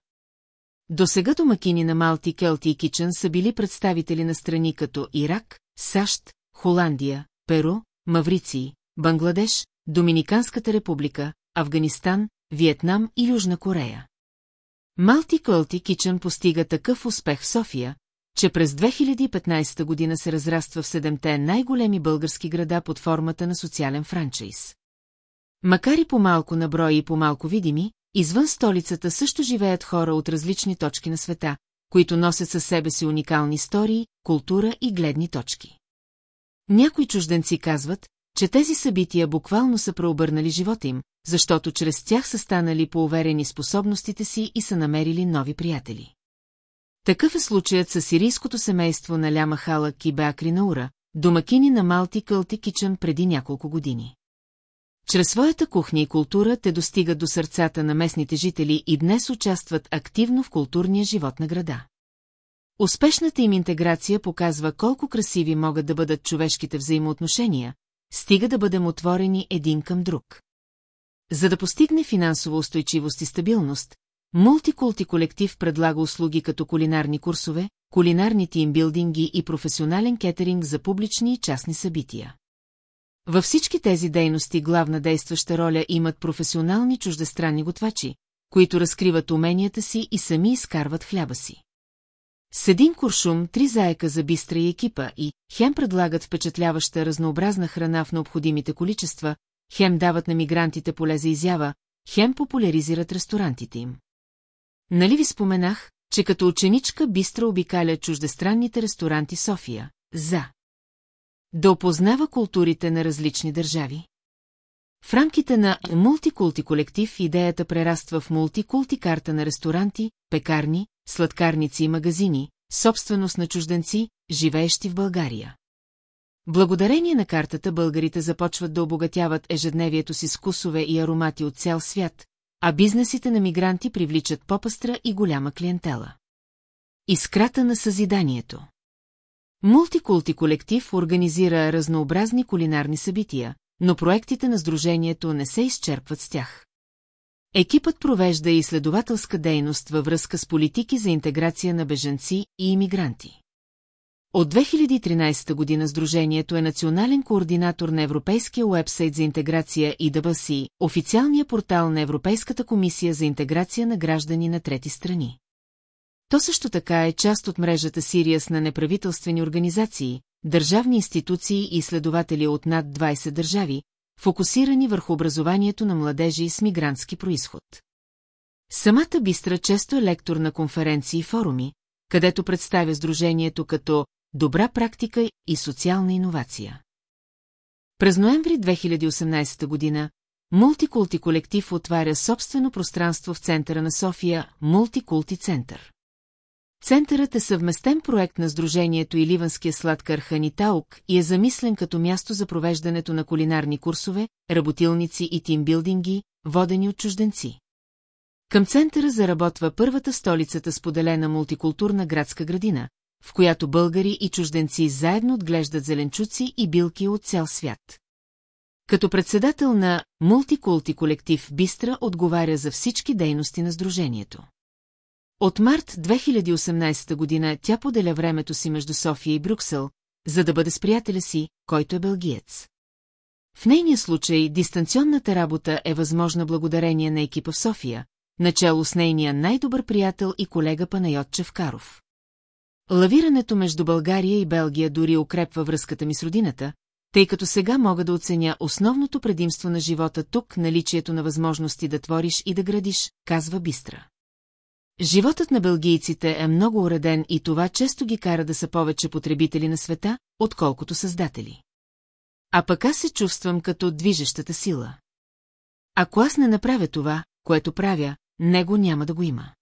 S1: До сега домакини на Малти Келти и Кичен са били представители на страни като Ирак, САЩ, Холандия, Перу, Маврици, Бангладеш, Доминиканската република, Афганистан, Виетнам и Южна Корея. Малти Кълти Кичън постига такъв успех в София, че през 2015 година се разраства в седемте най-големи български града под формата на социален франчайз. Макар и по-малко на брой и по-малко видими, Извън столицата също живеят хора от различни точки на света, които носят със себе си уникални истории, култура и гледни точки. Някои чужденци казват, че тези събития буквално са преобърнали живота им, защото чрез тях са станали поуверени способностите си и са намерили нови приятели. Такъв е случаят с сирийското семейство на Ляма Халак и Беакринаура, домакини на Малти Кълти Кичън преди няколко години. Чрез своята кухня и култура те достигат до сърцата на местните жители и днес участват активно в културния живот на града. Успешната им интеграция показва колко красиви могат да бъдат човешките взаимоотношения, стига да бъдем отворени един към друг. За да постигне финансова устойчивост и стабилност, Мултикулти колектив предлага услуги като кулинарни курсове, кулинарни тимбилдинги и професионален кетеринг за публични и частни събития. Във всички тези дейности главна действаща роля имат професионални чуждестранни готвачи, които разкриват уменията си и сами изкарват хляба си. С един куршум, три заека за бистра и екипа и хем предлагат впечатляваща разнообразна храна в необходимите количества, хем дават на мигрантите поле за изява, хем популяризират ресторантите им. Нали ви споменах, че като ученичка бистра обикаля чуждестранните ресторанти София, за да опознава културите на различни държави. В рамките на мултикулти колектив идеята прераства в мултикулти карта на ресторанти, пекарни, сладкарници и магазини, собственост на чужденци, живеещи в България. Благодарение на картата българите започват да обогатяват ежедневието си с вкусове и аромати от цял свят, а бизнесите на мигранти привличат по-пъстра и голяма клиентела. Искрата на съзиданието Мултикулти колектив организира разнообразни кулинарни събития, но проектите на сдружението не се изчерпват с тях. Екипът провежда и изследователска дейност във връзка с политики за интеграция на беженци и иммигранти. От 2013 година Сдружението е национален координатор на Европейския уебсайт за интеграция и DBC, официалния портал на Европейската комисия за интеграция на граждани на трети страни. То също така е част от мрежата Сириас на неправителствени организации, държавни институции и изследователи от над 20 държави, фокусирани върху образованието на младежи с мигрантски происход. Самата Бистра често е лектор на конференции и форуми, където представя сдружението като «Добра практика и социална иновация». През ноември 2018 година Мултикулти колектив отваря собствено пространство в центъра на София – Мултикулти център. Центърът е съвместен проект на Сдружението и ливанския сладкар Ханитаук и е замислен като място за провеждането на кулинарни курсове, работилници и тимбилдинги, водени от чужденци. Към центъра заработва първата столицата с поделена мултикултурна градска градина, в която българи и чужденци заедно отглеждат зеленчуци и билки от цял свят. Като председател на Мултикулти колектив Бистра отговаря за всички дейности на сдружението. От март 2018 година тя поделя времето си между София и Брюксел, за да бъде с приятеля си, който е бългиец. В нейния случай дистанционната работа е възможна благодарение на екипа в София, начало с нейния най-добър приятел и колега Панайот Чевкаров. Лавирането между България и Белгия дори укрепва връзката ми с родината, тъй като сега мога да оценя основното предимство на живота тук – наличието на възможности да твориш и да градиш, казва Бистра. Животът на бългийците е много уреден и това често ги кара да са повече потребители на света, отколкото създатели. А пък аз се чувствам като движещата сила. Ако аз не направя това, което правя, него няма да го има.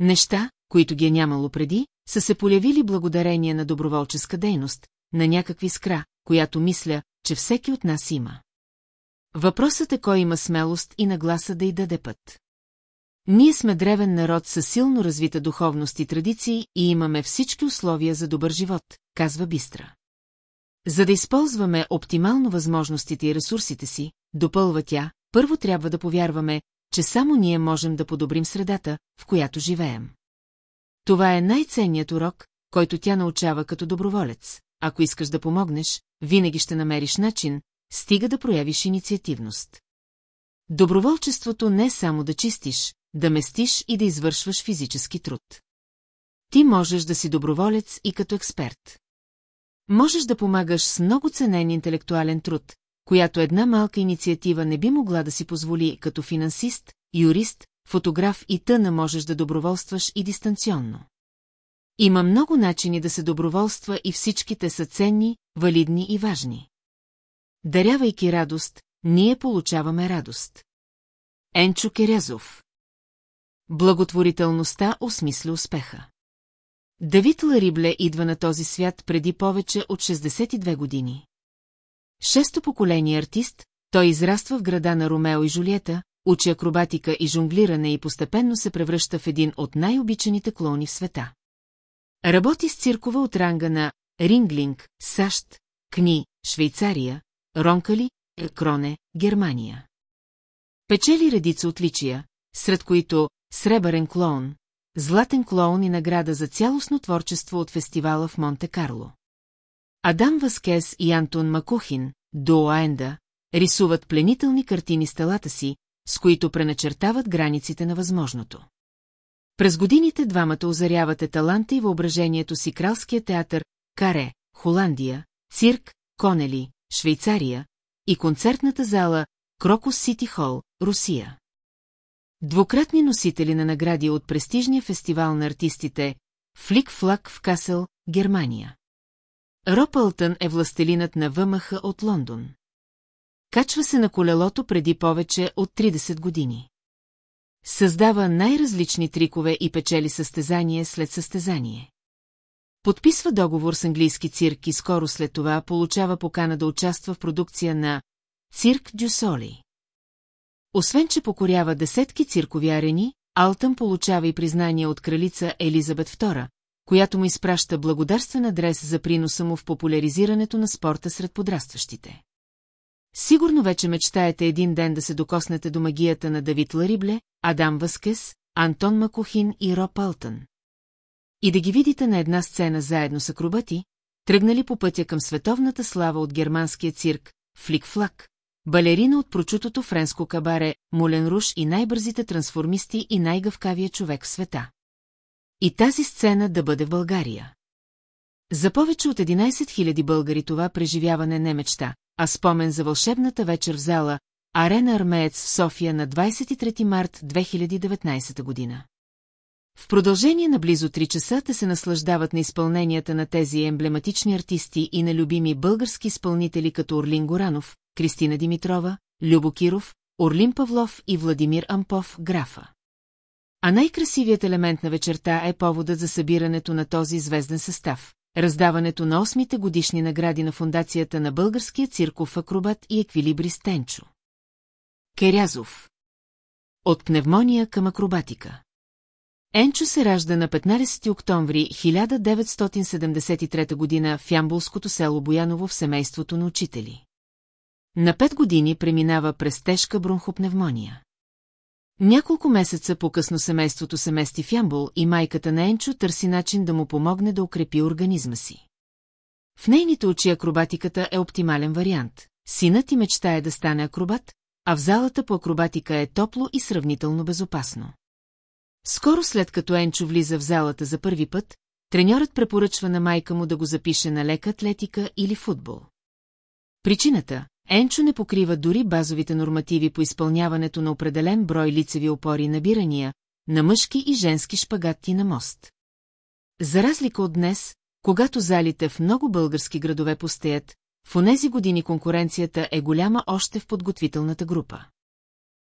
S1: Неща, които ги е нямало преди, са се полявили благодарение на доброволческа дейност, на някакви скра, която мисля, че всеки от нас има. Въпросът е кой има смелост и нагласа да й даде път. Ние сме древен народ със силно развита духовност и традиции и имаме всички условия за добър живот, казва Бистра. За да използваме оптимално възможностите и ресурсите си, допълва тя, първо трябва да повярваме, че само ние можем да подобрим средата, в която живеем. Това е най-ценният урок, който тя научава като доброволец. Ако искаш да помогнеш, винаги ще намериш начин, стига да проявиш инициативност. Доброволчеството не е само да чистиш, да местиш и да извършваш физически труд. Ти можеш да си доброволец и като експерт. Можеш да помагаш с много ценен интелектуален труд, която една малка инициатива не би могла да си позволи като финансист, юрист, фотограф и тъна можеш да доброволстваш и дистанционно. Има много начини да се доброволства и всичките са ценни, валидни и важни. Дарявайки радост, ние получаваме радост. Енчо Керязов Благотворителността осмисли успеха. Давид Ларибле идва на този свят преди повече от 62 години. Шесто поколение артист, той израства в града на Ромео и Жулиета, учи акробатика и жонглиране и постепенно се превръща в един от най-обичаните клони в света. Работи с циркова от ранга на Ринглинг, САЩ, Кни, Швейцария, Ронкали, Кроне, Германия. Печели редица отличия, сред които Сребърен клоун, Златен клоун и награда за цялостно творчество от фестивала в Монте-Карло. Адам Васкес и Антон Макухин, до Аенда, рисуват пленителни картини с телата си, с които преначертават границите на възможното. През годините двамата озарявате таланта и въображението си Кралския театър, Каре, Холандия, Цирк, Конели, Швейцария и концертната зала Крокус Сити Хол, Русия. Двукратни носители на награди от престижния фестивал на артистите Флик Флак в Касъл, Германия. Ропълтън е властелинът на ВМХ от Лондон. Качва се на колелото преди повече от 30 години. Създава най-различни трикове и печели състезание след състезание. Подписва договор с английски цирк и скоро след това получава покана да участва в продукция на Цирк Дюсоли. Освен, че покорява десетки циркови арени, Алтън получава и признание от кралица Елизабет II, която му изпраща благодарствен адрес за приноса му в популяризирането на спорта сред подрастващите. Сигурно вече мечтаете един ден да се докоснете до магията на Давид Ларибле, Адам Васкес, Антон Макухин и Роб Алтън. И да ги видите на една сцена заедно с акробати, тръгнали по пътя към световната слава от германския цирк, Флик-флак, Балерина от прочутото френско кабаре, Мулен Руш и най-бързите трансформисти и най-гъвкавия човек в света. И тази сцена да бъде в България. За повече от 11 000 българи това преживяване не мечта, а спомен за вълшебната вечер в зала Арена Армеец в София на 23 март 2019 година. В продължение на близо три часа те се наслаждават на изпълненията на тези емблематични артисти и на любими български изпълнители като Орлин Горанов, Кристина Димитрова, Любо Киров, Орлин Павлов и Владимир Ампов, графа. А най-красивият елемент на вечерта е поводът за събирането на този звезден състав – раздаването на осмите годишни награди на фундацията на българския цирков акробат и еквилибрист Тенчо. Керязов От пневмония към акробатика Енчо се ражда на 15 октомври 1973 г. в ямбулското село Бояново в семейството на учители. На 5 години преминава през тежка бронхопневмония. Няколко месеца по-късно семейството се мести в Ямбул и майката на Енчо търси начин да му помогне да укрепи организма си. В нейните очи акробатиката е оптимален вариант. Синът и мечтае да стане акробат, а в залата по акробатика е топло и сравнително безопасно. Скоро след като Енчо влиза в залата за първи път, треньорът препоръчва на майка му да го запише на лека атлетика или футбол. Причината – Енчо не покрива дори базовите нормативи по изпълняването на определен брой лицеви опори и набирания, на мъжки и женски шпагатти на мост. За разлика от днес, когато залите в много български градове постеят, в онези години конкуренцията е голяма още в подготвителната група.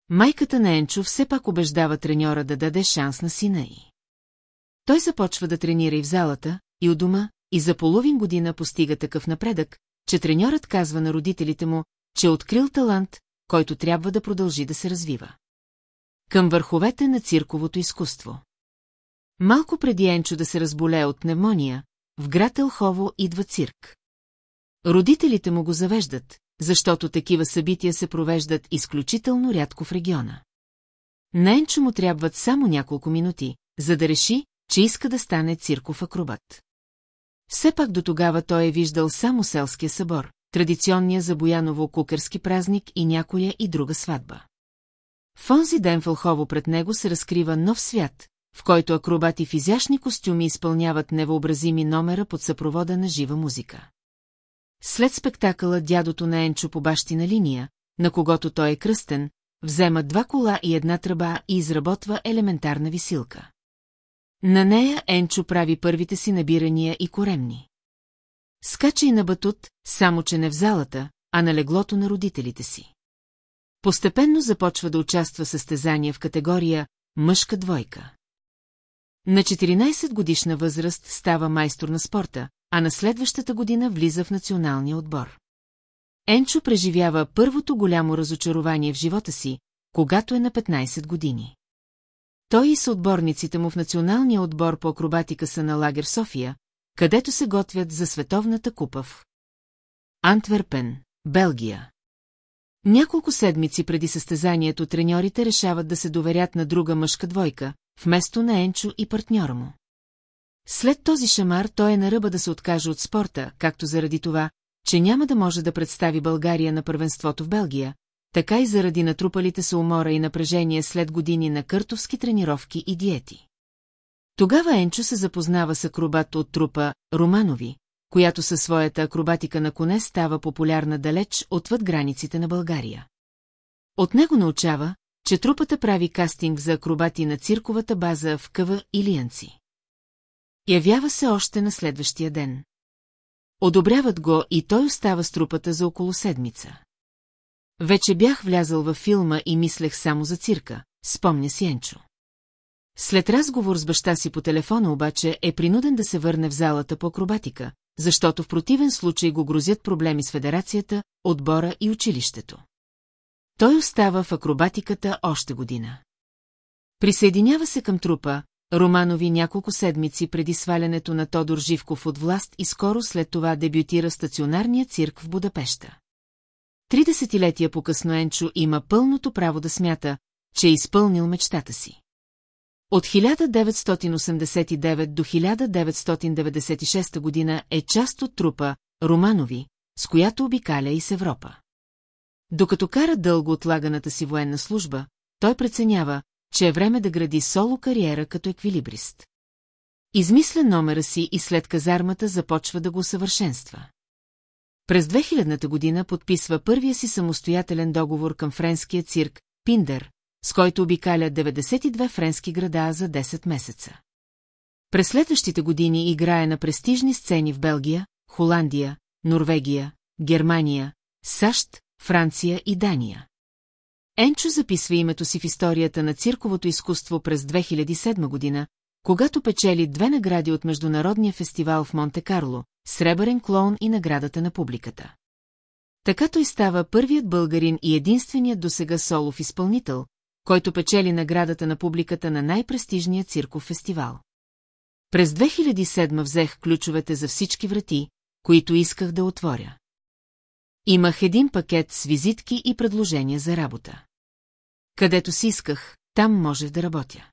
S1: Майката на Енчо все пак убеждава треньора да даде шанс на сина й. Той започва да тренира и в залата, и у дома, и за половин година постига такъв напредък, че треньорът казва на родителите му, че е открил талант, който трябва да продължи да се развива. Към върховете на цирковото изкуство. Малко преди Енчо да се разболее от пневмония, в град Елхово идва цирк. Родителите му го завеждат, защото такива събития се провеждат изключително рядко в региона. На Енчо му трябват само няколко минути, за да реши, че иска да стане цирков акробат. Все пак до тогава той е виждал само селския събор, традиционния за Бояново-кукърски празник и някоя и друга сватба. В онзи ден фълхово пред него се разкрива нов свят, в който акробати в изящни костюми изпълняват невъобразими номера под съпровода на жива музика. След спектакъла дядото на Енчо по бащина линия, на когото той е кръстен, взема два кола и една тръба и изработва елементарна висилка. На нея Енчо прави първите си набирания и коремни. Скача и на батут, само че не в залата, а на леглото на родителите си. Постепенно започва да участва състезания в категория «мъжка двойка». На 14 годишна възраст става майстор на спорта, а на следващата година влиза в националния отбор. Енчо преживява първото голямо разочарование в живота си, когато е на 15 години. Той и съотборниците му в националния отбор по акробатика са на лагер София, където се готвят за световната купа в Антверпен, Белгия. Няколко седмици преди състезанието треньорите решават да се доверят на друга мъжка двойка, вместо на Енчо и партньора му. След този шамар той е на ръба да се откаже от спорта, както заради това, че няма да може да представи България на първенството в Белгия, така и заради натрупалите се умора и напрежение след години на къртовски тренировки и диети. Тогава Енчо се запознава с акробат от трупа Романови, която със своята акробатика на коне става популярна далеч отвъд границите на България. От него научава, че трупата прави кастинг за акробати на цирковата база в Къва и Лиянци. Явява се още на следващия ден. Одобряват го и той остава с трупата за около седмица. Вече бях влязъл във филма и мислех само за цирка, спомня си Енчо. След разговор с баща си по телефона обаче е принуден да се върне в залата по акробатика, защото в противен случай го грозят проблеми с федерацията, отбора и училището. Той остава в акробатиката още година. Присъединява се към трупа, Романови няколко седмици преди свалянето на Тодор Живков от власт и скоро след това дебютира стационарния цирк в Будапеща. Три десетилетия по-късно Енчо има пълното право да смята, че е изпълнил мечтата си. От 1989 до 1996 година е част от трупа Романови, с която обикаля и с Европа. Докато кара дълго отлаганата си военна служба, той преценява, че е време да гради соло кариера като еквилибрист. Измисля номера си и след казармата започва да го съвършенства. През 2000-та година подписва първия си самостоятелен договор към френския цирк Пиндер, с който обикаля 92 френски града за 10 месеца. През следващите години играе на престижни сцени в Белгия, Холандия, Норвегия, Германия, САЩ, Франция и Дания. Енчо записва името си в историята на цирковото изкуство през 2007 година, когато печели две награди от Международния фестивал в Монте-Карло, Сребърен клоун и наградата на публиката. Така той става първият българин и единственият досега солов изпълнител, който печели наградата на публиката на най-престижния цирков фестивал. През 2007 взех ключовете за всички врати, които исках да отворя. Имах един пакет с визитки и предложения за работа. Където си исках, там можех да работя.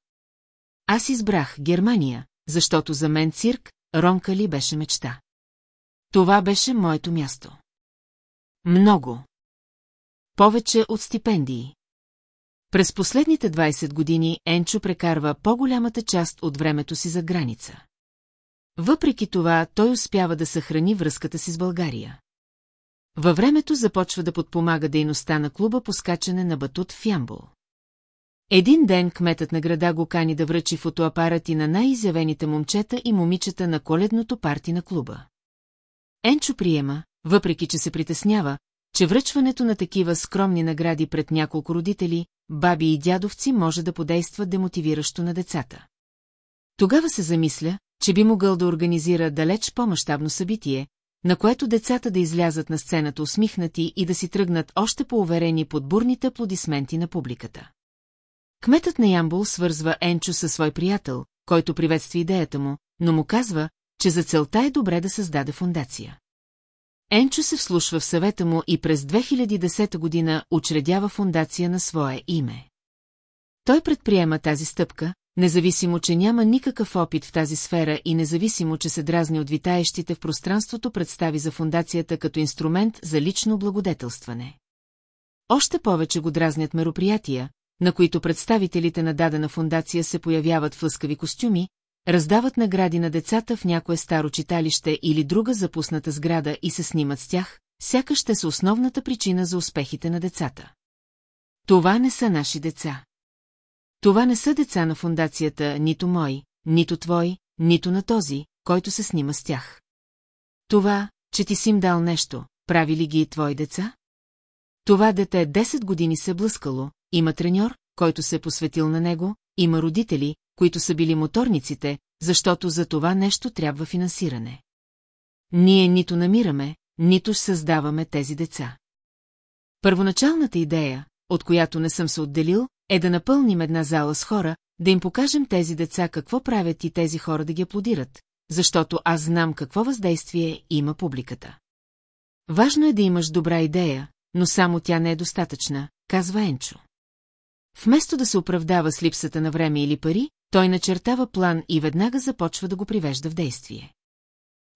S1: Аз избрах Германия, защото за мен цирк, ромка ли беше мечта. Това беше моето място. Много. Повече от стипендии. През последните 20 години Енчо прекарва по-голямата част от времето си за граница. Въпреки това, той успява да съхрани връзката си с България. Във времето започва да подпомага дейността на клуба по скачане на батут в Ямбол. Един ден кметът на града го кани да връчи фотоапарати на най-изявените момчета и момичета на коледното парти на клуба. Енчо приема, въпреки че се притеснява, че връчването на такива скромни награди пред няколко родители, баби и дядовци може да подейства демотивиращо на децата. Тогава се замисля, че би могъл да организира далеч по-мащабно събитие, на което децата да излязат на сцената усмихнати и да си тръгнат още по-уверени под бурните аплодисменти на публиката. Кметът на Ямбул свързва Енчо със свой приятел, който приветства идеята му, но му казва, че за целта е добре да създаде фундация. Енчо се вслушва в съвета му и през 2010 година учредява фундация на свое име. Той предприема тази стъпка, независимо, че няма никакъв опит в тази сфера и независимо, че се дразни от витаещите в пространството представи за фундацията като инструмент за лично благодетелстване. Още повече го дразнят мероприятия, на които представителите на дадена фундация се появяват в лъскави костюми, раздават награди на децата в някое старо читалище или друга запусната сграда и се снимат с тях, сякаш ще са основната причина за успехите на децата. Това не са наши деца. Това не са деца на фундацията, нито мой, нито твой, нито на този, който се снима с тях. Това, че ти си им дал нещо, прави ли ги и твои деца? Това дете 10 години се е блъскало, има треньор, който се е посветил на него, има родители, които са били моторниците, защото за това нещо трябва финансиране. Ние нито намираме, нито създаваме тези деца. Първоначалната идея, от която не съм се отделил, е да напълним една зала с хора, да им покажем тези деца какво правят и тези хора да ги аплодират, защото аз знам какво въздействие има публиката. Важно е да имаш добра идея, но само тя не е достатъчна, казва Енчо. Вместо да се оправдава с липсата на време или пари, той начертава план и веднага започва да го привежда в действие.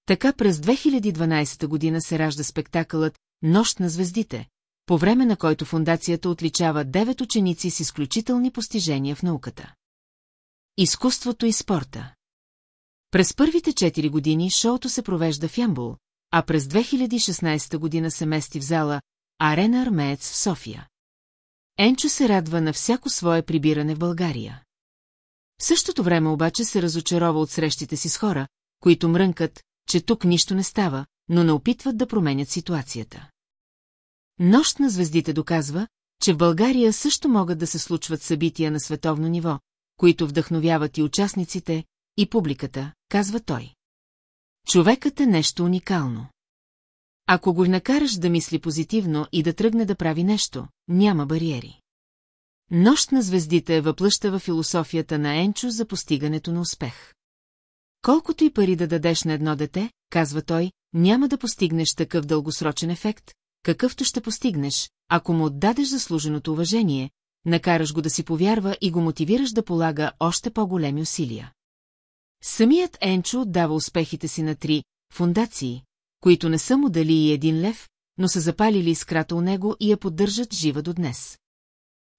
S1: Така през 2012 година се ражда спектакълът «Нощ на звездите», по време на който фундацията отличава девет ученици с изключителни постижения в науката. Изкуството и спорта През първите 4 години шоуто се провежда в Ямбул, а през 2016 година се мести в зала Арена Армеец в София. Енчо се радва на всяко свое прибиране в България. В същото време обаче се разочарова от срещите си с хора, които мрънкат, че тук нищо не става, но не опитват да променят ситуацията. Нощ на звездите доказва, че в България също могат да се случват събития на световно ниво, които вдъхновяват и участниците, и публиката, казва той. Човекът е нещо уникално. Ако го накараш да мисли позитивно и да тръгне да прави нещо, няма бариери. Нощ на звездите е въплъщава философията на Енчо за постигането на успех. Колкото и пари да дадеш на едно дете, казва той, няма да постигнеш такъв дългосрочен ефект, какъвто ще постигнеш, ако му отдадеш заслуженото уважение, накараш го да си повярва и го мотивираш да полага още по-големи усилия. Самият Енчо дава успехите си на три фундации, които не са му дали и един лев, но са запалили искрата у него и я поддържат жива до днес.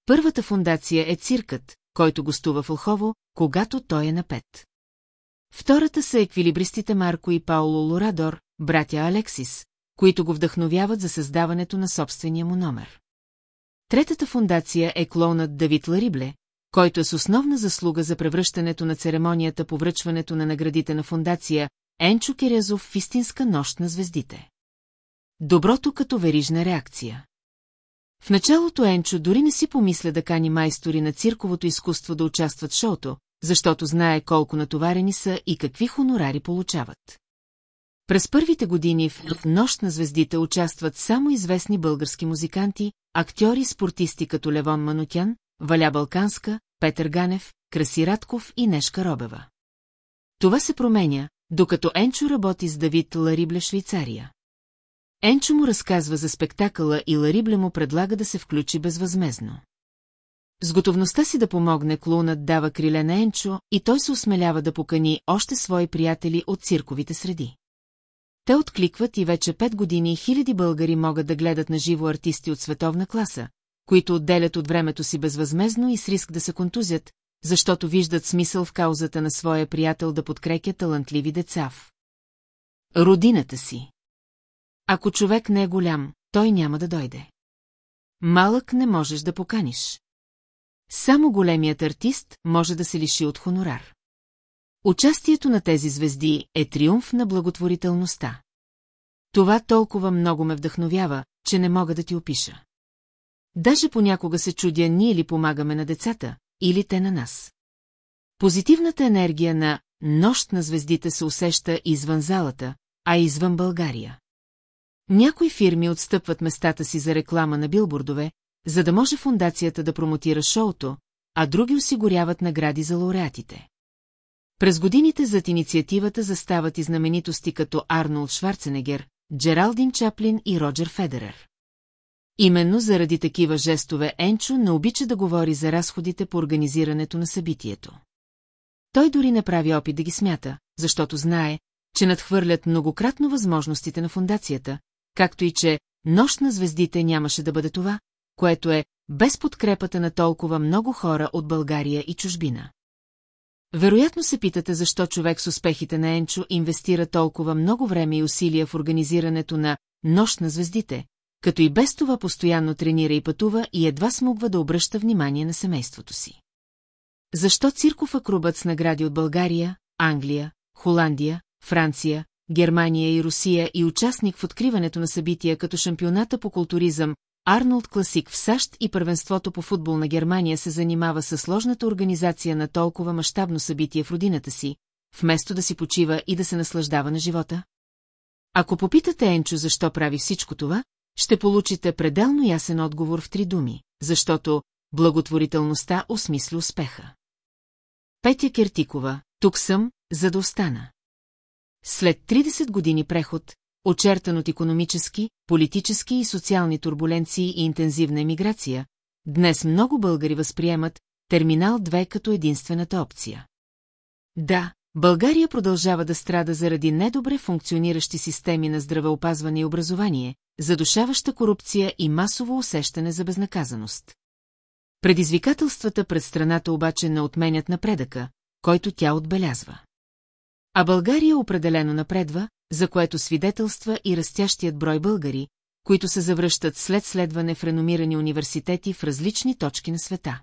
S1: Първата фундация е циркът, който гостува в Олхово, когато той е на пет. Втората са еквилибристите Марко и Пауло Лорадор, братя Алексис, които го вдъхновяват за създаването на собствения му номер. Третата фундация е клоунът Давид Ларибле, който е с основна заслуга за превръщането на церемонията по връчването на наградите на фундация Енчо Керезов в истинска нощ на звездите. Доброто като верижна реакция. В началото Енчо дори не си помисля да кани майстори на цирковото изкуство да участват в шоуто, защото знае колко натоварени са и какви хонорари получават. През първите години в «Нощ на звездите» участват само известни български музиканти, актьори и спортисти като Левон Манутян, Валя Балканска, Петър Ганев, Краси Радков и Нешка Робева. Това се променя, докато Енчо работи с Давид Ларибле Швейцария. Енчо му разказва за спектакъла и Ларибле му предлага да се включи безвъзмезно. С готовността си да помогне клоунът дава криле на Енчо и той се осмелява да покани още свои приятели от цирковите среди. Те откликват и вече пет години хиляди българи могат да гледат на живо артисти от световна класа, които отделят от времето си безвъзмезно и с риск да се контузят, защото виждат смисъл в каузата на своя приятел да подкрепя талантливи деца в родината си. Ако човек не е голям, той няма да дойде. Малък не можеш да поканиш. Само големият артист може да се лиши от хонорар. Участието на тези звезди е триумф на благотворителността. Това толкова много ме вдъхновява, че не мога да ти опиша. Даже понякога се чудя ние ли помагаме на децата, или те на нас. Позитивната енергия на «Нощ на звездите» се усеща извън залата, а извън България. Някои фирми отстъпват местата си за реклама на билбордове, за да може фундацията да промотира шоуто, а други осигуряват награди за лауреатите. През годините зад инициативата застават и знаменитости като Арнолд Шварценегер, Джералдин Чаплин и Роджер Федерер. Именно заради такива жестове Енчо не обича да говори за разходите по организирането на събитието. Той дори не прави опит да ги смята, защото знае, че надхвърлят многократно възможностите на фундацията, както и че «Нощ на звездите» нямаше да бъде това, което е без подкрепата на толкова много хора от България и чужбина. Вероятно се питате защо човек с успехите на Енчо инвестира толкова много време и усилия в организирането на «Нощ на звездите», като и без това постоянно тренира и пътува и едва смогва да обръща внимание на семейството си. Защо цирков Акрубът с награди от България, Англия, Холандия, Франция, Германия и Русия и участник в откриването на събития като шампионата по културизъм Арнолд Класик в САЩ и първенството по футбол на Германия се занимава със сложната организация на толкова мащабно събитие в родината си, вместо да си почива и да се наслаждава на живота? Ако попитате Енчо защо прави всичко това, ще получите пределно ясен отговор в три думи, защото благотворителността осмисли успеха. Петя Кертикова, тук съм, за да остана. След 30 години преход, очертан от економически, политически и социални турбуленции и интензивна емиграция, днес много българи възприемат терминал 2 като единствената опция. Да, България продължава да страда заради недобре функциониращи системи на здравеопазване и образование, задушаваща корупция и масово усещане за безнаказаност. Предизвикателствата пред страната обаче не отменят напредъка, който тя отбелязва. А България определено напредва, за което свидетелства и растящият брой българи, които се завръщат след следване в реномирани университети в различни точки на света.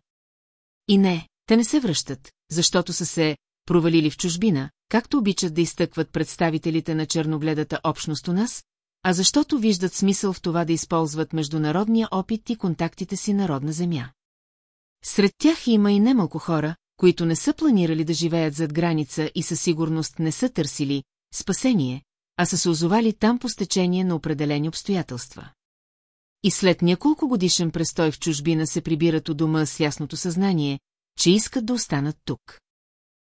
S1: И не, те не се връщат, защото са се провалили в чужбина, както обичат да изтъкват представителите на черногледата общност у нас, а защото виждат смисъл в това да използват международния опит и контактите си народна земя. Сред тях има и немалко хора, които не са планирали да живеят зад граница и със сигурност не са търсили спасение, а са се озовали там по стечение на определени обстоятелства. И след няколко годишен престой в чужбина се прибират у дома с ясното съзнание, че искат да останат тук.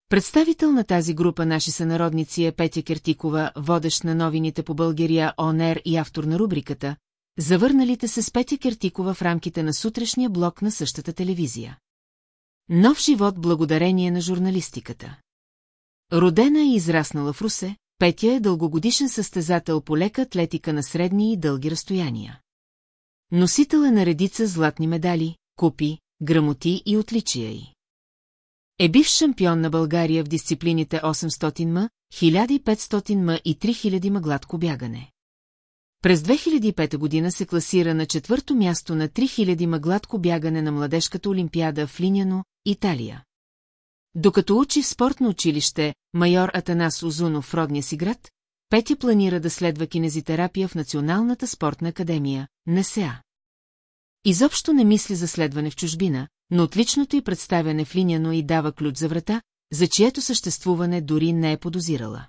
S1: Представител на тази група наши сънародници е Петя Кертикова, водещ на новините по България ОНР и автор на рубриката, завърналите се с Петя Кертикова в рамките на сутрешния блок на същата телевизия. Нов живот благодарение на журналистиката. Родена и израснала в Русе, Петя е дългогодишен състезател по лека атлетика на средни и дълги разстояния. Носител е на редица златни медали, купи, грамоти и отличия й. Е бив шампион на България в дисциплините 800 м, 1500 м и 3000 м гладко бягане. През 2005 година се класира на четвърто място на 3000 м гладко бягане на младежката олимпиада в Линяно, Италия. Докато учи в спортно училище, майор Атанас Озунов в родния си град, Петя планира да следва кинезитерапия в Националната спортна академия, НСА. Изобщо не мисли за следване в чужбина, но отличното й представяне в Линияно и дава ключ за врата, за чието съществуване дори не е подозирала.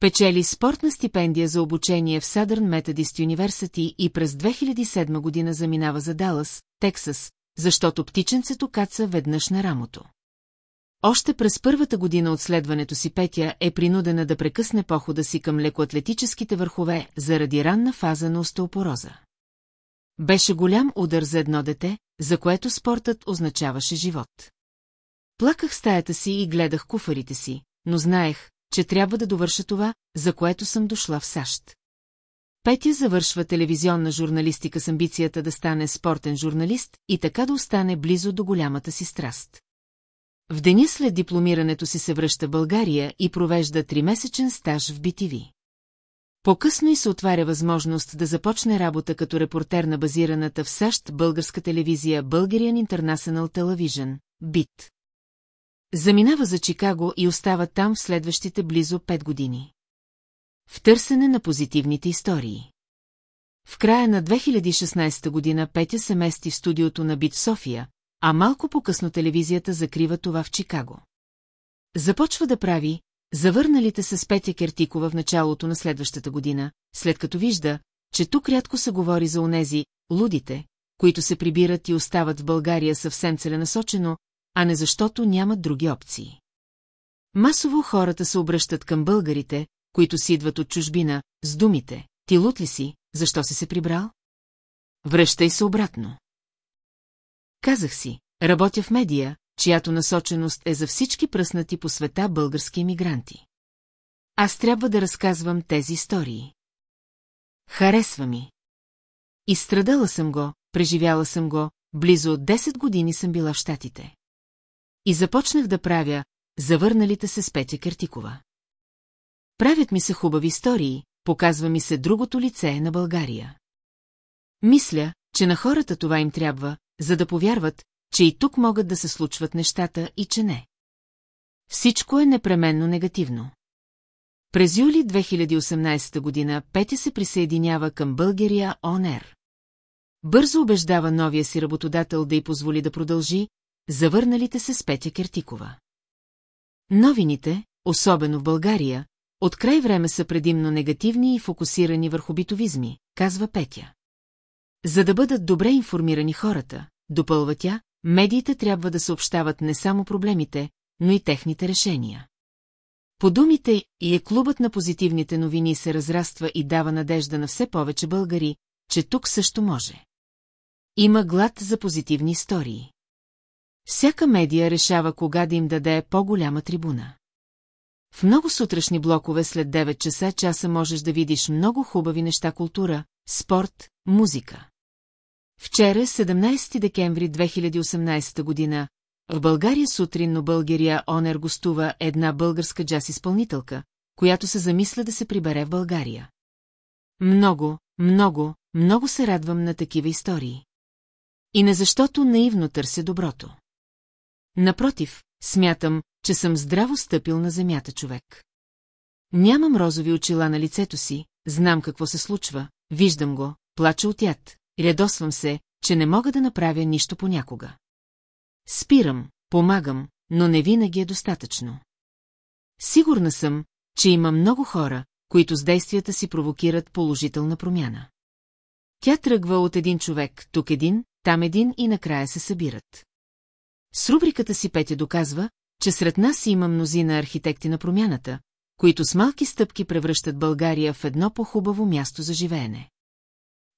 S1: Печели спортна стипендия за обучение в Southern Methodist University и през 2007 година заминава за Далас, Тексас, защото птиченцето каца веднъж на рамото. Още през първата година от следването си Петя е принудена да прекъсне похода си към лекоатлетическите върхове заради ранна фаза на остеопороза. Беше голям удар за едно дете, за което спортът означаваше живот. Плаках стаята си и гледах куфарите си, но знаех, че трябва да довърша това, за което съм дошла в САЩ. Петя завършва телевизионна журналистика с амбицията да стане спортен журналист и така да остане близо до голямата си страст. В деня след дипломирането си се връща в България и провежда тримесечен стаж в BTV. По-късно и се отваря възможност да започне работа като репортер на базираната в САЩ българска телевизия Bulgarian International Television, БИТ. Заминава за Чикаго и остава там в следващите близо 5 години. В търсене на позитивните истории. В края на 2016 година Петя се мести в студиото на Бит София, а малко по-късно телевизията закрива това в Чикаго. Започва да прави завърналите се с Петя Кертикова в началото на следващата година, след като вижда, че тук рядко се говори за онези лудите, които се прибират и остават в България съвсем целенасочено, а не защото нямат други опции. Масово хората се обръщат към българите, които си идват от чужбина, с думите «Ти лут ли си? Защо си се прибрал?» Връщай се обратно. Казах си, работя в медия, чиято насоченост е за всички пръснати по света български емигранти. Аз трябва да разказвам тези истории. Харесва ми. Изстрадала съм го, преживяла съм го, близо от 10 години съм била в Штатите. И започнах да правя завърналите се с Петя Картикова. Правят ми се хубави истории, показва ми се другото лице на България. Мисля, че на хората това им трябва, за да повярват, че и тук могат да се случват нещата и че не. Всичко е непременно негативно. През юли 2018 година Петя се присъединява към България ОНР. Бързо убеждава новия си работодател да й позволи да продължи, завърналите се с Петя Кертикова. Новините, особено в България, от край време са предимно негативни и фокусирани върху битовизми, казва Петя. За да бъдат добре информирани хората, допълва тя, медиите трябва да съобщават не само проблемите, но и техните решения. По думите и е клубът на позитивните новини се разраства и дава надежда на все повече българи, че тук също може. Има глад за позитивни истории. Всяка медия решава кога да им даде по-голяма трибуна. В много сутрешни блокове след 9 часа часа можеш да видиш много хубави неща култура, спорт, музика. Вчера, 17 декември 2018 година, в България сутринно България Онер гостува една българска джаз-изпълнителка, която се замисля да се прибере в България. Много, много, много се радвам на такива истории. И не защото наивно търся доброто. Напротив, смятам, че съм здраво стъпил на земята човек. Нямам розови очила на лицето си, знам какво се случва, виждам го, плача от яд, рядосвам се, че не мога да направя нищо понякога. Спирам, помагам, но не винаги е достатъчно. Сигурна съм, че има много хора, които с действията си провокират положителна промяна. Тя тръгва от един човек, тук един, там един и накрая се събират. С рубриката си Петя доказва, че сред нас има мнозина архитекти на промяната, които с малки стъпки превръщат България в едно по-хубаво място за живеене.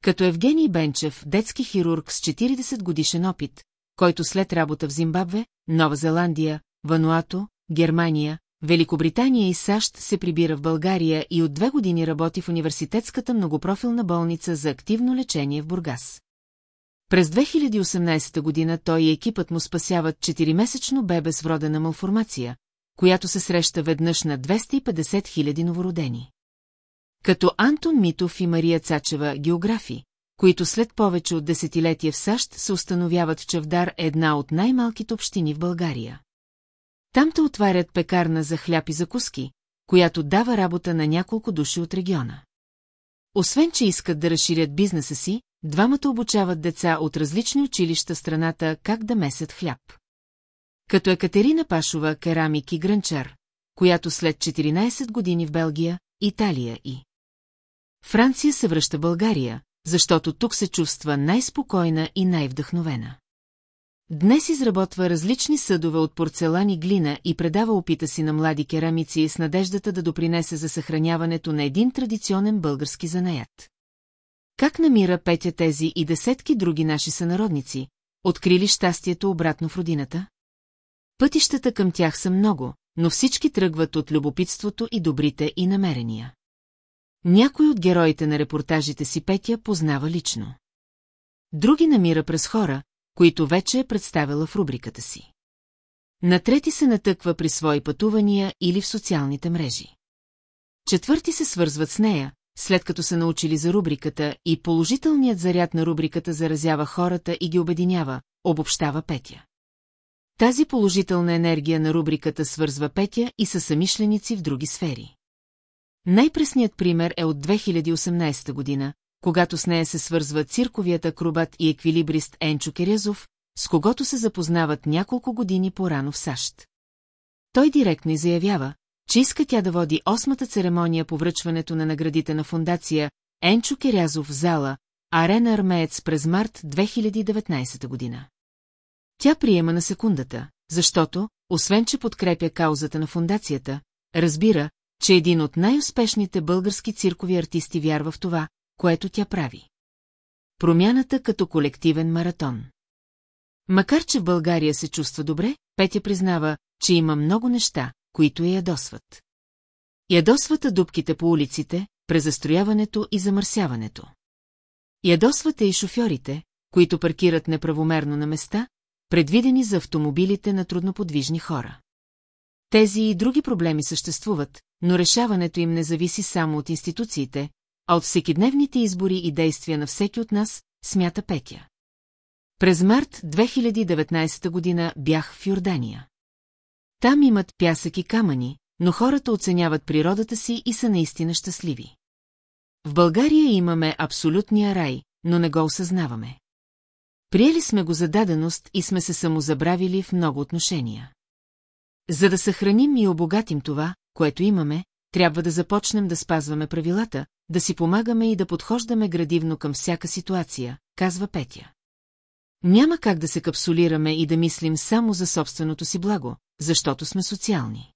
S1: Като Евгений Бенчев, детски хирург с 40 годишен опит, който след работа в Зимбабве, Нова Зеландия, Вануато, Германия, Великобритания и САЩ се прибира в България и от две години работи в университетската многопрофилна болница за активно лечение в Бургас. През 2018 година той и екипът му спасяват 4-месечно бебе с вродена малформация, която се среща веднъж на 250 000 новородени. Като Антон Митов и Мария Цачева географи, които след повече от десетилетия в САЩ се установяват в Чавдар една от най-малките общини в България. Там те отварят пекарна за хляб и закуски, която дава работа на няколко души от региона. Освен, че искат да разширят бизнеса си, Двамата обучават деца от различни училища страната как да месят хляб. Като Екатерина Пашова, керамик и гранчар, която след 14 години в Белгия, Италия и Франция се връща България, защото тук се чувства най-спокойна и най-вдъхновена. Днес изработва различни съдове от порцелан и глина и предава опита си на млади керамици с надеждата да допринесе за съхраняването на един традиционен български занаят. Как намира Петя тези и десетки други наши сънародници, открили щастието обратно в родината? Пътищата към тях са много, но всички тръгват от любопитството и добрите и намерения. Някой от героите на репортажите си Петя познава лично. Други намира през хора, които вече е представила в рубриката си. На трети се натъква при свои пътувания или в социалните мрежи. Четвърти се свързват с нея, след като са научили за рубриката и положителният заряд на рубриката заразява хората и ги обединява, обобщава Петя. Тази положителна енергия на рубриката свързва Петя и са самишленици в други сфери. Най-пресният пример е от 2018 година, когато с нея се свързва цирковият акробат и еквилибрист Енчо Керезов, с когото се запознават няколко години по-рано в САЩ. Той директно и заявява, че иска тя да води осмата церемония по връчването на наградите на фундация Енчо Керязов в зала, Арена Армеец през март 2019 година. Тя приема на секундата, защото, освен че подкрепя каузата на фундацията, разбира, че един от най-успешните български циркови артисти вярва в това, което тя прави. Промяната като колективен маратон. Макар, че в България се чувства добре, Петя признава, че има много неща, които я ядосват. Ядосвата дубките по улиците, презастрояването и замърсяването. Ядосвата е и шофьорите, които паркират неправомерно на места, предвидени за автомобилите на трудноподвижни хора. Тези и други проблеми съществуват, но решаването им не зависи само от институциите, а от всекидневните избори и действия на всеки от нас, смята Пекя. През март 2019 година бях в Йордания. Там имат пясък и камъни, но хората оценяват природата си и са наистина щастливи. В България имаме абсолютния рай, но не го осъзнаваме. Приели сме го за даденост и сме се самозабравили в много отношения. За да съхраним и обогатим това, което имаме, трябва да започнем да спазваме правилата, да си помагаме и да подхождаме градивно към всяка ситуация, казва Петя. Няма как да се капсулираме и да мислим само за собственото си благо, защото сме социални.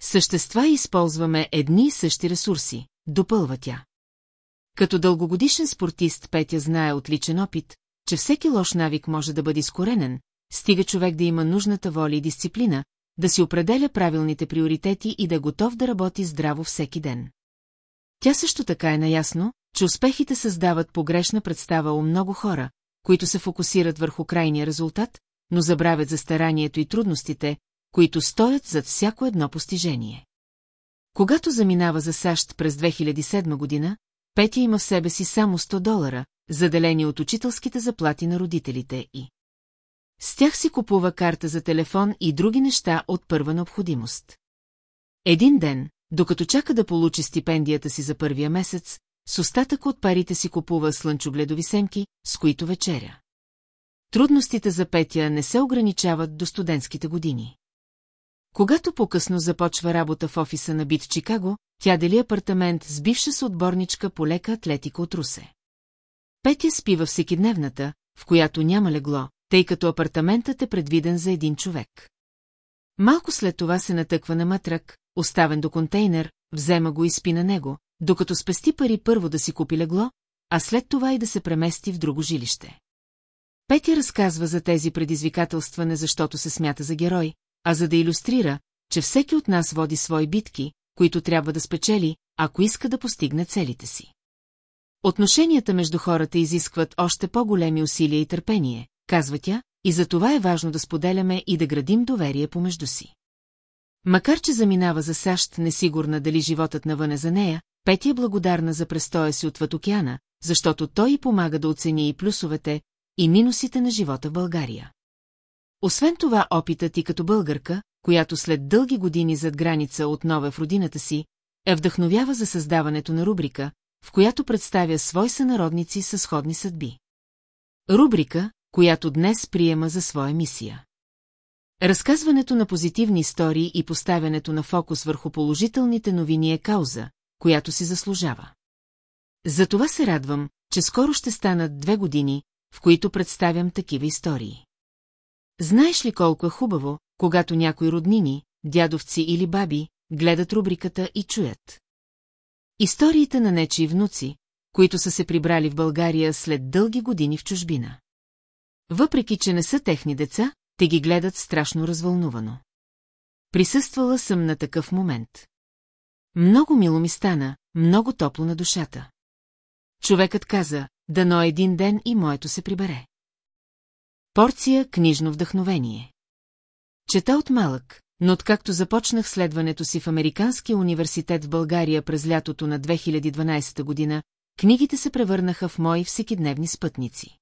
S1: Същества използваме едни и същи ресурси, допълва тя. Като дългогодишен спортист Петя знае от личен опит, че всеки лош навик може да бъде изкоренен, стига човек да има нужната воля и дисциплина, да си определя правилните приоритети и да е готов да работи здраво всеки ден. Тя също така е наясно, че успехите създават погрешна представа у много хора, които се фокусират върху крайния резултат, но забравят за старанието и трудностите, които стоят зад всяко едно постижение. Когато заминава за САЩ през 2007 година, Петя има в себе си само 100 долара, заделени от учителските заплати на родителите и. С тях си купува карта за телефон и други неща от първа необходимост. Един ден, докато чака да получи стипендията си за първия месец, с остатък от парите си купува слънчогледови семки, с които вечеря. Трудностите за Петя не се ограничават до студентските години. Когато по-късно започва работа в офиса на Бит Чикаго, тя дели апартамент с бивша съотборничка по лека атлетика от Русе. Петя спи във всекидневната, в която няма легло, тъй като апартаментът е предвиден за един човек. Малко след това се натъква на матрак, оставен до контейнер, взема го и спи на него, докато спести пари първо да си купи легло, а след това и да се премести в друго жилище. Петя разказва за тези предизвикателства не защото се смята за герой, а за да иллюстрира, че всеки от нас води свои битки, които трябва да спечели, ако иска да постигне целите си. Отношенията между хората изискват още по-големи усилия и търпение, казва тя, и за това е важно да споделяме и да градим доверие помежду си. Макар, че заминава за САЩ несигурна дали животът навън е за нея, Петя е благодарна за престоя си отвъд океана, защото той й помага да оцени и плюсовете, и минусите на живота в България. Освен това опитът и като българка, която след дълги години зад граница отново е в родината си, е вдъхновява за създаването на рубрика, в която представя свои сънародници със сходни съдби. Рубрика, която днес приема за своя мисия. Разказването на позитивни истории и поставянето на фокус върху положителните новини е кауза, която си заслужава. Затова се радвам, че скоро ще станат две години, в които представям такива истории. Знаеш ли колко е хубаво, когато някои роднини, дядовци или баби, гледат рубриката и чуят? Историите на нечи внуци, които са се прибрали в България след дълги години в чужбина. Въпреки, че не са техни деца, те ги гледат страшно развълнувано. Присъствала съм на такъв момент. Много мило ми стана, много топло на душата. Човекът каза, Дано един ден и моето се прибере. Порция книжно вдъхновение. Чета от малък, но откакто започнах следването си в Американския университет в България през лятото на 2012 година, книгите се превърнаха в мои всекидневни спътници.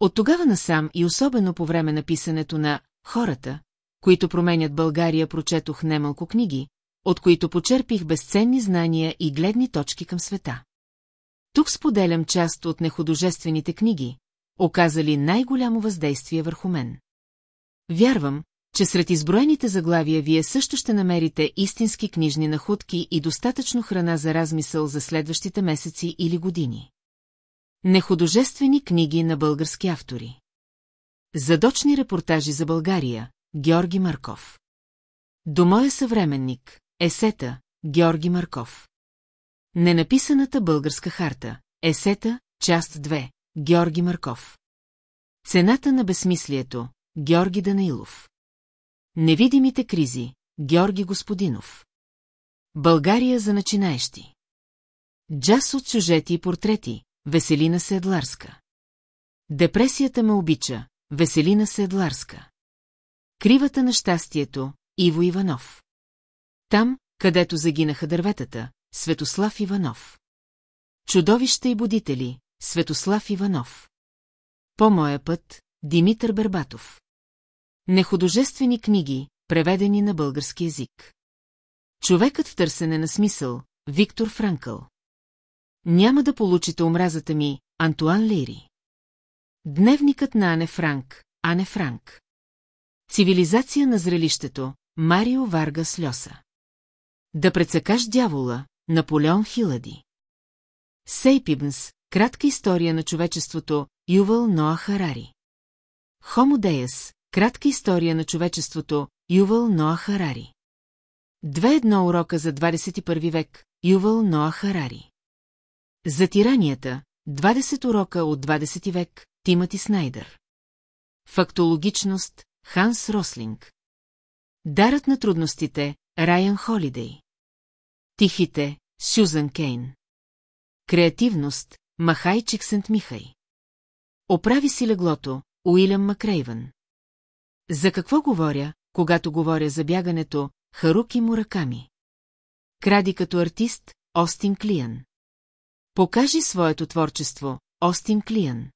S1: От тогава насам и особено по време на писането на «Хората», които променят България, прочетох немалко книги, от които почерпих безценни знания и гледни точки към света. Тук споделям част от нехудожествените книги, оказали най-голямо въздействие върху мен. Вярвам, че сред изброените заглавия вие също ще намерите истински книжни находки и достатъчно храна за размисъл за следващите месеци или години. Нехудожествени книги на български автори Задочни репортажи за България Георги Марков До моя съвременник Есета Георги Марков Ненаписаната българска харта. Есета, част 2. Георги Марков. Цената на безсмислието. Георги Данаилов. Невидимите кризи. Георги Господинов. България за начинаещи. Джаз от сюжети и портрети. Веселина Седларска. Депресията ме обича. Веселина Седларска. Кривата на щастието. Иво Иванов. Там, където загинаха дърветата, Светослав Иванов. Чудовища и будители, Светослав Иванов. По моя път, Димитър Бербатов. Нехудожествени книги, преведени на български язик. Човекът в търсене на смисъл, Виктор Франкъл. Няма да получите омразата ми, Антуан Лири. Дневникът на Ане Франк, Ане Франк. Цивилизация на зрелището, Марио Варга Сльоса. Да прецакаш дявола, Наполеон Хилади. Сейпибнс, кратка история на човечеството, Ювал Ноа Харари. Хомо Деяс, кратка история на човечеството, Ювал Ноа Харари. Две едно урока за 21 век, Ювал Ноа Харари. За тиранията, 20 урока от 20 век, Тимати Снайдър. Фактологичност, Ханс Рослинг. Дарът на трудностите, Райан Холидей. Тихите, Сюзан Кейн. Креативност, Махайчик Сент Михай. Оправи си леглото, Уилям Макрейвън. За какво говоря, когато говоря за бягането, Харуки Мураками? Кради като артист, Остин Клиен. Покажи своето творчество, Остин Клиен.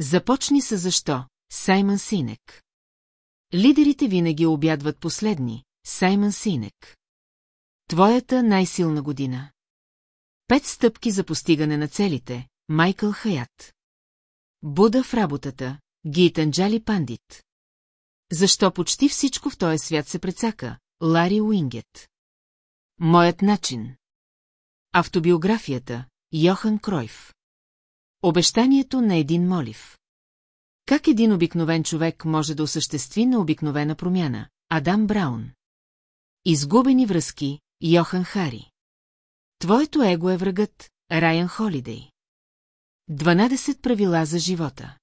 S1: Започни с защо, Саймън Синек. Лидерите винаги обядват последни, Саймън Синек. Твоята най-силна година. Пет стъпки за постигане на целите. Майкъл Хаят. Буда в работата. Гитанджали Пандит. Защо почти всичко в този свят се прецака? Лари Уингет. Моят начин. Автобиографията. Йохан Кройф. Обещанието на един молив. Как един обикновен човек може да осъществи на обикновена промяна? Адам Браун. Изгубени връзки. Йохан Хари. Твоето его е врагът, Райан Холидей. 12 правила за живота.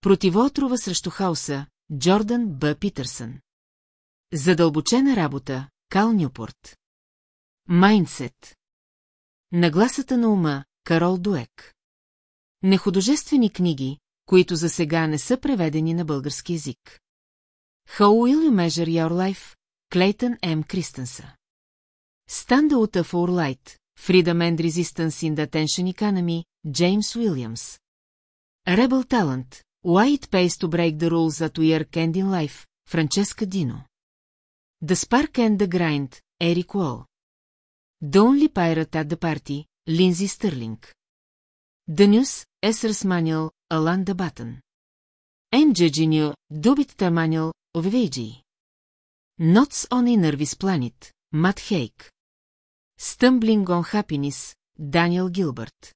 S1: Противоотрова срещу хаоса, Джордан Б. Питърсън. Задълбочена работа, Кал Нюпорт. Майнсет Нагласата на ума, Карол Дуек. Нехудожествени книги, които за сега не са преведени на български язик. How will you measure your life? Клейтън М. Кристенса. Stand out of our light, freedom and resistance in the Tension economy, James Williams. Rebel talent, why it pays to break the rules That We Are Canned in life, Francesca Dino. The spark and the grind, Eric Wall. The only pirate at the party, Lindsay Sterling. The news, Esther's manual, Alan the button. Engaging Dubit manual, of VG. Notes on a nervous planet, Matt Hake. Stumbling on Happiness, Даниел Гилбърт.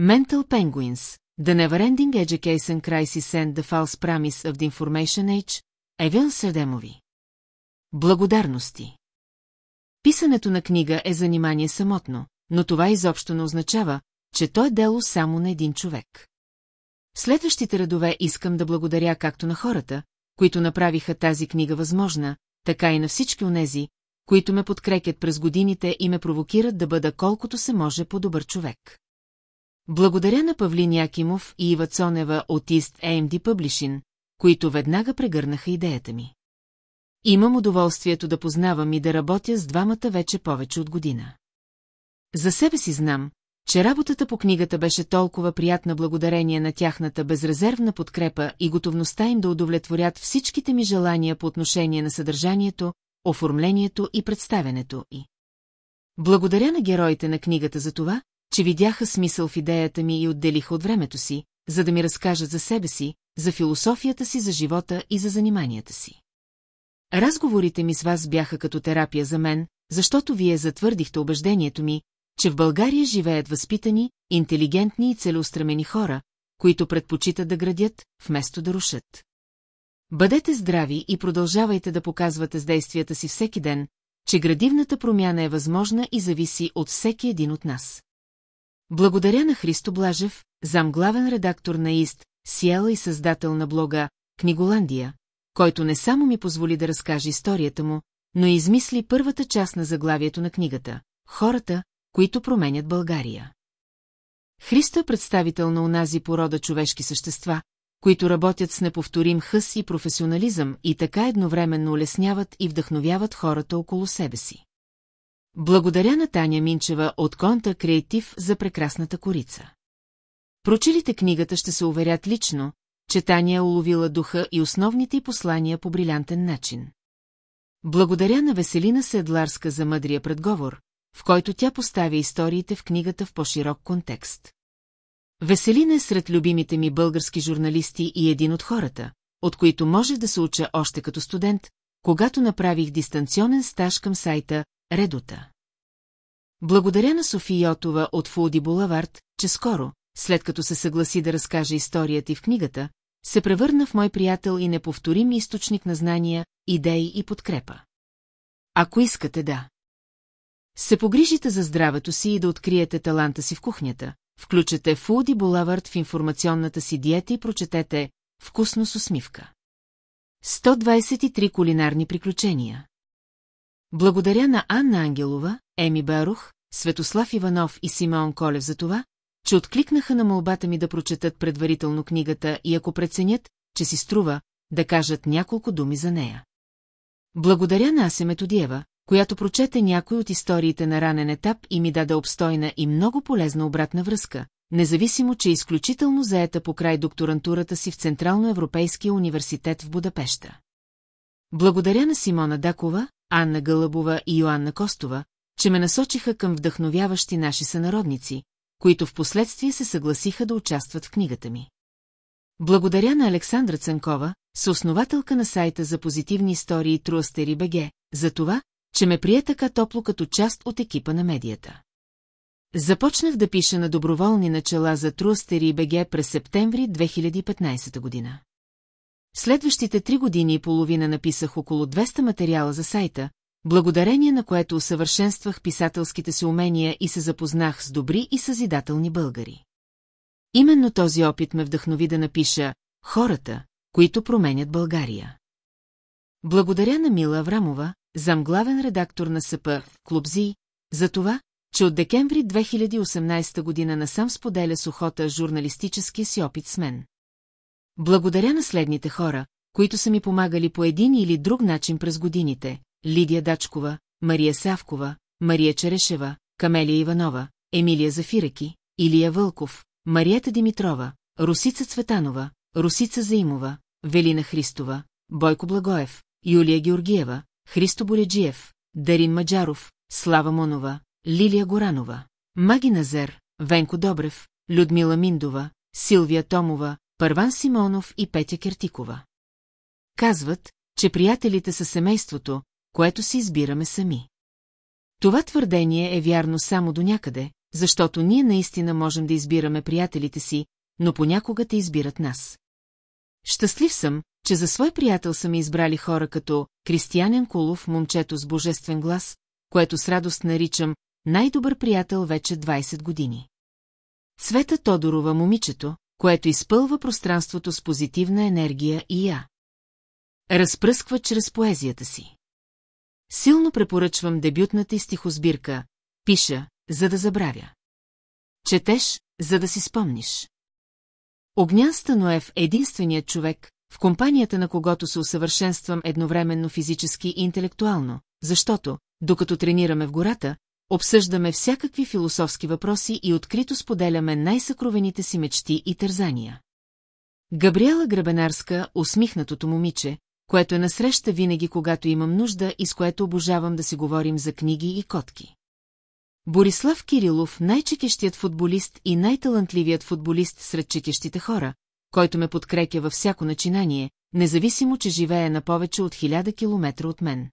S1: Mental Penguins, The Neverending Education Crisis and the False Promise of the Information Age, Евил Седемови. Благодарности. Писането на книга е занимание самотно, но това изобщо не означава, че то е дело само на един човек. В следващите редове искам да благодаря както на хората, които направиха тази книга възможна, така и на всички онези, които ме подкрепят през годините и ме провокират да бъда колкото се може по-добър човек. Благодаря на Павлин Якимов и Ива Цонева от East AMD Publishing, които веднага прегърнаха идеята ми. Имам удоволствието да познавам и да работя с двамата вече повече от година. За себе си знам, че работата по книгата беше толкова приятна благодарение на тяхната безрезервна подкрепа и готовността им да удовлетворят всичките ми желания по отношение на съдържанието, оформлението и представенето и. Благодаря на героите на книгата за това, че видяха смисъл в идеята ми и отделиха от времето си, за да ми разкажат за себе си, за философията си, за живота и за заниманията си. Разговорите ми с вас бяха като терапия за мен, защото вие затвърдихте убеждението ми, че в България живеят възпитани, интелигентни и целеустремени хора, които предпочитат да градят, вместо да рушат. Бъдете здрави и продължавайте да показвате с действията си всеки ден, че градивната промяна е възможна и зависи от всеки един от нас. Благодаря на Христо Блажев, замглавен редактор на ИСТ, Сиела и създател на блога Книголандия, който не само ми позволи да разкаже историята му, но и измисли първата част на заглавието на книгата – Хората, които променят България. Христо е представител на унази порода човешки същества, които работят с неповторим хъс и професионализъм и така едновременно улесняват и вдъхновяват хората около себе си. Благодаря на Таня Минчева от Конта Креатив за прекрасната корица. Прочилите книгата ще се уверят лично, че Таня е уловила духа и основните й послания по брилянтен начин. Благодаря на Веселина Седларска за мъдрия предговор, в който тя поставя историите в книгата в по-широк контекст. Веселина е сред любимите ми български журналисти и един от хората, от които може да се уча още като студент, когато направих дистанционен стаж към сайта Редута. Благодаря на София Йотова от Фуди Булавард, че скоро, след като се съгласи да разкаже историята и в книгата, се превърна в мой приятел и неповторим източник на знания, идеи и подкрепа. Ако искате да. Се погрижите за здравето си и да откриете таланта си в кухнята, Включете Фуди Булавърт в информационната си диета и прочетете «Вкусно с усмивка». 123 кулинарни приключения Благодаря на Анна Ангелова, Еми Барух, Светослав Иванов и Симеон Колев за това, че откликнаха на молбата ми да прочетат предварително книгата и ако преценят, че си струва, да кажат няколко думи за нея. Благодаря на Асе Методиева, която прочете някой от историите на ранен етап и ми даде обстойна и много полезна обратна връзка, независимо, че е изключително заета по край докторантурата си в Централноевропейския университет в Будапеща. Благодаря на Симона Дакова, Анна Гълъбова и Йоанна Костова, че ме насочиха към вдъхновяващи наши сънародници, които в последствие се съгласиха да участват в книгата ми. Благодаря на Александра Цанкова, съоснователка на сайта за позитивни истории Труастери БГ, за това, че ме прие така топло като част от екипа на медията. Започнах да пиша на доброволни начала за Трустери и БГ през септември 2015 година. Следващите три години и половина написах около 200 материала за сайта, благодарение на което усъвършенствах писателските си умения и се запознах с добри и съзидателни българи. Именно този опит ме вдъхнови да напиша «Хората, които променят България». Благодаря на Мила Аврамова, замглавен редактор на СП Клубзи, за това, че от декември 2018 година насам споделя сухота журналистическия си опит с мен. Благодаря на следните хора, които са ми помагали по един или друг начин през годините – Лидия Дачкова, Мария Савкова, Мария Черешева, Камелия Иванова, Емилия Зафираки, Илия Вълков, Марията Димитрова, Русица Цветанова, Русица Заимова, Велина Христова, Бойко Благоев, Юлия Георгиева, Христо Боледжиев, Дарин Маджаров, Слава Монова, Лилия Горанова, Маги Назер, Венко Добрев, Людмила Миндова, Силвия Томова, Първан Симонов и Петя Кертикова. Казват, че приятелите са семейството, което си избираме сами. Това твърдение е вярно само до някъде, защото ние наистина можем да избираме приятелите си, но понякога те избират нас. Щастлив съм, че за свой приятел са ми избрали хора като Кристиянен Кулов, момчето с божествен глас, което с радост наричам най-добър приятел вече 20 години. Света Тодорова момичето, което изпълва пространството с позитивна енергия и я. Разпръсква чрез поезията си. Силно препоръчвам дебютната и стихосбирка «Пиша, за да забравя». Четеш, за да си спомниш. Огнян Станоев е единственият човек, в компанията на когото се усъвършенствам едновременно физически и интелектуално, защото, докато тренираме в гората, обсъждаме всякакви философски въпроси и открито споделяме най-съкровените си мечти и тързания. Габриела Грабенарска, усмихнатото момиче, което е насреща винаги, когато имам нужда и с което обожавам да си говорим за книги и котки. Борислав Кирилов, най-чекещият футболист и най-талантливият футболист сред чекещите хора, който ме подкрепя във всяко начинание, независимо, че живее на повече от хиляда километра от мен.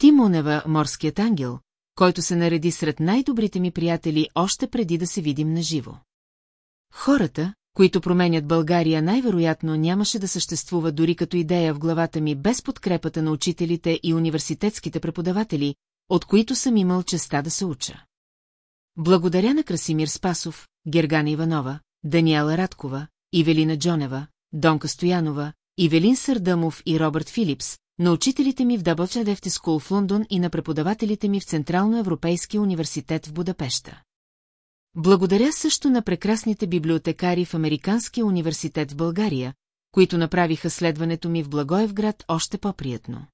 S1: Тимонева, морският ангел, който се нареди сред най-добрите ми приятели още преди да се видим наживо. Хората, които променят България, най-вероятно нямаше да съществува дори като идея в главата ми без подкрепата на учителите и университетските преподаватели, от които съм имал честа да се уча. Благодаря на Красимир Спасов, Гергана Иванова, Даниела Радкова, Ивелина Джонева, Донка Стоянова, Ивелин Сърдамов и Робърт Филипс, на учителите ми в Double Defty Скул в Лондон и на преподавателите ми в Централноевропейския университет в Будапешта. Благодаря също на прекрасните библиотекари в Американския университет в България, които направиха следването ми в Благоевград още по-приятно.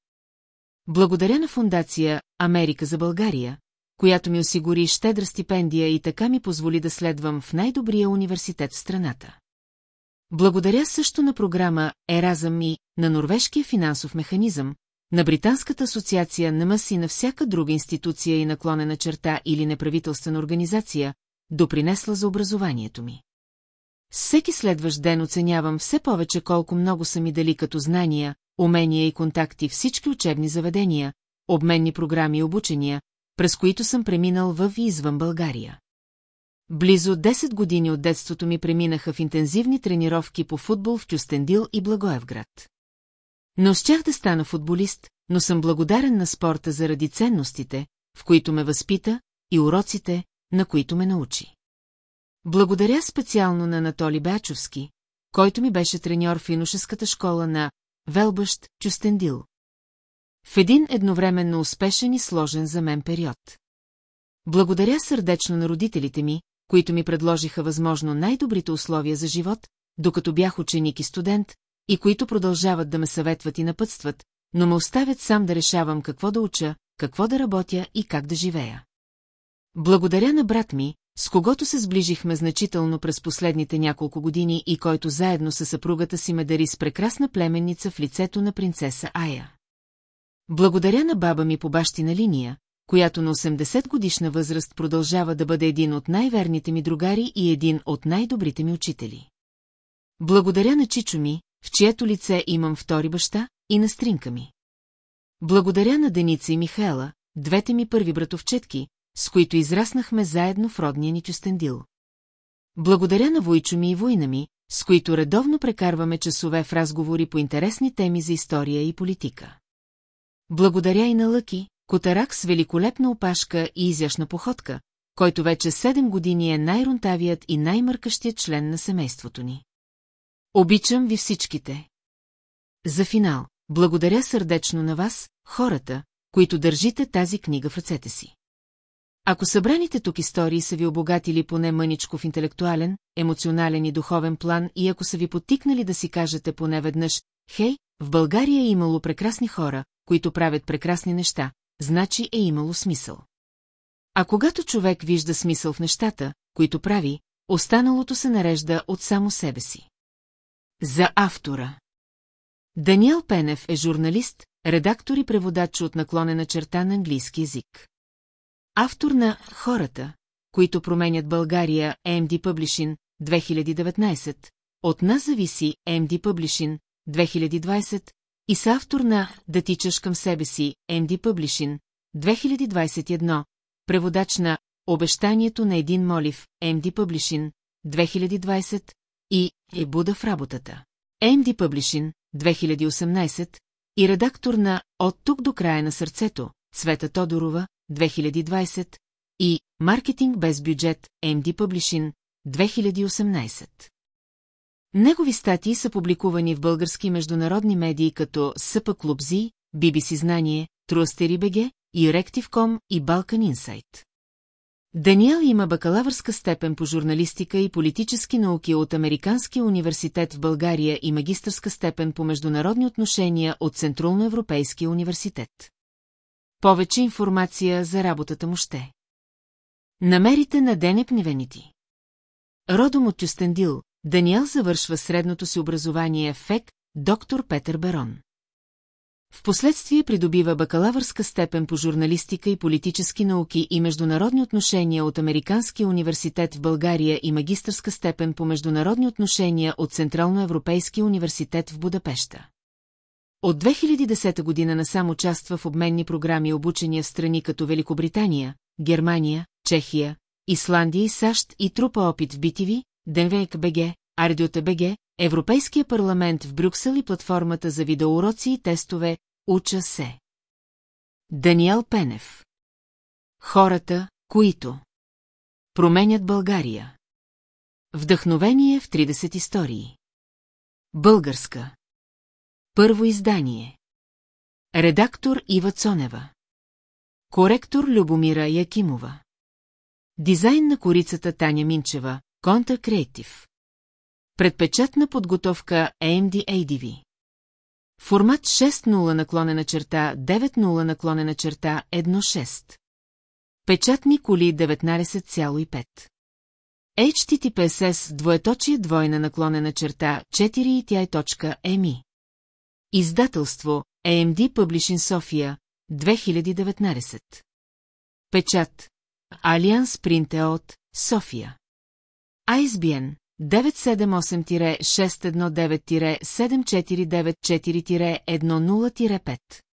S1: Благодаря на фундация «Америка за България», която ми осигури щедра стипендия и така ми позволи да следвам в най-добрия университет в страната. Благодаря също на програма Еразъм и на Норвежкия финансов механизъм, на Британската асоциация на МАС и на всяка друга институция и наклонена черта или неправителствена организация, допринесла за образованието ми. Всеки следващ ден оценявам все повече колко много са ми дали като знания, умения и контакти всички учебни заведения, обменни програми и обучения, през които съм преминал във и извън България. Близо 10 години от детството ми преминаха в интензивни тренировки по футбол в Кюстендил и Благоевград. Не успях да стана футболист, но съм благодарен на спорта заради ценностите, в които ме възпита, и уроците, на които ме научи. Благодаря специално на Анатолий Бачовски, който ми беше треньор в иношеската школа на Велбъщ Чустендил. В един едновременно успешен и сложен за мен период. Благодаря сърдечно на родителите ми, които ми предложиха възможно най-добрите условия за живот, докато бях ученик и студент, и които продължават да ме съветват и напътстват, но ме оставят сам да решавам какво да уча, какво да работя и как да живея. Благодаря на брат ми, с когото се сближихме значително през последните няколко години и който заедно с съпругата си ме дари с прекрасна племенница в лицето на принцеса Ая. Благодаря на баба ми по бащина линия, която на 80 годишна възраст продължава да бъде един от най-верните ми другари и един от най-добрите ми учители. Благодаря на Чичо ми, в чието лице имам втори баща, и на стринка ми. Благодаря на Деница и Михаела, двете ми първи братовчетки, с които израснахме заедно в родния ни Чустендил. Благодаря на Войчо ми и война ми, с които редовно прекарваме часове в разговори по интересни теми за история и политика. Благодаря и на Лъки, Котарак с великолепна опашка и изящна походка, който вече 7 години е най-рунтавият и най-мъркащият член на семейството ни. Обичам ви всичките. За финал, благодаря сърдечно на вас, хората, които държите тази книга в ръцете си. Ако събраните тук истории са ви обогатили поне мъничко в интелектуален, емоционален и духовен план и ако са ви потикнали да си кажете поне веднъж, хей, в България е имало прекрасни хора, които правят прекрасни неща, значи е имало смисъл. А когато човек вижда смисъл в нещата, които прави, останалото се нарежда от само себе си. За автора Даниел Пенев е журналист, редактор и преводач от наклонена черта на английски язик. Автор на «Хората», които променят България, AMD Publishing, 2019, от нас зависи AMD Publishing, 2020, и са автор на «Да тичаш към себе си» Енди Пъблишин, 2021, преводач на «Обещанието на един молив» Енди Пъблишин, 2020 и «Е Буда в работата». Енди Пъблишин, 2018 и редактор на «От тук до края на сърцето» Света Тодорова, 2020 и «Маркетинг без бюджет» Енди Пъблишин, 2018. Негови статии са публикувани в български международни медии като СП Клубзи, BBC Знание, Трустери.бг, Erective.com и Balkan Insight. Даниел има бакалавърска степен по журналистика и политически науки от Американския университет в България и магистърска степен по международни отношения от Централноевропейския университет. Повече информация за работата му ще. Намерите на Денеп Невенити. Родом от Чустендил, Даниел завършва средното си образование в ФЕК, доктор Петър Барон. Впоследствие придобива бакалавърска степен по журналистика и политически науки и международни отношения от Американския университет в България и магистърска степен по международни отношения от Централноевропейския университет в Будапеща. От 2010 година насам участва в обменни програми обучения в страни като Великобритания, Германия, Чехия, Исландия и САЩ и трупа опит в BTV, Денвейк БГ, Ардиота БГ, Европейския парламент в Брюксел и платформата за видеоуроци и тестове Уча се. Даниел Пенев Хората, които променят България. Вдъхновение в 30 истории. Българска. Първо издание. Редактор Ива Цонева. Коректор Любомира Якимова. Дизайн на корицата Таня Минчева, Counter Creative. Предпечатна подготовка AMD ADV. Формат 6.0 наклонена черта 9.0 наклонена черта 1.6. Печатни коли 19.5. HTTPSS двоеточие двойна наклонена черта 4 и е точка EMI. Издателство AMD Publishing София 2019. Печат Print е от София. ISBN 978 619 7494 10 5